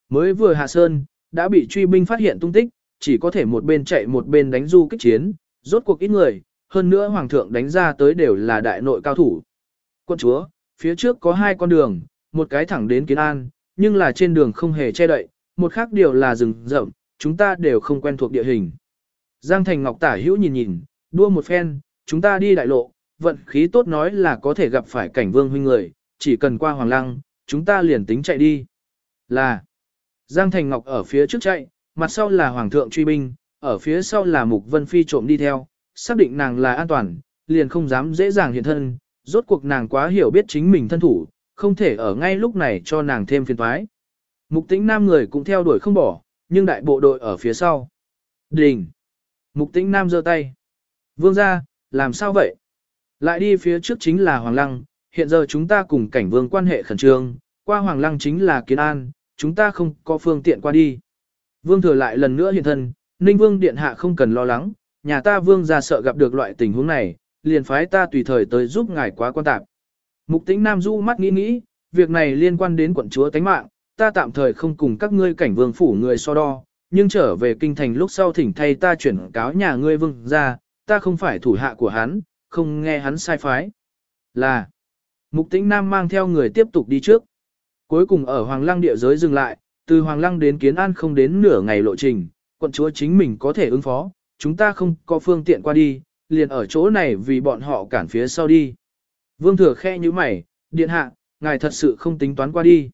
Mới vừa hạ sơn, đã bị truy binh phát hiện tung tích, chỉ có thể một bên chạy một bên đánh du kích chiến, rốt cuộc ít người, hơn nữa hoàng thượng đánh ra tới đều là đại nội cao thủ. Quân chúa, phía trước có hai con đường, một cái thẳng đến Kiến An, nhưng là trên đường không hề che đậy, một khác điều là rừng rậm, chúng ta đều không quen thuộc địa hình. Giang Thành Ngọc tả hữu nhìn nhìn, đua một phen, chúng ta đi đại lộ, vận khí tốt nói là có thể gặp phải cảnh vương huynh người, chỉ cần qua Hoàng Lăng, chúng ta liền tính chạy đi. Là, Giang Thành Ngọc ở phía trước chạy, mặt sau là Hoàng thượng truy binh, ở phía sau là Mục Vân Phi trộm đi theo, xác định nàng là an toàn, liền không dám dễ dàng hiện thân, rốt cuộc nàng quá hiểu biết chính mình thân thủ, không thể ở ngay lúc này cho nàng thêm phiền toái. Mục tĩnh nam người cũng theo đuổi không bỏ, nhưng đại bộ đội ở phía sau. Đình! Mục tĩnh nam giơ tay. Vương ra, làm sao vậy? Lại đi phía trước chính là Hoàng Lăng, hiện giờ chúng ta cùng cảnh vương quan hệ khẩn trương, qua Hoàng Lăng chính là Kiến An, chúng ta không có phương tiện qua đi. Vương thừa lại lần nữa hiện thân, Ninh Vương Điện Hạ không cần lo lắng, nhà ta Vương ra sợ gặp được loại tình huống này, liền phái ta tùy thời tới giúp ngài quá quan tạp. Mục tĩnh Nam Du mắt nghĩ nghĩ, việc này liên quan đến quận chúa tánh mạng, ta tạm thời không cùng các ngươi cảnh vương phủ người so đo, nhưng trở về kinh thành lúc sau thỉnh thay ta chuyển cáo nhà ngươi vương ra, ta không phải thủ hạ của hắn, không nghe hắn sai phái. Là, mục tĩnh Nam mang theo người tiếp tục đi trước. Cuối cùng ở Hoàng Lăng địa giới dừng lại, từ Hoàng Lăng đến Kiến An không đến nửa ngày lộ trình, quận chúa chính mình có thể ứng phó, chúng ta không có phương tiện qua đi, liền ở chỗ này vì bọn họ cản phía sau đi. Vương thừa khe như mày, điện hạ, ngài thật sự không tính toán qua đi.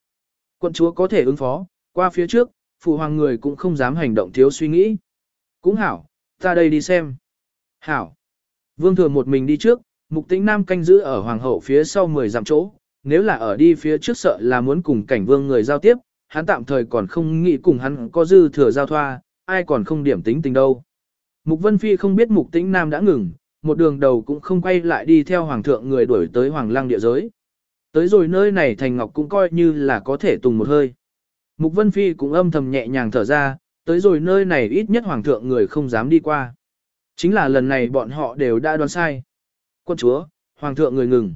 Quận chúa có thể ứng phó, qua phía trước, phụ hoàng người cũng không dám hành động thiếu suy nghĩ. Cũng hảo, ta đây đi xem. Hảo. Vương thừa một mình đi trước, mục tĩnh nam canh giữ ở hoàng hậu phía sau 10 dặm chỗ. Nếu là ở đi phía trước sợ là muốn cùng cảnh vương người giao tiếp, hắn tạm thời còn không nghĩ cùng hắn có dư thừa giao thoa, ai còn không điểm tính tình đâu. Mục Vân Phi không biết mục tĩnh nam đã ngừng, một đường đầu cũng không quay lại đi theo hoàng thượng người đuổi tới hoàng lang địa giới. Tới rồi nơi này Thành Ngọc cũng coi như là có thể tùng một hơi. Mục Vân Phi cũng âm thầm nhẹ nhàng thở ra, tới rồi nơi này ít nhất hoàng thượng người không dám đi qua. Chính là lần này bọn họ đều đã đoán sai. Quân chúa, hoàng thượng người ngừng.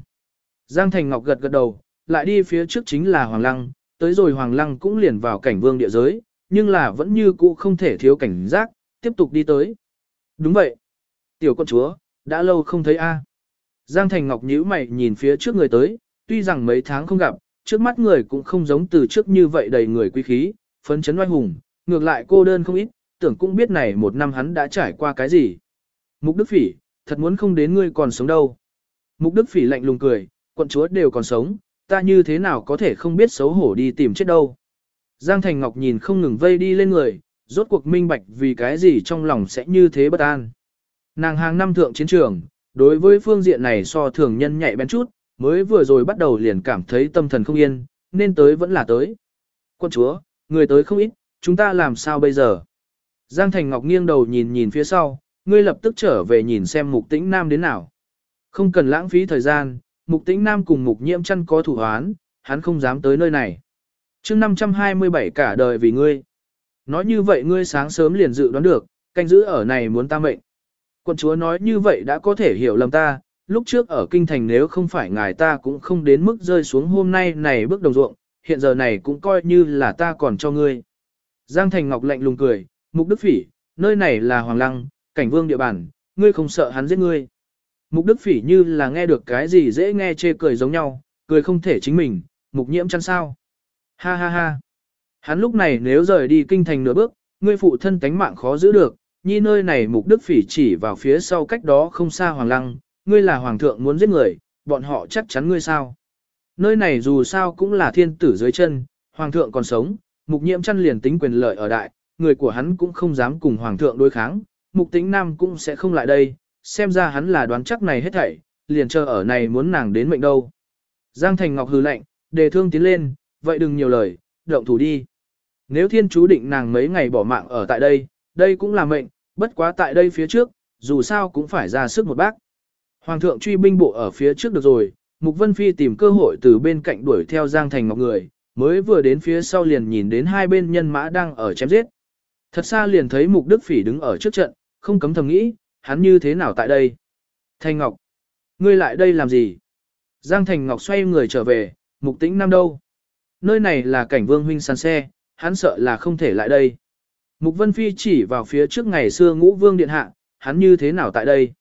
Giang Thành Ngọc gật gật đầu, lại đi phía trước chính là hoàng lăng, tới rồi hoàng lăng cũng liền vào cảnh vương địa giới, nhưng là vẫn như cũ không thể thiếu cảnh giác, tiếp tục đi tới. Đúng vậy. Tiểu quân chúa, đã lâu không thấy a. Giang Thành Ngọc nhíu mày nhìn phía trước người tới, tuy rằng mấy tháng không gặp, trước mắt người cũng không giống từ trước như vậy đầy người quý khí, phấn chấn oai hùng, ngược lại cô đơn không ít, tưởng cũng biết này một năm hắn đã trải qua cái gì. Mục Đức Phỉ, thật muốn không đến ngươi còn sống đâu. Mục Đức Phỉ lạnh lùng cười, quận chúa đều còn sống, ta như thế nào có thể không biết xấu hổ đi tìm chết đâu. Giang Thành Ngọc nhìn không ngừng vây đi lên người, rốt cuộc minh bạch vì cái gì trong lòng sẽ như thế bất an. Nàng hàng năm thượng chiến trường, đối với phương diện này so thường nhân nhạy bén chút, mới vừa rồi bắt đầu liền cảm thấy tâm thần không yên, nên tới vẫn là tới. Quân chúa, người tới không ít, chúng ta làm sao bây giờ? Giang Thành Ngọc nghiêng đầu nhìn nhìn phía sau, ngươi lập tức trở về nhìn xem mục tĩnh nam đến nào. Không cần lãng phí thời gian, mục tĩnh nam cùng mục nhiễm chăn có thủ hoán, hắn không dám tới nơi này. chương 527 cả đời vì ngươi. Nói như vậy ngươi sáng sớm liền dự đoán được, canh giữ ở này muốn ta mệnh. Quân chúa nói như vậy đã có thể hiểu lầm ta, lúc trước ở kinh thành nếu không phải ngài ta cũng không đến mức rơi xuống hôm nay này bước đồng ruộng, hiện giờ này cũng coi như là ta còn cho ngươi. Giang Thành Ngọc lạnh lùng cười, Mục Đức Phỉ, nơi này là Hoàng Lăng, cảnh vương địa bàn, ngươi không sợ hắn giết ngươi. Mục Đức Phỉ như là nghe được cái gì dễ nghe chê cười giống nhau, cười không thể chính mình, mục nhiễm chăn sao. Ha ha ha. Hắn lúc này nếu rời đi kinh thành nửa bước, ngươi phụ thân tánh mạng khó giữ được, nhi nơi này mục Đức Phỉ chỉ vào phía sau cách đó không xa Hoàng Lăng, ngươi là Hoàng thượng muốn giết người, bọn họ chắc chắn ngươi sao. Nơi này dù sao cũng là thiên tử dưới chân, Hoàng thượng còn sống, mục nhiễm chăn liền tính quyền lợi ở đại, người của hắn cũng không dám cùng Hoàng thượng đối kháng, mục tính nam cũng sẽ không lại đây, xem ra hắn là đoán chắc này hết thảy, liền chờ ở này muốn nàng đến mệnh đâu. Giang Thành Ngọc hừ lạnh, đề thương tiến lên, vậy đừng nhiều lời, động thủ đi. Nếu thiên chú định nàng mấy ngày bỏ mạng ở tại đây, đây cũng là mệnh, bất quá tại đây phía trước, dù sao cũng phải ra sức một bác. Hoàng thượng truy binh bộ ở phía trước được rồi, Mục Vân Phi tìm cơ hội từ bên cạnh đuổi theo Giang Thành Ngọc người, mới vừa đến phía sau liền nhìn đến hai bên nhân mã đang ở chém giết. Thật xa liền thấy Mục Đức Phỉ đứng ở trước trận, không cấm thầm nghĩ, hắn như thế nào tại đây? Thành Ngọc, ngươi lại đây làm gì? Giang Thành Ngọc xoay người trở về, Mục Tĩnh Nam đâu? Nơi này là cảnh vương huynh sàn xe, hắn sợ là không thể lại đây. Mục Vân Phi chỉ vào phía trước ngày xưa ngũ vương điện hạ, hắn như thế nào tại đây?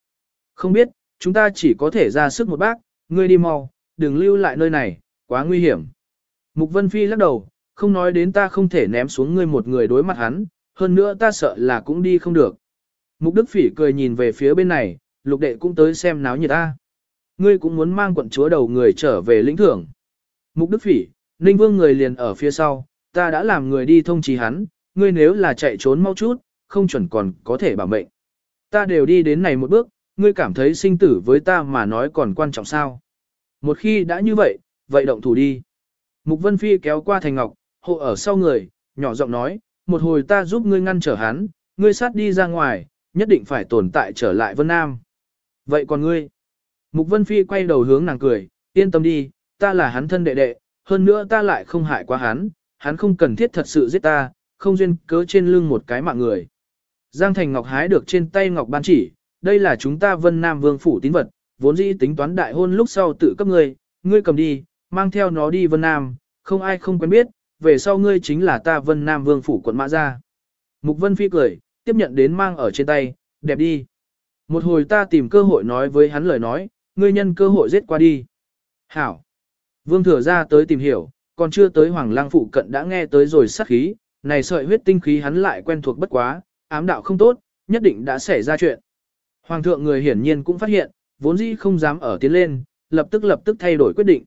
Không biết, chúng ta chỉ có thể ra sức một bác, ngươi đi mau, đừng lưu lại nơi này, quá nguy hiểm. Mục Vân Phi lắc đầu, không nói đến ta không thể ném xuống ngươi một người đối mặt hắn, hơn nữa ta sợ là cũng đi không được. Mục Đức Phỉ cười nhìn về phía bên này, lục đệ cũng tới xem náo nhiệt ta. Ngươi cũng muốn mang quận chúa đầu người trở về lĩnh thưởng. Mục Đức Phỉ, Ninh Vương người liền ở phía sau, ta đã làm người đi thông trì hắn, ngươi nếu là chạy trốn mau chút, không chuẩn còn có thể bảo mệnh. Ta đều đi đến này một bước, ngươi cảm thấy sinh tử với ta mà nói còn quan trọng sao. Một khi đã như vậy, vậy động thủ đi. Mục Vân Phi kéo qua Thành Ngọc, hộ ở sau người, nhỏ giọng nói, một hồi ta giúp ngươi ngăn trở hắn, ngươi sát đi ra ngoài, nhất định phải tồn tại trở lại Vân Nam. Vậy còn ngươi? Mục Vân Phi quay đầu hướng nàng cười, yên tâm đi, ta là hắn thân đệ đệ, hơn nữa ta lại không hại quá hắn, hắn không cần thiết thật sự giết ta, không duyên cớ trên lưng một cái mạng người. Giang Thành Ngọc hái được trên tay Ngọc Ban chỉ, đây là chúng ta Vân Nam Vương phủ tín vật, vốn dĩ tính toán đại hôn lúc sau tự cấp ngươi, ngươi cầm đi, mang theo nó đi Vân Nam, không ai không quen biết, về sau ngươi chính là ta Vân Nam Vương phủ quận Mã Gia. Mục Vân Phi cười, tiếp nhận đến mang ở trên tay, đẹp đi. Một hồi ta tìm cơ hội nói với hắn lời nói, ngươi nhân cơ hội giết qua đi. Hảo. Vương thừa ra tới tìm hiểu, còn chưa tới Hoàng Lang phụ cận đã nghe tới rồi sát khí, này sợi huyết tinh khí hắn lại quen thuộc bất quá, ám đạo không tốt, nhất định đã xảy ra chuyện. Hoàng thượng người hiển nhiên cũng phát hiện, vốn dĩ không dám ở tiến lên, lập tức lập tức thay đổi quyết định.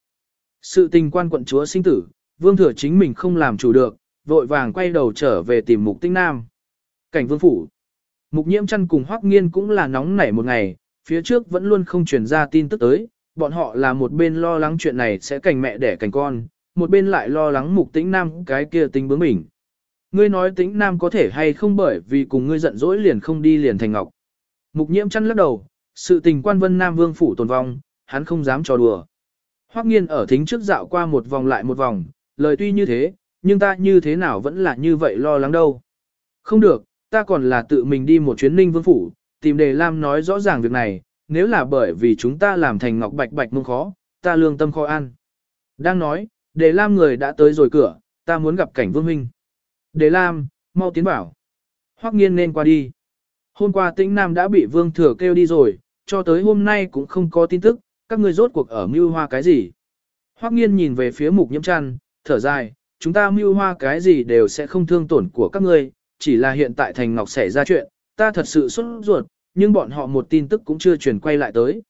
Sự tình quan quận chúa sinh tử, vương thừa chính mình không làm chủ được, vội vàng quay đầu trở về tìm mục tinh nam. Cảnh vương phủ. Mục nhiễm chăn cùng hoắc nghiên cũng là nóng nảy một ngày, phía trước vẫn luôn không truyền ra tin tức tới, bọn họ là một bên lo lắng chuyện này sẽ cảnh mẹ đẻ cảnh con, một bên lại lo lắng mục tĩnh nam cái kia tính bướng mình. Ngươi nói tĩnh nam có thể hay không bởi vì cùng ngươi giận dỗi liền không đi liền thành ngọc. Mục nhiễm chăn lắc đầu, sự tình quan vân nam vương phủ tồn vong, hắn không dám trò đùa. Hoắc nghiên ở thính trước dạo qua một vòng lại một vòng, lời tuy như thế, nhưng ta như thế nào vẫn là như vậy lo lắng đâu. Không được, ta còn là tự mình đi một chuyến ninh vương phủ, tìm đề lam nói rõ ràng việc này, nếu là bởi vì chúng ta làm thành ngọc bạch bạch mông khó, ta lương tâm khó ăn. Đang nói, đề lam người đã tới rồi cửa, ta muốn gặp cảnh vương huynh. Đề lam, mau tiến bảo. Hoắc nghiên nên qua đi. Hôm qua tĩnh nam đã bị vương thừa kêu đi rồi, cho tới hôm nay cũng không có tin tức, các ngươi rốt cuộc ở mưu hoa cái gì. Hoắc nghiên nhìn về phía mục nhiễm chăn, thở dài, chúng ta mưu hoa cái gì đều sẽ không thương tổn của các ngươi, chỉ là hiện tại Thành Ngọc xảy ra chuyện, ta thật sự sốt ruột, nhưng bọn họ một tin tức cũng chưa truyền quay lại tới.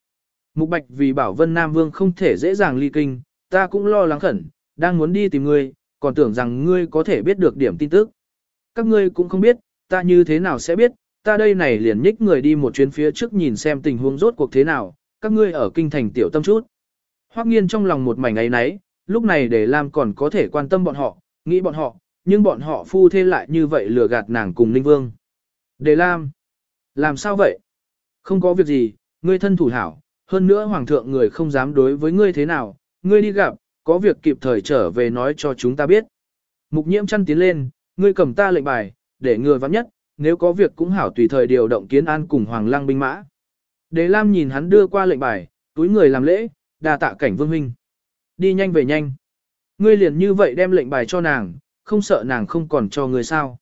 Mục Bạch vì bảo Vân Nam Vương không thể dễ dàng ly kinh, ta cũng lo lắng khẩn, đang muốn đi tìm ngươi, còn tưởng rằng ngươi có thể biết được điểm tin tức. Các ngươi cũng không biết, ta như thế nào sẽ biết, ta đây này liền nhích người đi một chuyến phía trước nhìn xem tình huống rốt cuộc thế nào, các ngươi ở kinh thành tiểu tâm chút. Hoắc nghiên trong lòng một mảnh ấy nấy, lúc này để lam còn có thể quan tâm bọn họ, nghĩ bọn họ, nhưng bọn họ phu thê lại như vậy lừa gạt nàng cùng Ninh Vương. Đề Lam, làm sao vậy? Không có việc gì, ngươi thân thủ hảo, hơn nữa hoàng thượng người không dám đối với ngươi thế nào, ngươi đi gặp, có việc kịp thời trở về nói cho chúng ta biết. Mục nhiễm chăn tiến lên, ngươi cầm ta lệnh bài, để ngừa vắng nhất, nếu có việc cũng hảo tùy thời điều động kiến an cùng hoàng lăng binh mã. Đế Lam nhìn hắn đưa qua lệnh bài, túi người làm lễ, đà tạ cảnh vương huynh. Đi nhanh về nhanh. Ngươi liền như vậy đem lệnh bài cho nàng, không sợ nàng không còn cho ngươi sao.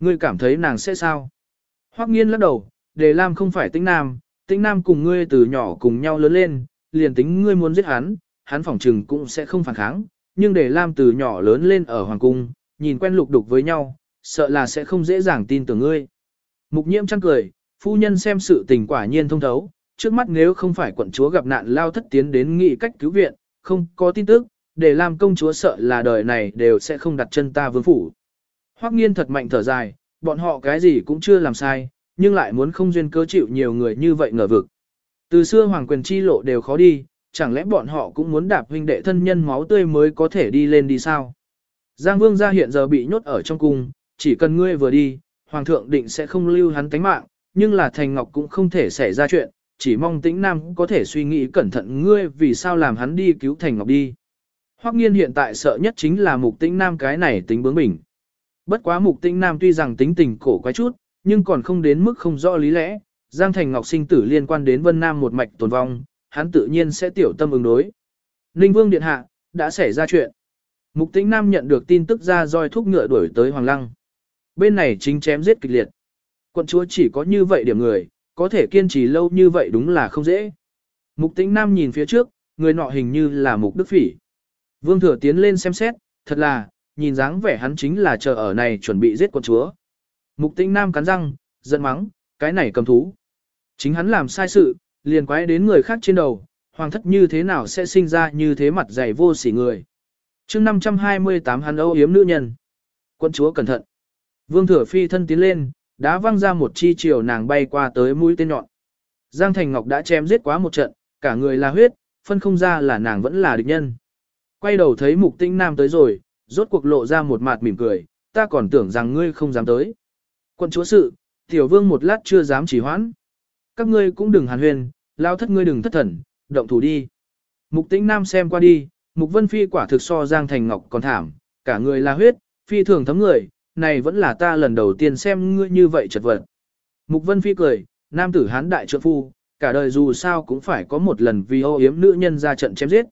Ngươi cảm thấy nàng sẽ sao? Hoắc nghiên lắc đầu, đề Lam không phải tính nam, tính nam cùng ngươi từ nhỏ cùng nhau lớn lên, liền tính ngươi muốn giết hắn, hắn phỏng trừng cũng sẽ không phản kháng, nhưng đề Lam từ nhỏ lớn lên ở hoàng cung, nhìn quen lục đục với nhau, sợ là sẽ không dễ dàng tin tưởng ngươi. Mục nhiễm chăng cười, phu nhân xem sự tình quả nhiên thông thấu, trước mắt nếu không phải quận chúa gặp nạn lao thất tiến đến nghị cách cứu viện, không có tin tức, để làm công chúa sợ là đời này đều sẽ không đặt chân ta vương phủ. Hoắc nghiên thật mạnh thở dài, bọn họ cái gì cũng chưa làm sai, nhưng lại muốn không duyên cơ chịu nhiều người như vậy ngờ vực. Từ xưa hoàng quyền chi lộ đều khó đi, chẳng lẽ bọn họ cũng muốn đạp huynh đệ thân nhân máu tươi mới có thể đi lên đi sao? Giang vương gia hiện giờ bị nhốt ở trong cung, chỉ cần ngươi vừa đi, hoàng thượng định sẽ không lưu hắn tánh mạng, nhưng là Thành Ngọc cũng không thể xảy ra chuyện, chỉ mong tĩnh Nam có thể suy nghĩ cẩn thận ngươi vì sao làm hắn đi cứu Thành Ngọc đi. Hoắc nghiên hiện tại sợ nhất chính là mục tĩnh Nam cái này tính bướng bỉnh. Bất quá mục tĩnh Nam tuy rằng tính tình cổ quái chút, nhưng còn không đến mức không rõ lý lẽ, Giang Thành Ngọc sinh tử liên quan đến Vân Nam một mạch tồn vong, hắn tự nhiên sẽ tiểu tâm ứng đối. Ninh Vương Điện Hạ, đã xảy ra chuyện. Mục tĩnh Nam nhận được tin tức ra roi thúc ngựa đuổi tới Hoàng Lăng. Bên này chính chém giết kịch liệt. Quận chúa chỉ có như vậy điểm người, có thể kiên trì lâu như vậy đúng là không dễ. Mục tĩnh nam nhìn phía trước, người nọ hình như là mục đức phỉ. Vương thừa tiến lên xem xét, thật là, nhìn dáng vẻ hắn chính là chờ ở này chuẩn bị giết quân chúa. Mục tĩnh nam cắn răng, giận mắng, cái này cầm thú. Chính hắn làm sai sự, liền quái đến người khác trên đầu, hoàng thất như thế nào sẽ sinh ra như thế mặt dày vô sỉ người. chương 528 hắn âu yếm nữ nhân. Quân chúa cẩn thận. Vương thừa phi thân tiến lên, đã văng ra một chi chiều nàng bay qua tới mũi tên nhọn. Giang Thành Ngọc đã chém giết quá một trận, cả người là huyết, phân không ra là nàng vẫn là địch nhân. Quay đầu thấy mục tinh nam tới rồi, rốt cuộc lộ ra một mặt mỉm cười, ta còn tưởng rằng ngươi không dám tới. Quân chúa sự, tiểu vương một lát chưa dám chỉ hoãn. Các ngươi cũng đừng hàn huyền, lao thất ngươi đừng thất thần, động thủ đi. Mục tinh nam xem qua đi, mục vân phi quả thực so Giang Thành Ngọc còn thảm, cả người là huyết, phi thường thấm người, này vẫn là ta lần đầu tiên xem ngươi như vậy chật vật. Mục Vân Phi cười, nam tử hán đại trượng phu, cả đời dù sao cũng phải có một lần vì ô yếm nữ nhân ra trận chém giết.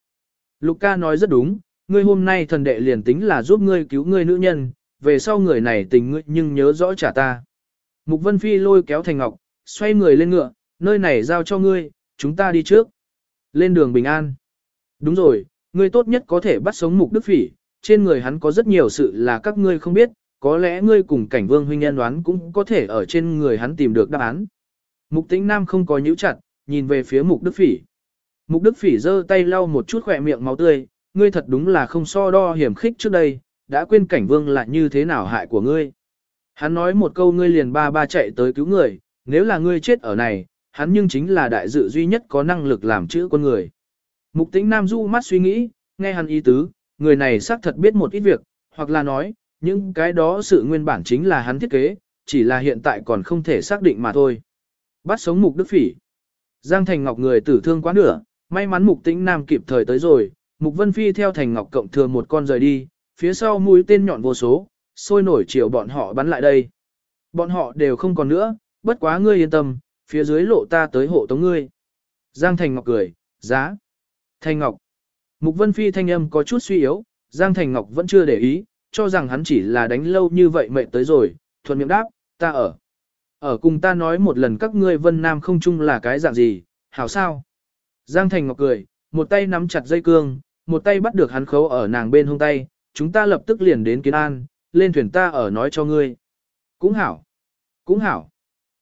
Lục ca nói rất đúng, ngươi hôm nay thần đệ liền tính là giúp ngươi cứu ngươi nữ nhân, về sau người này tình ngươi nhưng nhớ rõ trả ta. Mục Vân Phi lôi kéo Thành Ngọc, xoay người lên ngựa, nơi này giao cho ngươi, chúng ta đi trước. Lên đường bình an. Đúng rồi, ngươi tốt nhất có thể bắt sống Mục Đức Phỉ, trên người hắn có rất nhiều sự là các ngươi không biết, có lẽ ngươi cùng cảnh vương huynh nhân đoán cũng có thể ở trên người hắn tìm được đáp án. Mục tĩnh nam không có nhíu chặt, nhìn về phía mục đức phỉ. Mục đức phỉ giơ tay lau một chút khỏe miệng máu tươi, ngươi thật đúng là không so đo hiểm khích trước đây, đã quên cảnh vương là như thế nào hại của ngươi. Hắn nói một câu ngươi liền ba ba chạy tới cứu người, nếu là ngươi chết ở này, hắn nhưng chính là đại dự duy nhất có năng lực làm chữ con người. Mục tĩnh nam du mắt suy nghĩ, nghe hắn ý tứ, người này xác thật biết một ít việc, hoặc là nói, những cái đó sự nguyên bản chính là hắn thiết kế, chỉ là hiện tại còn không thể xác định mà thôi. Bắt sống mục đức phỉ. Giang Thành Ngọc người tử thương quá nửa, may mắn mục tĩnh nam kịp thời tới rồi, mục vân phi theo Thành Ngọc cộng thừa một con rời đi, phía sau mũi tên nhọn vô số, sôi nổi chiều bọn họ bắn lại đây. Bọn họ đều không còn nữa, bất quá ngươi yên tâm, phía dưới lộ ta tới hộ tống ngươi. Giang Thành Ngọc cười, giá. Thành Ngọc. Mục Vân Phi thanh âm có chút suy yếu, Giang Thành Ngọc vẫn chưa để ý, cho rằng hắn chỉ là đánh lâu như vậy mệt tới rồi, thuận miệng đáp, ta ở. Ở cùng ta nói một lần các ngươi Vân Nam không chung là cái dạng gì, hảo sao? Giang Thành Ngọc cười, một tay nắm chặt dây cương, một tay bắt được hắn khấu ở nàng bên hông tay, chúng ta lập tức liền đến Kiến An, lên thuyền ta ở nói cho ngươi. Cũng hảo, cũng hảo.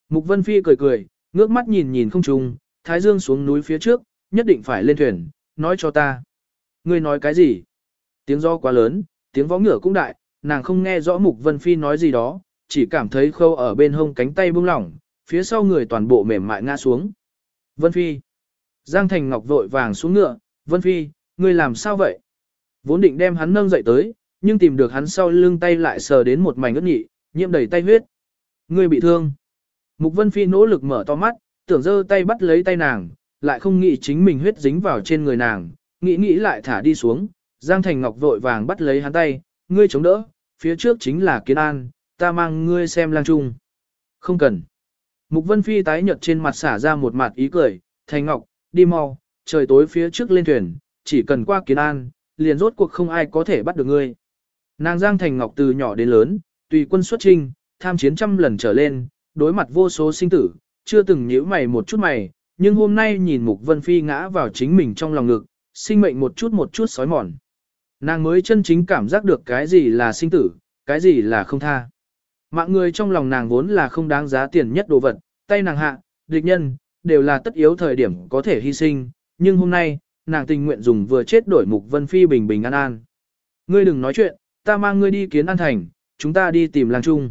Mục Vân Phi cười cười, ngước mắt nhìn nhìn không trùng, Thái Dương xuống núi phía trước, nhất định phải lên thuyền, nói cho ta. Ngươi nói cái gì? Tiếng do quá lớn, tiếng vó ngựa cũng đại, nàng không nghe rõ Mục Vân Phi nói gì đó, chỉ cảm thấy khâu ở bên hông cánh tay buông lỏng, phía sau người toàn bộ mềm mại ngã xuống. Vân Phi. Giang Thành Ngọc vội vàng xuống ngựa, Vân Phi, ngươi làm sao vậy? Vốn định đem hắn nâng dậy tới, nhưng tìm được hắn sau lưng tay lại sờ đến một mảnh ướt nhị, nhiễm đầy tay huyết. Ngươi bị thương. Mục Vân Phi nỗ lực mở to mắt, tưởng giơ tay bắt lấy tay nàng, lại không nghĩ chính mình huyết dính vào trên người nàng, nghĩ nghĩ lại thả đi xuống. Giang Thành Ngọc vội vàng bắt lấy hắn tay, ngươi chống đỡ, phía trước chính là Kiến An, ta mang ngươi xem lang trung. Không cần. Mục Vân Phi tái nhợt trên mặt xả ra một mặt ý cười, Thành Ngọc, đi mau, trời tối phía trước lên thuyền, chỉ cần qua Kiến An, liền rốt cuộc không ai có thể bắt được ngươi. Nàng Giang Thành Ngọc từ nhỏ đến lớn, tùy quân xuất trinh, tham chiến trăm lần trở lên, đối mặt vô số sinh tử, chưa từng nhíu mày một chút mày, nhưng hôm nay nhìn Mục Vân Phi ngã vào chính mình trong lòng ngực, sinh mệnh một chút một chút sói mòn. Nàng mới chân chính cảm giác được cái gì là sinh tử, cái gì là không tha. Mạng người trong lòng nàng vốn là không đáng giá tiền nhất đồ vật, tay nàng hạ, địch nhân, đều là tất yếu thời điểm có thể hy sinh, nhưng hôm nay, nàng tình nguyện dùng vừa chết đổi Mục Vân Phi bình bình an an. Ngươi đừng nói chuyện, ta mang ngươi đi kiến an thành, chúng ta đi tìm làng trung.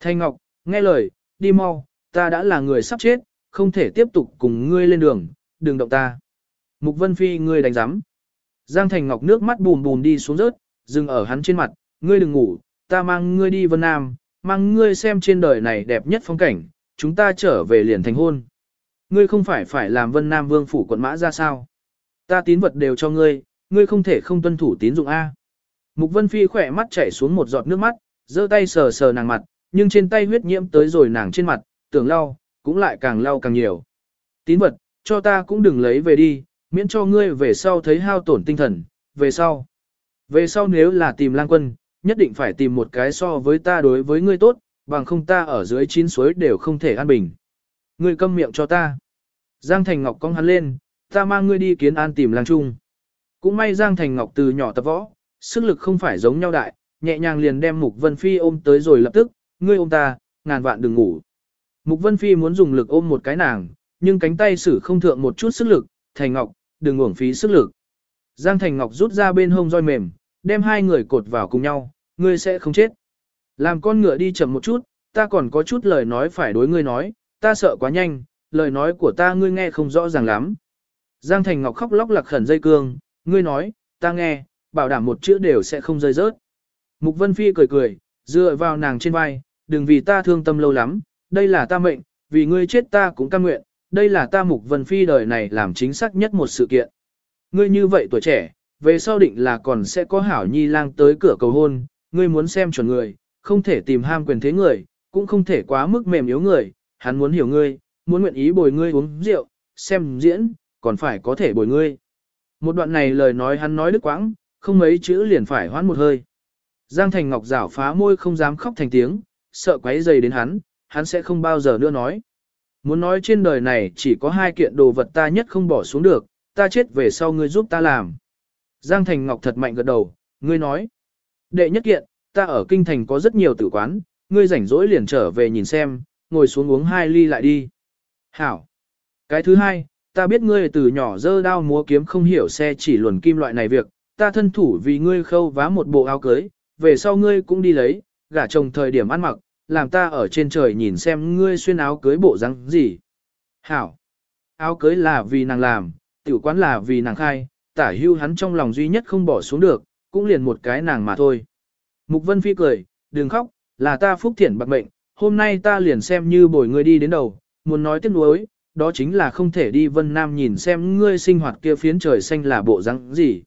Thanh Ngọc, nghe lời, đi mau, ta đã là người sắp chết, không thể tiếp tục cùng ngươi lên đường, đừng động ta. Mục Vân Phi ngươi đánh giám. Giang Thành Ngọc nước mắt bùn bùn đi xuống rớt, dừng ở hắn trên mặt, ngươi đừng ngủ, ta mang ngươi đi Vân Nam, mang ngươi xem trên đời này đẹp nhất phong cảnh, chúng ta trở về liền thành hôn. Ngươi không phải phải làm Vân Nam Vương phủ quận mã ra sao? Ta tín vật đều cho ngươi, ngươi không thể không tuân thủ tín dụng A. Mục Vân Phi khỏe mắt chảy xuống một giọt nước mắt, giơ tay sờ sờ nàng mặt, nhưng trên tay huyết nhiễm tới rồi nàng trên mặt, tưởng lau, cũng lại càng lau càng nhiều. Tín vật, cho ta cũng đừng lấy về đi, miễn cho ngươi về sau thấy hao tổn tinh thần, về sau. Về sau nếu là tìm lang quân, nhất định phải tìm một cái so với ta đối với ngươi tốt, bằng không ta ở dưới chín suối đều không thể an bình. Ngươi câm miệng cho ta. Giang Thành Ngọc cong hắn lên, ta mang ngươi đi kiến an tìm lang trung. Cũng may Giang Thành Ngọc từ nhỏ tập võ, sức lực không phải giống nhau đại, nhẹ nhàng liền đem Mục Vân Phi ôm tới rồi lập tức, ngươi ôm ta, ngàn vạn đừng ngủ. Mục Vân Phi muốn dùng lực ôm một cái nàng, nhưng cánh tay sử không thượng một chút sức lực, Thành Ngọc, đừng uổng phí sức lực. Giang Thành Ngọc rút ra bên hông roi mềm, đem hai người cột vào cùng nhau, ngươi sẽ không chết. Làm con ngựa đi chậm một chút, ta còn có chút lời nói phải đối ngươi nói, ta sợ quá nhanh, lời nói của ta ngươi nghe không rõ ràng lắm. Giang Thành Ngọc khóc lóc lạc khẩn dây cương, ngươi nói, ta nghe, bảo đảm một chữ đều sẽ không rơi rớt. Mục Vân Phi cười cười, dựa vào nàng trên vai, đừng vì ta thương tâm lâu lắm, đây là ta mệnh, vì ngươi chết ta cũng cam nguyện, đây là ta Mục Vân Phi đời này làm chính xác nhất một sự kiện. Ngươi như vậy tuổi trẻ, về sau định là còn sẽ có hảo nhi lang tới cửa cầu hôn, ngươi muốn xem chuẩn người, không thể tìm ham quyền thế người, cũng không thể quá mức mềm yếu người, hắn muốn hiểu ngươi, muốn nguyện ý bồi ngươi uống rượu, xem diễn, còn phải có thể bồi ngươi. Một đoạn này lời nói hắn nói đứt quãng, không mấy chữ liền phải hoán một hơi. Giang Thành Ngọc rảo phá môi không dám khóc thành tiếng, sợ quấy dày đến hắn, hắn sẽ không bao giờ nữa nói. Muốn nói trên đời này chỉ có hai kiện đồ vật ta nhất không bỏ xuống được, ta chết về sau ngươi giúp ta làm. Giang Thành Ngọc thật mạnh gật đầu, ngươi nói. Đệ nhất kiện, ta ở kinh thành có rất nhiều tử quán, ngươi rảnh rỗi liền trở về nhìn xem, ngồi xuống uống hai ly lại đi. Hảo. Cái thứ hai, ta biết ngươi từ nhỏ dơ đao múa kiếm không hiểu xe chỉ luồn kim loại này việc, ta thân thủ vì ngươi khâu vá một bộ áo cưới, về sau ngươi cũng đi lấy, gả chồng thời điểm ăn mặc, làm ta ở trên trời nhìn xem ngươi xuyên áo cưới bộ răng gì. Hảo. Áo cưới là vì nàng làm, tiểu quán là vì nàng khai, tả hưu hắn trong lòng duy nhất không bỏ xuống được, cũng liền một cái nàng mà thôi. Mục Vân Phi cười, đừng khóc, là ta phúc thiện bạc mệnh, hôm nay ta liền xem như bồi ngươi đi đến đầu, muốn nói tiếc nuối, đó chính là không thể đi Vân Nam nhìn xem ngươi sinh hoạt kia phiến trời xanh là bộ răng gì.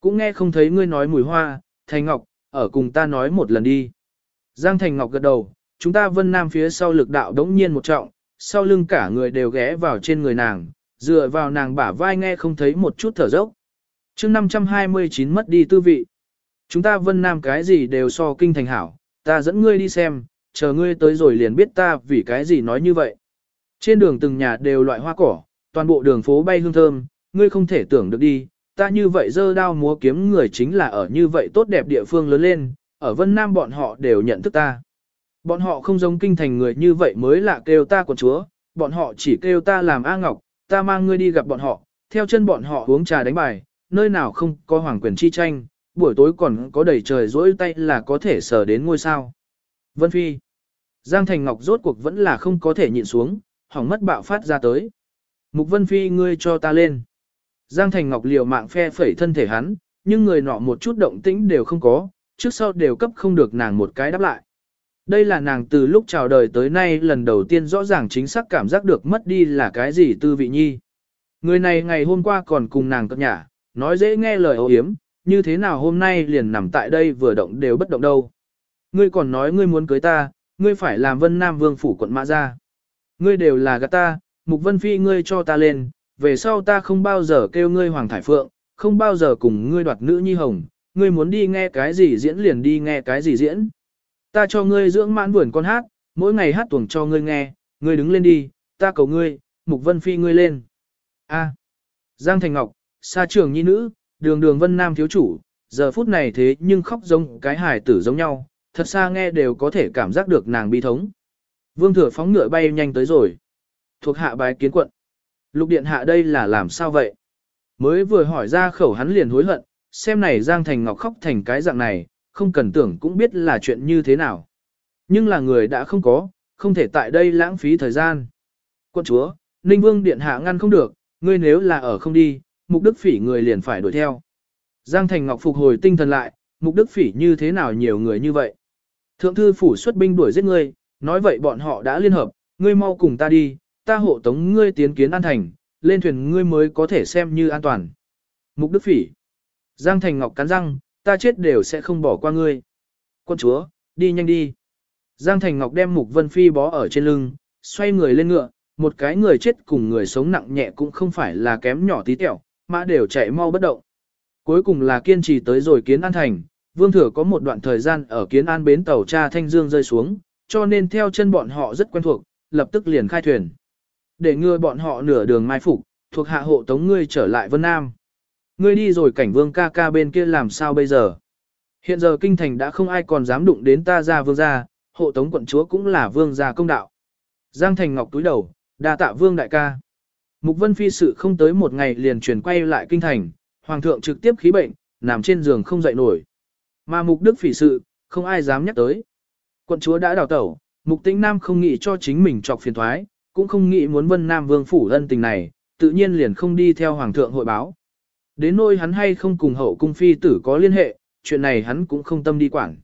Cũng nghe không thấy ngươi nói mùi hoa, Thành Ngọc, ở cùng ta nói một lần đi. Giang Thành Ngọc gật đầu, chúng ta Vân Nam phía sau lực đạo đống nhiên một trọng, sau lưng cả người đều ghé vào trên người nàng, dựa vào nàng bả vai nghe không thấy một chút thở dốc. chương 529 mất đi tư vị. Chúng ta Vân Nam cái gì đều so kinh thành hảo, ta dẫn ngươi đi xem, chờ ngươi tới rồi liền biết ta vì cái gì nói như vậy. Trên đường từng nhà đều loại hoa cỏ, toàn bộ đường phố bay hương thơm, ngươi không thể tưởng được đi, ta như vậy dơ đao múa kiếm người chính là ở như vậy tốt đẹp địa phương lớn lên, ở Vân Nam bọn họ đều nhận thức ta. Bọn họ không giống kinh thành người như vậy mới là kêu ta quần chúa, bọn họ chỉ kêu ta làm A Ngọc, ta mang ngươi đi gặp bọn họ, theo chân bọn họ uống trà đánh bài, nơi nào không có hoàng quyền chi tranh, buổi tối còn có đầy trời rỗi tay là có thể sờ đến ngôi sao. Vân Phi Giang Thành Ngọc rốt cuộc vẫn là không có thể nhịn xuống, hỏng mất bạo phát ra tới. Mục Vân Phi ngươi cho ta lên. Giang Thành Ngọc liều mạng phe phẩy thân thể hắn, nhưng người nọ một chút động tĩnh đều không có, trước sau đều cấp không được nàng một cái đáp lại. Đây là nàng từ lúc chào đời tới nay lần đầu tiên rõ ràng chính xác cảm giác được mất đi là cái gì tư vị nhi. Người này ngày hôm qua còn cùng nàng cập nhả, nói dễ nghe lời ấu hiếm, như thế nào hôm nay liền nằm tại đây vừa động đều bất động đâu. Ngươi còn nói ngươi muốn cưới ta, ngươi phải làm vân nam vương phủ quận mã ra. Ngươi đều là gạt ta, mục vân phi ngươi cho ta lên, về sau ta không bao giờ kêu ngươi hoàng thải phượng, không bao giờ cùng ngươi đoạt nữ nhi hồng, ngươi muốn đi nghe cái gì diễn liền đi nghe cái gì diễn. Ta cho ngươi dưỡng mãn vườn con hát, mỗi ngày hát tuồng cho ngươi nghe, ngươi đứng lên đi, ta cầu ngươi, mục vân phi ngươi lên. A. Giang Thành Ngọc, xa trường nhi nữ, đường đường vân nam thiếu chủ, giờ phút này thế nhưng khóc giống cái hài tử giống nhau, thật xa nghe đều có thể cảm giác được nàng bi thống. Vương thừa phóng ngựa bay nhanh tới rồi. Thuộc hạ bái kiến quận. Lục điện hạ đây là làm sao vậy? Mới vừa hỏi ra khẩu hắn liền hối hận, xem này Giang Thành Ngọc khóc thành cái dạng này, không cần tưởng cũng biết là chuyện như thế nào. Nhưng là người đã không có, không thể tại đây lãng phí thời gian. Quân chúa, Ninh Vương điện hạ ngăn không được, ngươi nếu là ở không đi, mục đức phỉ người liền phải đuổi theo. Giang Thành Ngọc phục hồi tinh thần lại, mục đức phỉ như thế nào nhiều người như vậy. Thượng thư phủ xuất binh đuổi giết ngươi, nói vậy bọn họ đã liên hợp, ngươi mau cùng ta đi, ta hộ tống ngươi tiến kiến an thành, lên thuyền ngươi mới có thể xem như an toàn. Mục Đức Phỉ Giang Thành Ngọc cắn răng, ta chết đều sẽ không bỏ qua ngươi. Quân chúa, đi nhanh đi. Giang Thành Ngọc đem Mục Vân Phi bó ở trên lưng, xoay người lên ngựa, một cái người chết cùng người sống nặng nhẹ cũng không phải là kém nhỏ tí tẹo, mà đều chạy mau bất động. Cuối cùng là kiên trì tới rồi kiến an thành, Vương Thừa có một đoạn thời gian ở kiến an bến tàu cha Thanh Dương rơi xuống, cho nên theo chân bọn họ rất quen thuộc, lập tức liền khai thuyền. Để ngừa bọn họ nửa đường mai phục, thuộc hạ hộ tống ngươi trở lại Vân Nam. Ngươi đi rồi cảnh vương ca ca bên kia làm sao bây giờ? Hiện giờ kinh thành đã không ai còn dám đụng đến ta ra vương gia, hộ tống quận chúa cũng là vương gia công đạo. Giang Thành Ngọc túi đầu, đa tạ vương đại ca. Mục Vân Phi sự không tới một ngày liền chuyển quay lại kinh thành, hoàng thượng trực tiếp khí bệnh, nằm trên giường không dậy nổi. Mà mục đức phỉ sự, không ai dám nhắc tới. Quận chúa đã đào tẩu, mục tĩnh nam không nghĩ cho chính mình trọc phiền thoái, cũng không nghĩ muốn vân nam vương phủ ân tình này, tự nhiên liền không đi theo hoàng thượng hội báo. Đến nôi hắn hay không cùng hậu cung phi tử có liên hệ, chuyện này hắn cũng không tâm đi quản.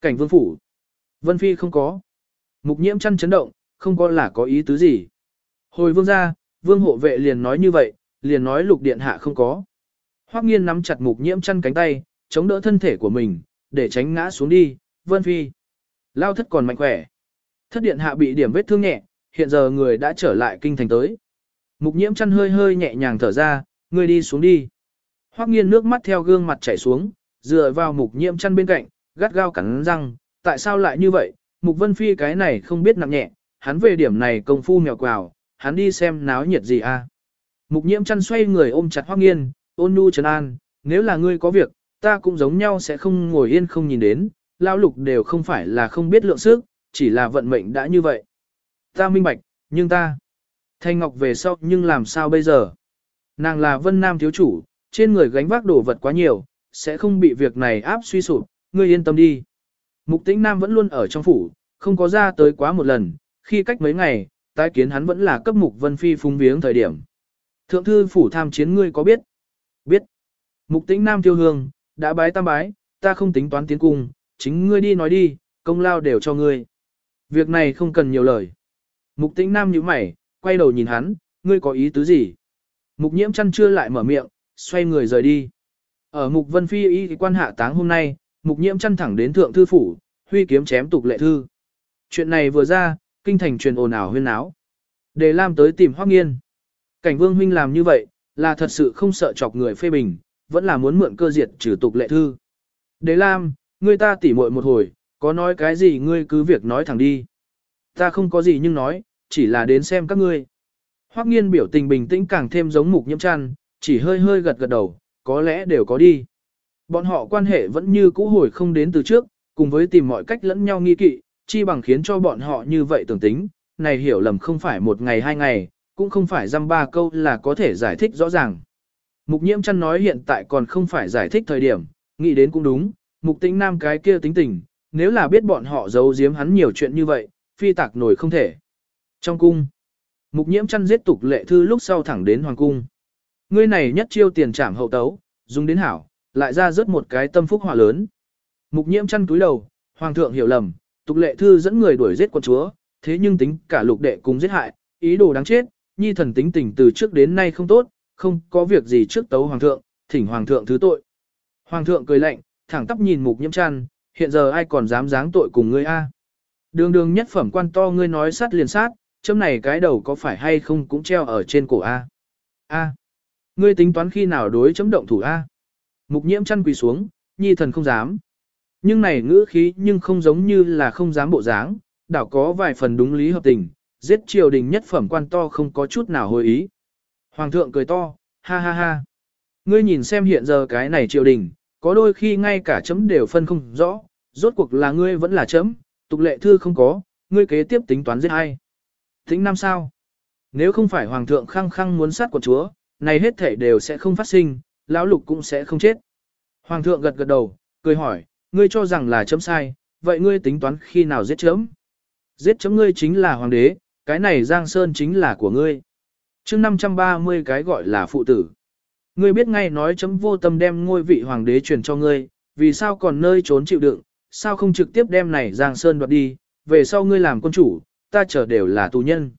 Cảnh vương phủ. Vân phi không có. Mục nhiễm chăn chấn động, không có là có ý tứ gì. Hồi vương ra, vương hộ vệ liền nói như vậy, liền nói lục điện hạ không có. Hoắc nghiên nắm chặt mục nhiễm chăn cánh tay, chống đỡ thân thể của mình, để tránh ngã xuống đi, vân phi. Lao thất còn mạnh khỏe. Thất điện hạ bị điểm vết thương nhẹ, hiện giờ người đã trở lại kinh thành tới. Mục nhiễm chăn hơi hơi nhẹ nhàng thở ra, người đi xuống đi. Hoắc nghiên nước mắt theo gương mặt chảy xuống, dựa vào mục nhiễm chăn bên cạnh, gắt gao cắn răng, tại sao lại như vậy, mục vân phi cái này không biết nặng nhẹ, hắn về điểm này công phu mèo quào, hắn đi xem náo nhiệt gì a. Mục nhiễm chăn xoay người ôm chặt Hoắc nghiên, ôn nhu trấn an, nếu là ngươi có việc, ta cũng giống nhau sẽ không ngồi yên không nhìn đến, lao lục đều không phải là không biết lượng sức, chỉ là vận mệnh đã như vậy. Ta minh bạch, nhưng ta, Thanh Ngọc về sau nhưng làm sao bây giờ? Nàng là Vân Nam thiếu chủ, trên người gánh vác đồ vật quá nhiều, sẽ không bị việc này áp suy sụp, ngươi yên tâm đi. Mục tĩnh Nam vẫn luôn ở trong phủ, không có ra tới quá một lần, khi cách mấy ngày, tái kiến hắn vẫn là cấp mục Vân Phi phung viếng thời điểm. Thượng thư phủ tham chiến ngươi có biết? Biết. Mục tĩnh Nam tiêu hương, đã bái tam bái, ta không tính toán tiến cung, chính ngươi đi nói đi, công lao đều cho ngươi. Việc này không cần nhiều lời. Mục tĩnh Nam nhíu mày, quay đầu nhìn hắn, ngươi có ý tứ gì? Mục nhiễm chăn chưa lại mở miệng, xoay người rời đi. Ở mục vân phi y quan hạ táng hôm nay, mục nhiễm chăn thẳng đến thượng thư phủ, huy kiếm chém tục lệ thư. Chuyện này vừa ra, kinh thành truyền ồn ào huyên náo. Đề Lam tới tìm Hoắc Nghiên. Cảnh Vương huynh làm như vậy, là thật sự không sợ chọc người phê bình, vẫn là muốn mượn cơ diệt trừ tục lệ thư. Đế Lam, ngươi ta tỉ muội một hồi, có nói cái gì ngươi cứ việc nói thẳng đi. Ta không có gì nhưng nói, chỉ là đến xem các ngươi. Hoắc nghiên biểu tình bình tĩnh càng thêm giống mục nhiễm chăn, chỉ hơi hơi gật gật đầu, có lẽ đều có đi. Bọn họ quan hệ vẫn như cũ hồi không đến từ trước, cùng với tìm mọi cách lẫn nhau nghi kỵ, chi bằng khiến cho bọn họ như vậy tưởng tính, này hiểu lầm không phải một ngày hai ngày, cũng không phải dăm ba câu là có thể giải thích rõ ràng. Mục nhiễm chăn nói hiện tại còn không phải giải thích thời điểm, nghĩ đến cũng đúng, mục tĩnh nam cái kia tính tình, nếu là biết bọn họ giấu giếm hắn nhiều chuyện như vậy, phi tạc nổi không thể. Trong cung, mục nhiễm chăn giết tục lệ thư lúc sau thẳng đến hoàng cung. Ngươi này nhất chiêu tiền trảm hậu tấu, dùng đến hảo, lại ra rớt một cái tâm phúc hỏa lớn. Mục nhiễm chăn túi đầu, hoàng thượng hiểu lầm, tục lệ thư dẫn người đuổi giết quân chúa, thế nhưng tính cả lục đệ cùng giết hại, ý đồ đáng chết, nhi thần tính tình từ trước đến nay không tốt, không có việc gì trước tấu hoàng thượng, thỉnh hoàng thượng thứ tội. Hoàng thượng cười lạnh, thẳng tắp nhìn mục nhiễm chăn, hiện giờ ai còn dám dáng tội cùng ngươi a? Đường đường nhất phẩm quan to ngươi nói sát liền sát, chấm này cái đầu có phải hay không cũng treo ở trên cổ a? A. Ngươi tính toán khi nào đối chấm động thủ a? Mục nhiễm chăn quỳ xuống, nhi thần không dám. Nhưng này ngữ khí nhưng không giống như là không dám bộ dáng, đảo có vài phần đúng lý hợp tình, giết triều đình nhất phẩm quan to không có chút nào hồi ý. Hoàng thượng cười to, ha ha ha. Ngươi nhìn xem hiện giờ cái này triều đình, có đôi khi ngay cả chấm đều phân không rõ, rốt cuộc là ngươi vẫn là chấm, tục lệ thư không có, ngươi kế tiếp tính toán giết ai. Tính năm sao? Nếu không phải hoàng thượng khăng khăng muốn sát của chúa, này hết thể đều sẽ không phát sinh, lão lục cũng sẽ không chết. Hoàng thượng gật gật đầu, cười hỏi, ngươi cho rằng là chấm sai, vậy ngươi tính toán khi nào giết chấm? Giết chấm ngươi chính là hoàng đế, cái này Giang Sơn chính là của ngươi chương 530 cái gọi là phụ tử. Ngươi biết ngay nói chấm vô tâm đem ngôi vị hoàng đế truyền cho ngươi, vì sao còn nơi trốn chịu đựng, sao không trực tiếp đem này Giang Sơn đoạt đi, về sau ngươi làm quân chủ, ta chờ đều là tù nhân.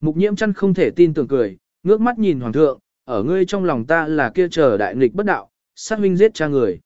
Mục nhiễm chăn không thể tin tưởng cười, ngước mắt nhìn hoàng thượng, ở ngươi trong lòng ta là kia chờ đại nghịch bất đạo, sát huynh giết cha người.